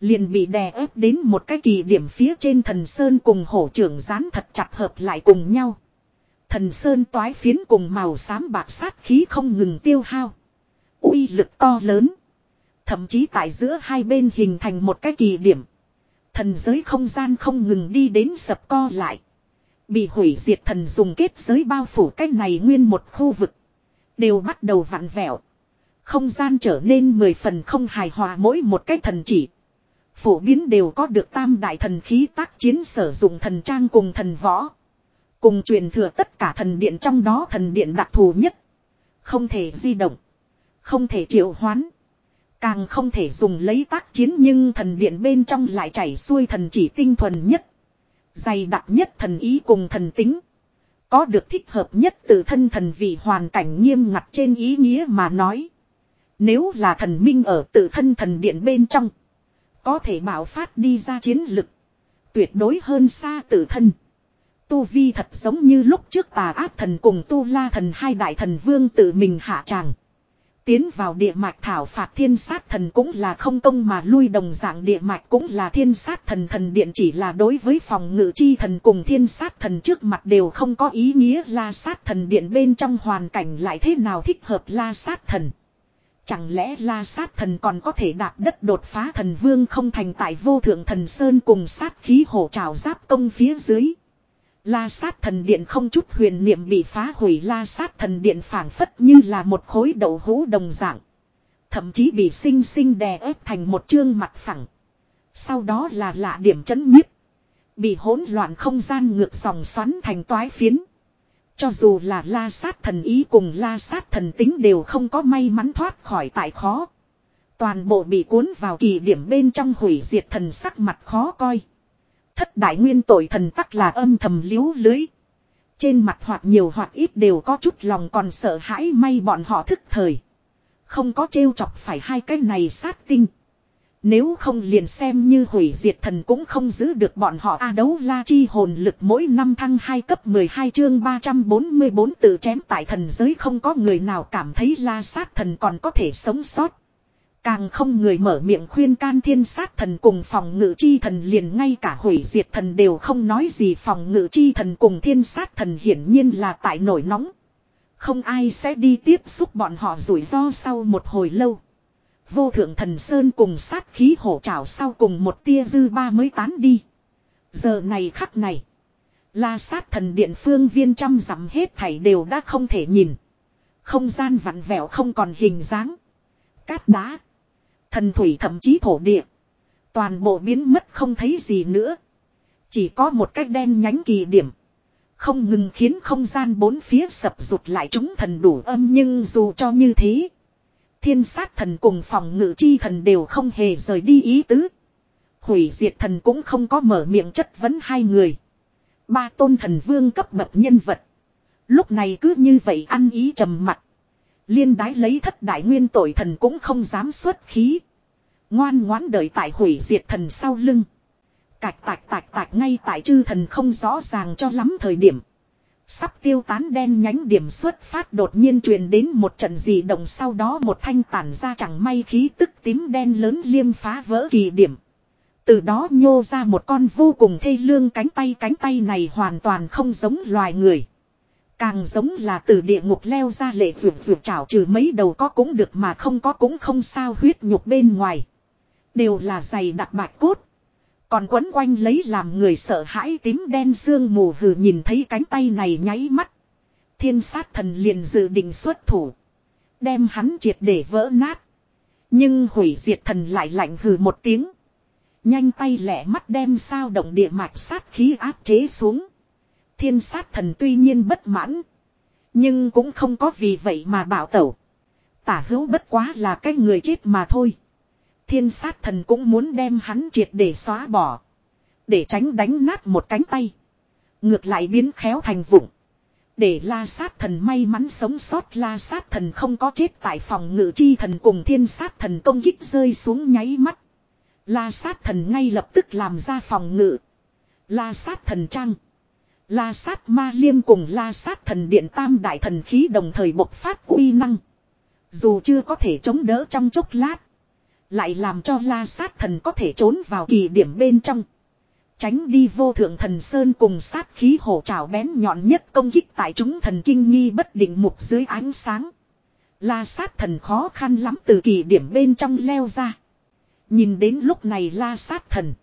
S1: Liền bị đè ép đến một cái kỳ điểm phía trên thần sơn cùng hổ trưởng dán thật chặt hợp lại cùng nhau. Thần sơn toái phiến cùng màu xám bạc sát khí không ngừng tiêu hao. uy lực to lớn. Thậm chí tại giữa hai bên hình thành một cái kỳ điểm. Thần giới không gian không ngừng đi đến sập co lại. Bị hủy diệt thần dùng kết giới bao phủ cái này nguyên một khu vực. Đều bắt đầu vặn vẹo. Không gian trở nên mười phần không hài hòa mỗi một cái thần chỉ. Phổ biến đều có được tam đại thần khí tác chiến sử dụng thần trang cùng thần võ. Cùng truyền thừa tất cả thần điện trong đó thần điện đặc thù nhất. Không thể di động. Không thể triệu hoán. Càng không thể dùng lấy tác chiến nhưng thần điện bên trong lại chảy xuôi thần chỉ tinh thuần nhất. Dày đặc nhất thần ý cùng thần tính. Có được thích hợp nhất từ thân thần vì hoàn cảnh nghiêm ngặt trên ý nghĩa mà nói. Nếu là thần minh ở tự thân thần điện bên trong. Có thể bảo phát đi ra chiến lực. Tuyệt đối hơn xa tự thân. Tu Vi thật giống như lúc trước tà ác thần cùng Tu La thần hai đại thần vương tự mình hạ tràng. Tiến vào địa mạch thảo phạt thiên sát thần cũng là không công mà lui đồng dạng địa mạch cũng là thiên sát thần thần điện chỉ là đối với phòng ngự chi thần cùng thiên sát thần trước mặt đều không có ý nghĩa la sát thần điện bên trong hoàn cảnh lại thế nào thích hợp la sát thần. Chẳng lẽ la sát thần còn có thể đạp đất đột phá thần vương không thành tại vô thượng thần sơn cùng sát khí hổ trào giáp công phía dưới. La sát thần điện không chút huyền niệm bị phá hủy, la sát thần điện phảng phất như là một khối đậu hũ đồng dạng. Thậm chí bị sinh sinh đè ép thành một chương mặt phẳng. Sau đó là lạ điểm chấn nhiếp. Bị hỗn loạn không gian ngược dòng xoắn thành toái phiến. Cho dù là la sát thần ý cùng la sát thần tính đều không có may mắn thoát khỏi tại khó. Toàn bộ bị cuốn vào kỳ điểm bên trong hủy diệt thần sắc mặt khó coi. Thất đại nguyên tội thần tắc là âm thầm liếu lưới. Trên mặt hoặc nhiều hoặc ít đều có chút lòng còn sợ hãi may bọn họ thức thời. Không có trêu chọc phải hai cái này sát tinh. Nếu không liền xem như hủy diệt thần cũng không giữ được bọn họ a đấu la chi hồn lực mỗi năm thăng 2 cấp 12 chương 344 tự chém tại thần giới không có người nào cảm thấy la sát thần còn có thể sống sót. Càng không người mở miệng khuyên can thiên sát thần cùng phòng ngự chi thần liền ngay cả hủy diệt thần đều không nói gì phòng ngự chi thần cùng thiên sát thần hiển nhiên là tại nổi nóng. Không ai sẽ đi tiếp xúc bọn họ rủi ro sau một hồi lâu. Vô thượng thần sơn cùng sát khí hổ trảo sau cùng một tia dư ba mới tán đi. Giờ này khắc này. La sát thần điện phương viên trăm dặm hết thảy đều đã không thể nhìn. Không gian vặn vẹo không còn hình dáng. Cát đá. Thần thủy thậm chí thổ địa. Toàn bộ biến mất không thấy gì nữa. Chỉ có một cách đen nhánh kỳ điểm. Không ngừng khiến không gian bốn phía sập rụt lại chúng thần đủ âm nhưng dù cho như thế. Thiên sát thần cùng phòng ngự chi thần đều không hề rời đi ý tứ. Hủy diệt thần cũng không có mở miệng chất vấn hai người. Ba tôn thần vương cấp bậc nhân vật. Lúc này cứ như vậy ăn ý trầm mặt. Liên đái lấy thất đại nguyên tội thần cũng không dám xuất khí. Ngoan ngoãn đợi tại hủy diệt thần sau lưng. Cạch tạch tạch tạch ngay tại chư thần không rõ ràng cho lắm thời điểm. Sắp tiêu tán đen nhánh điểm xuất phát đột nhiên truyền đến một trận dị động sau đó một thanh tản ra chẳng may khí tức tím đen lớn liêm phá vỡ kỳ điểm. Từ đó nhô ra một con vô cùng thê lương cánh tay cánh tay này hoàn toàn không giống loài người. Càng giống là từ địa ngục leo ra lệ vượt vượt chảo trừ mấy đầu có cũng được mà không có cũng không sao huyết nhục bên ngoài. Đều là dày đặc bạch cốt. Còn quấn quanh lấy làm người sợ hãi tím đen sương mù hừ nhìn thấy cánh tay này nháy mắt. Thiên sát thần liền dự định xuất thủ. Đem hắn triệt để vỡ nát. Nhưng hủy diệt thần lại lạnh hừ một tiếng. Nhanh tay lẻ mắt đem sao động địa mạch sát khí áp chế xuống. Thiên sát thần tuy nhiên bất mãn. Nhưng cũng không có vì vậy mà bảo tẩu. Tả hữu bất quá là cái người chết mà thôi. Thiên sát thần cũng muốn đem hắn triệt để xóa bỏ. Để tránh đánh nát một cánh tay. Ngược lại biến khéo thành vụng. Để la sát thần may mắn sống sót la sát thần không có chết tại phòng ngự chi thần cùng thiên sát thần công kích rơi xuống nháy mắt. La sát thần ngay lập tức làm ra phòng ngự. La sát thần trăng. La sát ma liêm cùng la sát thần điện tam đại thần khí đồng thời bộc phát uy năng. Dù chưa có thể chống đỡ trong chốc lát. Lại làm cho la sát thần có thể trốn vào kỳ điểm bên trong. Tránh đi vô thượng thần sơn cùng sát khí hổ trào bén nhọn nhất công kích tại chúng thần kinh nghi bất định mục dưới ánh sáng. La sát thần khó khăn lắm từ kỳ điểm bên trong leo ra. Nhìn đến lúc này la sát thần.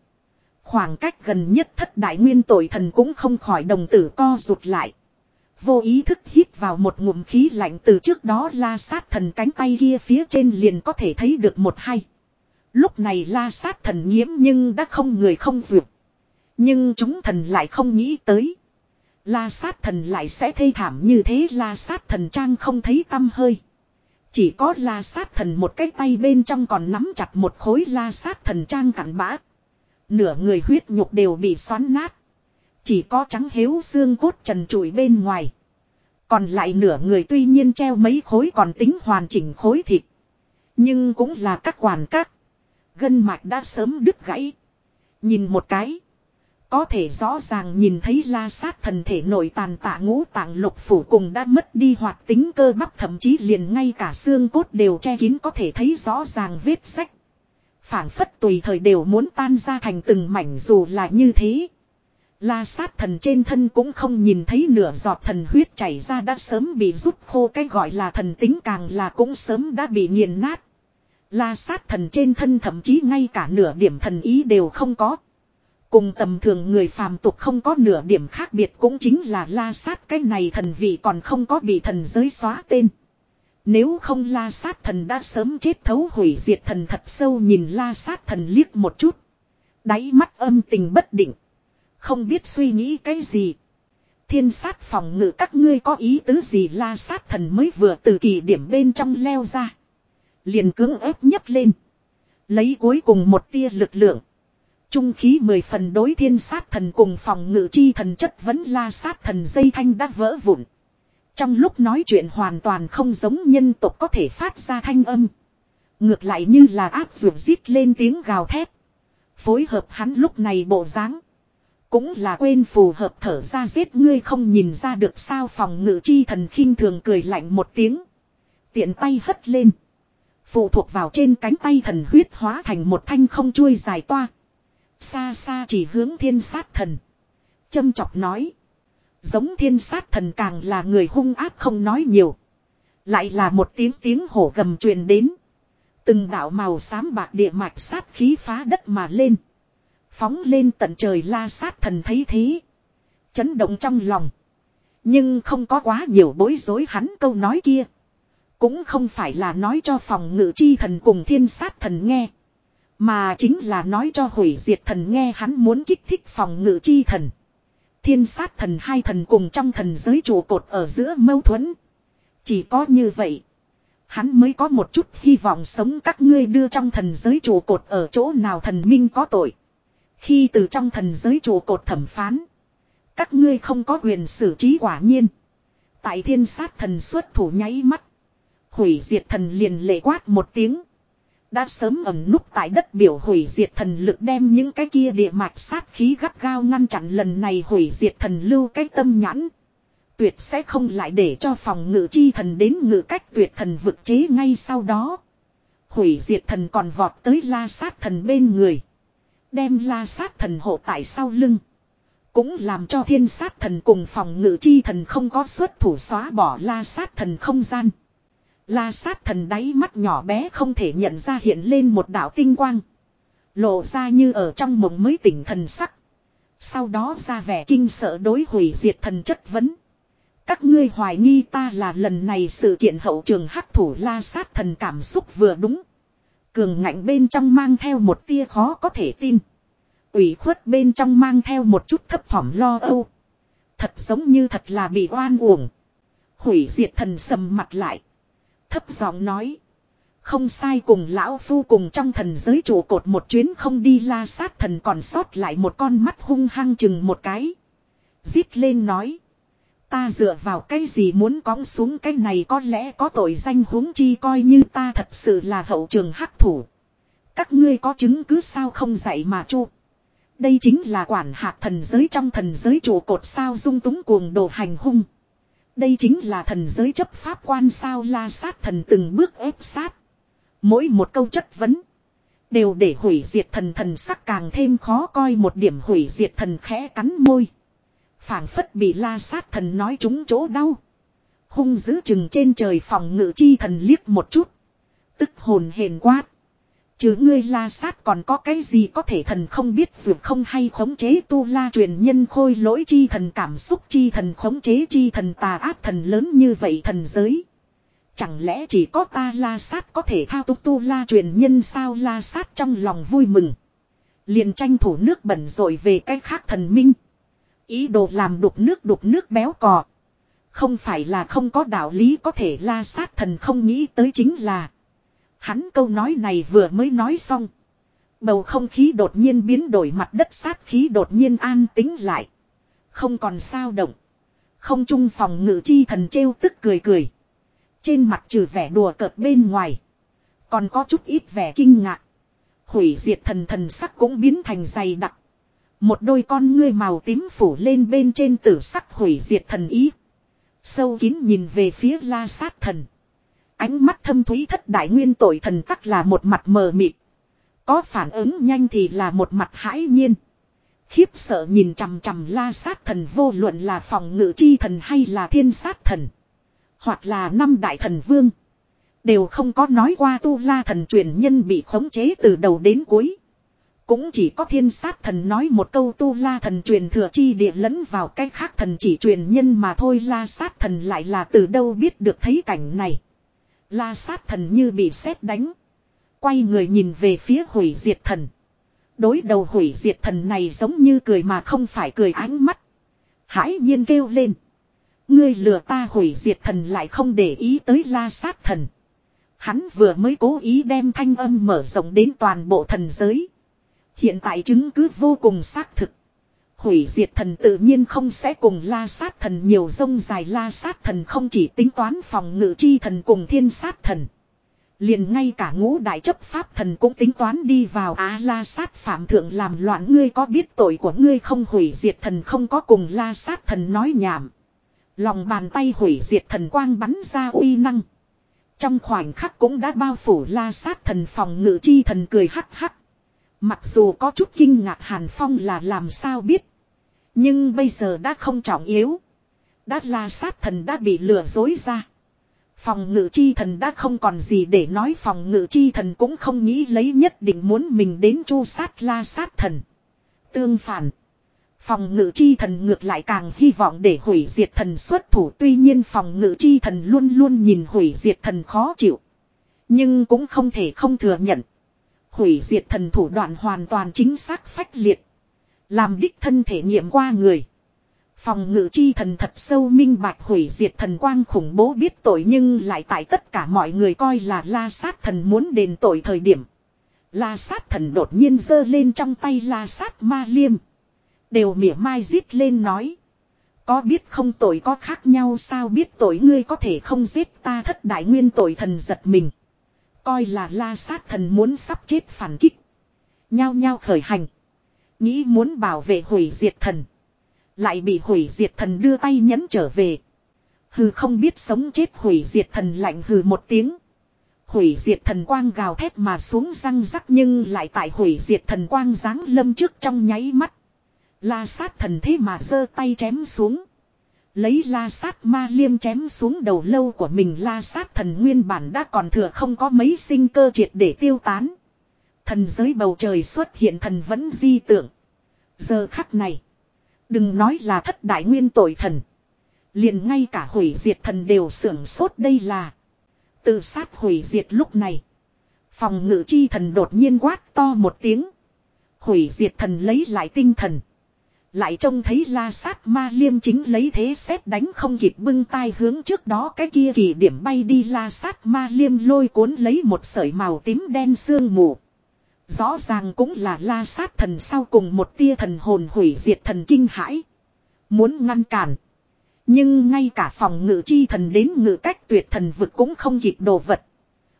S1: Khoảng cách gần nhất thất đại nguyên tội thần cũng không khỏi đồng tử co rụt lại. Vô ý thức hít vào một ngụm khí lạnh từ trước đó la sát thần cánh tay kia phía trên liền có thể thấy được một hay. Lúc này la sát thần nhiễm nhưng đã không người không duyệt. Nhưng chúng thần lại không nghĩ tới. La sát thần lại sẽ thê thảm như thế, la sát thần trang không thấy tâm hơi. Chỉ có la sát thần một cái tay bên trong còn nắm chặt một khối la sát thần trang cặn bã. Nửa người huyết nhục đều bị xoắn nát. Chỉ có trắng hếu xương cốt trần trụi bên ngoài. Còn lại nửa người tuy nhiên treo mấy khối còn tính hoàn chỉnh khối thịt. Nhưng cũng là các quản các. Gân mạch đã sớm đứt gãy. Nhìn một cái. Có thể rõ ràng nhìn thấy la sát thần thể nội tàn tạ ngũ tạng lục phủ cùng đã mất đi hoạt tính cơ bắp, thậm chí liền ngay cả xương cốt đều che kín, có thể thấy rõ ràng vết sách phảng phất tùy thời đều muốn tan ra thành từng mảnh dù là như thế. La sát thần trên thân cũng không nhìn thấy nửa giọt thần huyết chảy ra đã sớm bị rút khô, cái gọi là thần tính càng là cũng sớm đã bị nghiền nát. La sát thần trên thân thậm chí ngay cả nửa điểm thần ý đều không có. Cùng tầm thường người phàm tục không có nửa điểm khác biệt cũng chính là la sát cái này thần vị còn không có bị thần giới xóa tên. Nếu không la sát thần đã sớm chết thấu hủy diệt thần thật sâu nhìn la sát thần liếc một chút. Đáy mắt âm tình bất định. Không biết suy nghĩ cái gì. Thiên sát phòng ngự các ngươi có ý tứ gì la sát thần mới vừa từ kỳ điểm bên trong leo ra. Liền cưỡng ép nhấp lên. Lấy cuối cùng một tia lực lượng. Trung khí mười phần đối thiên sát thần cùng phòng ngự chi thần chất vẫn la sát thần dây thanh đã vỡ vụn. Trong lúc nói chuyện hoàn toàn không giống nhân tộc có thể phát ra thanh âm. Ngược lại như là áp dụng rít lên tiếng gào thét. Phối hợp hắn lúc này bộ dáng Cũng là quên phù hợp thở ra giết ngươi không nhìn ra được sao phòng ngự chi thần khinh thường cười lạnh một tiếng. Tiện tay hất lên. Phụ thuộc vào trên cánh tay thần huyết hóa thành một thanh không chuôi dài toa. Xa xa chỉ hướng thiên sát thần. Châm chọc nói. Giống thiên sát thần càng là người hung ác không nói nhiều. Lại là một tiếng tiếng hổ gầm truyền đến. Từng đạo màu xám bạc địa mạch sát khí phá đất mà lên. Phóng lên tận trời la sát thần thấy thế. Chấn động trong lòng. Nhưng không có quá nhiều bối rối hắn câu nói kia. Cũng không phải là nói cho phòng ngự chi thần cùng thiên sát thần nghe. Mà chính là nói cho hủy diệt thần nghe hắn muốn kích thích phòng ngự chi thần. Thiên sát thần hai thần cùng trong thần giới trụ cột ở giữa mâu thuẫn. Chỉ có như vậy. Hắn mới có một chút hy vọng sống các ngươi đưa trong thần giới trụ cột ở chỗ nào thần minh có tội. Khi từ trong thần giới trụ cột thẩm phán. Các ngươi không có quyền xử trí quả nhiên. Tại thiên sát thần xuất thủ nháy mắt. Hủy diệt thần liền lệ quát một tiếng. Đã sớm ẩn núp tại đất biểu hủy diệt thần lực đem những cái kia địa mạch sát khí gắt gao ngăn chặn lần này hủy diệt thần lưu cái tâm nhãn. Tuyệt sẽ không lại để cho phòng ngự chi thần đến ngự cách tuyệt thần vực chế ngay sau đó. Hủy diệt thần còn vọt tới la sát thần bên người. Đem la sát thần hộ tại sau lưng. Cũng làm cho thiên sát thần cùng phòng ngự chi thần không có xuất thủ xóa bỏ la sát thần không gian. La sát thần đáy mắt nhỏ bé không thể nhận ra hiện lên một đạo tinh quang. Lộ ra như ở trong mộng mới tỉnh thần sắc. Sau đó ra vẻ kinh sợ đối hủy diệt thần chất vấn. Các ngươi hoài nghi ta là lần này sự kiện hậu trường hắc thủ la sát thần cảm xúc vừa đúng. Cường ngạnh bên trong mang theo một tia khó có thể tin. ủy khuất bên trong mang theo một chút thấp thỏm lo âu. Thật giống như thật là bị oan uổng. Hủy diệt thần sầm mặt lại. Thấp giọng nói. Không sai cùng lão phu cùng trong thần giới trụ cột một chuyến không đi la sát thần còn sót lại một con mắt hung hăng chừng một cái. Giết lên nói. Ta dựa vào cái gì muốn cõng xuống cái này có lẽ có tội danh huống chi coi như ta thật sự là hậu trường hắc thủ. Các ngươi có chứng cứ sao không dạy mà chu. Đây chính là quản hạt thần giới trong thần giới trụ cột sao dung túng cuồng đồ hành hung. Đây chính là thần giới chấp pháp quan sao la sát thần từng bước ép sát. Mỗi một câu chất vấn. Đều để hủy diệt thần thần sắc càng thêm khó coi một điểm hủy diệt thần khẽ cắn môi. phảng phất bị la sát thần nói trúng chỗ đau. Hung giữ chừng trên trời phòng ngự chi thần liếc một chút. Tức hồn hền quát. Chứ ngươi la sát còn có cái gì có thể thần không biết, dù không hay khống chế tu la truyền nhân khôi lỗi chi thần cảm xúc chi thần khống chế chi thần tà ác thần lớn như vậy thần giới. Chẳng lẽ chỉ có ta la sát có thể thao túc tu la truyền nhân sao la sát trong lòng vui mừng. Liền tranh thủ nước bẩn rồi về cách khác thần minh. Ý đồ làm đục nước đục nước béo cò. Không phải là không có đạo lý có thể la sát thần không nghĩ tới chính là. Hắn câu nói này vừa mới nói xong. Bầu không khí đột nhiên biến đổi, mặt đất sát khí đột nhiên an tính lại. Không còn sao động. Không trung phòng ngự chi thần trêu tức cười cười. Trên mặt trừ vẻ đùa cợt bên ngoài. Còn có chút ít vẻ kinh ngạc. Hủy diệt thần thần sắc cũng biến thành dày đặc. Một đôi con ngươi màu tím phủ lên bên trên tử sắc hủy diệt thần ý. Sâu kín nhìn về phía la sát thần. Ánh mắt thâm thúy thất đại nguyên tội thần tắc là một mặt mờ mịt. Có phản ứng nhanh thì là một mặt hãi nhiên. Khiếp sợ nhìn chằm chằm la sát thần vô luận là phòng ngự chi thần hay là thiên sát thần. Hoặc là năm đại thần vương. Đều không có nói qua tu la thần truyền nhân bị khống chế từ đầu đến cuối. Cũng chỉ có thiên sát thần nói một câu tu la thần truyền thừa chi địa lẫn vào cách khác thần chỉ truyền nhân mà thôi la sát thần lại là từ đâu biết được thấy cảnh này. La sát thần như bị sét đánh. Quay người nhìn về phía hủy diệt thần. Đối đầu hủy diệt thần này giống như cười mà không phải cười ánh mắt. Hãi nhiên kêu lên. Ngươi lừa ta hủy diệt thần lại không để ý tới la sát thần. Hắn vừa mới cố ý đem thanh âm mở rộng đến toàn bộ thần giới. Hiện tại chứng cứ vô cùng xác thực. Hủy diệt thần tự nhiên không sẽ cùng la sát thần, nhiều rông dài la sát thần không chỉ tính toán phòng ngự chi thần cùng thiên sát thần. Liền ngay cả ngũ đại chấp pháp thần cũng tính toán đi vào, á, la sát phạm thượng làm loạn, ngươi có biết tội của ngươi không hủy diệt thần không có cùng la sát thần nói nhảm. Lòng bàn tay hủy diệt thần quang bắn ra uy năng. Trong khoảnh khắc cũng đã bao phủ la sát thần, phòng ngự chi thần cười hắc hắc. Mặc dù có chút kinh ngạc Hàn Phong là làm sao biết. Nhưng bây giờ đã không trọng yếu. Đã la sát thần đã bị lừa dối ra. Phòng ngự chi thần đã không còn gì để nói phòng ngự chi thần cũng không nghĩ lấy nhất định muốn mình đến chu sát la sát thần. Tương phản. Phòng ngự chi thần ngược lại càng hy vọng để hủy diệt thần xuất thủ tuy nhiên phòng ngự chi thần luôn luôn nhìn hủy diệt thần khó chịu. Nhưng cũng không thể không thừa nhận. Hủy diệt thần thủ đoạn hoàn toàn chính xác phách liệt. Làm đích thân thể nghiệm qua người. Phòng ngự chi thần thật sâu minh bạch hủy diệt thần quang khủng bố biết tội nhưng lại tại tất cả mọi người coi là la sát thần muốn đền tội thời điểm. La sát thần đột nhiên giơ lên trong tay la sát ma liêm. Đều mỉa mai giết lên nói. Có biết không tội có khác nhau sao biết tội ngươi có thể không giết ta thất đại nguyên tội thần giật mình. Coi là la sát thần muốn sắp chết phản kích. Nhao nhao khởi hành. Nghĩ muốn bảo vệ hủy diệt thần. Lại bị hủy diệt thần đưa tay nhấn trở về. Hừ không biết sống chết hủy diệt thần lạnh hừ một tiếng. Hủy diệt thần quang gào thét mà xuống răng rắc nhưng lại tại hủy diệt thần quang giáng lâm trước trong nháy mắt. La sát thần thế mà giơ tay chém xuống. Lấy la sát ma liêm chém xuống đầu lâu của mình, la sát thần nguyên bản đã còn thừa không có mấy sinh cơ triệt để tiêu tán. Thần giới bầu trời xuất hiện thần vẫn di tượng. Giờ khắc này. Đừng nói là thất đại nguyên tội thần. Liền ngay cả hủy diệt thần đều sưởng sốt đây là. Tự sát hủy diệt lúc này. Phòng ngự chi thần đột nhiên quát to một tiếng. Hủy diệt thần lấy lại tinh thần. Lại trông thấy la sát ma liêm chính lấy thế xét đánh không kịp bưng tay hướng trước đó cái kia kỳ điểm bay đi la sát ma liêm lôi cuốn lấy một sợi màu tím đen sương mù. Rõ ràng cũng là la sát thần sau cùng một tia thần hồn hủy diệt thần kinh hãi. Muốn ngăn cản. Nhưng ngay cả phòng ngự chi thần đến ngự cách tuyệt thần vực cũng không kịp đồ vật.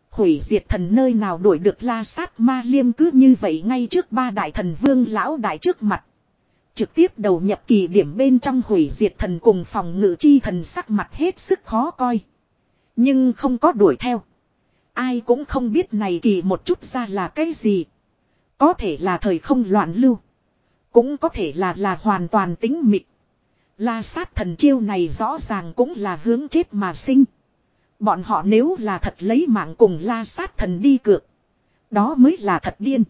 S1: Hủy diệt thần nơi nào đuổi được la sát ma liêm cứ như vậy ngay trước ba đại thần vương lão đại trước mặt. Trực tiếp đầu nhập kỳ điểm bên trong hủy diệt thần cùng phòng ngự chi thần sắc mặt hết sức khó coi. Nhưng không có đuổi theo. Ai cũng không biết này kỳ một chút ra là cái gì. Có thể là thời không loạn lưu. Cũng có thể là là hoàn toàn tính mịt. La sát thần chiêu này rõ ràng cũng là hướng chết mà sinh. Bọn họ nếu là thật lấy mạng cùng la sát thần đi cược. Đó mới là thật điên.